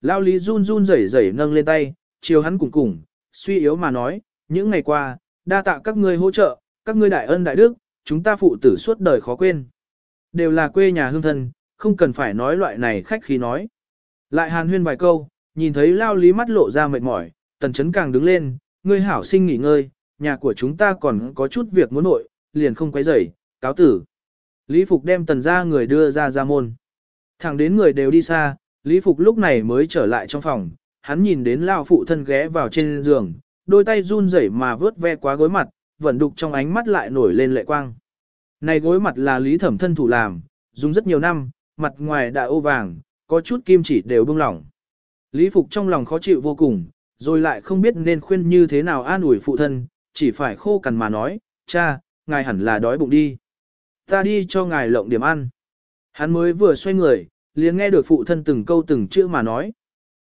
Lao lý run run rẩy rẩy nâng lên tay, chiều hắn cùng cùng, suy yếu mà nói, những ngày qua, đa tạ các ngươi hỗ trợ, các ngươi đại ân đại đức, chúng ta phụ tử suốt đời khó quên. Đều là quê nhà hương thân, không cần phải nói loại này khách khí nói. Lại hàn huyên vài câu, nhìn thấy lao lý mắt lộ ra mệt mỏi, tần chấn càng đứng lên, ngươi hảo sinh nghỉ ngơi, nhà của chúng ta còn có chút việc muốn nội, liền không quấy rầy, cáo tử. Lý Phục đem tần ra người đưa ra ra môn. Thẳng đến người đều đi xa, Lý Phục lúc này mới trở lại trong phòng, hắn nhìn đến lao phụ thân ghé vào trên giường, đôi tay run rẩy mà vớt ve quá gối mặt, vẫn đục trong ánh mắt lại nổi lên lệ quang. Này gối mặt là Lý Thẩm thân thủ làm, dùng rất nhiều năm, mặt ngoài đã ô vàng, có chút kim chỉ đều bưng lỏng. Lý Phục trong lòng khó chịu vô cùng, rồi lại không biết nên khuyên như thế nào an ủi phụ thân, chỉ phải khô cằn mà nói, cha, ngài hẳn là đói bụng đi. Ta đi cho ngài lộng điểm ăn. Hắn mới vừa xoay người, liền nghe được phụ thân từng câu từng chữ mà nói.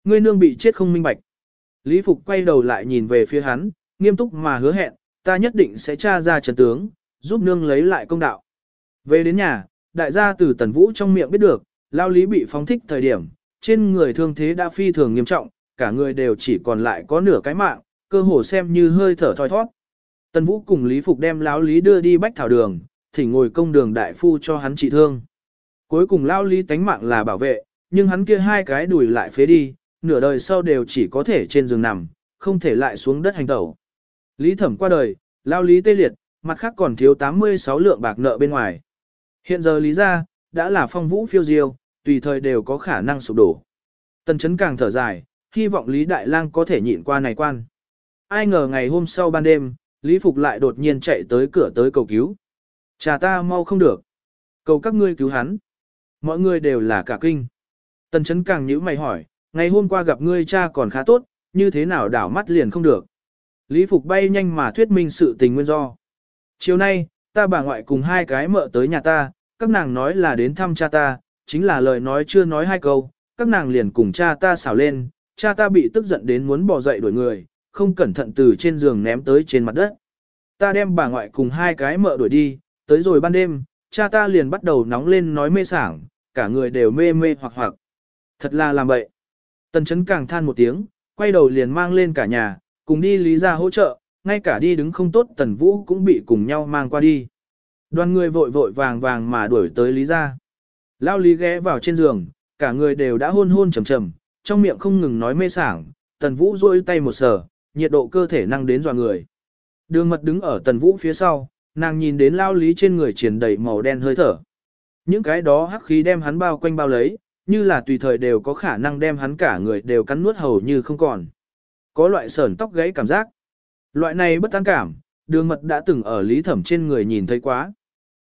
Ngươi nương bị chết không minh bạch. Lý Phục quay đầu lại nhìn về phía hắn, nghiêm túc mà hứa hẹn, ta nhất định sẽ tra ra trần tướng, giúp nương lấy lại công đạo. Về đến nhà, đại gia từ Tần Vũ trong miệng biết được, Lao Lý bị phóng thích thời điểm, trên người thương thế đã phi thường nghiêm trọng, cả người đều chỉ còn lại có nửa cái mạng, cơ hồ xem như hơi thở thoi thoát. Tần Vũ cùng Lý Phục đem Lão Lý đưa đi bách thảo đường, thỉnh ngồi công đường đại phu cho hắn trị thương. Cuối cùng lao Lý tánh mạng là bảo vệ, nhưng hắn kia hai cái đùi lại phế đi, nửa đời sau đều chỉ có thể trên giường nằm, không thể lại xuống đất hành tẩu. Lý Thẩm qua đời, lao Lý tê liệt, mặt khác còn thiếu 86 lượng bạc nợ bên ngoài. Hiện giờ Lý gia đã là phong vũ phiêu diêu, tùy thời đều có khả năng sụp đổ. Tần chấn càng thở dài, hy vọng Lý Đại Lang có thể nhịn qua này quan. Ai ngờ ngày hôm sau ban đêm, Lý Phục lại đột nhiên chạy tới cửa tới cầu cứu. Cha ta mau không được. Cầu các ngươi cứu hắn. Mọi người đều là cả kinh. Tần chấn càng nhữ mày hỏi, ngày hôm qua gặp ngươi cha còn khá tốt, như thế nào đảo mắt liền không được. Lý Phục bay nhanh mà thuyết minh sự tình nguyên do. Chiều nay, ta bà ngoại cùng hai cái mợ tới nhà ta, các nàng nói là đến thăm cha ta, chính là lời nói chưa nói hai câu, các nàng liền cùng cha ta xào lên, cha ta bị tức giận đến muốn bỏ dậy đuổi người, không cẩn thận từ trên giường ném tới trên mặt đất. Ta đem bà ngoại cùng hai cái mợ đuổi đi, tới rồi ban đêm, cha ta liền bắt đầu nóng lên nói mê sảng, cả người đều mê mê hoặc hoặc. Thật là làm vậy. Tần chấn càng than một tiếng, quay đầu liền mang lên cả nhà, cùng đi lý ra hỗ trợ, ngay cả đi đứng không tốt tần vũ cũng bị cùng nhau mang qua đi. Đoàn người vội vội vàng vàng mà đuổi tới lý ra. Lao lý ghé vào trên giường, cả người đều đã hôn hôn trầm trầm, trong miệng không ngừng nói mê sảng, tần vũ rôi tay một sở, nhiệt độ cơ thể năng đến dọa người. Đường mật đứng ở tần vũ phía sau, nàng nhìn đến lao lý trên người triển đầy màu đen hơi thở. Những cái đó hắc khí đem hắn bao quanh bao lấy, như là tùy thời đều có khả năng đem hắn cả người đều cắn nuốt hầu như không còn. Có loại sởn tóc gáy cảm giác. Loại này bất an cảm, đường mật đã từng ở lý thẩm trên người nhìn thấy quá.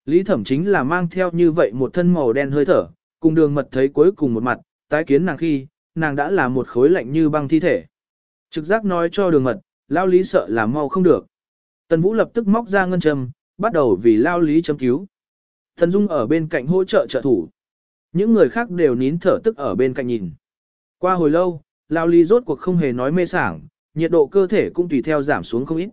Lý thẩm chính là mang theo như vậy một thân màu đen hơi thở, cùng đường mật thấy cuối cùng một mặt, tái kiến nàng khi, nàng đã là một khối lạnh như băng thi thể. Trực giác nói cho đường mật, lao lý sợ là mau không được. Tần Vũ lập tức móc ra ngân châm, bắt đầu vì lao lý châm cứu. Thần Dung ở bên cạnh hỗ trợ trợ thủ. Những người khác đều nín thở tức ở bên cạnh nhìn. Qua hồi lâu, lao lý rốt cuộc không hề nói mê sảng, nhiệt độ cơ thể cũng tùy theo giảm xuống không ít.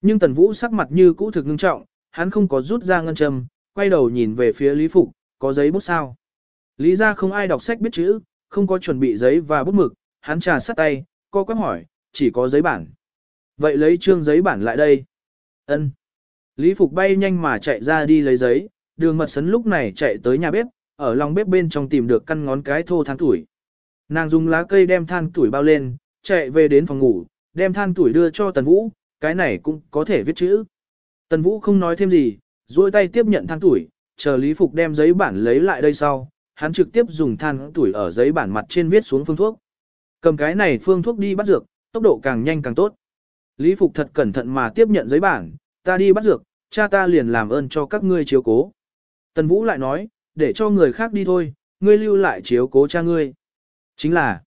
Nhưng Tần Vũ sắc mặt như cũ thực ngưng trọng, hắn không có rút ra ngân châm, quay đầu nhìn về phía Lý Phục, có giấy bút sao. Lý ra không ai đọc sách biết chữ, không có chuẩn bị giấy và bút mực, hắn trà sắt tay, co quắp hỏi, chỉ có giấy bản. Vậy lấy trương giấy bản lại đây. Ân. Lý Phục bay nhanh mà chạy ra đi lấy giấy, đường mật sấn lúc này chạy tới nhà bếp, ở lòng bếp bên trong tìm được căn ngón cái thô than tuổi. Nàng dùng lá cây đem than tuổi bao lên, chạy về đến phòng ngủ, đem than tuổi đưa cho Tần Vũ, cái này cũng có thể viết chữ. Tần Vũ không nói thêm gì, duỗi tay tiếp nhận than tuổi, chờ Lý Phục đem giấy bản lấy lại đây sau, hắn trực tiếp dùng than tuổi ở giấy bản mặt trên viết xuống phương thuốc. Cầm cái này phương thuốc đi bắt dược, tốc độ càng nhanh càng tốt. Lý Phục thật cẩn thận mà tiếp nhận giấy bản, ta đi bắt dược, cha ta liền làm ơn cho các ngươi chiếu cố. Tần Vũ lại nói, để cho người khác đi thôi, ngươi lưu lại chiếu cố cha ngươi. Chính là,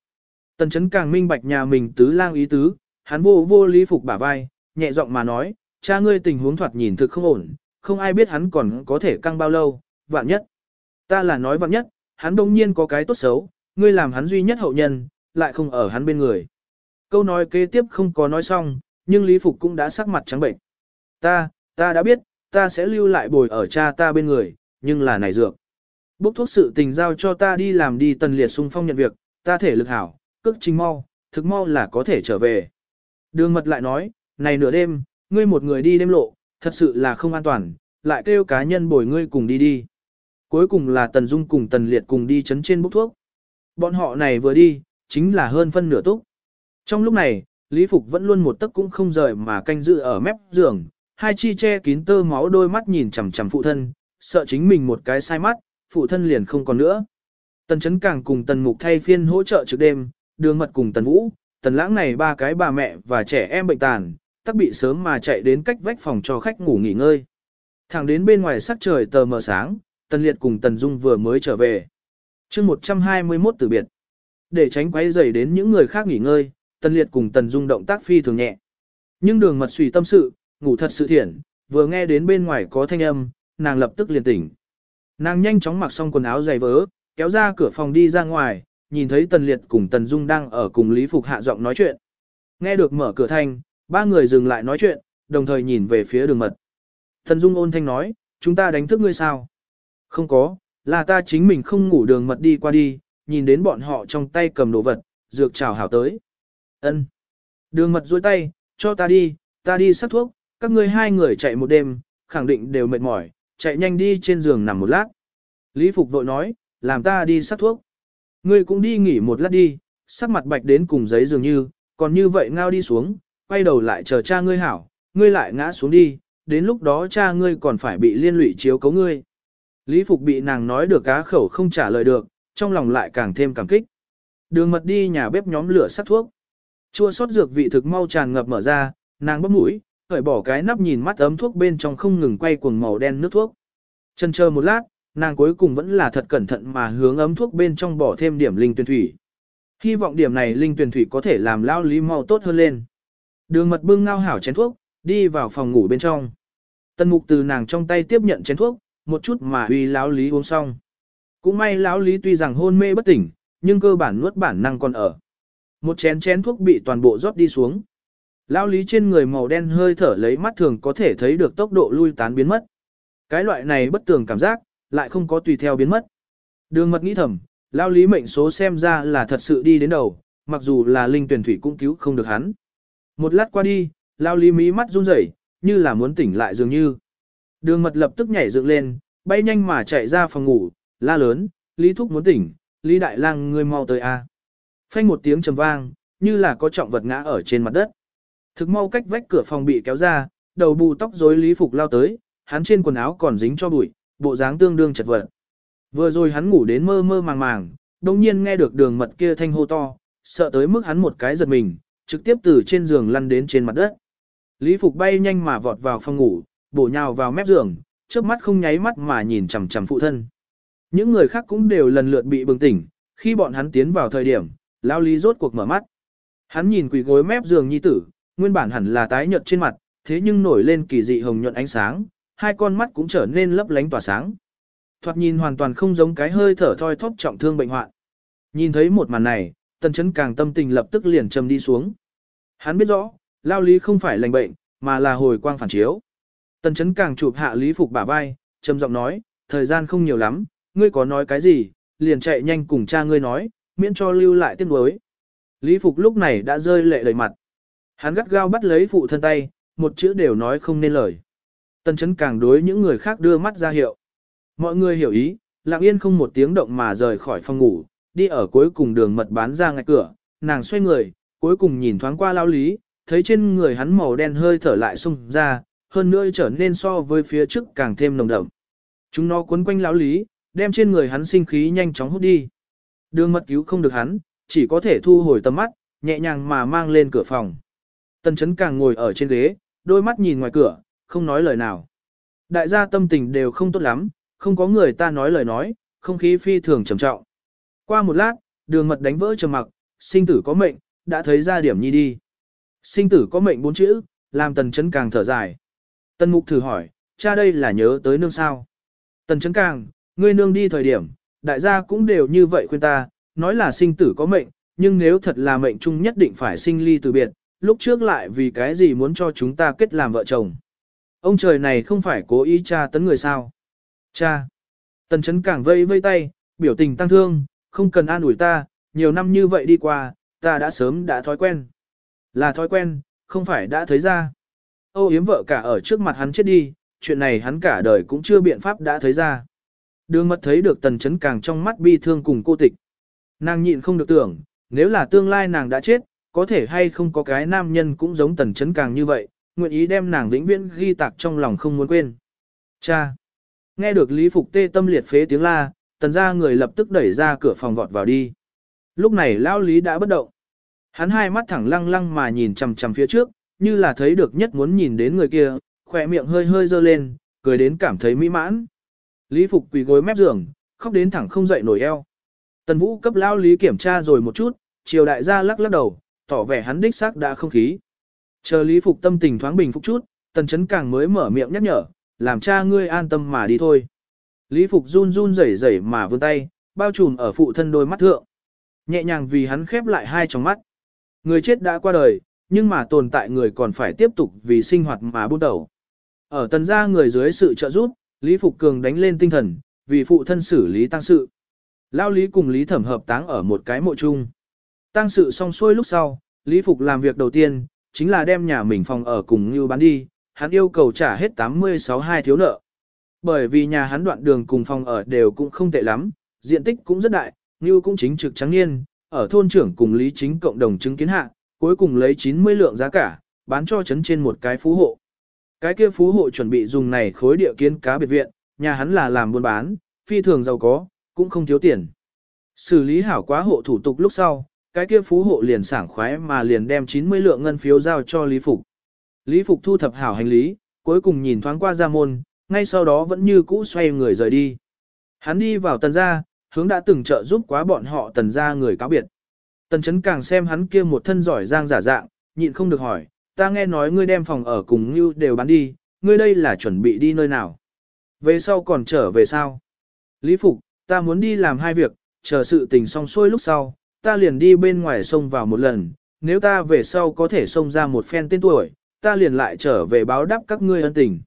Tần Chấn càng minh bạch nhà mình tứ lang ý tứ, hắn vô vô Lý Phục bả vai, nhẹ giọng mà nói, cha ngươi tình huống thoạt nhìn thực không ổn, không ai biết hắn còn có thể căng bao lâu, vạn nhất. Ta là nói vạn nhất, hắn đông nhiên có cái tốt xấu, ngươi làm hắn duy nhất hậu nhân, lại không ở hắn bên người. Câu nói kế tiếp không có nói xong, nhưng Lý Phục cũng đã sắc mặt trắng bệnh. Ta, ta đã biết, ta sẽ lưu lại bồi ở cha ta bên người, nhưng là này dược. Bốc thuốc sự tình giao cho ta đi làm đi tần liệt sung phong nhận việc, ta thể lực hảo, cước trình mau, thực mau là có thể trở về. Đường mật lại nói, này nửa đêm, ngươi một người đi đêm lộ, thật sự là không an toàn, lại kêu cá nhân bồi ngươi cùng đi đi. Cuối cùng là Tần Dung cùng Tần Liệt cùng đi chấn trên bốc thuốc. Bọn họ này vừa đi, chính là hơn phân nửa túc. Trong lúc này, Lý Phục vẫn luôn một tấc cũng không rời mà canh giữ ở mép giường, hai chi che kín tơ máu đôi mắt nhìn chằm chằm phụ thân, sợ chính mình một cái sai mắt, phụ thân liền không còn nữa. Tần Chấn Càng cùng Tần Mục thay phiên hỗ trợ trước đêm, đường mật cùng Tần Vũ, Tần Lãng này ba cái bà mẹ và trẻ em bệnh tàn, tắc bị sớm mà chạy đến cách vách phòng cho khách ngủ nghỉ ngơi. Thẳng đến bên ngoài sắc trời tờ mờ sáng, Tần Liệt cùng Tần Dung vừa mới trở về. chương 121 từ biệt. Để tránh quấy rầy đến những người khác nghỉ ngơi, Tần Liệt cùng Tần Dung động tác phi thường nhẹ. Nhưng đường mật suy tâm sự, ngủ thật sự thiện, vừa nghe đến bên ngoài có thanh âm, nàng lập tức liền tỉnh. Nàng nhanh chóng mặc xong quần áo dày vớ, kéo ra cửa phòng đi ra ngoài, nhìn thấy Tần Liệt cùng Tần Dung đang ở cùng Lý Phục hạ giọng nói chuyện. Nghe được mở cửa thanh, ba người dừng lại nói chuyện, đồng thời nhìn về phía đường mật. Tần Dung ôn thanh nói, chúng ta đánh thức ngươi sao? Không có, là ta chính mình không ngủ đường mật đi qua đi, nhìn đến bọn họ trong tay cầm đồ vật, dược chào hảo tới. Ân. Đường mật duỗi tay, cho ta đi, ta đi sắc thuốc, các ngươi hai người chạy một đêm, khẳng định đều mệt mỏi, chạy nhanh đi trên giường nằm một lát. Lý Phục vội nói, làm ta đi sắc thuốc. Ngươi cũng đi nghỉ một lát đi, sắc mặt bạch đến cùng giấy dường như, còn như vậy ngao đi xuống, quay đầu lại chờ cha ngươi hảo, ngươi lại ngã xuống đi, đến lúc đó cha ngươi còn phải bị liên lụy chiếu cấu ngươi. Lý Phục bị nàng nói được cá khẩu không trả lời được, trong lòng lại càng thêm cảm kích. Đường mật đi nhà bếp nhóm lửa sắc thuốc. Chua sót dược vị thực mau tràn ngập mở ra, nàng bấm mũi, cởi bỏ cái nắp nhìn mắt ấm thuốc bên trong không ngừng quay cuồng màu đen nước thuốc. Chân chờ một lát, nàng cuối cùng vẫn là thật cẩn thận mà hướng ấm thuốc bên trong bỏ thêm điểm linh tuyển thủy. Hy vọng điểm này linh tuyển thủy có thể làm lao lý mau tốt hơn lên. Đường mật bưng ngao hảo chén thuốc, đi vào phòng ngủ bên trong. Tân mục từ nàng trong tay tiếp nhận chén thuốc, một chút mà uy lão lý uống xong. Cũng may lão lý tuy rằng hôn mê bất tỉnh, nhưng cơ bản nuốt bản năng còn ở. Một chén chén thuốc bị toàn bộ rót đi xuống. Lão lý trên người màu đen hơi thở lấy mắt thường có thể thấy được tốc độ lui tán biến mất. Cái loại này bất tường cảm giác, lại không có tùy theo biến mất. Đường mật nghĩ thầm, lão lý mệnh số xem ra là thật sự đi đến đầu, mặc dù là linh tuyển thủy cũng cứu không được hắn. Một lát qua đi, lão lý mí mắt run rẩy, như là muốn tỉnh lại dường như. Đường mật lập tức nhảy dựng lên, bay nhanh mà chạy ra phòng ngủ, la lớn, Lý Thúc muốn tỉnh, Lý Đại Lang ngươi mau tới a. Phanh một tiếng trầm vang, như là có trọng vật ngã ở trên mặt đất. Thực mau cách vách cửa phòng bị kéo ra, đầu bù tóc rối Lý Phục lao tới, hắn trên quần áo còn dính cho bụi, bộ dáng tương đương chật vật. Vừa rồi hắn ngủ đến mơ mơ màng màng, đồng nhiên nghe được đường mật kia thanh hô to, sợ tới mức hắn một cái giật mình, trực tiếp từ trên giường lăn đến trên mặt đất. Lý Phục bay nhanh mà vọt vào phòng ngủ, bổ nhào vào mép giường, trước mắt không nháy mắt mà nhìn chằm chằm phụ thân. Những người khác cũng đều lần lượt bị bừng tỉnh, khi bọn hắn tiến vào thời điểm, lao lý rốt cuộc mở mắt. Hắn nhìn quỷ gối mép giường nhi tử, nguyên bản hẳn là tái nhợt trên mặt, thế nhưng nổi lên kỳ dị hồng nhuận ánh sáng, hai con mắt cũng trở nên lấp lánh tỏa sáng. Thoạt nhìn hoàn toàn không giống cái hơi thở thoi thóp trọng thương bệnh hoạn. Nhìn thấy một màn này, tần chấn càng tâm tình lập tức liền trầm đi xuống. Hắn biết rõ, lao lý không phải lành bệnh, mà là hồi quang phản chiếu. Tần chấn càng chụp hạ lý phục bả vai, trầm giọng nói, thời gian không nhiều lắm, ngươi có nói cái gì, liền chạy nhanh cùng cha ngươi nói, miễn cho lưu lại tiếng đối. Lý phục lúc này đã rơi lệ đầy mặt. Hắn gắt gao bắt lấy phụ thân tay, một chữ đều nói không nên lời. Tần chấn càng đối những người khác đưa mắt ra hiệu. Mọi người hiểu ý, lặng yên không một tiếng động mà rời khỏi phòng ngủ, đi ở cuối cùng đường mật bán ra ngạch cửa, nàng xoay người, cuối cùng nhìn thoáng qua lao lý, thấy trên người hắn màu đen hơi thở lại sung ra, hơn nữa trở nên so với phía trước càng thêm nồng đậm. Chúng nó quấn quanh lão lý, đem trên người hắn sinh khí nhanh chóng hút đi. Đường mật cứu không được hắn, chỉ có thể thu hồi tầm mắt, nhẹ nhàng mà mang lên cửa phòng. Tần chấn càng ngồi ở trên ghế, đôi mắt nhìn ngoài cửa, không nói lời nào. Đại gia tâm tình đều không tốt lắm, không có người ta nói lời nói, không khí phi thường trầm trọng. Qua một lát, đường mật đánh vỡ trầm mặc, sinh tử có mệnh, đã thấy ra điểm nhi đi. Sinh tử có mệnh bốn chữ, làm tần chấn càng thở dài. Tần mục thử hỏi, cha đây là nhớ tới nương sao. Tần chấn càng, ngươi nương đi thời điểm, đại gia cũng đều như vậy khuyên ta, nói là sinh tử có mệnh, nhưng nếu thật là mệnh chung nhất định phải sinh ly từ biệt, lúc trước lại vì cái gì muốn cho chúng ta kết làm vợ chồng. Ông trời này không phải cố ý cha tấn người sao. Cha. Tần chấn càng vây vây tay, biểu tình tăng thương, không cần an ủi ta, nhiều năm như vậy đi qua, ta đã sớm đã thói quen. Là thói quen, không phải đã thấy ra. Âu yếm vợ cả ở trước mặt hắn chết đi, chuyện này hắn cả đời cũng chưa biện pháp đã thấy ra. Đường mật thấy được tần chấn càng trong mắt bi thương cùng cô tịch. Nàng nhịn không được tưởng, nếu là tương lai nàng đã chết, có thể hay không có cái nam nhân cũng giống tần chấn càng như vậy, nguyện ý đem nàng vĩnh viễn ghi tạc trong lòng không muốn quên. Cha! Nghe được Lý Phục tê tâm liệt phế tiếng la, tần ra người lập tức đẩy ra cửa phòng vọt vào đi. Lúc này lão Lý đã bất động. Hắn hai mắt thẳng lăng lăng mà nhìn chằm chằm phía trước, như là thấy được nhất muốn nhìn đến người kia, khỏe miệng hơi hơi dơ lên, cười đến cảm thấy mỹ mãn. Lý Phục quỳ gối mép giường, khóc đến thẳng không dậy nổi eo. Tần Vũ cấp lão Lý kiểm tra rồi một chút, triều đại gia lắc lắc đầu, tỏ vẻ hắn đích xác đã không khí. Chờ Lý Phục tâm tình thoáng bình phục chút, Tần Chấn càng mới mở miệng nhắc nhở, làm cha ngươi an tâm mà đi thôi. Lý Phục run run rẩy rẩy mà vươn tay, bao trùm ở phụ thân đôi mắt thượng. Nhẹ nhàng vì hắn khép lại hai tròng mắt. Người chết đã qua đời, nhưng mà tồn tại người còn phải tiếp tục vì sinh hoạt mà buôn đầu. Ở tần gia người dưới sự trợ giúp, Lý Phục Cường đánh lên tinh thần, vì phụ thân xử lý tăng sự. Lao Lý cùng Lý Thẩm hợp táng ở một cái mộ chung. Tăng sự xong xuôi lúc sau, Lý Phục làm việc đầu tiên, chính là đem nhà mình phòng ở cùng như bán đi, hắn yêu cầu trả hết 86 hai thiếu nợ. Bởi vì nhà hắn đoạn đường cùng phòng ở đều cũng không tệ lắm, diện tích cũng rất đại, như cũng chính trực trắng niên, ở thôn trưởng cùng Lý Chính cộng đồng chứng kiến hạ, cuối cùng lấy 90 lượng giá cả, bán cho chấn trên một cái phú hộ. Cái kia phú hộ chuẩn bị dùng này khối địa kiến cá biệt viện, nhà hắn là làm buôn bán, phi thường giàu có, cũng không thiếu tiền. Xử lý hảo quá hộ thủ tục lúc sau, cái kia phú hộ liền sảng khoái mà liền đem 90 lượng ngân phiếu giao cho Lý Phục. Lý Phục thu thập hảo hành lý, cuối cùng nhìn thoáng qua ra môn, ngay sau đó vẫn như cũ xoay người rời đi. Hắn đi vào tần gia, hướng đã từng trợ giúp quá bọn họ tần gia người cáo biệt. Tần chấn càng xem hắn kia một thân giỏi giang giả dạng, nhịn không được hỏi, ta nghe nói ngươi đem phòng ở cùng như đều bán đi, ngươi đây là chuẩn bị đi nơi nào. Về sau còn trở về sao? Lý Phục, ta muốn đi làm hai việc, chờ sự tình xong xuôi lúc sau, ta liền đi bên ngoài sông vào một lần, nếu ta về sau có thể xông ra một phen tên tuổi, ta liền lại trở về báo đáp các ngươi ân tình.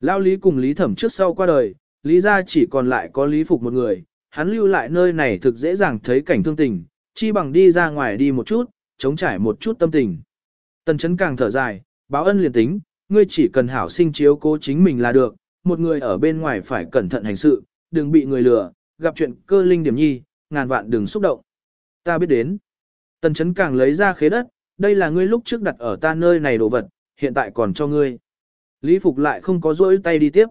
Lao Lý cùng Lý Thẩm trước sau qua đời, Lý ra chỉ còn lại có Lý Phục một người, hắn lưu lại nơi này thực dễ dàng thấy cảnh thương tình, chi bằng đi ra ngoài đi một chút, chống trải một chút tâm tình. Tần chấn càng thở dài, báo ân liền tính, ngươi chỉ cần hảo sinh chiếu cố chính mình là được, một người ở bên ngoài phải cẩn thận hành sự, đừng bị người lừa, gặp chuyện cơ linh điểm nhi, ngàn vạn đừng xúc động. Ta biết đến. Tần chấn càng lấy ra khế đất, đây là ngươi lúc trước đặt ở ta nơi này đồ vật, hiện tại còn cho ngươi. Lý Phục lại không có rỗi tay đi tiếp.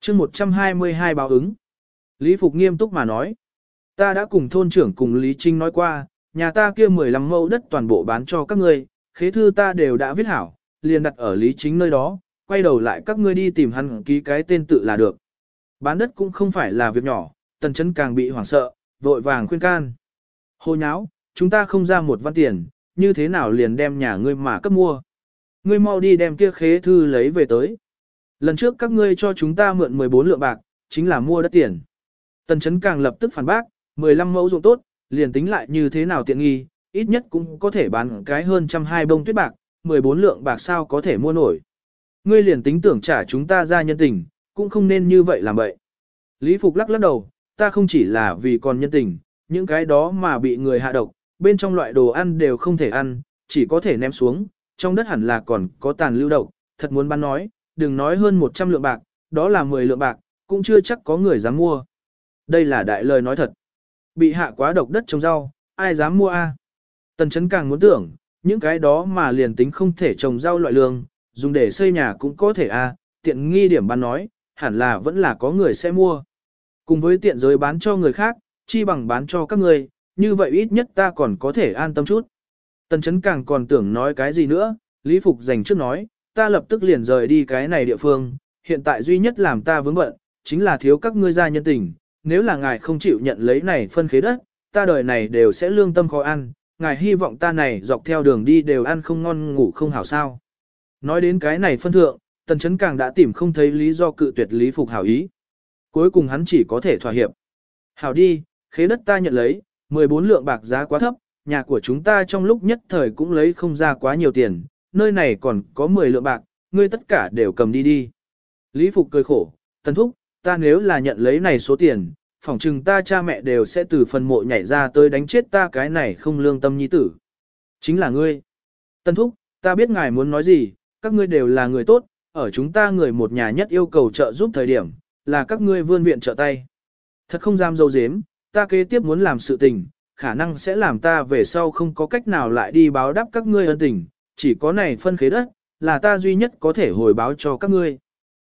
chương 122 báo ứng. Lý Phục nghiêm túc mà nói. Ta đã cùng thôn trưởng cùng Lý Trinh nói qua, nhà ta kia 15 mẫu đất toàn bộ bán cho các ngươi, khế thư ta đều đã viết hảo, liền đặt ở Lý Chính nơi đó, quay đầu lại các ngươi đi tìm hắn ký cái tên tự là được. Bán đất cũng không phải là việc nhỏ, tần chấn càng bị hoảng sợ, vội vàng khuyên can. Hồ nháo, chúng ta không ra một văn tiền, như thế nào liền đem nhà ngươi mà cấp mua. Ngươi mau đi đem kia khế thư lấy về tới. Lần trước các ngươi cho chúng ta mượn 14 lượng bạc, chính là mua đất tiền. Tần chấn càng lập tức phản bác, 15 mẫu dụng tốt, liền tính lại như thế nào tiện nghi, ít nhất cũng có thể bán cái hơn trăm hai bông tuyết bạc, 14 lượng bạc sao có thể mua nổi. Ngươi liền tính tưởng trả chúng ta ra nhân tình, cũng không nên như vậy làm vậy. Lý Phục lắc lắc đầu, ta không chỉ là vì còn nhân tình, những cái đó mà bị người hạ độc, bên trong loại đồ ăn đều không thể ăn, chỉ có thể ném xuống, trong đất hẳn là còn có tàn lưu độc, thật muốn bán nói, đừng nói hơn 100 lượng bạc, đó là 10 lượng bạc, cũng chưa chắc có người dám mua. Đây là đại lời nói thật. Bị hạ quá độc đất trồng rau, ai dám mua a? Tần chấn càng muốn tưởng, những cái đó mà liền tính không thể trồng rau loại lương, dùng để xây nhà cũng có thể a, tiện nghi điểm bán nói, hẳn là vẫn là có người sẽ mua. Cùng với tiện giới bán cho người khác, chi bằng bán cho các người, như vậy ít nhất ta còn có thể an tâm chút. Tần chấn càng còn tưởng nói cái gì nữa, Lý Phục dành trước nói, ta lập tức liền rời đi cái này địa phương, hiện tại duy nhất làm ta vướng bận, chính là thiếu các ngươi gia nhân tình, nếu là ngài không chịu nhận lấy này phân khế đất, ta đời này đều sẽ lương tâm khó ăn, ngài hy vọng ta này dọc theo đường đi đều ăn không ngon ngủ không hảo sao. Nói đến cái này phân thượng, tần chấn càng đã tìm không thấy lý do cự tuyệt lý phục hảo ý. Cuối cùng hắn chỉ có thể thỏa hiệp. Hảo đi, khế đất ta nhận lấy, 14 lượng bạc giá quá thấp, nhà của chúng ta trong lúc nhất thời cũng lấy không ra quá nhiều tiền, nơi này còn có 10 lượng bạc, ngươi tất cả đều cầm đi đi. Lý Phục cười khổ, tần thúc, ta nếu là nhận lấy này số tiền, phỏng chừng ta cha mẹ đều sẽ từ phần mộ nhảy ra tới đánh chết ta cái này không lương tâm nhi tử. Chính là ngươi. Tân thúc, ta biết ngài muốn nói gì, các ngươi đều là người tốt, ở chúng ta người một nhà nhất yêu cầu trợ giúp thời điểm, là các ngươi vươn viện trợ tay. Thật không dám dâu dếm, ta kế tiếp muốn làm sự tình, khả năng sẽ làm ta về sau không có cách nào lại đi báo đáp các ngươi ân tình, chỉ có này phân khế đất, là ta duy nhất có thể hồi báo cho các ngươi.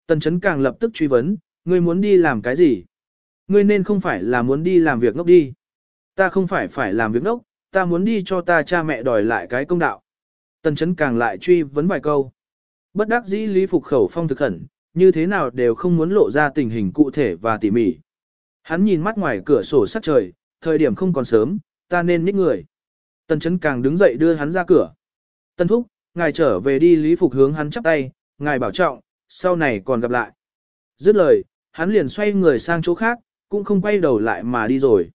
Tần chấn càng lập tức truy vấn, ngươi muốn đi làm cái gì? Ngươi nên không phải là muốn đi làm việc ngốc đi. Ta không phải phải làm việc ngốc, ta muốn đi cho ta cha mẹ đòi lại cái công đạo. Tần chấn càng lại truy vấn vài câu. Bất đắc dĩ lý phục khẩu phong thực khẩn, như thế nào đều không muốn lộ ra tình hình cụ thể và tỉ mỉ. Hắn nhìn mắt ngoài cửa sổ sắc trời, thời điểm không còn sớm, ta nên nhích người. Tần chấn càng đứng dậy đưa hắn ra cửa. Tần thúc, ngài trở về đi lý phục hướng hắn chắp tay, ngài bảo trọng, sau này còn gặp lại. Dứt lời, hắn liền xoay người sang chỗ khác, cũng không quay đầu lại mà đi rồi.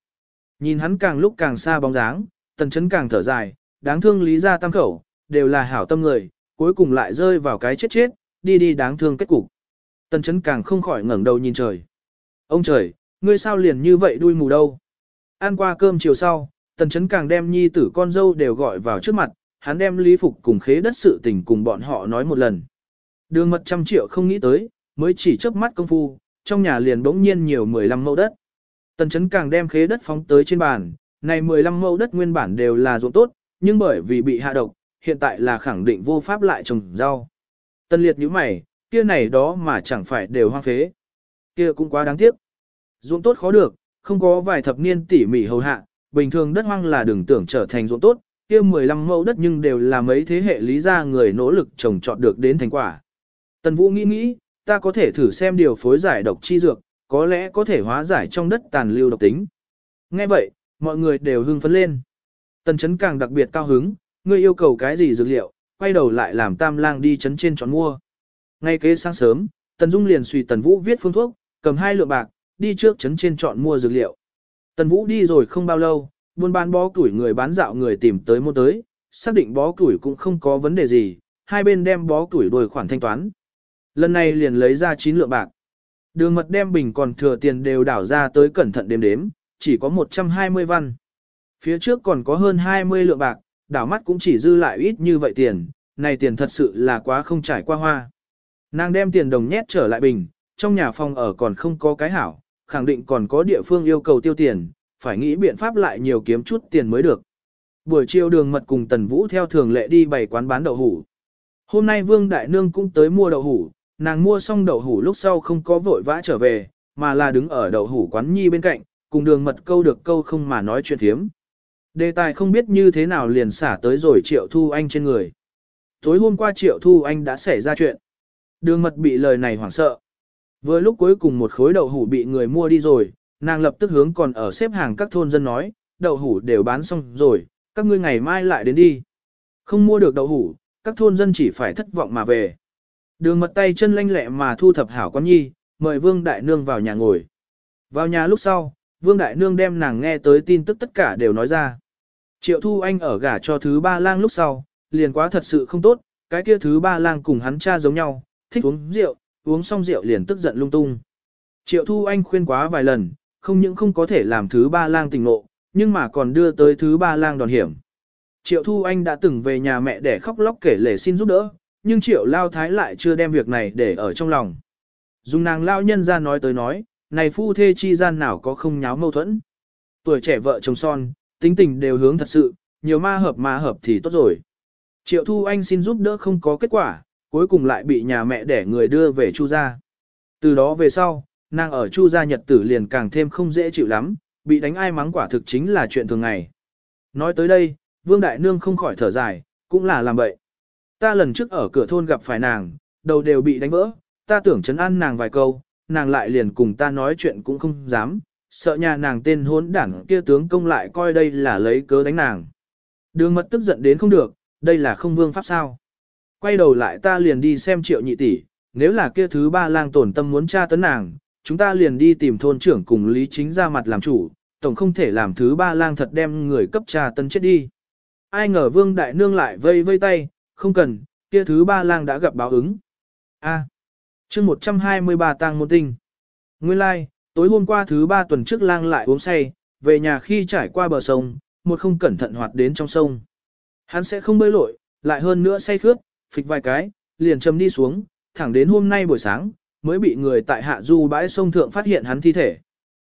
Nhìn hắn càng lúc càng xa bóng dáng, tần chấn càng thở dài, đáng thương lý ra tam khẩu, đều là hảo tâm người, cuối cùng lại rơi vào cái chết chết, đi đi đáng thương kết cục. Tần chấn càng không khỏi ngẩng đầu nhìn trời. Ông trời, ngươi sao liền như vậy đuôi mù đâu? Ăn qua cơm chiều sau, tần chấn càng đem nhi tử con dâu đều gọi vào trước mặt, hắn đem lý phục cùng khế đất sự tình cùng bọn họ nói một lần. Đường mật trăm triệu không nghĩ tới, mới chỉ chớp mắt công phu, trong nhà liền bỗng nhiên nhiều 15 mẫu đất. Tần chấn càng đem khế đất phóng tới trên bàn, này 15 mẫu đất nguyên bản đều là ruộng tốt, nhưng bởi vì bị hạ độc, hiện tại là khẳng định vô pháp lại trồng rau. Tần liệt như mày, kia này đó mà chẳng phải đều hoang phế. Kia cũng quá đáng tiếc. Ruộng tốt khó được, không có vài thập niên tỉ mỉ hầu hạ, bình thường đất hoang là đừng tưởng trở thành ruộng tốt, kia 15 mẫu đất nhưng đều là mấy thế hệ lý gia người nỗ lực trồng trọt được đến thành quả. Tần Vũ nghĩ nghĩ, ta có thể thử xem điều phối giải độc chi dược, có lẽ có thể hóa giải trong đất tàn lưu độc tính. Nghe vậy, mọi người đều hưng phấn lên. Tần chấn càng đặc biệt cao hứng, ngươi yêu cầu cái gì dược liệu, quay đầu lại làm tam lang đi chấn trên chọn mua. Ngay kế sáng sớm, Tần Dung liền suy Tần Vũ viết phương thuốc, cầm hai lượng bạc, đi trước chấn trên chọn mua dược liệu. Tần Vũ đi rồi không bao lâu, buôn bán bó củi người bán dạo người tìm tới mua tới, xác định bó củi cũng không có vấn đề gì, hai bên đem bó củi đổi khoản thanh toán. Lần này liền lấy ra 9 lượng bạc. Đường mật đem bình còn thừa tiền đều đảo ra tới cẩn thận đếm đếm, chỉ có 120 văn. Phía trước còn có hơn 20 lượng bạc, đảo mắt cũng chỉ dư lại ít như vậy tiền, này tiền thật sự là quá không trải qua hoa. Nàng đem tiền đồng nhét trở lại bình, trong nhà phòng ở còn không có cái hảo, khẳng định còn có địa phương yêu cầu tiêu tiền, phải nghĩ biện pháp lại nhiều kiếm chút tiền mới được. Buổi chiều đường mật cùng Tần Vũ theo thường lệ đi bày quán bán đậu hủ. Hôm nay Vương Đại Nương cũng tới mua đậu hủ, nàng mua xong đậu hủ lúc sau không có vội vã trở về, mà là đứng ở đậu hủ quán nhi bên cạnh, cùng đường mật câu được câu không mà nói chuyện thiếm. Đề tài không biết như thế nào liền xả tới rồi Triệu Thu Anh trên người. Tối hôm qua Triệu Thu Anh đã xảy ra chuyện. Đường mật bị lời này hoảng sợ. Vừa lúc cuối cùng một khối đậu hủ bị người mua đi rồi, nàng lập tức hướng còn ở xếp hàng các thôn dân nói, đậu hủ đều bán xong rồi, các ngươi ngày mai lại đến đi. Không mua được đậu hủ, các thôn dân chỉ phải thất vọng mà về. Đường mật tay chân lanh lẹ mà thu thập hảo con nhi, mời Vương Đại Nương vào nhà ngồi. Vào nhà lúc sau, Vương Đại Nương đem nàng nghe tới tin tức tất cả đều nói ra. Triệu Thu Anh ở gả cho thứ ba lang lúc sau, liền quá thật sự không tốt, cái kia thứ ba lang cùng hắn cha giống nhau, thích uống rượu, uống xong rượu liền tức giận lung tung. Triệu Thu Anh khuyên quá vài lần, không những không có thể làm thứ ba lang tình nộ, nhưng mà còn đưa tới thứ ba lang đòn hiểm. Triệu Thu Anh đã từng về nhà mẹ để khóc lóc kể lể xin giúp đỡ, nhưng Triệu Lao Thái lại chưa đem việc này để ở trong lòng. Dùng nàng Lao nhân ra nói tới nói, này phu thê chi gian nào có không nháo mâu thuẫn. Tuổi trẻ vợ chồng son, tính tình đều hướng thật sự, nhiều ma hợp ma hợp thì tốt rồi. Triệu Thu Anh xin giúp đỡ không có kết quả, cuối cùng lại bị nhà mẹ để người đưa về Chu gia. Từ đó về sau, nàng ở Chu gia nhật tử liền càng thêm không dễ chịu lắm, bị đánh ai mắng quả thực chính là chuyện thường ngày. Nói tới đây, Vương Đại Nương không khỏi thở dài, cũng là làm bậy. Ta lần trước ở cửa thôn gặp phải nàng, đầu đều bị đánh vỡ, ta tưởng chấn an nàng vài câu, nàng lại liền cùng ta nói chuyện cũng không dám, sợ nhà nàng tên hốn đảng kia tướng công lại coi đây là lấy cớ đánh nàng. Đường mật tức giận đến không được, đây là không vương pháp sao. Quay đầu lại ta liền đi xem triệu nhị tỷ, nếu là kia thứ ba lang tổn tâm muốn tra tấn nàng, chúng ta liền đi tìm thôn trưởng cùng Lý Chính ra mặt làm chủ, tổng không thể làm thứ ba lang thật đem người cấp tra tấn chết đi. Ai ngờ vương đại nương lại vây vây tay, không cần, kia thứ ba lang đã gặp báo ứng. A. À, chương 123 tang môn tinh. Nguyên lai, like, tối hôm qua thứ ba tuần trước lang lại uống say, về nhà khi trải qua bờ sông, một không cẩn thận hoạt đến trong sông. Hắn sẽ không bơi lội, lại hơn nữa say khướt, phịch vài cái, liền chầm đi xuống, thẳng đến hôm nay buổi sáng, mới bị người tại hạ du bãi sông thượng phát hiện hắn thi thể.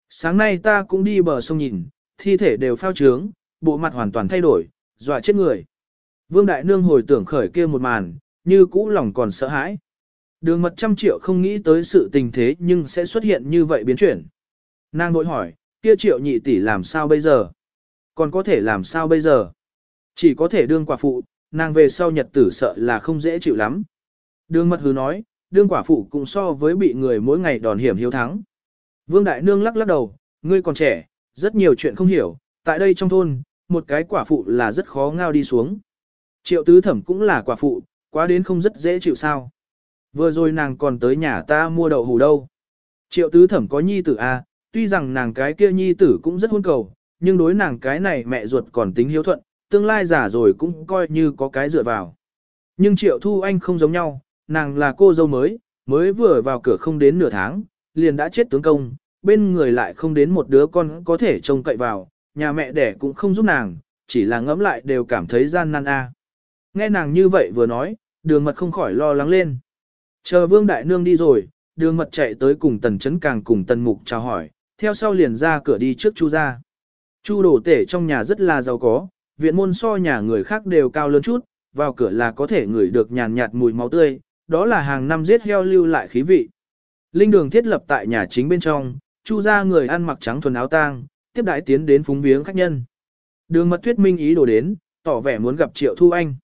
Sáng nay ta cũng đi bờ sông nhìn, thi thể đều phao trướng, bộ mặt hoàn toàn thay đổi, dọa chết người. Vương Đại Nương hồi tưởng khởi kia một màn, như cũ lòng còn sợ hãi. Đường mật trăm triệu không nghĩ tới sự tình thế nhưng sẽ xuất hiện như vậy biến chuyển. Nàng bội hỏi, kia triệu nhị tỷ làm sao bây giờ? Còn có thể làm sao bây giờ? Chỉ có thể đương quả phụ, nàng về sau nhật tử sợ là không dễ chịu lắm. Đường mật hứ nói, đương quả phụ cũng so với bị người mỗi ngày đòn hiểm hiếu thắng. Vương Đại Nương lắc lắc đầu, ngươi còn trẻ, rất nhiều chuyện không hiểu, tại đây trong thôn, một cái quả phụ là rất khó ngao đi xuống. Triệu tứ thẩm cũng là quả phụ, quá đến không rất dễ chịu sao. Vừa rồi nàng còn tới nhà ta mua đậu hủ đâu. Triệu tứ thẩm có nhi tử à? tuy rằng nàng cái kia nhi tử cũng rất hôn cầu, nhưng đối nàng cái này mẹ ruột còn tính hiếu thuận, tương lai giả rồi cũng coi như có cái dựa vào. Nhưng triệu thu anh không giống nhau, nàng là cô dâu mới, mới vừa vào cửa không đến nửa tháng, liền đã chết tướng công, bên người lại không đến một đứa con có thể trông cậy vào, nhà mẹ đẻ cũng không giúp nàng, chỉ là ngẫm lại đều cảm thấy gian nan a. Nghe nàng như vậy vừa nói, đường mật không khỏi lo lắng lên. Chờ vương đại nương đi rồi, đường mật chạy tới cùng tần chấn càng cùng tần mục chào hỏi, theo sau liền ra cửa đi trước chu ra. Chu đổ tể trong nhà rất là giàu có, viện môn so nhà người khác đều cao lớn chút, vào cửa là có thể ngửi được nhàn nhạt mùi máu tươi, đó là hàng năm giết heo lưu lại khí vị. Linh đường thiết lập tại nhà chính bên trong, chu ra người ăn mặc trắng thuần áo tang, tiếp đãi tiến đến phúng viếng khách nhân. Đường mật thuyết minh ý đồ đến, tỏ vẻ muốn gặp Triệu Thu Anh.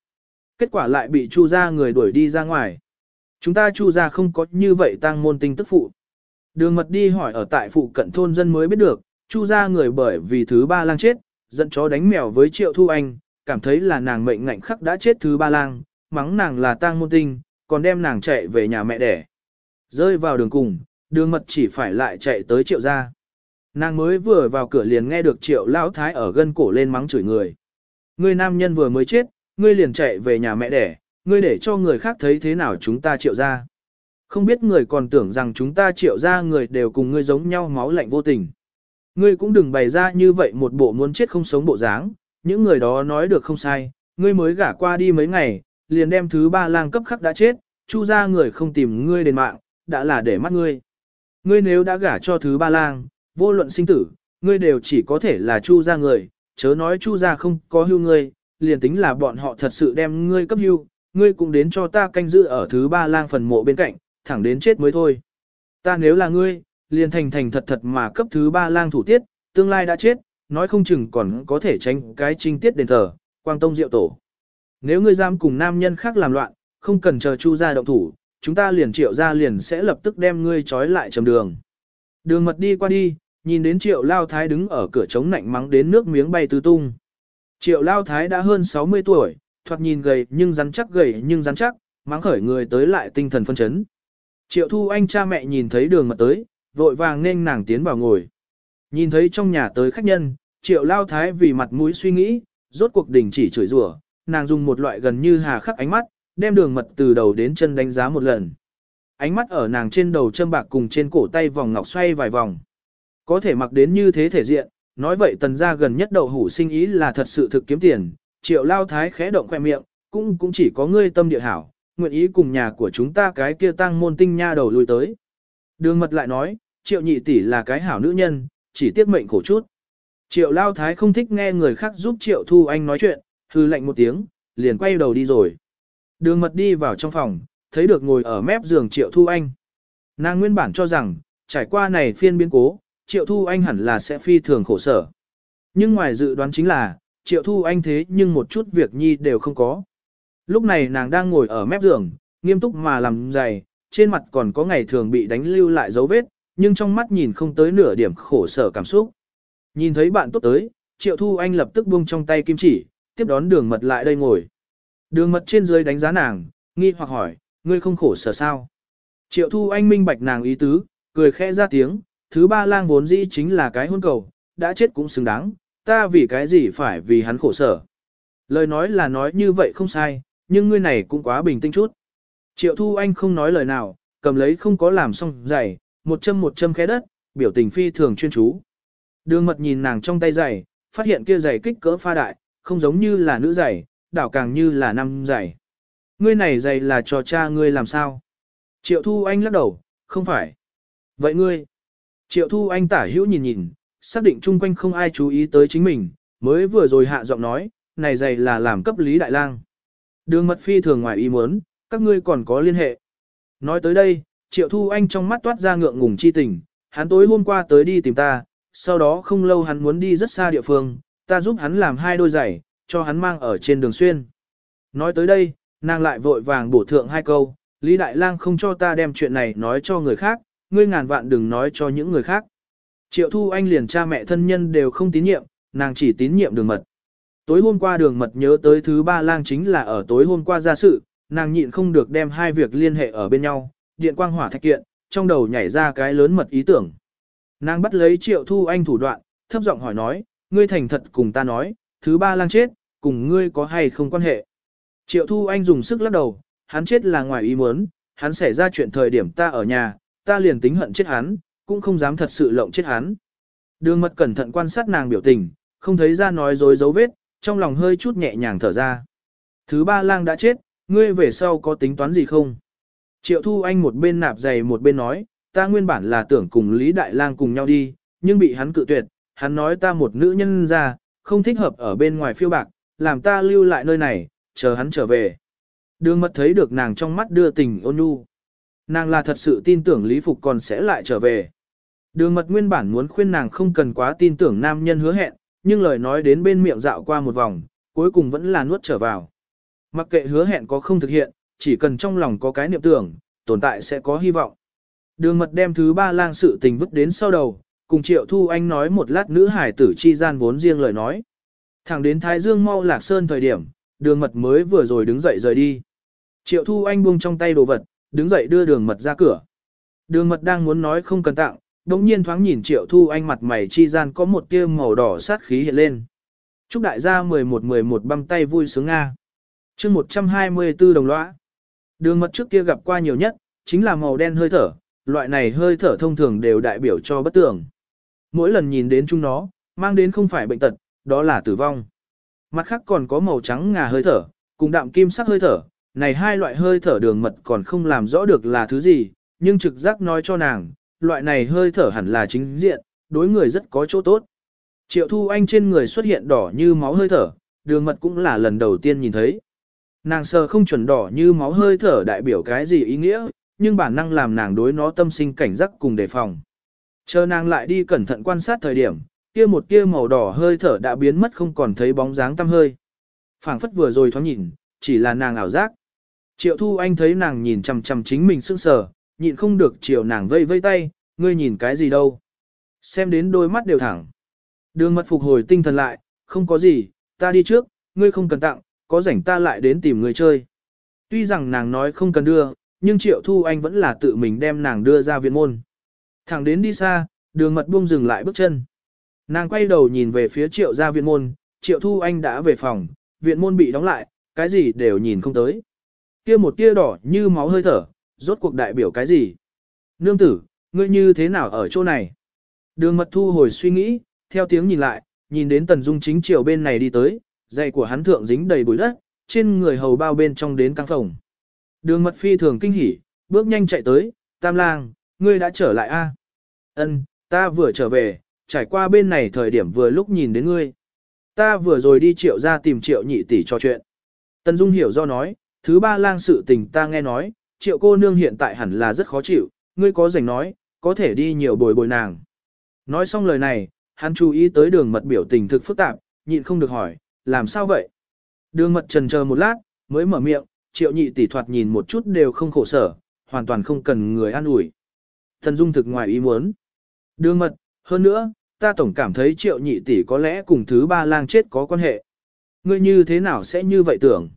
Kết quả lại bị chu ra người đuổi đi ra ngoài. Chúng ta chu ra không có như vậy tăng môn tinh tức phụ. Đường mật đi hỏi ở tại phụ cận thôn dân mới biết được, chu ra người bởi vì thứ ba lang chết, dẫn chó đánh mèo với Triệu Thu Anh, cảm thấy là nàng mệnh ngạnh khắc đã chết thứ ba lang, mắng nàng là tang môn tinh, còn đem nàng chạy về nhà mẹ đẻ. Rơi vào đường cùng, đường mật chỉ phải lại chạy tới triệu gia. Nàng mới vừa vào cửa liền nghe được triệu lão thái ở gân cổ lên mắng chửi người. Ngươi nam nhân vừa mới chết, ngươi liền chạy về nhà mẹ đẻ, ngươi để cho người khác thấy thế nào chúng ta triệu gia. Không biết người còn tưởng rằng chúng ta triệu gia người đều cùng ngươi giống nhau máu lạnh vô tình. Ngươi cũng đừng bày ra như vậy một bộ muốn chết không sống bộ dáng, những người đó nói được không sai, ngươi mới gả qua đi mấy ngày, liền đem thứ ba lang cấp khắc đã chết, chu ra người không tìm ngươi đền mạng, đã là để mắt ngươi. Ngươi nếu đã gả cho thứ ba lang, vô luận sinh tử, ngươi đều chỉ có thể là chu ra người, chớ nói chu ra không có hưu ngươi, liền tính là bọn họ thật sự đem ngươi cấp hưu, ngươi cũng đến cho ta canh giữ ở thứ ba lang phần mộ bên cạnh, thẳng đến chết mới thôi. Ta nếu là ngươi, liền thành thành thật thật mà cấp thứ ba lang thủ tiết, tương lai đã chết, nói không chừng còn có thể tránh cái trinh tiết đền thờ, quang tông diệu tổ. Nếu ngươi dám cùng nam nhân khác làm loạn, không cần chờ chu ra động thủ, chúng ta liền triệu ra liền sẽ lập tức đem ngươi trói lại trầm đường. Đường mật đi qua đi, nhìn đến triệu lao thái đứng ở cửa trống nạnh mắng đến nước miếng bay tứ tung. Triệu lao thái đã hơn 60 tuổi, thoạt nhìn gầy nhưng rắn chắc gầy nhưng rắn chắc, mắng khởi người tới lại tinh thần phân chấn. Triệu thu anh cha mẹ nhìn thấy đường mật tới, vội vàng nên nàng tiến vào ngồi. Nhìn thấy trong nhà tới khách nhân, triệu lao thái vì mặt mũi suy nghĩ, rốt cuộc đình chỉ chửi rủa, nàng dùng một loại gần như hà khắc ánh mắt, đem đường mật từ đầu đến chân đánh giá một lần. Ánh mắt ở nàng trên đầu châm bạc cùng trên cổ tay vòng ngọc xoay vài vòng. Có thể mặc đến như thế thể diện, nói vậy tần gia gần nhất đầu hủ sinh ý là thật sự thực kiếm tiền, triệu lao thái khẽ động khoe miệng, cũng cũng chỉ có ngươi tâm địa hảo, nguyện ý cùng nhà của chúng ta cái kia tăng môn tinh nha đầu lui tới. Đường mật lại nói, triệu nhị tỷ là cái hảo nữ nhân, chỉ tiếc mệnh khổ chút. Triệu lao thái không thích nghe người khác giúp triệu thu anh nói chuyện, hư lệnh một tiếng, liền quay đầu đi rồi. Đường mật đi vào trong phòng, thấy được ngồi ở mép giường Triệu Thu Anh. Nàng nguyên bản cho rằng, trải qua này phiên biến cố, Triệu Thu Anh hẳn là sẽ phi thường khổ sở. Nhưng ngoài dự đoán chính là, Triệu Thu Anh thế nhưng một chút việc nhi đều không có. Lúc này nàng đang ngồi ở mép giường, nghiêm túc mà làm dày, trên mặt còn có ngày thường bị đánh lưu lại dấu vết, nhưng trong mắt nhìn không tới nửa điểm khổ sở cảm xúc. Nhìn thấy bạn tốt tới, Triệu Thu Anh lập tức buông trong tay kim chỉ, tiếp đón đường mật lại đây ngồi. Đường mật trên dưới đánh giá nàng, nghi hoặc hỏi, ngươi không khổ sở sao? Triệu thu anh minh bạch nàng ý tứ, cười khẽ ra tiếng, thứ ba lang vốn dĩ chính là cái hôn cầu, đã chết cũng xứng đáng, ta vì cái gì phải vì hắn khổ sở. Lời nói là nói như vậy không sai, nhưng ngươi này cũng quá bình tĩnh chút. Triệu thu anh không nói lời nào, cầm lấy không có làm xong giày, một châm một châm khẽ đất, biểu tình phi thường chuyên chú. Đường mật nhìn nàng trong tay giày, phát hiện kia giày kích cỡ pha đại, không giống như là nữ giày, đảo càng như là nam giày. Ngươi này giày là cho cha ngươi làm sao? Triệu Thu Anh lắc đầu, không phải. Vậy ngươi? Triệu Thu Anh tả hữu nhìn nhìn, xác định chung quanh không ai chú ý tới chính mình, mới vừa rồi hạ giọng nói, này giày là làm cấp Lý Đại Lang. Đường mật phi thường ngoài ý muốn, các ngươi còn có liên hệ. Nói tới đây, Triệu Thu Anh trong mắt toát ra ngượng ngùng chi tình, hắn tối hôm qua tới đi tìm ta, sau đó không lâu hắn muốn đi rất xa địa phương, ta giúp hắn làm hai đôi giày, cho hắn mang ở trên đường xuyên. Nói tới đây, nàng lại vội vàng bổ thượng hai câu, Lý Đại Lang không cho ta đem chuyện này nói cho người khác, ngươi ngàn vạn đừng nói cho những người khác. Triệu Thu Anh liền cha mẹ thân nhân đều không tín nhiệm, nàng chỉ tín nhiệm đường mật. Tối hôm qua đường mật nhớ tới thứ ba lang chính là ở tối hôm qua ra sự, nàng nhịn không được đem hai việc liên hệ ở bên nhau, điện quang hỏa thạch kiện, trong đầu nhảy ra cái lớn mật ý tưởng. Nàng bắt lấy Triệu Thu Anh thủ đoạn, thấp giọng hỏi nói, ngươi thành thật cùng ta nói, thứ ba lang chết, cùng ngươi có hay không quan hệ. Triệu Thu Anh dùng sức lắc đầu, hắn chết là ngoài ý muốn, hắn xảy ra chuyện thời điểm ta ở nhà, ta liền tính hận chết hắn, cũng không dám thật sự lộng chết hắn. Đường mật cẩn thận quan sát nàng biểu tình, không thấy ra nói dối dấu vết, trong lòng hơi chút nhẹ nhàng thở ra. Thứ ba lang đã chết, ngươi về sau có tính toán gì không? Triệu Thu Anh một bên nạp giày một bên nói, ta nguyên bản là tưởng cùng Lý Đại Lang cùng nhau đi, nhưng bị hắn cự tuyệt, hắn nói ta một nữ nhân ra, không thích hợp ở bên ngoài phiêu bạc, làm ta lưu lại nơi này, chờ hắn trở về. Đường mật thấy được nàng trong mắt đưa tình ôn nhu. Nàng là thật sự tin tưởng Lý Phục còn sẽ lại trở về. Đường mật nguyên bản muốn khuyên nàng không cần quá tin tưởng nam nhân hứa hẹn, nhưng lời nói đến bên miệng dạo qua một vòng, cuối cùng vẫn là nuốt trở vào. Mặc kệ hứa hẹn có không thực hiện, chỉ cần trong lòng có cái niệm tưởng, tồn tại sẽ có hy vọng. Đường mật đem thứ ba lang sự tình vứt đến sau đầu, cùng Triệu Thu Anh nói một lát nữ hải tử chi gian vốn riêng lời nói. Thẳng đến Thái Dương mau lạc sơn thời điểm, đường mật mới vừa rồi đứng dậy rời đi. Triệu Thu Anh buông trong tay đồ vật, đứng dậy đưa đường mật ra cửa. Đường mật đang muốn nói không cần tặng, đồng nhiên thoáng nhìn Triệu Thu Anh mặt mày chi gian có một tia màu đỏ sát khí hiện lên. Chúc đại gia 11-11 băm tay vui sướng Nga chương 124 đồng lõa. Đường mật trước kia gặp qua nhiều nhất, chính là màu đen hơi thở, loại này hơi thở thông thường đều đại biểu cho bất tường. Mỗi lần nhìn đến chúng nó, mang đến không phải bệnh tật, đó là tử vong. Mặt khác còn có màu trắng ngà hơi thở, cùng đạm kim sắc hơi thở, này hai loại hơi thở đường mật còn không làm rõ được là thứ gì, nhưng trực giác nói cho nàng, loại này hơi thở hẳn là chính diện, đối người rất có chỗ tốt. Triệu Thu Anh trên người xuất hiện đỏ như máu hơi thở, đường mật cũng là lần đầu tiên nhìn thấy. Nàng sờ không chuẩn đỏ như máu hơi thở đại biểu cái gì ý nghĩa, nhưng bản năng làm nàng đối nó tâm sinh cảnh giác cùng đề phòng. Chờ nàng lại đi cẩn thận quan sát thời điểm, kia một kia màu đỏ hơi thở đã biến mất không còn thấy bóng dáng tăm hơi. phảng phất vừa rồi thoáng nhìn, chỉ là nàng ảo giác. Triệu Thu Anh thấy nàng nhìn chằm chằm chính mình sững sờ, nhịn không được chiều nàng vây vây tay, ngươi nhìn cái gì đâu. Xem đến đôi mắt đều thẳng. Đường mật phục hồi tinh thần lại, không có gì, ta đi trước, ngươi không cần tặng, có rảnh ta lại đến tìm người chơi. Tuy rằng nàng nói không cần đưa, nhưng Triệu Thu Anh vẫn là tự mình đem nàng đưa ra viện môn. Thẳng đến đi xa, đường mật buông dừng lại bước chân. Nàng quay đầu nhìn về phía Triệu gia viện môn, Triệu Thu Anh đã về phòng, viện môn bị đóng lại, cái gì đều nhìn không tới. Kia một tia đỏ như máu hơi thở, rốt cuộc đại biểu cái gì? Nương tử, ngươi như thế nào ở chỗ này? Đường mật thu hồi suy nghĩ, theo tiếng nhìn lại, nhìn đến Tần Dung chính chiều bên này đi tới, giày của hắn thượng dính đầy bụi đất, trên người hầu bao bên trong đến căng phòng. Đường mật phi thường kinh hỉ, bước nhanh chạy tới, tam lang, ngươi đã trở lại a? Ân, ta vừa trở về, trải qua bên này thời điểm vừa lúc nhìn đến ngươi. Ta vừa rồi đi triệu ra tìm triệu nhị tỷ trò chuyện. Tần Dung hiểu do nói, thứ ba lang sự tình ta nghe nói, triệu cô nương hiện tại hẳn là rất khó chịu, ngươi có rảnh nói, có thể đi nhiều bồi bồi nàng. Nói xong lời này, hắn chú ý tới đường mật biểu tình thực phức tạp, nhịn không được hỏi, làm sao vậy? Đường mật trần chờ một lát, mới mở miệng, triệu nhị tỷ thoạt nhìn một chút đều không khổ sở, hoàn toàn không cần người an ủi. Thần dung thực ngoài ý muốn. Đường mật, hơn nữa, ta tổng cảm thấy triệu nhị tỷ có lẽ cùng thứ ba lang chết có quan hệ. Ngươi như thế nào sẽ như vậy tưởng?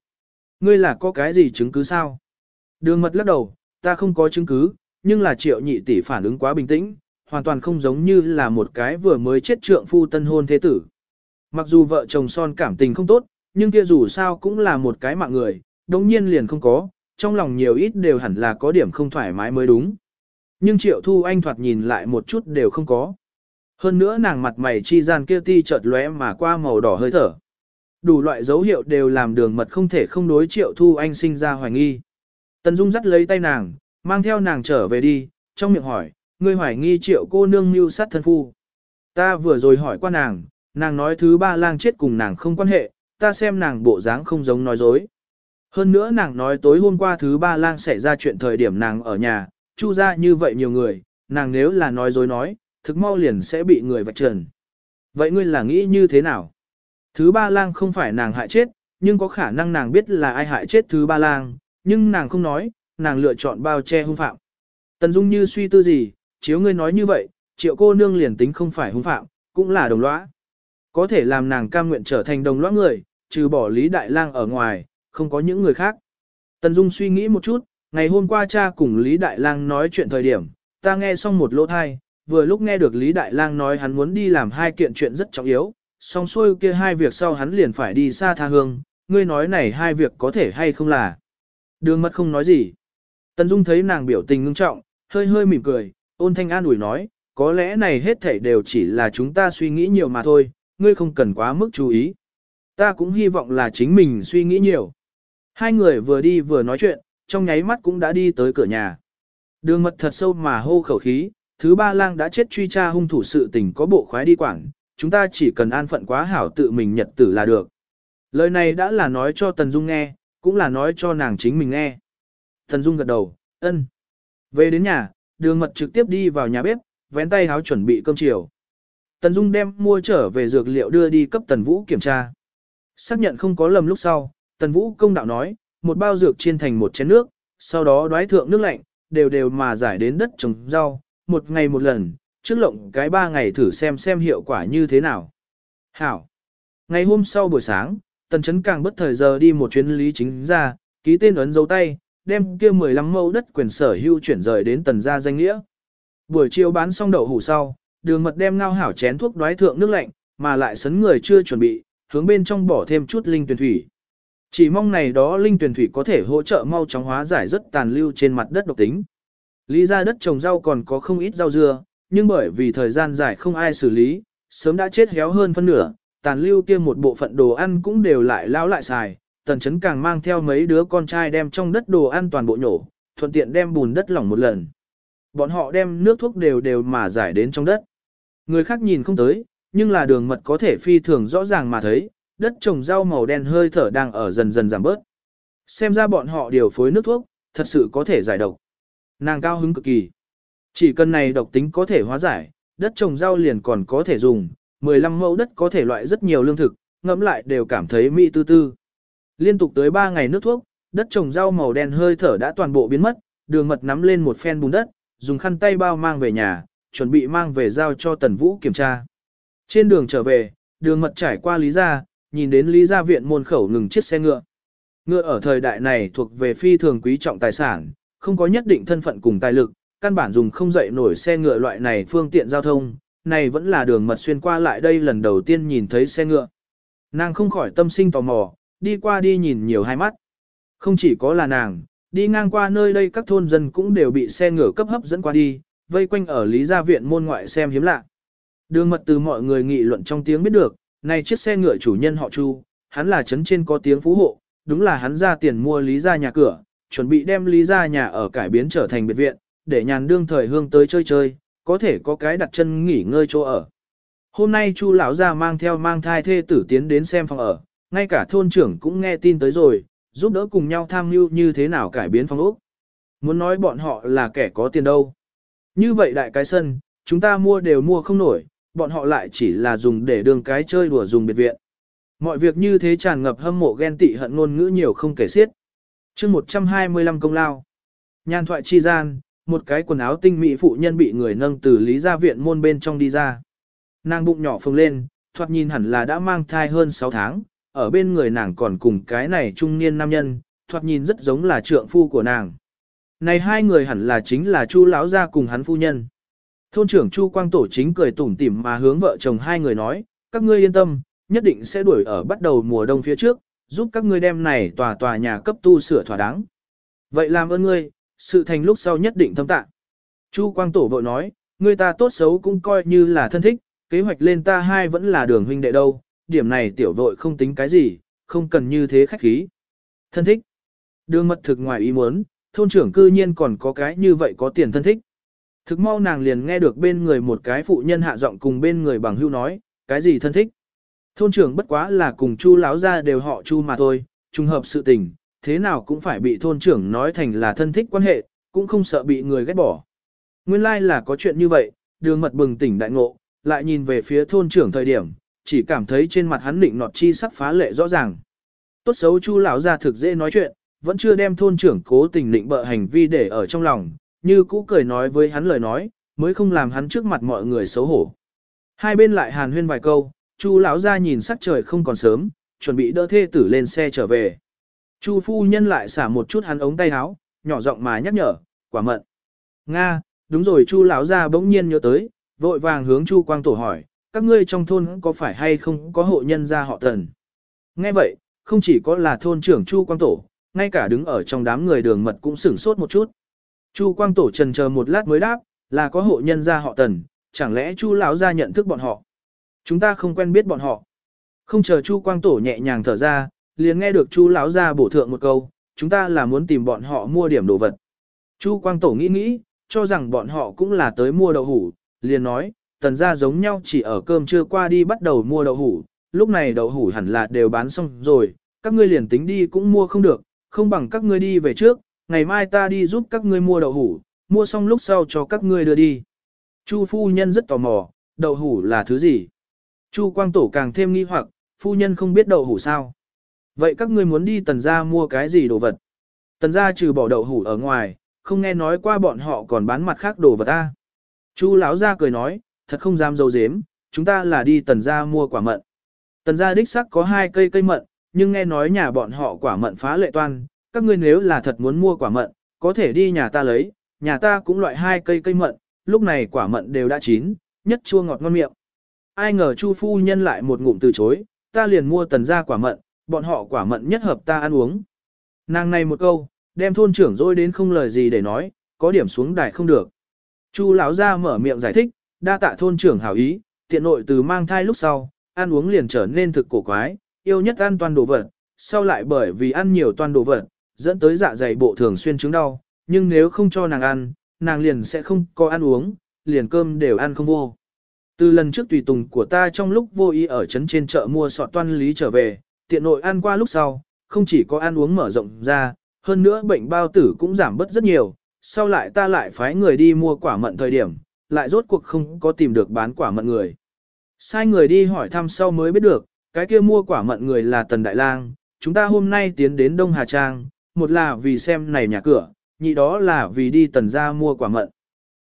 Ngươi là có cái gì chứng cứ sao? Đường mật lắc đầu, ta không có chứng cứ, nhưng là triệu nhị tỷ phản ứng quá bình tĩnh, hoàn toàn không giống như là một cái vừa mới chết trượng phu tân hôn thế tử. Mặc dù vợ chồng son cảm tình không tốt, nhưng kia dù sao cũng là một cái mạng người, đồng nhiên liền không có, trong lòng nhiều ít đều hẳn là có điểm không thoải mái mới đúng. Nhưng triệu thu anh thoạt nhìn lại một chút đều không có. Hơn nữa nàng mặt mày chi gian kia ti chợt lóe mà qua màu đỏ hơi thở. Đủ loại dấu hiệu đều làm đường mật không thể không đối triệu thu anh sinh ra hoài nghi. Tần Dung dắt lấy tay nàng, mang theo nàng trở về đi, trong miệng hỏi, ngươi hoài nghi triệu cô nương mưu sát thân phu. Ta vừa rồi hỏi qua nàng, nàng nói thứ ba lang chết cùng nàng không quan hệ, ta xem nàng bộ dáng không giống nói dối. Hơn nữa nàng nói tối hôm qua thứ ba lang xảy ra chuyện thời điểm nàng ở nhà, chu ra như vậy nhiều người, nàng nếu là nói dối nói, thực mau liền sẽ bị người vạch trần. Vậy ngươi là nghĩ như thế nào? Thứ ba lang không phải nàng hại chết, nhưng có khả năng nàng biết là ai hại chết thứ ba lang, nhưng nàng không nói, nàng lựa chọn bao che hung phạm. Tần Dung như suy tư gì, chiếu ngươi nói như vậy, triệu cô nương liền tính không phải hung phạm, cũng là đồng lõa. Có thể làm nàng cam nguyện trở thành đồng lõa người, trừ bỏ Lý Đại Lang ở ngoài, không có những người khác. Tần Dung suy nghĩ một chút, ngày hôm qua cha cùng Lý Đại Lang nói chuyện thời điểm, ta nghe xong một lỗ thai, vừa lúc nghe được Lý Đại Lang nói hắn muốn đi làm hai kiện chuyện rất trọng yếu, xong xuôi kia hai việc sau hắn liền phải đi xa tha hương, ngươi nói này hai việc có thể hay không là. Đường mật không nói gì. Tần Dung thấy nàng biểu tình ngưng trọng, hơi hơi mỉm cười, ôn thanh an ủi nói, có lẽ này hết thảy đều chỉ là chúng ta suy nghĩ nhiều mà thôi, ngươi không cần quá mức chú ý. Ta cũng hy vọng là chính mình suy nghĩ nhiều. Hai người vừa đi vừa nói chuyện, trong nháy mắt cũng đã đi tới cửa nhà. Đường mật thật sâu mà hô khẩu khí, thứ ba lang đã chết truy tra hung thủ sự tình có bộ khoái đi quảng, chúng ta chỉ cần an phận quá hảo tự mình nhật tử là được. Lời này đã là nói cho Tần Dung nghe, cũng là nói cho nàng chính mình nghe. Tần Dung gật đầu, ân. Về đến nhà, đường mật trực tiếp đi vào nhà bếp, vén tay háo chuẩn bị cơm chiều. Tần Dung đem mua trở về dược liệu đưa đi cấp Tần Vũ kiểm tra. Xác nhận không có lầm lúc sau, Tần Vũ công đạo nói, một bao dược chiên thành một chén nước, sau đó đoái thượng nước lạnh, đều đều mà giải đến đất trồng rau, một ngày một lần, trước lộng cái ba ngày thử xem xem hiệu quả như thế nào. Hảo. Ngày hôm sau buổi sáng, Tần Chấn càng bất thời giờ đi một chuyến lý chính ra, ký tên ấn dấu tay, đem kia 15 mẫu đất quyền sở hữu chuyển rời đến Tần gia danh nghĩa. Buổi chiều bán xong đậu hủ sau, đường mật đem ngao hảo chén thuốc đoái thượng nước lạnh, mà lại sấn người chưa chuẩn bị, hướng bên trong bỏ thêm chút linh tuyển thủy. Chỉ mong này đó linh tuyển thủy có thể hỗ trợ mau chóng hóa giải rất tàn lưu trên mặt đất độc tính. Lý ra đất trồng rau còn có không ít rau dưa, nhưng bởi vì thời gian dài không ai xử lý, sớm đã chết héo hơn phân nửa, tàn lưu kia một bộ phận đồ ăn cũng đều lại lao lại xài, tần chấn càng mang theo mấy đứa con trai đem trong đất đồ ăn toàn bộ nhổ, thuận tiện đem bùn đất lỏng một lần. Bọn họ đem nước thuốc đều đều mà giải đến trong đất. Người khác nhìn không tới, nhưng là đường mật có thể phi thường rõ ràng mà thấy, đất trồng rau màu đen hơi thở đang ở dần dần giảm bớt. Xem ra bọn họ điều phối nước thuốc, thật sự có thể giải độc. Nàng cao hứng cực kỳ. Chỉ cần này độc tính có thể hóa giải, đất trồng rau liền còn có thể dùng, 15 mẫu đất có thể loại rất nhiều lương thực, ngẫm lại đều cảm thấy mỹ tư tư. Liên tục tới 3 ngày nước thuốc, đất trồng rau màu đen hơi thở đã toàn bộ biến mất, đường mật nắm lên một phen bùn đất, dùng khăn tay bao mang về nhà, chuẩn bị mang về giao cho Tần Vũ kiểm tra. Trên đường trở về, đường mật trải qua Lý Gia, nhìn đến Lý Gia viện môn khẩu ngừng chiếc xe ngựa. Ngựa ở thời đại này thuộc về phi thường quý trọng tài sản, không có nhất định thân phận cùng tài lực, căn bản dùng không dậy nổi xe ngựa loại này phương tiện giao thông, này vẫn là đường mật xuyên qua lại đây lần đầu tiên nhìn thấy xe ngựa. Nàng không khỏi tâm sinh tò mò, đi qua đi nhìn nhiều hai mắt. Không chỉ có là nàng, đi ngang qua nơi đây các thôn dân cũng đều bị xe ngựa cấp hấp dẫn qua đi, vây quanh ở Lý Gia Viện môn ngoại xem hiếm lạ. Đường mật từ mọi người nghị luận trong tiếng biết được, này chiếc xe ngựa chủ nhân họ Chu, hắn là chấn trên có tiếng phú hộ, đúng là hắn ra tiền mua Lý Gia nhà cửa, chuẩn bị đem Lý Gia nhà ở cải biến trở thành biệt viện, để nhàn đương thời hương tới chơi chơi, có thể có cái đặt chân nghỉ ngơi chỗ ở. Hôm nay Chu lão gia mang theo mang thai thê tử tiến đến xem phòng ở, ngay cả thôn trưởng cũng nghe tin tới rồi, giúp đỡ cùng nhau tham mưu như thế nào cải biến phòng ốc. Muốn nói bọn họ là kẻ có tiền đâu. Như vậy đại cái sân, chúng ta mua đều mua không nổi, bọn họ lại chỉ là dùng để đường cái chơi đùa dùng biệt viện. Mọi việc như thế tràn ngập hâm mộ ghen tị hận ngôn ngữ nhiều không kể xiết. chương 125 công lao. Nhan thoại chi gian, một cái quần áo tinh mỹ phụ nhân bị người nâng từ lý gia viện môn bên trong đi ra. Nàng bụng nhỏ phồng lên, thoạt nhìn hẳn là đã mang thai hơn 6 tháng, ở bên người nàng còn cùng cái này trung niên nam nhân, thoạt nhìn rất giống là trượng phu của nàng. Này hai người hẳn là chính là Chu lão gia cùng hắn phu nhân. Thôn trưởng Chu Quang Tổ chính cười tủm tỉm mà hướng vợ chồng hai người nói, các ngươi yên tâm, nhất định sẽ đuổi ở bắt đầu mùa đông phía trước, giúp các ngươi đem này tòa tòa nhà cấp tu sửa thỏa đáng. Vậy làm ơn ngươi, sự thành lúc sau nhất định thâm tạ. Chu Quang Tổ vội nói, ngươi ta tốt xấu cũng coi như là thân thích, kế hoạch lên ta hai vẫn là đường huynh đệ đâu, điểm này tiểu vội không tính cái gì, không cần như thế khách khí. Thân thích. Đường mật thực ngoài ý muốn, thôn trưởng cư nhiên còn có cái như vậy có tiền thân thích. Thực mau nàng liền nghe được bên người một cái phụ nhân hạ giọng cùng bên người bằng hưu nói, cái gì thân thích. Thôn trưởng bất quá là cùng chu láo ra đều họ chu mà thôi, trùng hợp sự tình, thế nào cũng phải bị thôn trưởng nói thành là thân thích quan hệ, cũng không sợ bị người ghét bỏ. Nguyên lai like là có chuyện như vậy, đường mật bừng tỉnh đại ngộ, lại nhìn về phía thôn trưởng thời điểm, chỉ cảm thấy trên mặt hắn định nọt chi sắc phá lệ rõ ràng. Tốt xấu chu lão ra thực dễ nói chuyện, vẫn chưa đem thôn trưởng cố tình định bợ hành vi để ở trong lòng, như cũ cười nói với hắn lời nói, mới không làm hắn trước mặt mọi người xấu hổ. Hai bên lại hàn huyên vài câu, chu lão ra nhìn sắc trời không còn sớm, chuẩn bị đỡ thê tử lên xe trở về. Chu phu nhân lại xả một chút hắn ống tay áo, nhỏ giọng mà nhắc nhở, quả mận. Nga, đúng rồi chu lão ra bỗng nhiên nhớ tới, vội vàng hướng chu quang tổ hỏi, các ngươi trong thôn có phải hay không có hộ nhân gia họ tần. Nghe vậy, không chỉ có là thôn trưởng chu quang tổ, ngay cả đứng ở trong đám người đường mật cũng sửng sốt một chút. Chu quang tổ trần chờ một lát mới đáp, là có hộ nhân gia họ tần, chẳng lẽ chu lão gia nhận thức bọn họ. Chúng ta không quen biết bọn họ. Không chờ chu quang tổ nhẹ nhàng thở ra, liền nghe được chu lão gia bổ thượng một câu, chúng ta là muốn tìm bọn họ mua điểm đồ vật. Chu quang tổ nghĩ nghĩ, cho rằng bọn họ cũng là tới mua đậu hủ, liền nói, tần gia giống nhau chỉ ở cơm trưa qua đi bắt đầu mua đậu hủ, lúc này đậu hủ hẳn là đều bán xong rồi, các ngươi liền tính đi cũng mua không được, không bằng các ngươi đi về trước, ngày mai ta đi giúp các ngươi mua đậu hủ, mua xong lúc sau cho các ngươi đưa đi. Chu phu nhân rất tò mò, đậu hủ là thứ gì? Chu quang tổ càng thêm nghi hoặc, phu nhân không biết đậu hủ sao? Vậy các ngươi muốn đi tần gia mua cái gì đồ vật? Tần gia trừ bỏ đậu hủ ở ngoài, không nghe nói qua bọn họ còn bán mặt khác đồ vật ta. Chu lão gia cười nói, thật không dám dâu dếm, chúng ta là đi tần gia mua quả mận. Tần gia đích sắc có hai cây cây mận, nhưng nghe nói nhà bọn họ quả mận phá lệ toan, các ngươi nếu là thật muốn mua quả mận, có thể đi nhà ta lấy, nhà ta cũng loại hai cây cây mận, lúc này quả mận đều đã chín, nhất chua ngọt ngon miệng. Ai ngờ Chu phu nhân lại một ngụm từ chối, ta liền mua tần gia quả mận, bọn họ quả mận nhất hợp ta ăn uống. Nàng này một câu, đem thôn trưởng dối đến không lời gì để nói, có điểm xuống đài không được. Chu lão gia mở miệng giải thích, đa tạ thôn trưởng hảo ý, tiện nội từ mang thai lúc sau, ăn uống liền trở nên thực cổ quái, yêu nhất ăn toàn đồ vật, sau lại bởi vì ăn nhiều toàn đồ vật, dẫn tới dạ dày bộ thường xuyên chứng đau, nhưng nếu không cho nàng ăn, nàng liền sẽ không có ăn uống, liền cơm đều ăn không vô. Từ lần trước tùy tùng của ta trong lúc vô ý ở trấn trên chợ mua sọt toan lý trở về, tiện nội ăn qua lúc sau, không chỉ có ăn uống mở rộng ra, hơn nữa bệnh bao tử cũng giảm bớt rất nhiều, sau lại ta lại phái người đi mua quả mận thời điểm, lại rốt cuộc không có tìm được bán quả mận người. Sai người đi hỏi thăm sau mới biết được, cái kia mua quả mận người là Tần Đại Lang, chúng ta hôm nay tiến đến Đông Hà Trang, một là vì xem này nhà cửa, nhị đó là vì đi Tần gia mua quả mận.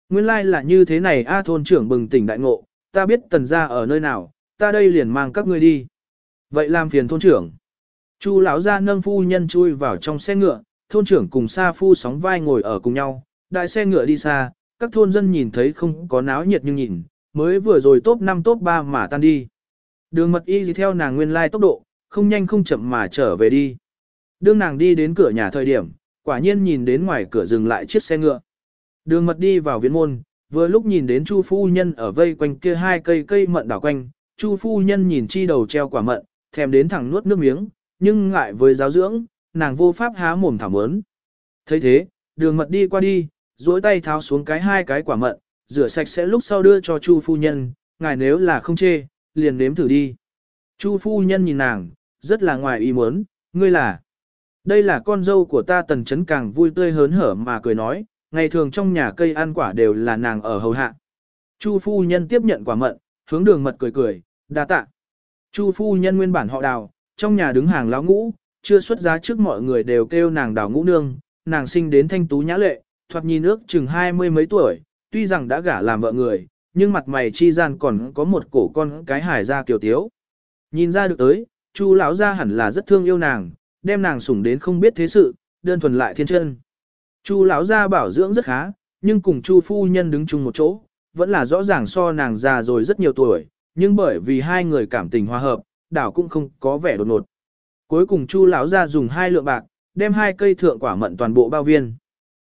Nguyên lai like là như thế này A thôn trưởng bừng tỉnh đại ngộ, ta biết Tần gia ở nơi nào, ta đây liền mang các ngươi đi. Vậy làm phiền thôn trưởng. Chu lão gia nâng phu nhân chui vào trong xe ngựa, thôn trưởng cùng Sa Phu sóng vai ngồi ở cùng nhau, đại xe ngựa đi xa, các thôn dân nhìn thấy không có náo nhiệt nhưng nhìn, mới vừa rồi top 5 top 3 mà tan đi. Đường mật y gì theo nàng nguyên lai tốc độ, không nhanh không chậm mà trở về đi. Đương nàng đi đến cửa nhà thời điểm, quả nhiên nhìn đến ngoài cửa dừng lại chiếc xe ngựa. Đường mật đi vào viện môn, vừa lúc nhìn đến Chu phu nhân ở vây quanh kia hai cây cây mận đảo quanh, Chu phu nhân nhìn chi đầu treo quả mận, thèm đến thẳng nuốt nước miếng, nhưng ngại với giáo dưỡng, nàng vô pháp há mồm thảm ớn. thấy thế, đường mật đi qua đi, duỗi tay tháo xuống cái hai cái quả mận, rửa sạch sẽ lúc sau đưa cho Chu phu nhân, ngài nếu là không chê, liền nếm thử đi. Chu phu nhân nhìn nàng, rất là ngoài ý muốn, ngươi là. Đây là con dâu của ta tần chấn càng vui tươi hớn hở mà cười nói, ngày thường trong nhà cây ăn quả đều là nàng ở hầu hạ. Chu phu nhân tiếp nhận quả mận, hướng đường mật cười cười, đa tạ. Chu phu nhân nguyên bản họ đào, trong nhà đứng hàng lão ngũ, chưa xuất giá trước mọi người đều kêu nàng đào ngũ nương, nàng sinh đến thanh tú nhã lệ, thoạt nhìn ước chừng hai mươi mấy tuổi, tuy rằng đã gả làm vợ người, nhưng mặt mày chi gian còn có một cổ con cái hải ra kiều tiếu. Nhìn ra được tới, Chu lão gia hẳn là rất thương yêu nàng, đem nàng sủng đến không biết thế sự, đơn thuần lại thiên chân. Chu lão gia bảo dưỡng rất khá, nhưng cùng Chu phu nhân đứng chung một chỗ, vẫn là rõ ràng so nàng già rồi rất nhiều tuổi, nhưng bởi vì hai người cảm tình hòa hợp, đảo cũng không có vẻ đột ngột. Cuối cùng Chu lão gia dùng hai lượng bạc, đem hai cây thượng quả mận toàn bộ bao viên.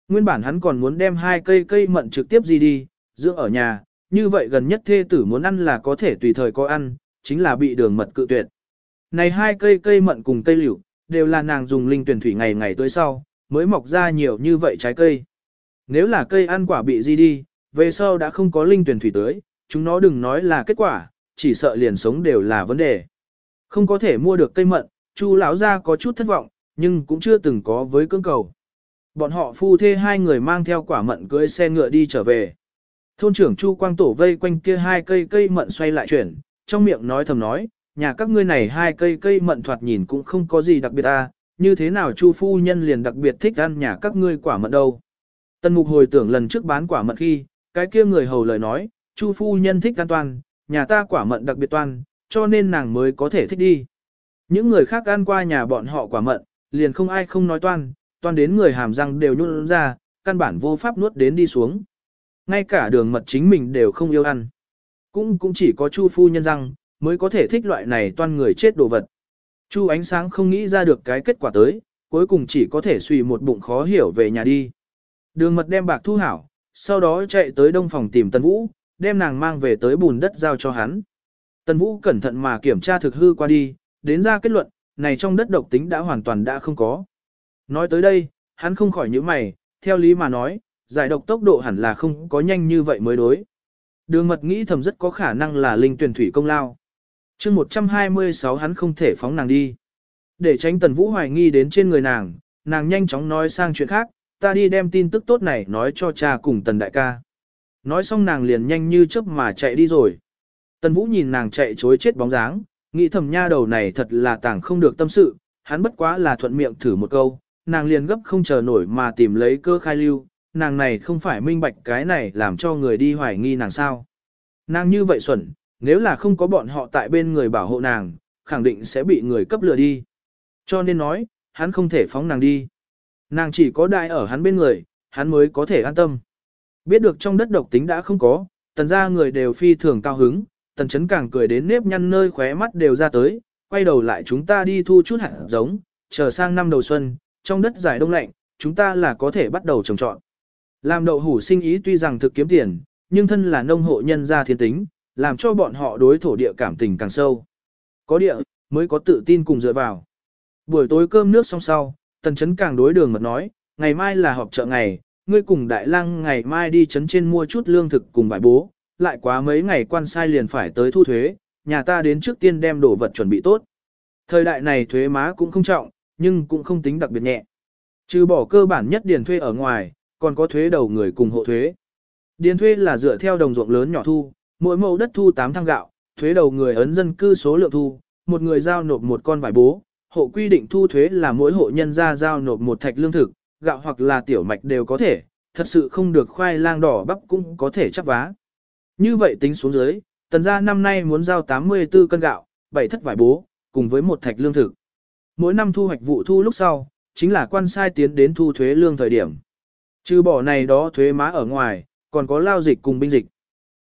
Nguyên bản hắn còn muốn đem hai cây cây mận trực tiếp gì đi, dưỡng ở nhà, như vậy gần nhất thê tử muốn ăn là có thể tùy thời có ăn, chính là bị đường mật cự tuyệt. Này hai cây cây mận cùng cây liễu, đều là nàng dùng linh tuyển thủy ngày ngày tới sau, mới mọc ra nhiều như vậy trái cây. Nếu là cây ăn quả bị di đi, về sau đã không có linh tuyển thủy tới, chúng nó đừng nói là kết quả, chỉ sợ liền sống đều là vấn đề. Không có thể mua được cây mận, Chu lão gia có chút thất vọng, nhưng cũng chưa từng có với cưỡng cầu. Bọn họ phu thê hai người mang theo quả mận cưới xe ngựa đi trở về. Thôn trưởng Chu Quang Tổ vây quanh kia hai cây cây mận xoay lại chuyển, trong miệng nói thầm nói, nhà các ngươi này hai cây cây mận thoạt nhìn cũng không có gì đặc biệt à, như thế nào Chu phu nhân liền đặc biệt thích ăn nhà các ngươi quả mận đâu. Tân mục hồi tưởng lần trước bán quả mận khi, cái kia người hầu lời nói, Chu phu nhân thích ăn toàn, nhà ta quả mận đặc biệt toàn cho nên nàng mới có thể thích đi. Những người khác ăn qua nhà bọn họ quả mận, liền không ai không nói toan, toan đến người hàm răng đều nhún ra, căn bản vô pháp nuốt đến đi xuống. Ngay cả đường mật chính mình đều không yêu ăn. Cũng cũng chỉ có Chu phu nhân răng, mới có thể thích loại này toan người chết đồ vật. Chu ánh sáng không nghĩ ra được cái kết quả tới, cuối cùng chỉ có thể suy một bụng khó hiểu về nhà đi. Đường mật đem bạc thu hảo, sau đó chạy tới đông phòng tìm Tân Vũ, đem nàng mang về tới bùn đất giao cho hắn. Tân Vũ cẩn thận mà kiểm tra thực hư qua đi, đến ra kết luận, này trong đất độc tính đã hoàn toàn đã không có. Nói tới đây, hắn không khỏi nhíu mày, theo lý mà nói, giải độc tốc độ hẳn là không có nhanh như vậy mới đối. Đường mật nghĩ thầm rất có khả năng là linh tuyển thủy công lao. chương 126 hắn không thể phóng nàng đi. Để tránh tần vũ hoài nghi đến trên người nàng, nàng nhanh chóng nói sang chuyện khác, ta đi đem tin tức tốt này nói cho cha cùng tần đại ca. Nói xong nàng liền nhanh như chớp mà chạy đi rồi. Tần vũ nhìn nàng chạy chối chết bóng dáng, nghĩ thầm nha đầu này thật là tảng không được tâm sự, hắn bất quá là thuận miệng thử một câu, nàng liền gấp không chờ nổi mà tìm lấy cơ khai lưu, nàng này không phải minh bạch cái này làm cho người đi hoài nghi nàng sao. Nàng như vậy xuẩn, nếu là không có bọn họ tại bên người bảo hộ nàng, khẳng định sẽ bị người cấp lừa đi. Cho nên nói, hắn không thể phóng nàng đi. Nàng chỉ có đại ở hắn bên người, hắn mới có thể an tâm. Biết được trong đất độc tính đã không có, tần ra người đều phi thường cao hứng, tần chấn càng cười đến nếp nhăn nơi khóe mắt đều ra tới, quay đầu lại chúng ta đi thu chút hạt giống, chờ sang năm đầu xuân, trong đất giải đông lạnh, chúng ta là có thể bắt đầu trồng trọt. Làm đậu hủ sinh ý tuy rằng thực kiếm tiền, nhưng thân là nông hộ nhân gia thiên tính, làm cho bọn họ đối thổ địa cảm tình càng sâu. Có địa, mới có tự tin cùng dựa vào. Buổi tối cơm nước xong sau, tần chấn càng đối đường mật nói, ngày mai là họp chợ ngày, ngươi cùng đại lang ngày mai đi chấn trên mua chút lương thực cùng bài bố, lại quá mấy ngày quan sai liền phải tới thu thuế, nhà ta đến trước tiên đem đồ vật chuẩn bị tốt. Thời đại này thuế má cũng không trọng, nhưng cũng không tính đặc biệt nhẹ. Trừ bỏ cơ bản nhất điền thuê ở ngoài, còn có thuế đầu người cùng hộ thuế. Điền thuê là dựa theo đồng ruộng lớn nhỏ thu, mỗi mẫu đất thu 8 thang gạo, thuế đầu người ấn dân cư số lượng thu, một người giao nộp một con vải bố, hộ quy định thu thuế là mỗi hộ nhân ra giao nộp một thạch lương thực, gạo hoặc là tiểu mạch đều có thể, thật sự không được khoai lang đỏ bắp cũng có thể chấp vá. Như vậy tính xuống dưới, tần gia năm nay muốn giao 84 cân gạo, 7 thất vải bố, cùng với một thạch lương thực. Mỗi năm thu hoạch vụ thu lúc sau, chính là quan sai tiến đến thu thuế lương thời điểm. Trừ bỏ này đó thuế má ở ngoài, còn có lao dịch cùng binh dịch.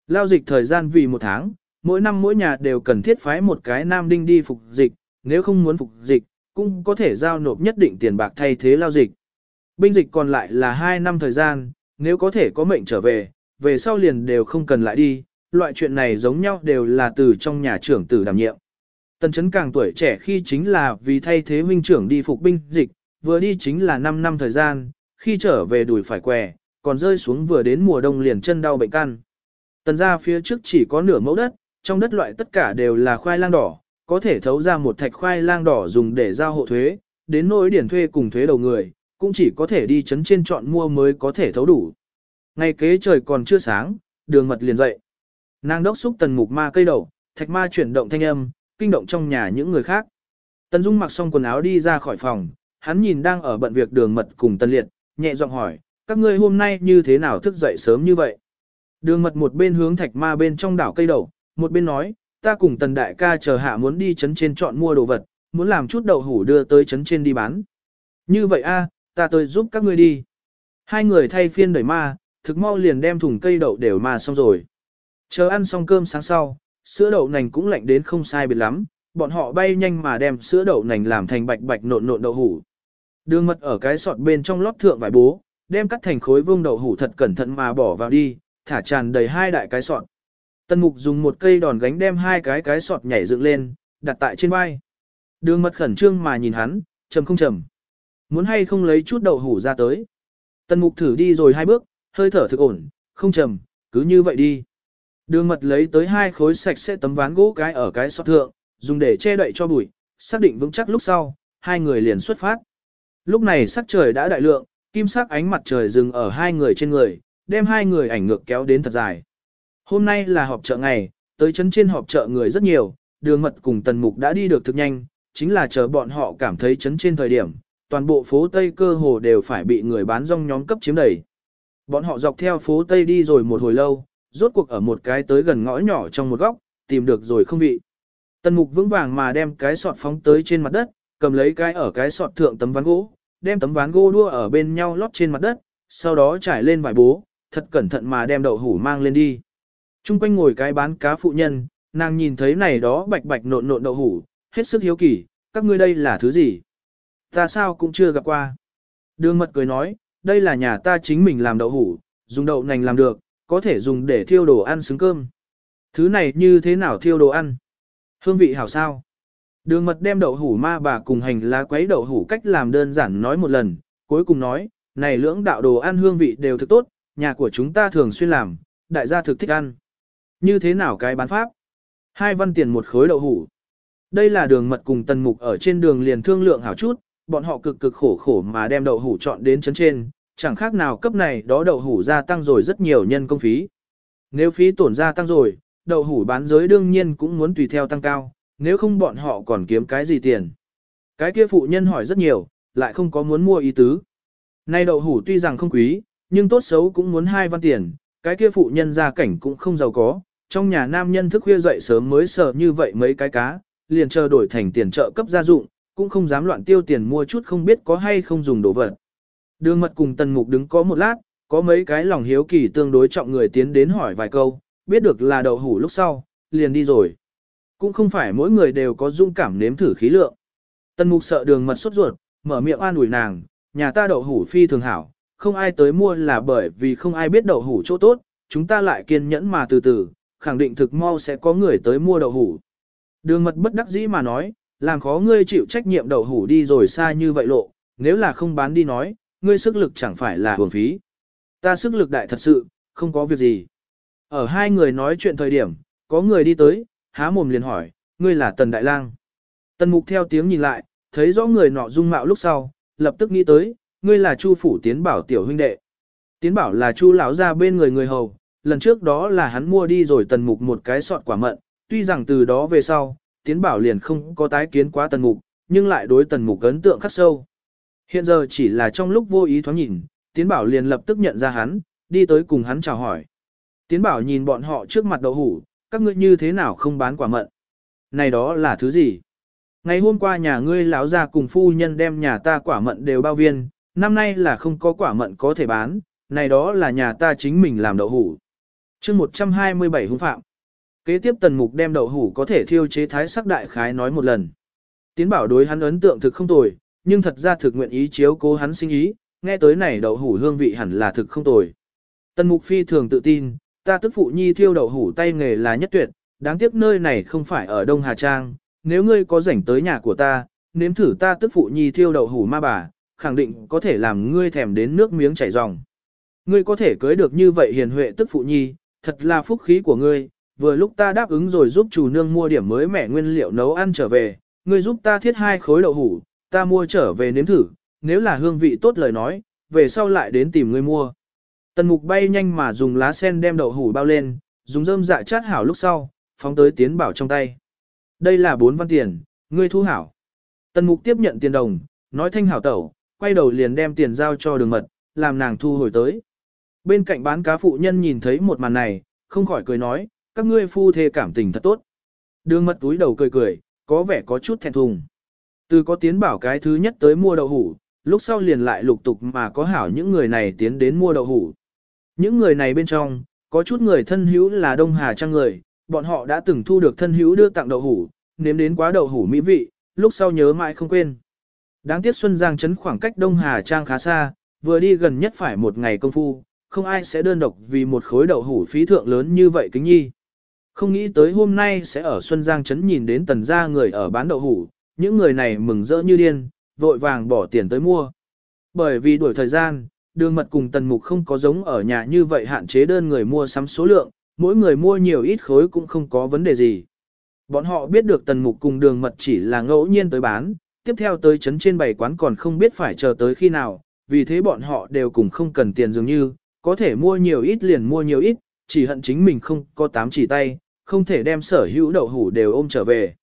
Lao dịch thời gian vì một tháng, mỗi năm mỗi nhà đều cần thiết phái một cái nam đinh đi phục dịch, nếu không muốn phục dịch, cũng có thể giao nộp nhất định tiền bạc thay thế lao dịch. Binh dịch còn lại là 2 năm thời gian, nếu có thể có mệnh trở về, về sau liền đều không cần lại đi, loại chuyện này giống nhau đều là từ trong nhà trưởng tử đảm nhiệm. Tần chấn càng tuổi trẻ khi chính là vì thay thế huynh trưởng đi phục binh dịch, vừa đi chính là 5 năm thời gian, khi trở về đùi phải què, còn rơi xuống vừa đến mùa đông liền chân đau bệnh căn. Tần ra phía trước chỉ có nửa mẫu đất, trong đất loại tất cả đều là khoai lang đỏ, có thể thấu ra một thạch khoai lang đỏ dùng để giao hộ thuế, đến nỗi điển thuê cùng thuế đầu người, cũng chỉ có thể đi chấn trên chọn mua mới có thể thấu đủ. Ngày kế trời còn chưa sáng, đường mật liền dậy. Nàng đốc xúc tần mục ma cây đầu, thạch ma chuyển động thanh âm, kinh động trong nhà những người khác. Tần Dung mặc xong quần áo đi ra khỏi phòng, hắn nhìn đang ở bận việc đường mật cùng tần liệt, nhẹ giọng hỏi, các ngươi hôm nay như thế nào thức dậy sớm như vậy? Đường mật một bên hướng thạch ma bên trong đảo cây đậu, một bên nói, ta cùng tần đại ca chờ hạ muốn đi chấn trên chọn mua đồ vật, muốn làm chút đậu hủ đưa tới chấn trên đi bán. Như vậy a, ta tới giúp các ngươi đi. Hai người thay phiên đẩy ma, thực mau liền đem thùng cây đậu đều mà xong rồi. Chờ ăn xong cơm sáng sau, sữa đậu nành cũng lạnh đến không sai biệt lắm, bọn họ bay nhanh mà đem sữa đậu nành làm thành bạch bạch nộn nộn đậu hủ. Đường mật ở cái sọt bên trong lót thượng vải bố, đem cắt thành khối vương đậu hủ thật cẩn thận mà bỏ vào đi, thả tràn đầy hai đại cái sọt. Tần mục dùng một cây đòn gánh đem hai cái cái sọt nhảy dựng lên, đặt tại trên vai. Đường mật khẩn trương mà nhìn hắn, trầm không trầm. Muốn hay không lấy chút đậu hủ ra tới. Tần mục thử đi rồi hai bước, hơi thở thực ổn, không trầm, cứ như vậy đi. Đường mật lấy tới hai khối sạch sẽ tấm ván gỗ cái ở cái sọt thượng, dùng để che đậy cho bụi, xác định vững chắc lúc sau, hai người liền xuất phát. Lúc này sắc trời đã đại lượng, kim sắc ánh mặt trời dừng ở hai người trên người, đem hai người ảnh ngược kéo đến thật dài. Hôm nay là họp chợ ngày, tới chân trên họp chợ người rất nhiều, đường mật cùng tần mục đã đi được thực nhanh, chính là chờ bọn họ cảm thấy chấn trên thời điểm, toàn bộ phố Tây cơ hồ đều phải bị người bán rong nhóm cấp chiếm đầy. Bọn họ dọc theo phố Tây đi rồi một hồi lâu, rốt cuộc ở một cái tới gần ngõ nhỏ trong một góc, tìm được rồi không vị. Tần mục vững vàng mà đem cái sọt phóng tới trên mặt đất, cầm lấy cái ở cái sọt thượng tấm ván gỗ, đem tấm ván gỗ đua ở bên nhau lót trên mặt đất, sau đó trải lên vải bố, thật cẩn thận mà đem đậu hủ mang lên đi. Trung quanh ngồi cái bán cá phụ nhân, nàng nhìn thấy này đó bạch bạch nộn nộn đậu hủ, hết sức hiếu kỳ, các ngươi đây là thứ gì? Ta sao cũng chưa gặp qua. Đường mật cười nói, đây là nhà ta chính mình làm đậu hủ, dùng đậu nành làm được, có thể dùng để thiêu đồ ăn xứng cơm. Thứ này như thế nào thiêu đồ ăn? Hương vị hảo sao? Đường mật đem đậu hủ ma bà cùng hành lá quấy đậu hủ cách làm đơn giản nói một lần, cuối cùng nói, này lưỡng đạo đồ ăn hương vị đều thực tốt, nhà của chúng ta thường xuyên làm, đại gia thực thích ăn. Như thế nào cái bán pháp? Hai văn tiền một khối đậu hủ. Đây là đường mật cùng tần mục ở trên đường liền thương lượng hảo chút, bọn họ cực cực khổ khổ mà đem đậu hủ chọn đến chấn trên, chẳng khác nào cấp này đó đậu hủ gia tăng rồi rất nhiều nhân công phí. Nếu phí tổn gia tăng rồi, đậu hủ bán giới đương nhiên cũng muốn tùy theo tăng cao, nếu không bọn họ còn kiếm cái gì tiền. Cái kia phụ nhân hỏi rất nhiều, lại không có muốn mua ý tứ. Nay đậu hủ tuy rằng không quý, nhưng tốt xấu cũng muốn hai văn tiền, cái kia phụ nhân gia cảnh cũng không giàu có, trong nhà nam nhân thức khuya dậy sớm mới sợ như vậy mấy cái cá, liền chờ đổi thành tiền trợ cấp gia dụng, cũng không dám loạn tiêu tiền mua chút không biết có hay không dùng đồ vật. Đường mật cùng tần mục đứng có một lát, có mấy cái lòng hiếu kỳ tương đối trọng người tiến đến hỏi vài câu, biết được là đậu hủ lúc sau, liền đi rồi. Cũng không phải mỗi người đều có dung cảm nếm thử khí lượng. Tần mục sợ đường mật sốt ruột, mở miệng an ủi nàng, nhà ta đậu hủ phi thường hảo, không ai tới mua là bởi vì không ai biết đậu hủ chỗ tốt, chúng ta lại kiên nhẫn mà từ từ, khẳng định thực mau sẽ có người tới mua đậu hủ. Đường mật bất đắc dĩ mà nói, làm khó ngươi chịu trách nhiệm đậu hủ đi rồi xa như vậy lộ, nếu là không bán đi nói, ngươi sức lực chẳng phải là hưởng phí. Ta sức lực đại thật sự, không có việc gì. Ở hai người nói chuyện thời điểm, có người đi tới, há mồm liền hỏi, ngươi là Tần Đại Lang. Tần Mục theo tiếng nhìn lại, thấy rõ người nọ dung mạo lúc sau, lập tức nghĩ tới, ngươi là Chu phủ Tiến Bảo tiểu huynh đệ. Tiến Bảo là Chu lão gia bên người người hầu, lần trước đó là hắn mua đi rồi Tần Mục một cái sọt quả mận, tuy rằng từ đó về sau, Tiến Bảo liền không có tái kiến quá Tần Mục, nhưng lại đối Tần Mục ấn tượng khắc sâu. Hiện giờ chỉ là trong lúc vô ý thoáng nhìn, Tiến Bảo liền lập tức nhận ra hắn, đi tới cùng hắn chào hỏi. Tiến Bảo nhìn bọn họ trước mặt đậu hủ, các ngươi như thế nào không bán quả mận? Này đó là thứ gì? Ngày hôm qua nhà ngươi lão gia cùng phu nhân đem nhà ta quả mận đều bao viên, năm nay là không có quả mận có thể bán, này đó là nhà ta chính mình làm đậu hủ. chương 127 hung phạm. Kế tiếp tần mục đem đậu hủ có thể thiêu chế thái sắc đại khái nói một lần. Tiến bảo đối hắn ấn tượng thực không tồi, nhưng thật ra thực nguyện ý chiếu cố hắn sinh ý, nghe tới này đậu hủ hương vị hẳn là thực không tồi. Tần mục phi thường tự tin, ta tức phụ nhi thiêu đậu hủ tay nghề là nhất tuyệt, đáng tiếc nơi này không phải ở Đông Hà Trang, nếu ngươi có rảnh tới nhà của ta, nếm thử ta tức phụ nhi thiêu đậu hủ ma bà, khẳng định có thể làm ngươi thèm đến nước miếng chảy ròng. Ngươi có thể cưới được như vậy hiền huệ tức phụ nhi, thật là phúc khí của ngươi, vừa lúc ta đáp ứng rồi giúp chủ nương mua điểm mới mẻ nguyên liệu nấu ăn trở về, ngươi giúp ta thiết hai khối đậu hủ, ta mua trở về nếm thử, nếu là hương vị tốt lời nói, về sau lại đến tìm ngươi mua. Tần mục bay nhanh mà dùng lá sen đem đậu hủ bao lên, dùng rơm dạ chát hảo lúc sau, phóng tới tiến bảo trong tay. Đây là bốn văn tiền, ngươi thu hảo. Tần mục tiếp nhận tiền đồng, nói thanh hảo tẩu, quay đầu liền đem tiền giao cho đường mật, làm nàng thu hồi tới. Bên cạnh bán cá phụ nhân nhìn thấy một màn này, không khỏi cười nói, các ngươi phu thê cảm tình thật tốt. Đường mật túi đầu cười cười, có vẻ có chút thẹn thùng. Từ có tiến bảo cái thứ nhất tới mua đậu hủ, lúc sau liền lại lục tục mà có hảo những người này tiến đến mua đậu hủ. Những người này bên trong, có chút người thân hữu là Đông Hà Trang người, bọn họ đã từng thu được thân hữu đưa tặng đậu hủ, nếm đến quá đậu hủ mỹ vị, lúc sau nhớ mãi không quên. Đáng tiếc Xuân Giang trấn khoảng cách Đông Hà Trang khá xa, vừa đi gần nhất phải một ngày công phu, không ai sẽ đơn độc vì một khối đậu hủ phí thượng lớn như vậy kính nhi. Không nghĩ tới hôm nay sẽ ở Xuân Giang Trấn nhìn đến tần gia người ở bán đậu hủ, những người này mừng rỡ như điên, vội vàng bỏ tiền tới mua. Bởi vì đuổi thời gian, đường mật cùng tần mục không có giống ở nhà như vậy hạn chế đơn người mua sắm số lượng, mỗi người mua nhiều ít khối cũng không có vấn đề gì. Bọn họ biết được tần mục cùng đường mật chỉ là ngẫu nhiên tới bán, tiếp theo tới chấn trên bảy quán còn không biết phải chờ tới khi nào, vì thế bọn họ đều cùng không cần tiền dường như, có thể mua nhiều ít liền mua nhiều ít, chỉ hận chính mình không có tám chỉ tay, không thể đem sở hữu đậu hủ đều ôm trở về.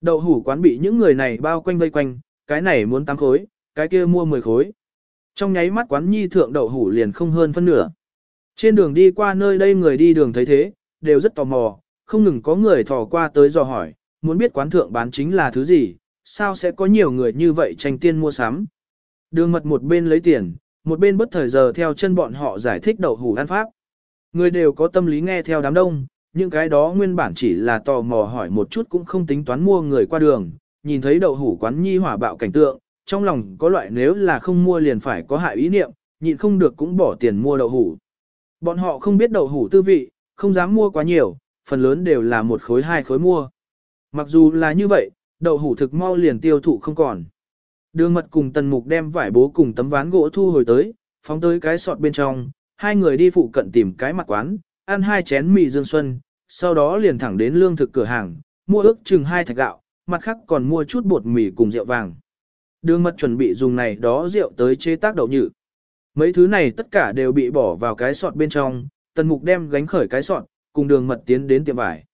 Đậu hủ quán bị những người này bao quanh vây quanh, cái này muốn 8 khối, cái kia mua 10 khối. Trong nháy mắt quán nhi thượng đậu hủ liền không hơn phân nửa. Trên đường đi qua nơi đây người đi đường thấy thế, đều rất tò mò, không ngừng có người thò qua tới dò hỏi, muốn biết quán thượng bán chính là thứ gì, sao sẽ có nhiều người như vậy tranh tiên mua sắm. Đường mật một bên lấy tiền, một bên bất thời giờ theo chân bọn họ giải thích đậu hủ ăn pháp. Người đều có tâm lý nghe theo đám đông, những cái đó nguyên bản chỉ là tò mò hỏi một chút cũng không tính toán mua người qua đường, nhìn thấy đậu hủ quán nhi hỏa bạo cảnh tượng, trong lòng có loại nếu là không mua liền phải có hại ý niệm, nhịn không được cũng bỏ tiền mua đậu hủ. Bọn họ không biết đậu hủ tư vị, không dám mua quá nhiều, phần lớn đều là một khối hai khối mua. Mặc dù là như vậy, đậu hủ thực mau liền tiêu thụ không còn. Đường mật cùng tần mục đem vải bố cùng tấm ván gỗ thu hồi tới, phóng tới cái sọt bên trong, hai người đi phụ cận tìm cái mặt quán, ăn hai chén mì dương xuân, sau đó liền thẳng đến lương thực cửa hàng, mua ước chừng hai thạch gạo, mặt khác còn mua chút bột mì cùng rượu vàng. Đường mật chuẩn bị dùng này đó rượu tới chế tác đậu nhự. Mấy thứ này tất cả đều bị bỏ vào cái sọt bên trong, tần mục đem gánh khởi cái sọt, cùng đường mật tiến đến tiệm vải.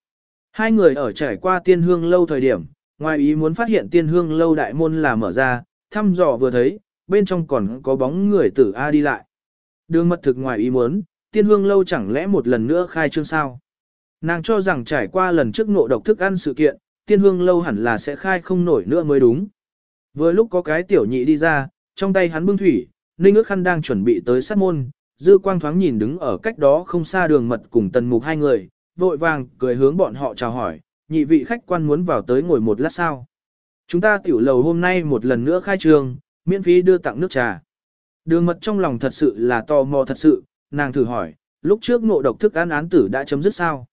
Hai người ở trải qua tiên hương lâu thời điểm, ngoài ý muốn phát hiện tiên hương lâu đại môn là mở ra, thăm dò vừa thấy, bên trong còn có bóng người tử A đi lại. Đường mật thực ngoài ý muốn, tiên hương lâu chẳng lẽ một lần nữa khai trương sao? Nàng cho rằng trải qua lần trước ngộ độc thức ăn sự kiện, tiên hương lâu hẳn là sẽ khai không nổi nữa mới đúng. Vừa lúc có cái tiểu nhị đi ra, trong tay hắn bưng thủy, ninh ước khăn đang chuẩn bị tới sát môn, dư quang thoáng nhìn đứng ở cách đó không xa đường mật cùng tần mục hai người, vội vàng cười hướng bọn họ chào hỏi, nhị vị khách quan muốn vào tới ngồi một lát sao. Chúng ta tiểu lầu hôm nay một lần nữa khai trường, miễn phí đưa tặng nước trà. Đường mật trong lòng thật sự là tò mò thật sự, nàng thử hỏi, lúc trước ngộ độc thức ăn án tử đã chấm dứt sao?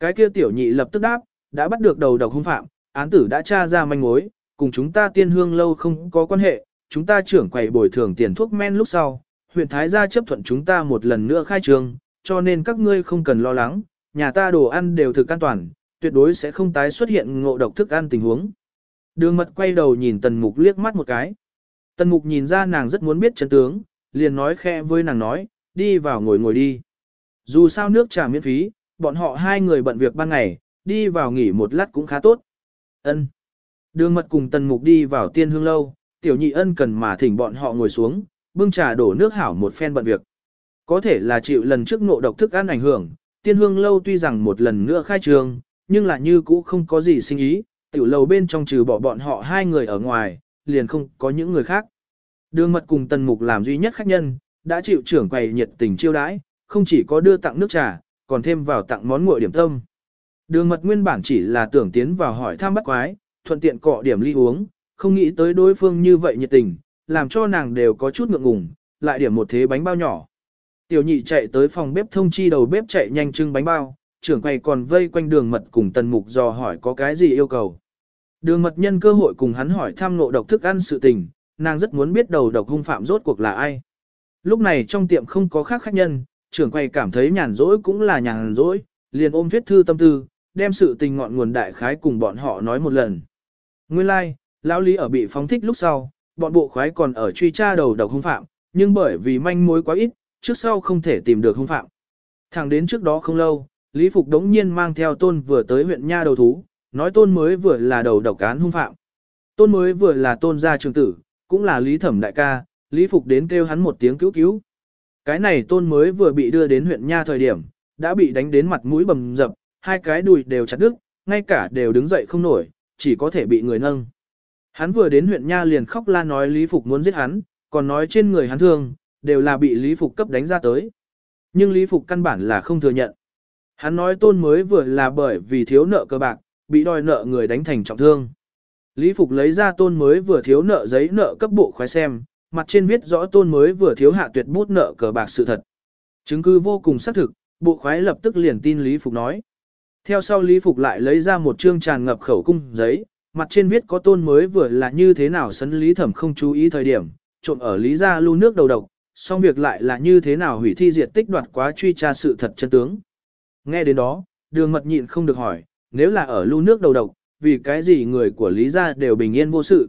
Cái kia tiểu nhị lập tức đáp, đã bắt được đầu độc hung phạm, án tử đã tra ra manh mối, cùng chúng ta tiên hương lâu không có quan hệ, chúng ta trưởng quầy bồi thường tiền thuốc men lúc sau, huyện Thái gia chấp thuận chúng ta một lần nữa khai trường, cho nên các ngươi không cần lo lắng, nhà ta đồ ăn đều thực an toàn, tuyệt đối sẽ không tái xuất hiện ngộ độc thức ăn tình huống. Đường mật quay đầu nhìn tần mục liếc mắt một cái. Tần mục nhìn ra nàng rất muốn biết chân tướng, liền nói khe với nàng nói, đi vào ngồi ngồi đi. Dù sao nước trà miễn phí, bọn họ hai người bận việc ban ngày, đi vào nghỉ một lát cũng khá tốt. Ân. Đường mật cùng tần mục đi vào tiên hương lâu, tiểu nhị ân cần mà thỉnh bọn họ ngồi xuống, bưng trà đổ nước hảo một phen bận việc. Có thể là chịu lần trước ngộ độc thức ăn ảnh hưởng, tiên hương lâu tuy rằng một lần nữa khai trường, nhưng là như cũ không có gì sinh ý, tiểu lầu bên trong trừ bỏ bọn họ hai người ở ngoài, liền không có những người khác. Đường mật cùng tần mục làm duy nhất khách nhân, đã chịu trưởng quầy nhiệt tình chiêu đãi, không chỉ có đưa tặng nước trà, còn thêm vào tặng món nguội điểm tâm. Đường mật nguyên bản chỉ là tưởng tiến vào hỏi thăm bắt quái, thuận tiện cọ điểm ly uống, không nghĩ tới đối phương như vậy nhiệt tình, làm cho nàng đều có chút ngượng ngùng, lại điểm một thế bánh bao nhỏ. Tiểu nhị chạy tới phòng bếp thông chi đầu bếp chạy nhanh trưng bánh bao, trưởng quầy còn vây quanh đường mật cùng tần mục dò hỏi có cái gì yêu cầu. Đường mật nhân cơ hội cùng hắn hỏi thăm ngộ độc thức ăn sự tình, nàng rất muốn biết đầu độc hung phạm rốt cuộc là ai. Lúc này trong tiệm không có khác khách nhân, trưởng quầy cảm thấy nhàn rỗi cũng là nhàn rỗi, liền ôm thuyết thư tâm tư, đem sự tình ngọn nguồn đại khái cùng bọn họ nói một lần. Nguyên lai, like, lão lý ở bị phóng thích lúc sau, bọn bộ khoái còn ở truy tra đầu độc hung phạm, nhưng bởi vì manh mối quá ít, trước sau không thể tìm được hung phạm. Thẳng đến trước đó không lâu, Lý Phục đống nhiên mang theo tôn vừa tới huyện Nha đầu thú, nói tôn mới vừa là đầu độc án hung phạm. Tôn mới vừa là tôn gia trường tử, cũng là Lý Thẩm đại ca, Lý Phục đến kêu hắn một tiếng cứu cứu. Cái này tôn mới vừa bị đưa đến huyện Nha thời điểm, đã bị đánh đến mặt mũi bầm dập, hai cái đùi đều chặt đứt, ngay cả đều đứng dậy không nổi, chỉ có thể bị người nâng. Hắn vừa đến huyện Nha liền khóc la nói Lý Phục muốn giết hắn, còn nói trên người hắn thương, đều là bị Lý Phục cấp đánh ra tới. Nhưng Lý Phục căn bản là không thừa nhận. Hắn nói tôn mới vừa là bởi vì thiếu nợ cơ bạc, bị đòi nợ người đánh thành trọng thương. Lý Phục lấy ra tôn mới vừa thiếu nợ giấy nợ cấp bộ khoái xem, mặt trên viết rõ tôn mới vừa thiếu hạ tuyệt bút nợ cờ bạc sự thật. Chứng cứ vô cùng xác thực, bộ khoái lập tức liền tin Lý Phục nói. Theo sau Lý Phục lại lấy ra một chương tràn ngập khẩu cung giấy, mặt trên viết có tôn mới vừa là như thế nào sấn Lý Thẩm không chú ý thời điểm, trộm ở Lý gia lưu nước đầu độc, xong việc lại là như thế nào hủy thi diệt tích đoạt quá truy tra sự thật chân tướng. Nghe đến đó, đường mật nhịn không được hỏi, nếu là ở lưu nước đầu độc, vì cái gì người của Lý gia đều bình yên vô sự.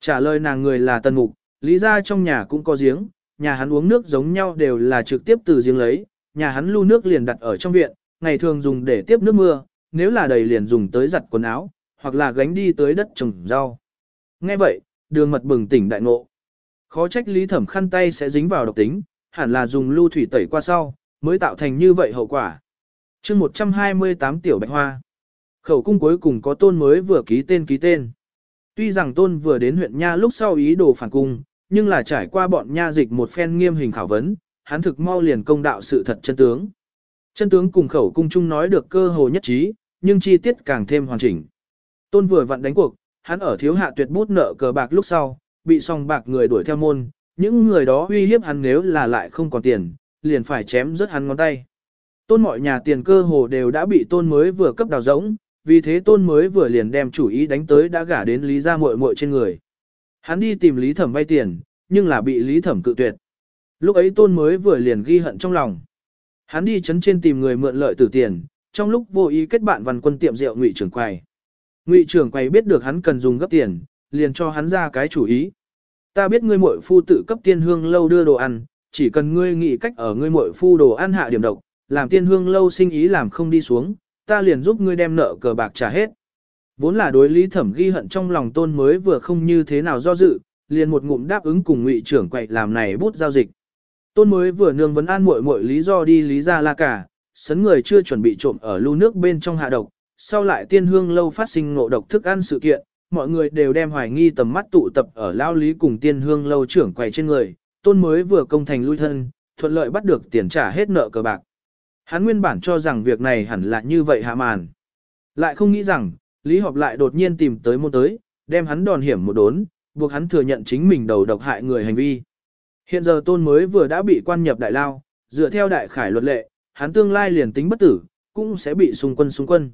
Trả lời nàng người là Tân Mục, Lý gia trong nhà cũng có giếng, nhà hắn uống nước giống nhau đều là trực tiếp từ giếng lấy, nhà hắn lưu nước liền đặt ở trong viện, ngày thường dùng để tiếp nước mưa, nếu là đầy liền dùng tới giặt quần áo, hoặc là gánh đi tới đất trồng rau. Nghe vậy, đường mật bừng tỉnh đại ngộ. Khó trách lý thẩm khăn tay sẽ dính vào độc tính, hẳn là dùng lưu thủy tẩy qua sau, mới tạo thành như vậy hậu quả. chương 128 tiểu bạch hoa. Khẩu cung cuối cùng có tôn mới vừa ký tên ký tên. Tuy rằng tôn vừa đến huyện Nha lúc sau ý đồ phản cung, nhưng là trải qua bọn Nha dịch một phen nghiêm hình khảo vấn, hắn thực mau liền công đạo sự thật chân tướng. Chân tướng cùng khẩu cung chung nói được cơ hồ nhất trí, nhưng chi tiết càng thêm hoàn chỉnh. Tôn vừa vặn đánh cuộc, hắn ở thiếu hạ tuyệt bút nợ cờ bạc lúc sau, bị song bạc người đuổi theo môn, những người đó uy hiếp hắn nếu là lại không còn tiền, liền phải chém rớt hắn ngón tay. Tôn mọi nhà tiền cơ hồ đều đã bị tôn mới vừa cấp đào rỗng, vì thế tôn mới vừa liền đem chủ ý đánh tới đã gả đến lý gia muội muội trên người. Hắn đi tìm lý thẩm vay tiền, nhưng là bị lý thẩm cự tuyệt. Lúc ấy tôn mới vừa liền ghi hận trong lòng. Hắn đi chấn trên tìm người mượn lợi tử tiền, trong lúc vô ý kết bạn văn quân tiệm rượu ngụy trưởng quầy. Ngụy trưởng quầy biết được hắn cần dùng gấp tiền, liền cho hắn ra cái chủ ý. Ta biết ngươi muội phu tự cấp tiên hương lâu đưa đồ ăn, chỉ cần ngươi nghĩ cách ở ngươi muội phu đồ ăn hạ điểm độc, làm tiên hương lâu sinh ý làm không đi xuống, ta liền giúp ngươi đem nợ cờ bạc trả hết. Vốn là đối lý thẩm ghi hận trong lòng tôn mới vừa không như thế nào do dự, liền một ngụm đáp ứng cùng ngụy trưởng quậy làm này bút giao dịch. Tôn mới vừa nương vấn an muội muội lý do đi lý ra la cả, sấn người chưa chuẩn bị trộm ở lưu nước bên trong hạ độc, sau lại tiên hương lâu phát sinh ngộ độc thức ăn sự kiện, mọi người đều đem hoài nghi tầm mắt tụ tập ở lao lý cùng tiên hương lâu trưởng quầy trên người, tôn mới vừa công thành lui thân, thuận lợi bắt được tiền trả hết nợ cờ bạc. Hắn nguyên bản cho rằng việc này hẳn là như vậy hạ màn. Lại không nghĩ rằng, Lý Họp lại đột nhiên tìm tới môn tới, đem hắn đòn hiểm một đốn, buộc hắn thừa nhận chính mình đầu độc hại người hành vi. Hiện giờ tôn mới vừa đã bị quan nhập đại lao, dựa theo đại khải luật lệ, hắn tương lai liền tính bất tử, cũng sẽ bị xung quân xung quân.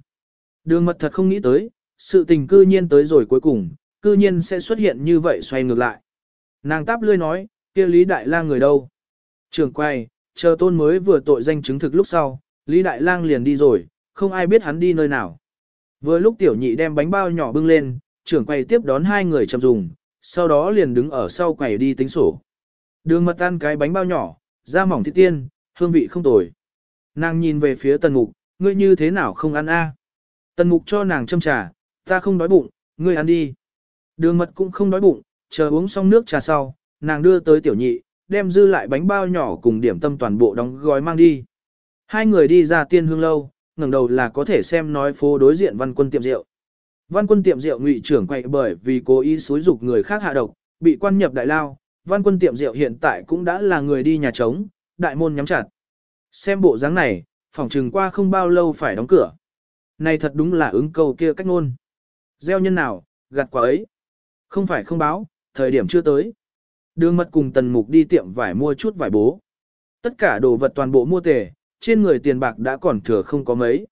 Đường mật thật không nghĩ tới, sự tình cư nhiên tới rồi cuối cùng, cư nhiên sẽ xuất hiện như vậy xoay ngược lại. Nàng táp lươi nói, kia Lý Đại Lang người đâu? Trường quay, chờ tôn mới vừa tội danh chứng thực lúc sau, Lý Đại Lang liền đi rồi, không ai biết hắn đi nơi nào. Vừa lúc tiểu nhị đem bánh bao nhỏ bưng lên, trưởng quầy tiếp đón hai người chậm dùng, sau đó liền đứng ở sau quầy đi tính sổ. Đường mật ăn cái bánh bao nhỏ, da mỏng thịt tiên, hương vị không tồi. Nàng nhìn về phía tần mục, ngươi như thế nào không ăn a? Tần mục cho nàng châm trà, ta không đói bụng, ngươi ăn đi. Đường mật cũng không đói bụng, chờ uống xong nước trà sau, nàng đưa tới tiểu nhị, đem dư lại bánh bao nhỏ cùng điểm tâm toàn bộ đóng gói mang đi. Hai người đi ra tiên hương lâu, ngẩng đầu là có thể xem nói phố đối diện văn quân tiệm rượu. Văn quân tiệm rượu ngụy trưởng quậy bởi vì cố ý xúi dục người khác hạ độc, bị quan nhập đại lao, văn quân tiệm rượu hiện tại cũng đã là người đi nhà trống, đại môn nhắm chặt. Xem bộ dáng này, phòng trừng qua không bao lâu phải đóng cửa. Này thật đúng là ứng câu kia cách ngôn. Gieo nhân nào, gặt quả ấy. Không phải không báo, thời điểm chưa tới. Đường mật cùng tần mục đi tiệm vải mua chút vải bố. Tất cả đồ vật toàn bộ mua tề, trên người tiền bạc đã còn thừa không có mấy.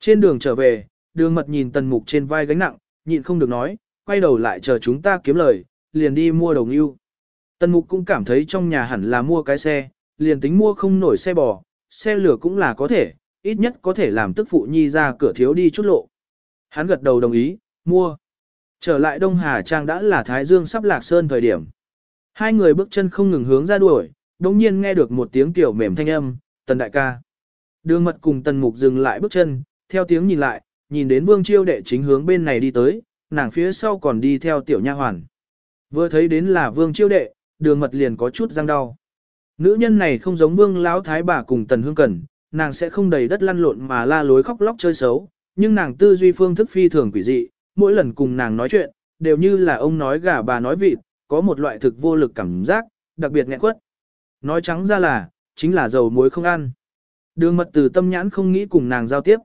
Trên đường trở về, đường mật nhìn tần mục trên vai gánh nặng, nhịn không được nói, quay đầu lại chờ chúng ta kiếm lời, liền đi mua đồng yêu. Tần mục cũng cảm thấy trong nhà hẳn là mua cái xe, liền tính mua không nổi xe bò, xe lửa cũng là có thể, ít nhất có thể làm tức phụ nhi ra cửa thiếu đi chút lộ. Hắn gật đầu đồng ý, mua. Trở lại Đông Hà Trang đã là Thái Dương sắp lạc sơn thời điểm. Hai người bước chân không ngừng hướng ra đuổi, đồng nhiên nghe được một tiếng tiểu mềm thanh âm, tần đại ca. Đường mật cùng tần mục dừng lại bước chân, theo tiếng nhìn lại, nhìn đến vương chiêu đệ chính hướng bên này đi tới, nàng phía sau còn đi theo tiểu nha hoàn. Vừa thấy đến là vương chiêu đệ, đường mật liền có chút răng đau. Nữ nhân này không giống vương lão thái bà cùng tần hương cần, nàng sẽ không đầy đất lăn lộn mà la lối khóc lóc chơi xấu, nhưng nàng tư duy phương thức phi thường quỷ dị, mỗi lần cùng nàng nói chuyện, đều như là ông nói gà bà nói vịt, có một loại thực vô lực cảm giác, đặc biệt nghẹn quất. Nói trắng ra là, chính là dầu muối không ăn. Đường mật từ tâm nhãn không nghĩ cùng nàng giao tiếp.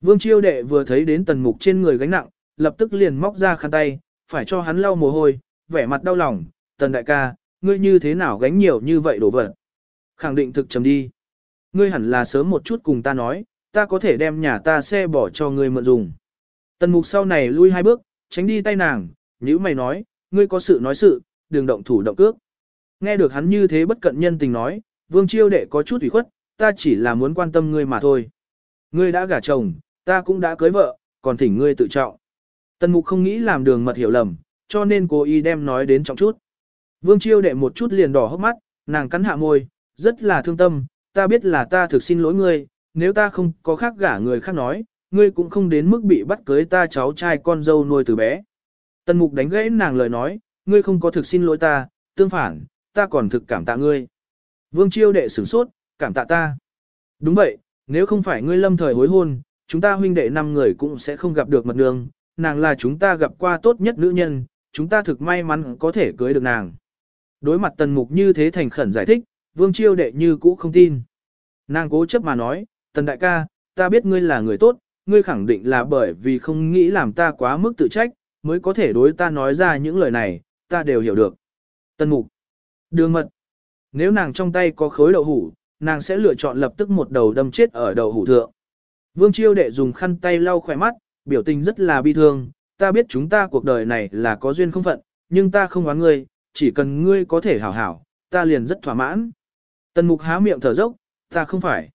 Vương chiêu đệ vừa thấy đến tần mục trên người gánh nặng, lập tức liền móc ra khăn tay, phải cho hắn lau mồ hôi, vẻ mặt đau lòng, tần đại ca, ngươi như thế nào gánh nhiều như vậy đổ vật. Khẳng định thực chấm đi. Ngươi hẳn là sớm một chút cùng ta nói, ta có thể đem nhà ta xe bỏ cho ngươi mượn dùng. Tần mục sau này lui hai bước, tránh đi tay nàng, nhữ mày nói, ngươi có sự nói sự, đừng động thủ động cước. Nghe được hắn như thế bất cận nhân tình nói, vương chiêu đệ có chút ủy khuất, ta chỉ là muốn quan tâm ngươi mà thôi. Ngươi đã gả chồng, ta cũng đã cưới vợ, còn thỉnh ngươi tự trọng. Tần mục không nghĩ làm đường mật hiểu lầm, cho nên cố ý đem nói đến trọng chút. Vương chiêu đệ một chút liền đỏ hốc mắt, nàng cắn hạ môi, rất là thương tâm, ta biết là ta thực xin lỗi ngươi, nếu ta không có khác gả người khác nói, ngươi cũng không đến mức bị bắt cưới ta cháu trai con dâu nuôi từ bé. Tần mục đánh gãy nàng lời nói, ngươi không có thực xin lỗi ta, tương phản, ta còn thực cảm tạ ngươi. Vương chiêu đệ sửng sốt, cảm tạ ta. Đúng vậy, nếu không phải ngươi lâm thời hối hôn, chúng ta huynh đệ năm người cũng sẽ không gặp được mật nương, nàng là chúng ta gặp qua tốt nhất nữ nhân, chúng ta thực may mắn có thể cưới được nàng. Đối mặt tần mục như thế thành khẩn giải thích, vương chiêu đệ như cũ không tin. Nàng cố chấp mà nói, tần đại ca, ta biết ngươi là người tốt, ngươi khẳng định là bởi vì không nghĩ làm ta quá mức tự trách, mới có thể đối ta nói ra những lời này, ta đều hiểu được. Tần mục, đường mật, nếu nàng trong tay có khối đậu hủ, nàng sẽ lựa chọn lập tức một đầu đâm chết ở đầu hủ thượng. Vương chiêu đệ dùng khăn tay lau khỏe mắt, biểu tình rất là bi thương, ta biết chúng ta cuộc đời này là có duyên không phận, nhưng ta không oán ngươi, chỉ cần ngươi có thể hảo hảo, ta liền rất thỏa mãn. Tần mục há miệng thở dốc, ta không phải.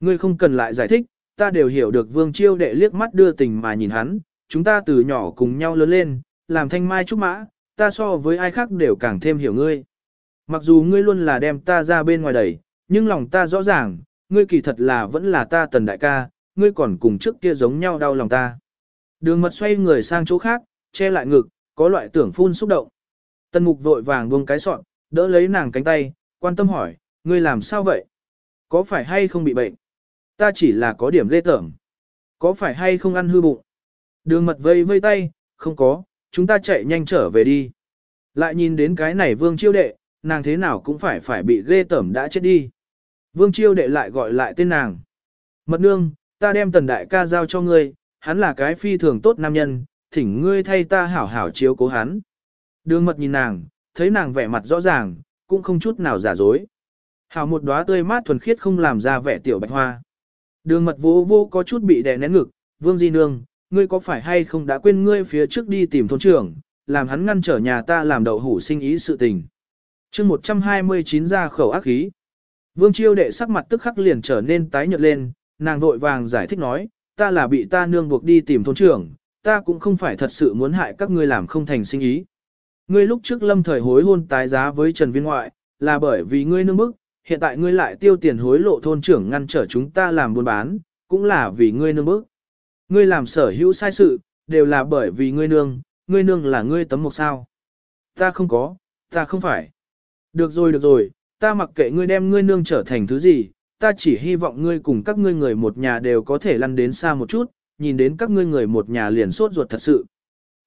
Ngươi không cần lại giải thích, ta đều hiểu được vương chiêu đệ liếc mắt đưa tình mà nhìn hắn, chúng ta từ nhỏ cùng nhau lớn lên, làm thanh mai trúc mã, ta so với ai khác đều càng thêm hiểu ngươi. Mặc dù ngươi luôn là đem ta ra bên ngoài đẩy, nhưng lòng ta rõ ràng, ngươi kỳ thật là vẫn là ta tần đại ca, ngươi còn cùng trước kia giống nhau đau lòng ta. Đường mật xoay người sang chỗ khác, che lại ngực, có loại tưởng phun xúc động. Tần mục vội vàng buông cái sọn, đỡ lấy nàng cánh tay, quan tâm hỏi, ngươi làm sao vậy? Có phải hay không bị bệnh? Ta chỉ là có điểm lê tởm. Có phải hay không ăn hư bụng? Đường mật vây vây tay, không có, chúng ta chạy nhanh trở về đi. Lại nhìn đến cái này vương chiêu đệ, nàng thế nào cũng phải phải bị ghê tởm đã chết đi. Vương chiêu đệ lại gọi lại tên nàng. Mật nương, ta đem tần đại ca giao cho ngươi, hắn là cái phi thường tốt nam nhân, thỉnh ngươi thay ta hảo hảo chiếu cố hắn. Đường mật nhìn nàng, thấy nàng vẻ mặt rõ ràng, cũng không chút nào giả dối. hào một đóa tươi mát thuần khiết không làm ra vẻ tiểu bạch hoa. Đường mật vô vô có chút bị đè nén ngực, vương di nương, ngươi có phải hay không đã quên ngươi phía trước đi tìm thôn trưởng, làm hắn ngăn trở nhà ta làm đậu hủ sinh ý sự tình. chương 129 ra khẩu ác khí. Vương chiêu đệ sắc mặt tức khắc liền trở nên tái nhợt lên, nàng vội vàng giải thích nói, ta là bị ta nương buộc đi tìm thôn trưởng, ta cũng không phải thật sự muốn hại các ngươi làm không thành sinh ý. Ngươi lúc trước lâm thời hối hôn tái giá với Trần Viên Ngoại, là bởi vì ngươi nương bức, hiện tại ngươi lại tiêu tiền hối lộ thôn trưởng ngăn trở chúng ta làm buôn bán, cũng là vì ngươi nương bức. Ngươi làm sở hữu sai sự, đều là bởi vì ngươi nương, ngươi nương là ngươi tấm một sao. Ta không có, ta không phải. Được rồi được rồi, ta mặc kệ ngươi đem ngươi nương trở thành thứ gì, ta chỉ hy vọng ngươi cùng các ngươi người một nhà đều có thể lăn đến xa một chút, nhìn đến các ngươi người một nhà liền sốt ruột thật sự.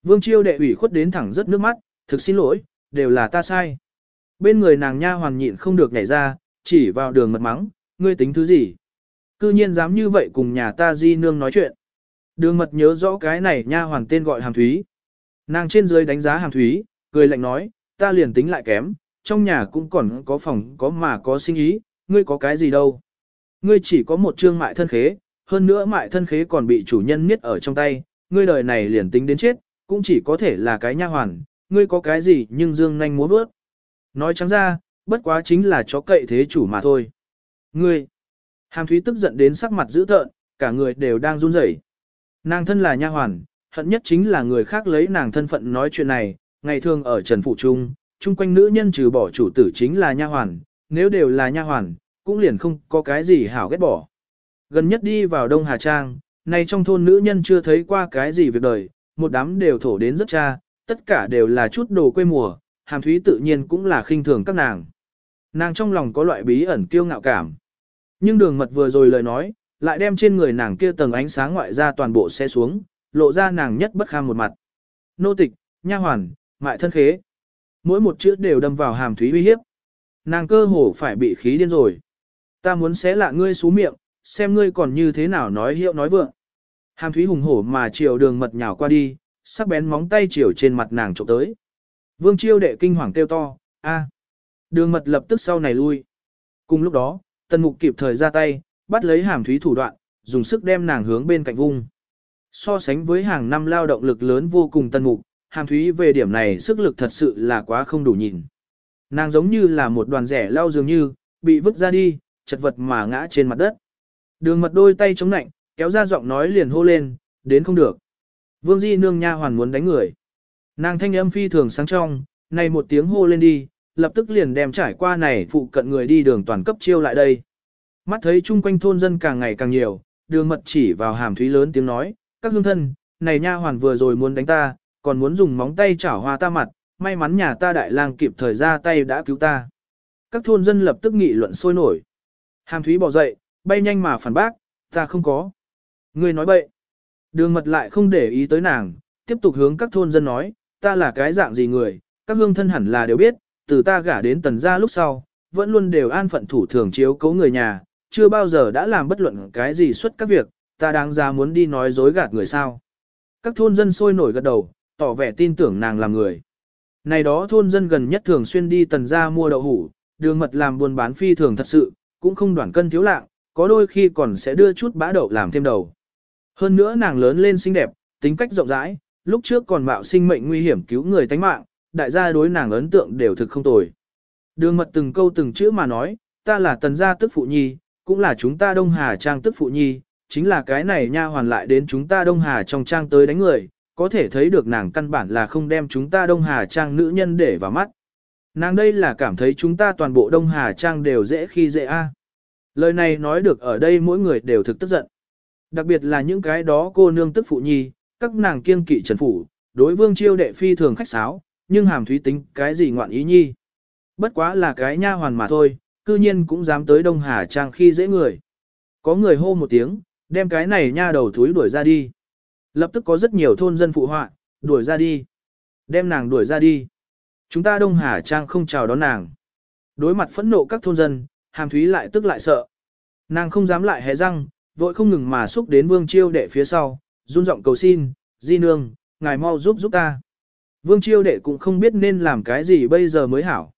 Vương Chiêu đệ ủy khuất đến thẳng rất nước mắt, thực xin lỗi, đều là ta sai. Bên người nàng nha hoàn nhịn không được nhảy ra, chỉ vào đường mật mắng, ngươi tính thứ gì? Cư nhiên dám như vậy cùng nhà ta di nương nói chuyện. Đường mật nhớ rõ cái này nha hoàn tên gọi hàm thúy. Nàng trên dưới đánh giá hàm thúy, cười lạnh nói, ta liền tính lại kém, trong nhà cũng còn có phòng có mà có sinh ý, ngươi có cái gì đâu. Ngươi chỉ có một trương mại thân khế, hơn nữa mại thân khế còn bị chủ nhân niết ở trong tay, ngươi đời này liền tính đến chết, cũng chỉ có thể là cái nha hoàn, ngươi có cái gì nhưng dương nhanh múa bước. Nói trắng ra, bất quá chính là chó cậy thế chủ mà thôi. Ngươi, hàm thúy tức giận đến sắc mặt dữ tợn, cả người đều đang run rẩy. Nàng thân là nha hoàn, hận nhất chính là người khác lấy nàng thân phận nói chuyện này, ngày thường ở Trần Phụ Trung, chung quanh nữ nhân trừ bỏ chủ tử chính là nha hoàn, nếu đều là nha hoàn, cũng liền không có cái gì hảo ghét bỏ. Gần nhất đi vào Đông Hà Trang, nay trong thôn nữ nhân chưa thấy qua cái gì việc đời, một đám đều thổ đến rất cha, tất cả đều là chút đồ quê mùa, hàm thúy tự nhiên cũng là khinh thường các nàng. Nàng trong lòng có loại bí ẩn kiêu ngạo cảm. Nhưng đường mật vừa rồi lời nói, lại đem trên người nàng kia tầng ánh sáng ngoại ra toàn bộ xe xuống, lộ ra nàng nhất bất kham một mặt. Nô tịch, nha hoàn, mại thân khế. Mỗi một chữ đều đâm vào hàm thúy uy hiếp. Nàng cơ hồ phải bị khí điên rồi. Ta muốn xé lạ ngươi xú miệng, xem ngươi còn như thế nào nói hiệu nói vượng. Hàm thúy hùng hổ mà chiều đường mật nhào qua đi, sắc bén móng tay chiều trên mặt nàng trộm tới. Vương chiêu đệ kinh hoàng kêu to, a. Đường mật lập tức sau này lui. Cùng lúc đó, tần mục kịp thời ra tay, bắt lấy hàm thúy thủ đoạn, dùng sức đem nàng hướng bên cạnh vung. So sánh với hàng năm lao động lực lớn vô cùng tân mục, hàm thúy về điểm này sức lực thật sự là quá không đủ nhìn. Nàng giống như là một đoàn rẻ lao dường như, bị vứt ra đi, chật vật mà ngã trên mặt đất. Đường mật đôi tay chống nạnh, kéo ra giọng nói liền hô lên, đến không được. Vương Di nương nha hoàn muốn đánh người. Nàng thanh âm phi thường sáng trong, này một tiếng hô lên đi, lập tức liền đem trải qua này phụ cận người đi đường toàn cấp chiêu lại đây. Mắt thấy chung quanh thôn dân càng ngày càng nhiều, đường mật chỉ vào hàm thúy lớn tiếng nói, các hương thân, này nha hoàn vừa rồi muốn đánh ta, còn muốn dùng móng tay chảo hoa ta mặt, may mắn nhà ta đại lang kịp thời ra tay đã cứu ta. Các thôn dân lập tức nghị luận sôi nổi. Hàm thúy bỏ dậy, bay nhanh mà phản bác, ta không có. Người nói bậy. Đường mật lại không để ý tới nàng, tiếp tục hướng các thôn dân nói, ta là cái dạng gì người, các hương thân hẳn là đều biết, từ ta gả đến tần gia lúc sau, vẫn luôn đều an phận thủ thường chiếu cấu người nhà, chưa bao giờ đã làm bất luận cái gì xuất các việc, ta đáng ra muốn đi nói dối gạt người sao. Các thôn dân sôi nổi gật đầu, tỏ vẻ tin tưởng nàng là người. Này đó thôn dân gần nhất thường xuyên đi tần gia mua đậu hủ, đường mật làm buôn bán phi thường thật sự, cũng không đoản cân thiếu lạng, có đôi khi còn sẽ đưa chút bã đậu làm thêm đầu. Hơn nữa nàng lớn lên xinh đẹp, tính cách rộng rãi, lúc trước còn mạo sinh mệnh nguy hiểm cứu người tánh mạng, đại gia đối nàng ấn tượng đều thực không tồi. Đường mật từng câu từng chữ mà nói, ta là tần gia tức phụ nhi, cũng là chúng ta Đông Hà Trang tức phụ nhi, chính là cái này nha hoàn lại đến chúng ta Đông Hà trong trang tới đánh người, có thể thấy được nàng căn bản là không đem chúng ta Đông Hà Trang nữ nhân để vào mắt. Nàng đây là cảm thấy chúng ta toàn bộ Đông Hà Trang đều dễ khi dễ a. Lời này nói được ở đây mỗi người đều thực tức giận. Đặc biệt là những cái đó cô nương tức phụ nhi, các nàng kiêng kỵ trần phủ, đối vương chiêu đệ phi thường khách sáo, nhưng hàm thúy tính cái gì ngoạn ý nhi. Bất quá là cái nha hoàn mà thôi, cư nhiên cũng dám tới Đông Hà Trang khi dễ người. Có người hô một tiếng, đem cái này nha đầu thúi đuổi ra đi. Lập tức có rất nhiều thôn dân phụ họa, đuổi ra đi. Đem nàng đuổi ra đi. Chúng ta Đông Hà Trang không chào đón nàng. Đối mặt phẫn nộ các thôn dân, hàm thúy lại tức lại sợ. Nàng không dám lại hé răng, vội không ngừng mà xúc đến vương chiêu đệ phía sau, run giọng cầu xin, di nương, ngài mau giúp giúp ta. Vương chiêu đệ cũng không biết nên làm cái gì bây giờ mới hảo.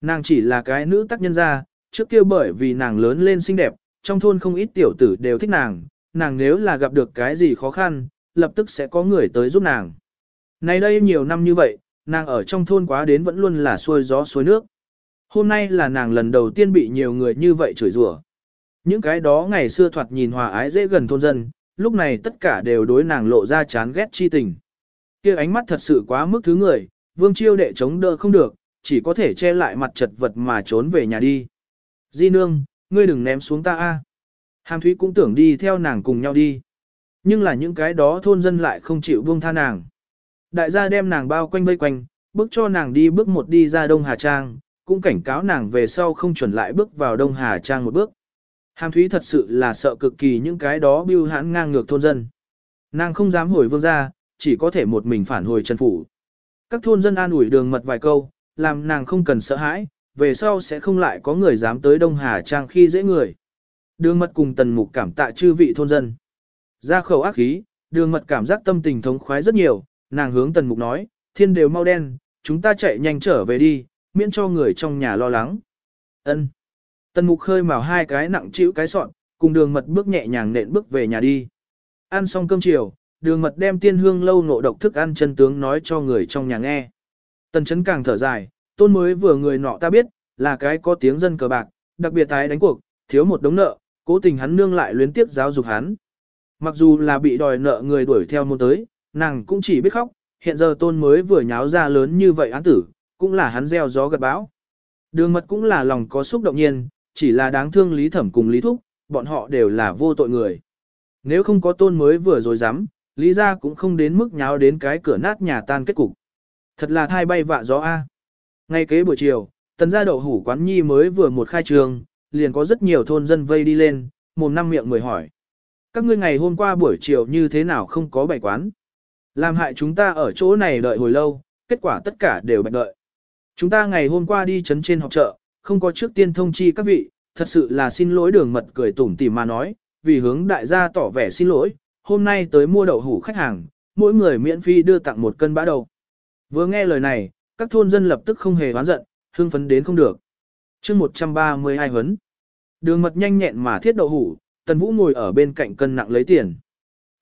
Nàng chỉ là cái nữ tác nhân gia, trước kia bởi vì nàng lớn lên xinh đẹp, trong thôn không ít tiểu tử đều thích nàng, nàng nếu là gặp được cái gì khó khăn, lập tức sẽ có người tới giúp nàng. Nay đây nhiều năm như vậy, nàng ở trong thôn quá đến vẫn luôn là xuôi gió xuôi nước. Hôm nay là nàng lần đầu tiên bị nhiều người như vậy chửi rủa. Những cái đó ngày xưa thoạt nhìn hòa ái dễ gần thôn dân, lúc này tất cả đều đối nàng lộ ra chán ghét chi tình. kia ánh mắt thật sự quá mức thứ người, vương chiêu đệ chống đỡ không được, chỉ có thể che lại mặt chật vật mà trốn về nhà đi. Di nương, ngươi đừng ném xuống ta a. Hàm Thúy cũng tưởng đi theo nàng cùng nhau đi. Nhưng là những cái đó thôn dân lại không chịu buông tha nàng. Đại gia đem nàng bao quanh vây quanh, bước cho nàng đi bước một đi ra Đông Hà Trang, cũng cảnh cáo nàng về sau không chuẩn lại bước vào Đông Hà Trang một bước. Hàm Thúy thật sự là sợ cực kỳ những cái đó bưu hãn ngang ngược thôn dân. Nàng không dám hồi vương ra, chỉ có thể một mình phản hồi trần phủ. Các thôn dân an ủi đường mật vài câu, làm nàng không cần sợ hãi, về sau sẽ không lại có người dám tới Đông Hà Trang khi dễ người. Đường mật cùng tần mục cảm tạ chư vị thôn dân. Ra khẩu ác khí, đường mật cảm giác tâm tình thống khoái rất nhiều, nàng hướng tần mục nói, thiên đều mau đen, chúng ta chạy nhanh trở về đi, miễn cho người trong nhà lo lắng. Ân. Tần mục khơi mào hai cái nặng chịu cái sọn, cùng đường mật bước nhẹ nhàng nện bước về nhà đi. Ăn xong cơm chiều, đường mật đem tiên hương lâu ngộ độc thức ăn chân tướng nói cho người trong nhà nghe. Tần chấn càng thở dài, tôn mới vừa người nọ ta biết, là cái có tiếng dân cờ bạc, đặc biệt tái đánh cuộc, thiếu một đống nợ, cố tình hắn nương lại luyến tiếp giáo dục hắn. Mặc dù là bị đòi nợ người đuổi theo môn tới, nàng cũng chỉ biết khóc, hiện giờ tôn mới vừa nháo ra lớn như vậy án tử, cũng là hắn gieo gió gật bão. Đường mật cũng là lòng có xúc động nhiên, chỉ là đáng thương lý thẩm cùng lý thúc, bọn họ đều là vô tội người. Nếu không có tôn mới vừa rồi dám, lý ra cũng không đến mức nháo đến cái cửa nát nhà tan kết cục. Thật là thai bay vạ gió A. Ngay kế buổi chiều, tần gia đậu hủ quán nhi mới vừa một khai trường, liền có rất nhiều thôn dân vây đi lên, mồm năm miệng mười hỏi. Các ngươi ngày hôm qua buổi chiều như thế nào không có bày quán? Làm hại chúng ta ở chỗ này đợi hồi lâu, kết quả tất cả đều bạch đợi. Chúng ta ngày hôm qua đi chấn trên học chợ, không có trước tiên thông chi các vị, thật sự là xin lỗi đường mật cười tủm tỉm mà nói, vì hướng đại gia tỏ vẻ xin lỗi, hôm nay tới mua đậu hủ khách hàng, mỗi người miễn phí đưa tặng một cân bã đậu. Vừa nghe lời này, các thôn dân lập tức không hề oán giận, hưng phấn đến không được. chương 132 hấn, Đường mật nhanh nhẹn mà thiết đậu hủ, Tần Vũ ngồi ở bên cạnh cân nặng lấy tiền.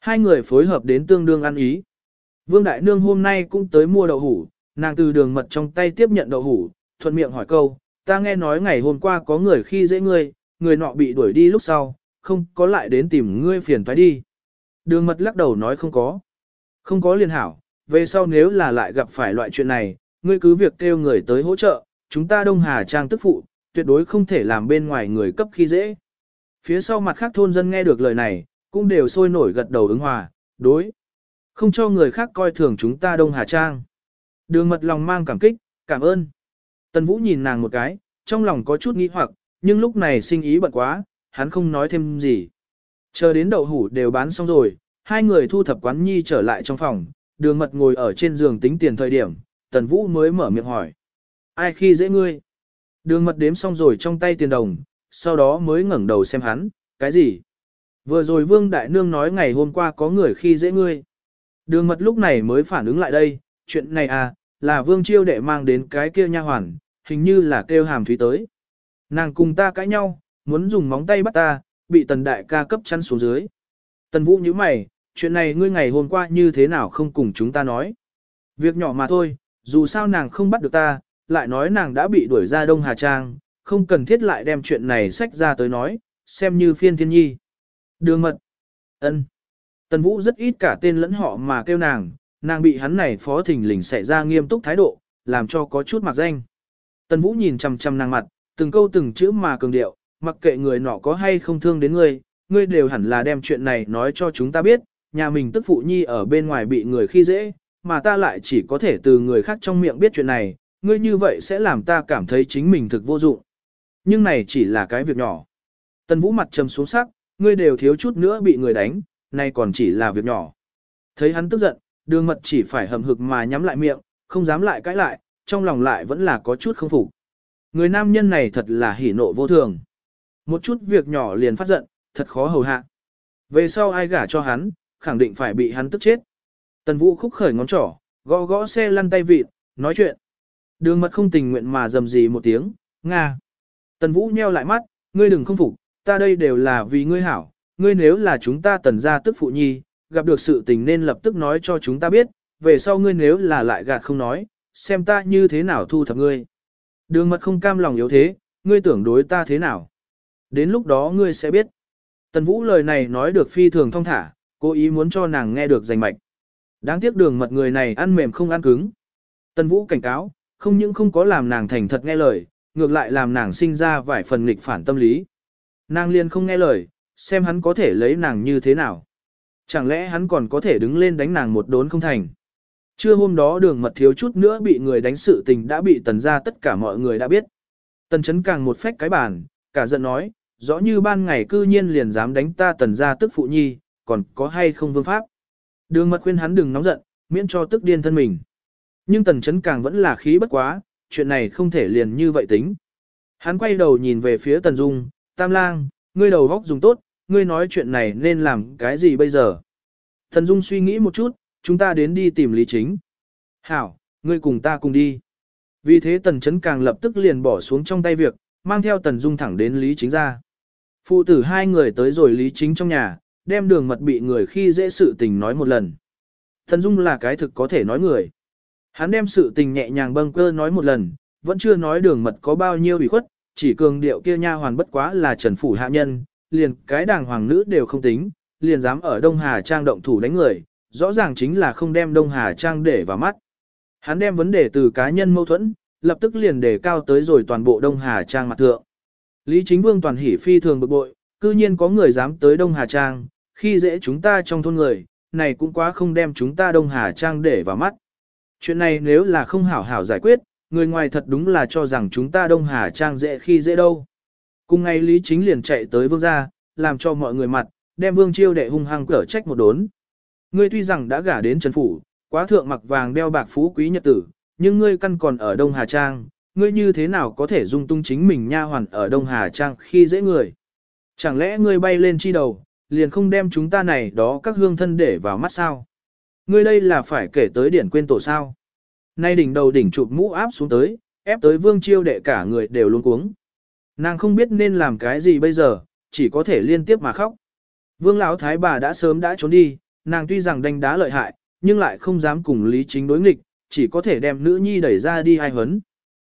Hai người phối hợp đến tương đương ăn ý. Vương Đại Nương hôm nay cũng tới mua đậu hủ, nàng từ đường mật trong tay tiếp nhận đậu hủ, thuận miệng hỏi câu, ta nghe nói ngày hôm qua có người khi dễ ngươi, người nọ bị đuổi đi lúc sau, không có lại đến tìm ngươi phiền toái đi. Đường mật lắc đầu nói không có. Không có liên hảo, về sau nếu là lại gặp phải loại chuyện này, ngươi cứ việc kêu người tới hỗ trợ, chúng ta Đông Hà Trang tức phụ, tuyệt đối không thể làm bên ngoài người cấp khi dễ. Phía sau mặt khác thôn dân nghe được lời này, cũng đều sôi nổi gật đầu ứng hòa, đối. Không cho người khác coi thường chúng ta Đông Hà Trang. Đường mật lòng mang cảm kích, cảm ơn. Tần Vũ nhìn nàng một cái, trong lòng có chút nghĩ hoặc, nhưng lúc này sinh ý bận quá, hắn không nói thêm gì. Chờ đến đậu hủ đều bán xong rồi, hai người thu thập quán nhi trở lại trong phòng, đường mật ngồi ở trên giường tính tiền thời điểm, Tần Vũ mới mở miệng hỏi. Ai khi dễ ngươi? Đường mật đếm xong rồi trong tay tiền đồng, sau đó mới ngẩng đầu xem hắn, cái gì? Vừa rồi Vương Đại Nương nói ngày hôm qua có người khi dễ ngươi. Đường mật lúc này mới phản ứng lại đây, chuyện này à, là Vương Chiêu đệ mang đến cái kia nha hoàn, hình như là kêu hàm thúy tới. Nàng cùng ta cãi nhau, muốn dùng móng tay bắt ta, bị tần đại ca cấp chăn xuống dưới. Tần Vũ như mày, chuyện này ngươi ngày hôm qua như thế nào không cùng chúng ta nói. Việc nhỏ mà thôi, dù sao nàng không bắt được ta, lại nói nàng đã bị đuổi ra Đông Hà Trang, không cần thiết lại đem chuyện này sách ra tới nói, xem như phiên thiên nhi. Đường mật. ân. Tần Vũ rất ít cả tên lẫn họ mà kêu nàng, nàng bị hắn này phó thình lình xảy ra nghiêm túc thái độ, làm cho có chút mặc danh. Tần Vũ nhìn chằm chằm nàng mặt, từng câu từng chữ mà cường điệu, mặc kệ người nọ có hay không thương đến ngươi, ngươi đều hẳn là đem chuyện này nói cho chúng ta biết, nhà mình tức phụ nhi ở bên ngoài bị người khi dễ, mà ta lại chỉ có thể từ người khác trong miệng biết chuyện này, ngươi như vậy sẽ làm ta cảm thấy chính mình thực vô dụng. Nhưng này chỉ là cái việc nhỏ. Tần Vũ mặt trầm xuống sắc, ngươi đều thiếu chút nữa bị người đánh, nay còn chỉ là việc nhỏ. Thấy hắn tức giận, đường mật chỉ phải hầm hực mà nhắm lại miệng, không dám lại cãi lại, trong lòng lại vẫn là có chút không phục. Người nam nhân này thật là hỉ nộ vô thường. Một chút việc nhỏ liền phát giận, thật khó hầu hạ. Về sau ai gả cho hắn, khẳng định phải bị hắn tức chết. Tần Vũ khúc khởi ngón trỏ, gõ gõ xe lăn tay vịt, nói chuyện. Đường mật không tình nguyện mà dầm gì một tiếng, Nga. Tần Vũ nheo lại mắt, ngươi đừng không phục, ta đây đều là vì ngươi hảo, ngươi nếu là chúng ta tần gia tức phụ nhi, gặp được sự tình nên lập tức nói cho chúng ta biết, về sau ngươi nếu là lại gạt không nói, xem ta như thế nào thu thập ngươi. Đường mật không cam lòng yếu thế, ngươi tưởng đối ta thế nào. Đến lúc đó ngươi sẽ biết. Tần Vũ lời này nói được phi thường thông thả, cố ý muốn cho nàng nghe được rành mạch. Đáng tiếc đường mật người này ăn mềm không ăn cứng. Tần Vũ cảnh cáo, không những không có làm nàng thành thật nghe lời, ngược lại làm nàng sinh ra vài phần nghịch phản tâm lý. Nàng liền không nghe lời, xem hắn có thể lấy nàng như thế nào. Chẳng lẽ hắn còn có thể đứng lên đánh nàng một đốn không thành. Trưa hôm đó đường mật thiếu chút nữa bị người đánh sự tình đã bị tần ra tất cả mọi người đã biết. Tần chấn càng một phách cái bàn, cả giận nói, rõ như ban ngày cư nhiên liền dám đánh ta tần ra tức phụ nhi, còn có hay không vương pháp. Đường mật khuyên hắn đừng nóng giận, miễn cho tức điên thân mình. Nhưng tần chấn càng vẫn là khí bất quá, chuyện này không thể liền như vậy tính. Hắn quay đầu nhìn về phía tần dung, tam lang, ngươi đầu góc dùng tốt, ngươi nói chuyện này nên làm cái gì bây giờ. Tần dung suy nghĩ một chút, chúng ta đến đi tìm lý chính. Hảo, ngươi cùng ta cùng đi. Vì thế tần chấn càng lập tức liền bỏ xuống trong tay việc, mang theo tần dung thẳng đến lý chính ra. Phụ tử hai người tới rồi lý chính trong nhà, đem đường mật bị người khi dễ sự tình nói một lần. Tần dung là cái thực có thể nói người. Hắn đem sự tình nhẹ nhàng bâng cơ nói một lần, vẫn chưa nói đường mật có bao nhiêu bị khuất, chỉ cường điệu kia nha hoàn bất quá là trần phủ hạ nhân, liền cái đàng hoàng nữ đều không tính, liền dám ở Đông Hà Trang động thủ đánh người, rõ ràng chính là không đem Đông Hà Trang để vào mắt. Hắn đem vấn đề từ cá nhân mâu thuẫn, lập tức liền đề cao tới rồi toàn bộ Đông Hà Trang mặt thượng. Lý Chính Vương toàn hỉ phi thường bực bội, cư nhiên có người dám tới Đông Hà Trang, khi dễ chúng ta trong thôn người, này cũng quá không đem chúng ta Đông Hà Trang để vào mắt. Chuyện này nếu là không hảo hảo giải quyết, người ngoài thật đúng là cho rằng chúng ta Đông Hà Trang dễ khi dễ đâu. Cùng ngày Lý Chính liền chạy tới vương gia, làm cho mọi người mặt, đem vương chiêu đệ hung hăng cở trách một đốn. Ngươi tuy rằng đã gả đến Trần Phủ, quá thượng mặc vàng đeo bạc phú quý nhật tử, nhưng ngươi căn còn ở Đông Hà Trang, ngươi như thế nào có thể dung tung chính mình nha hoàn ở Đông Hà Trang khi dễ người. Chẳng lẽ ngươi bay lên chi đầu, liền không đem chúng ta này đó các hương thân để vào mắt sao? Ngươi đây là phải kể tới điển quên tổ sao. Nay đỉnh đầu đỉnh chụp mũ áp xuống tới, ép tới vương chiêu đệ cả người đều luôn cuống. Nàng không biết nên làm cái gì bây giờ, chỉ có thể liên tiếp mà khóc. Vương lão thái bà đã sớm đã trốn đi, nàng tuy rằng đánh đá lợi hại, nhưng lại không dám cùng Lý Chính đối nghịch, chỉ có thể đem nữ nhi đẩy ra đi ai hấn.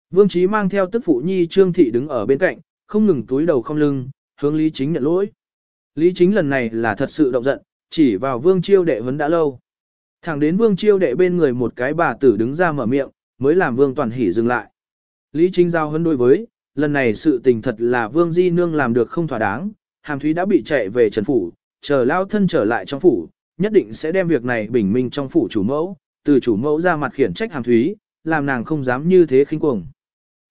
Vương Chí mang theo tức phụ nhi Trương Thị đứng ở bên cạnh, không ngừng túi đầu không lưng, hướng Lý Chính nhận lỗi. Lý Chính lần này là thật sự động giận, chỉ vào Vương Chiêu đệ vấn đã lâu. Thẳng đến Vương Chiêu đệ bên người một cái bà tử đứng ra mở miệng, mới làm Vương Toàn Hỷ dừng lại. Lý Chính giao huấn đối với, lần này sự tình thật là Vương Di Nương làm được không thỏa đáng, Hàm Thúy đã bị chạy về Trần Phủ, chờ lao thân trở lại trong phủ, nhất định sẽ đem việc này bình minh trong phủ chủ mẫu, từ chủ mẫu ra mặt khiển trách Hàm Thúy, làm nàng không dám như thế khinh cuồng.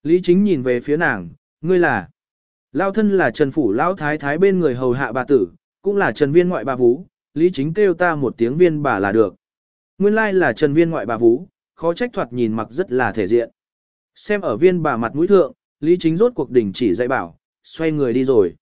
Lý Chính nhìn về phía nàng, ngươi là. Lao thân là Trần Phủ Lão Thái Thái bên người hầu hạ bà tử, cũng là Trần Viên ngoại bà Vũ, Lý Chính kêu ta một tiếng viên bà là được. Nguyên lai là Trần Viên ngoại bà Vũ, khó trách thoạt nhìn mặc rất là thể diện. Xem ở viên bà mặt mũi thượng, Lý Chính rốt cuộc đỉnh chỉ dạy bảo, xoay người đi rồi.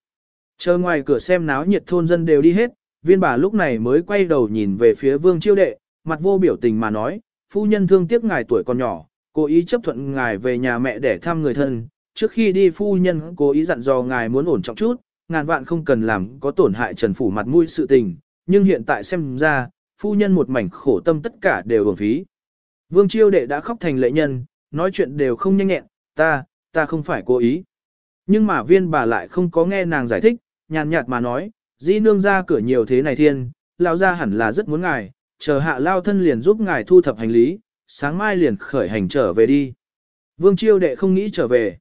Chờ ngoài cửa xem náo nhiệt thôn dân đều đi hết, viên bà lúc này mới quay đầu nhìn về phía vương chiêu đệ, mặt vô biểu tình mà nói, phu nhân thương tiếc ngài tuổi còn nhỏ, cố ý chấp thuận ngài về nhà mẹ để thăm người thân, trước khi đi phu nhân cố ý dặn dò ngài muốn ổn trọng chút, ngàn vạn không cần làm có tổn hại trần phủ mặt mũi sự tình, nhưng hiện tại xem ra, phu nhân một mảnh khổ tâm tất cả đều uổng phí. Vương chiêu đệ đã khóc thành lệ nhân, nói chuyện đều không nhanh nhẹn, ta, ta không phải cố ý. Nhưng mà viên bà lại không có nghe nàng giải thích, nhàn nhạt mà nói, di nương ra cửa nhiều thế này thiên, lao ra hẳn là rất muốn ngài, chờ hạ lao thân liền giúp ngài thu thập hành lý, sáng mai liền khởi hành trở về đi. Vương chiêu đệ không nghĩ trở về.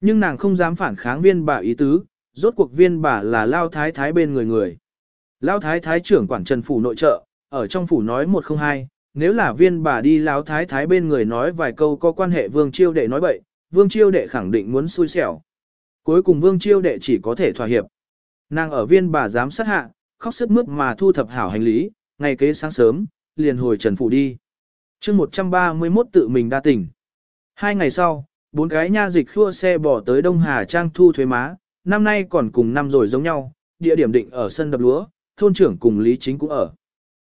Nhưng nàng không dám phản kháng viên bà ý tứ, rốt cuộc viên bà là lao thái thái bên người người. Lao thái thái trưởng quản trần phủ nội trợ, ở trong phủ nói một không hai, nếu là viên bà đi lao thái thái bên người nói vài câu có quan hệ vương chiêu đệ nói bậy, vương chiêu đệ khẳng định muốn xui xẻo. Cuối cùng vương chiêu đệ chỉ có thể thỏa hiệp. Nàng ở viên bà giám sát hạ, khóc sức mướt mà thu thập hảo hành lý, ngày kế sáng sớm, liền hồi trần phủ đi. chương 131 tự mình đa tỉnh. Hai ngày sau, bốn cái nha dịch khua xe bỏ tới Đông Hà Trang thu thuế má, năm nay còn cùng năm rồi giống nhau, địa điểm định ở sân đập lúa, thôn trưởng cùng Lý Chính cũng ở.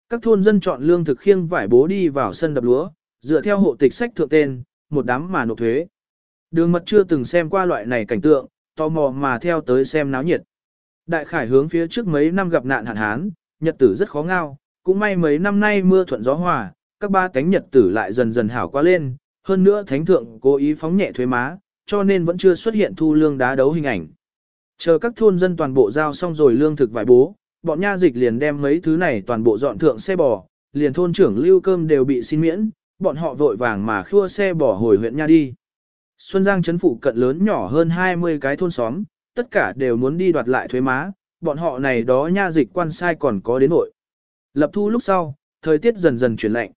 Các thôn dân chọn lương thực khiêng vải bố đi vào sân đập lúa, dựa theo hộ tịch sách thượng tên, một đám mà nộp thuế. Đường mật chưa từng xem qua loại này cảnh tượng, tò mò mà theo tới xem náo nhiệt. Đại khải hướng phía trước mấy năm gặp nạn hạn hán, nhật tử rất khó ngao, cũng may mấy năm nay mưa thuận gió hòa, các ba cánh nhật tử lại dần dần hảo qua lên, hơn nữa thánh thượng cố ý phóng nhẹ thuế má, cho nên vẫn chưa xuất hiện thu lương đá đấu hình ảnh. Chờ các thôn dân toàn bộ giao xong rồi lương thực vải bố, bọn nha dịch liền đem mấy thứ này toàn bộ dọn thượng xe bò, liền thôn trưởng lưu cơm đều bị xin miễn, bọn họ vội vàng mà khua xe bò hồi huyện nha đi. Xuân Giang chấn phụ cận lớn nhỏ hơn 20 cái thôn xóm, tất cả đều muốn đi đoạt lại thuế má, bọn họ này đó nha dịch quan sai còn có đến nội. Lập thu lúc sau, thời tiết dần dần chuyển lạnh.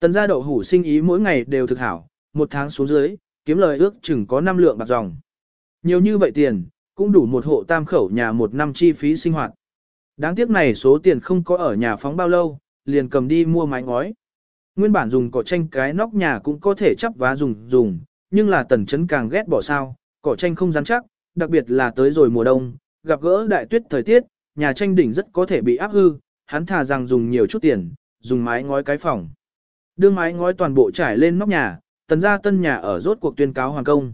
Tần gia đậu hủ sinh ý mỗi ngày đều thực hảo, một tháng xuống dưới, kiếm lời ước chừng có 5 lượng bạc dòng. Nhiều như vậy tiền, cũng đủ một hộ tam khẩu nhà một năm chi phí sinh hoạt. Đáng tiếc này số tiền không có ở nhà phóng bao lâu, liền cầm đi mua mái ngói. Nguyên bản dùng cỏ tranh cái nóc nhà cũng có thể chắp vá dùng dùng, nhưng là tần chấn càng ghét bỏ sao, cỏ tranh không rắn chắc, đặc biệt là tới rồi mùa đông, gặp gỡ đại tuyết thời tiết, nhà tranh đỉnh rất có thể bị áp hư, hắn thà rằng dùng nhiều chút tiền, dùng mái ngói cái phòng. Đương mái ngói toàn bộ trải lên nóc nhà, tần gia tân nhà ở rốt cuộc tuyên cáo hoàn công.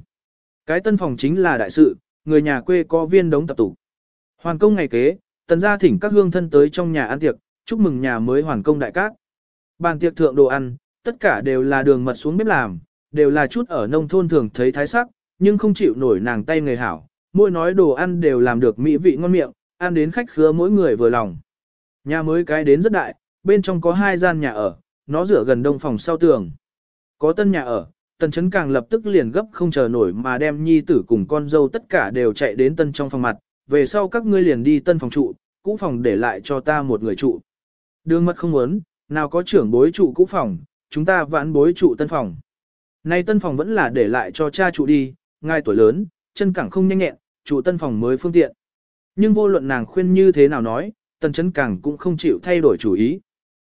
Cái tân phòng chính là đại sự, người nhà quê có viên đống tập tụ. Hoàn công ngày kế, tần gia thỉnh các hương thân tới trong nhà ăn tiệc, chúc mừng nhà mới hoàn công đại cát. Bàn tiệc thượng đồ ăn, tất cả đều là đường mật xuống bếp làm, đều là chút ở nông thôn thường thấy thái sắc, nhưng không chịu nổi nàng tay người hảo, mỗi nói đồ ăn đều làm được mỹ vị ngon miệng, ăn đến khách khứa mỗi người vừa lòng. Nhà mới cái đến rất đại, bên trong có hai gian nhà ở, nó rửa gần đông phòng sau tường. Có tân nhà ở, tần chấn càng lập tức liền gấp không chờ nổi mà đem nhi tử cùng con dâu tất cả đều chạy đến tân trong phòng mặt, về sau các ngươi liền đi tân phòng trụ, cũ phòng để lại cho ta một người trụ. Đường mật không muốn, nào có trưởng bối trụ cũ phòng, chúng ta vãn bối trụ tân phòng. Nay tân phòng vẫn là để lại cho cha trụ đi, ngài tuổi lớn, chân cẳng không nhanh nhẹn, Chủ tân phòng mới phương tiện. Nhưng vô luận nàng khuyên như thế nào nói, tần chấn càng cũng không chịu thay đổi chủ ý.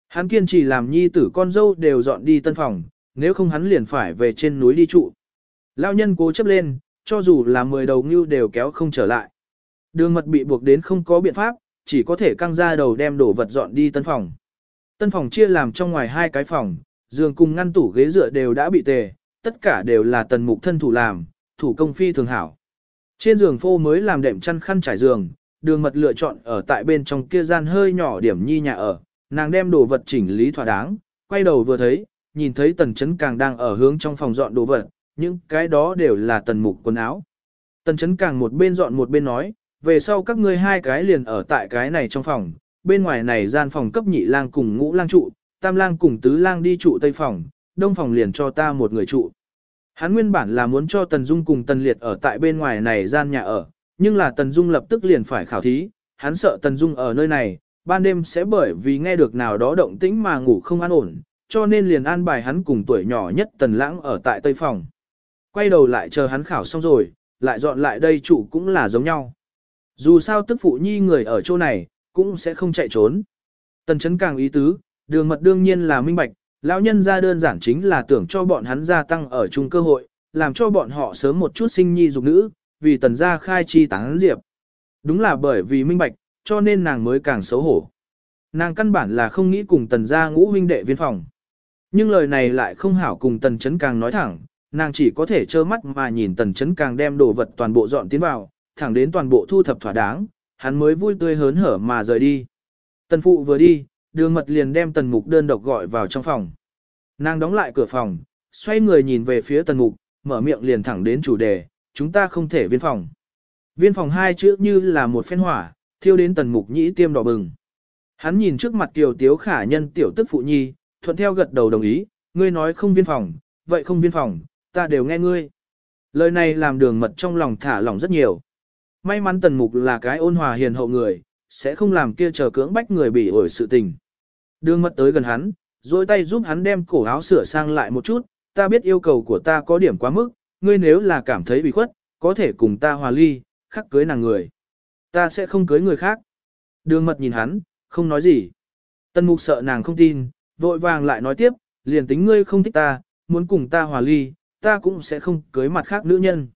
Hắn kiên trì làm nhi tử con dâu đều dọn đi tân phòng, nếu không hắn liền phải về trên núi đi trụ. Lao nhân cố chấp lên, cho dù là mười đầu ngưu đều kéo không trở lại. Đường mật bị buộc đến không có biện pháp, chỉ có thể căng ra đầu đem đổ vật dọn đi tân phòng. Tân phòng chia làm trong ngoài hai cái phòng, giường cùng ngăn tủ ghế dựa đều đã bị tề, tất cả đều là tần mục thân thủ làm, thủ công phi thường hảo. Trên giường phô mới làm đệm chăn khăn trải giường, đường mật lựa chọn ở tại bên trong kia gian hơi nhỏ điểm nhi nhà ở, nàng đem đồ vật chỉnh lý thỏa đáng, quay đầu vừa thấy, nhìn thấy tần chấn càng đang ở hướng trong phòng dọn đồ vật, những cái đó đều là tần mục quần áo. Tần chấn càng một bên dọn một bên nói, về sau các ngươi hai cái liền ở tại cái này trong phòng, bên ngoài này gian phòng cấp nhị lang cùng ngũ lang trụ, tam lang cùng tứ lang đi trụ tây phòng, đông phòng liền cho ta một người trụ. Hắn nguyên bản là muốn cho Tần Dung cùng Tần Liệt ở tại bên ngoài này gian nhà ở, nhưng là Tần Dung lập tức liền phải khảo thí, hắn sợ Tần Dung ở nơi này, ban đêm sẽ bởi vì nghe được nào đó động tĩnh mà ngủ không an ổn, cho nên liền an bài hắn cùng tuổi nhỏ nhất Tần Lãng ở tại tây phòng. Quay đầu lại chờ hắn khảo xong rồi, lại dọn lại đây chủ cũng là giống nhau. Dù sao tức phụ nhi người ở chỗ này, cũng sẽ không chạy trốn. Tần chấn càng ý tứ, đường mật đương nhiên là minh bạch, lão nhân ra đơn giản chính là tưởng cho bọn hắn gia tăng ở chung cơ hội, làm cho bọn họ sớm một chút sinh nhi dục nữ, vì tần gia khai chi tán diệp. Đúng là bởi vì minh bạch, cho nên nàng mới càng xấu hổ. Nàng căn bản là không nghĩ cùng tần gia ngũ huynh đệ viên phòng. Nhưng lời này lại không hảo cùng tần chấn càng nói thẳng, nàng chỉ có thể trơ mắt mà nhìn tần chấn càng đem đồ vật toàn bộ dọn tiến vào, thẳng đến toàn bộ thu thập thỏa đáng, hắn mới vui tươi hớn hở mà rời đi. Tần phụ vừa đi, đường mật liền đem tần mục đơn độc gọi vào trong phòng. Nàng đóng lại cửa phòng, xoay người nhìn về phía tần mục, mở miệng liền thẳng đến chủ đề, chúng ta không thể viên phòng. Viên phòng hai chữ như là một phen hỏa, thiêu đến tần mục nhĩ tiêm đỏ bừng. Hắn nhìn trước mặt tiểu tiếu khả nhân tiểu tức phụ nhi, thuận theo gật đầu đồng ý, ngươi nói không viên phòng, vậy không viên phòng, ta đều nghe ngươi. Lời này làm đường mật trong lòng thả lỏng rất nhiều. May mắn tần mục là cái ôn hòa hiền hậu người, sẽ không làm kia chờ cưỡng bách người bị ổi sự tình. Đường mật tới gần hắn, rồi tay giúp hắn đem cổ áo sửa sang lại một chút, ta biết yêu cầu của ta có điểm quá mức, ngươi nếu là cảm thấy bị khuất, có thể cùng ta hòa ly, khắc cưới nàng người. Ta sẽ không cưới người khác. Đường mật nhìn hắn, không nói gì. Tân mục sợ nàng không tin, vội vàng lại nói tiếp, liền tính ngươi không thích ta, muốn cùng ta hòa ly, ta cũng sẽ không cưới mặt khác nữ nhân.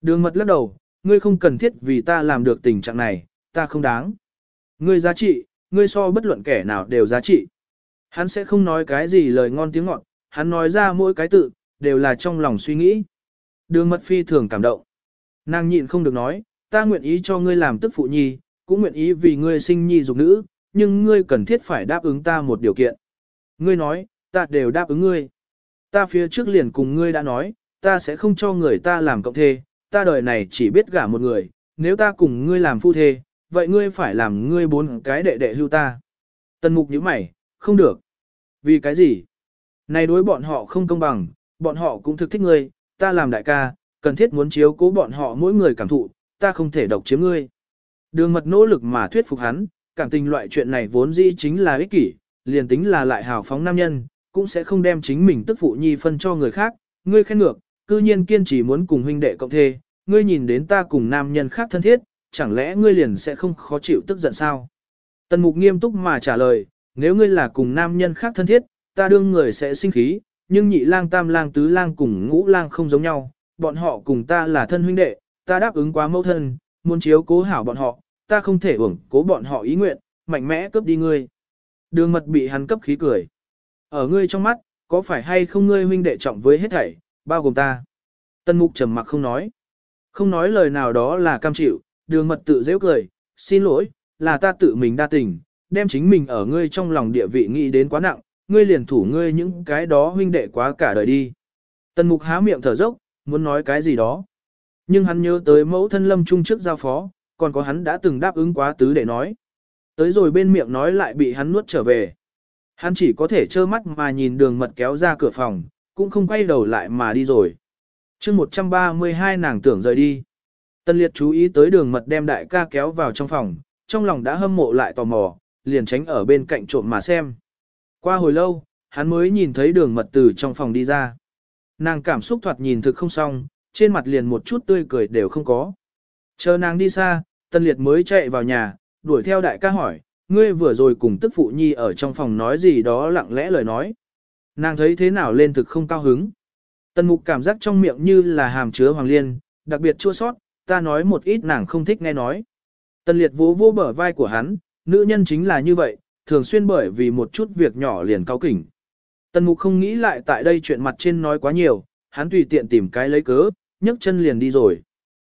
Đường mật lắc đầu, ngươi không cần thiết vì ta làm được tình trạng này, ta không đáng. Ngươi giá trị, ngươi so bất luận kẻ nào đều giá trị. Hắn sẽ không nói cái gì lời ngon tiếng ngọt, hắn nói ra mỗi cái tự, đều là trong lòng suy nghĩ. Đường mật phi thường cảm động. Nàng nhịn không được nói, ta nguyện ý cho ngươi làm tức phụ nhi, cũng nguyện ý vì ngươi sinh nhi dục nữ, nhưng ngươi cần thiết phải đáp ứng ta một điều kiện. Ngươi nói, ta đều đáp ứng ngươi. Ta phía trước liền cùng ngươi đã nói, ta sẽ không cho người ta làm cộng thê, ta đời này chỉ biết gả một người, nếu ta cùng ngươi làm phu thê, vậy ngươi phải làm ngươi bốn cái đệ đệ lưu ta. Tần mục nhíu mày, không được. Vì cái gì? Này đối bọn họ không công bằng, bọn họ cũng thực thích ngươi, ta làm đại ca, cần thiết muốn chiếu cố bọn họ mỗi người cảm thụ, ta không thể độc chiếm ngươi. Đường mật nỗ lực mà thuyết phục hắn, cảm tình loại chuyện này vốn dĩ chính là ích kỷ, liền tính là lại hào phóng nam nhân, cũng sẽ không đem chính mình tức phụ nhi phân cho người khác, ngươi khen ngược, cư nhiên kiên trì muốn cùng huynh đệ cộng thê, ngươi nhìn đến ta cùng nam nhân khác thân thiết, chẳng lẽ ngươi liền sẽ không khó chịu tức giận sao? Tần mục nghiêm túc mà trả lời, nếu ngươi là cùng nam nhân khác thân thiết, ta đương người sẽ sinh khí, nhưng nhị lang tam lang tứ lang cùng ngũ lang không giống nhau, bọn họ cùng ta là thân huynh đệ, ta đáp ứng quá mẫu thân, muốn chiếu cố hảo bọn họ, ta không thể ủng cố bọn họ ý nguyện, mạnh mẽ cướp đi ngươi. Đường mật bị hắn cấp khí cười. Ở ngươi trong mắt, có phải hay không ngươi huynh đệ trọng với hết thảy, bao gồm ta? Tân mục trầm mặc không nói. Không nói lời nào đó là cam chịu, đường mật tự dễ cười, xin lỗi, là ta tự mình đa tình, đem chính mình ở ngươi trong lòng địa vị nghĩ đến quá nặng, ngươi liền thủ ngươi những cái đó huynh đệ quá cả đời đi. Tần mục há miệng thở dốc, muốn nói cái gì đó. Nhưng hắn nhớ tới mẫu thân lâm trung trước giao phó, còn có hắn đã từng đáp ứng quá tứ để nói. Tới rồi bên miệng nói lại bị hắn nuốt trở về. Hắn chỉ có thể trơ mắt mà nhìn đường mật kéo ra cửa phòng, cũng không quay đầu lại mà đi rồi. chương 132 nàng tưởng rời đi. Tân liệt chú ý tới đường mật đem đại ca kéo vào trong phòng, trong lòng đã hâm mộ lại tò mò, liền tránh ở bên cạnh trộm mà xem. Qua hồi lâu, hắn mới nhìn thấy đường mật từ trong phòng đi ra. Nàng cảm xúc thoạt nhìn thực không xong, trên mặt liền một chút tươi cười đều không có. Chờ nàng đi xa, tân liệt mới chạy vào nhà, đuổi theo đại ca hỏi, ngươi vừa rồi cùng tức phụ nhi ở trong phòng nói gì đó lặng lẽ lời nói. Nàng thấy thế nào lên thực không cao hứng. Tân mục cảm giác trong miệng như là hàm chứa hoàng liên, đặc biệt chua sót, ta nói một ít nàng không thích nghe nói. Tần liệt vỗ vô bờ vai của hắn, nữ nhân chính là như vậy, thường xuyên bởi vì một chút việc nhỏ liền cao kỉnh. Tần mục không nghĩ lại tại đây chuyện mặt trên nói quá nhiều, hắn tùy tiện tìm cái lấy cớ, nhấc chân liền đi rồi.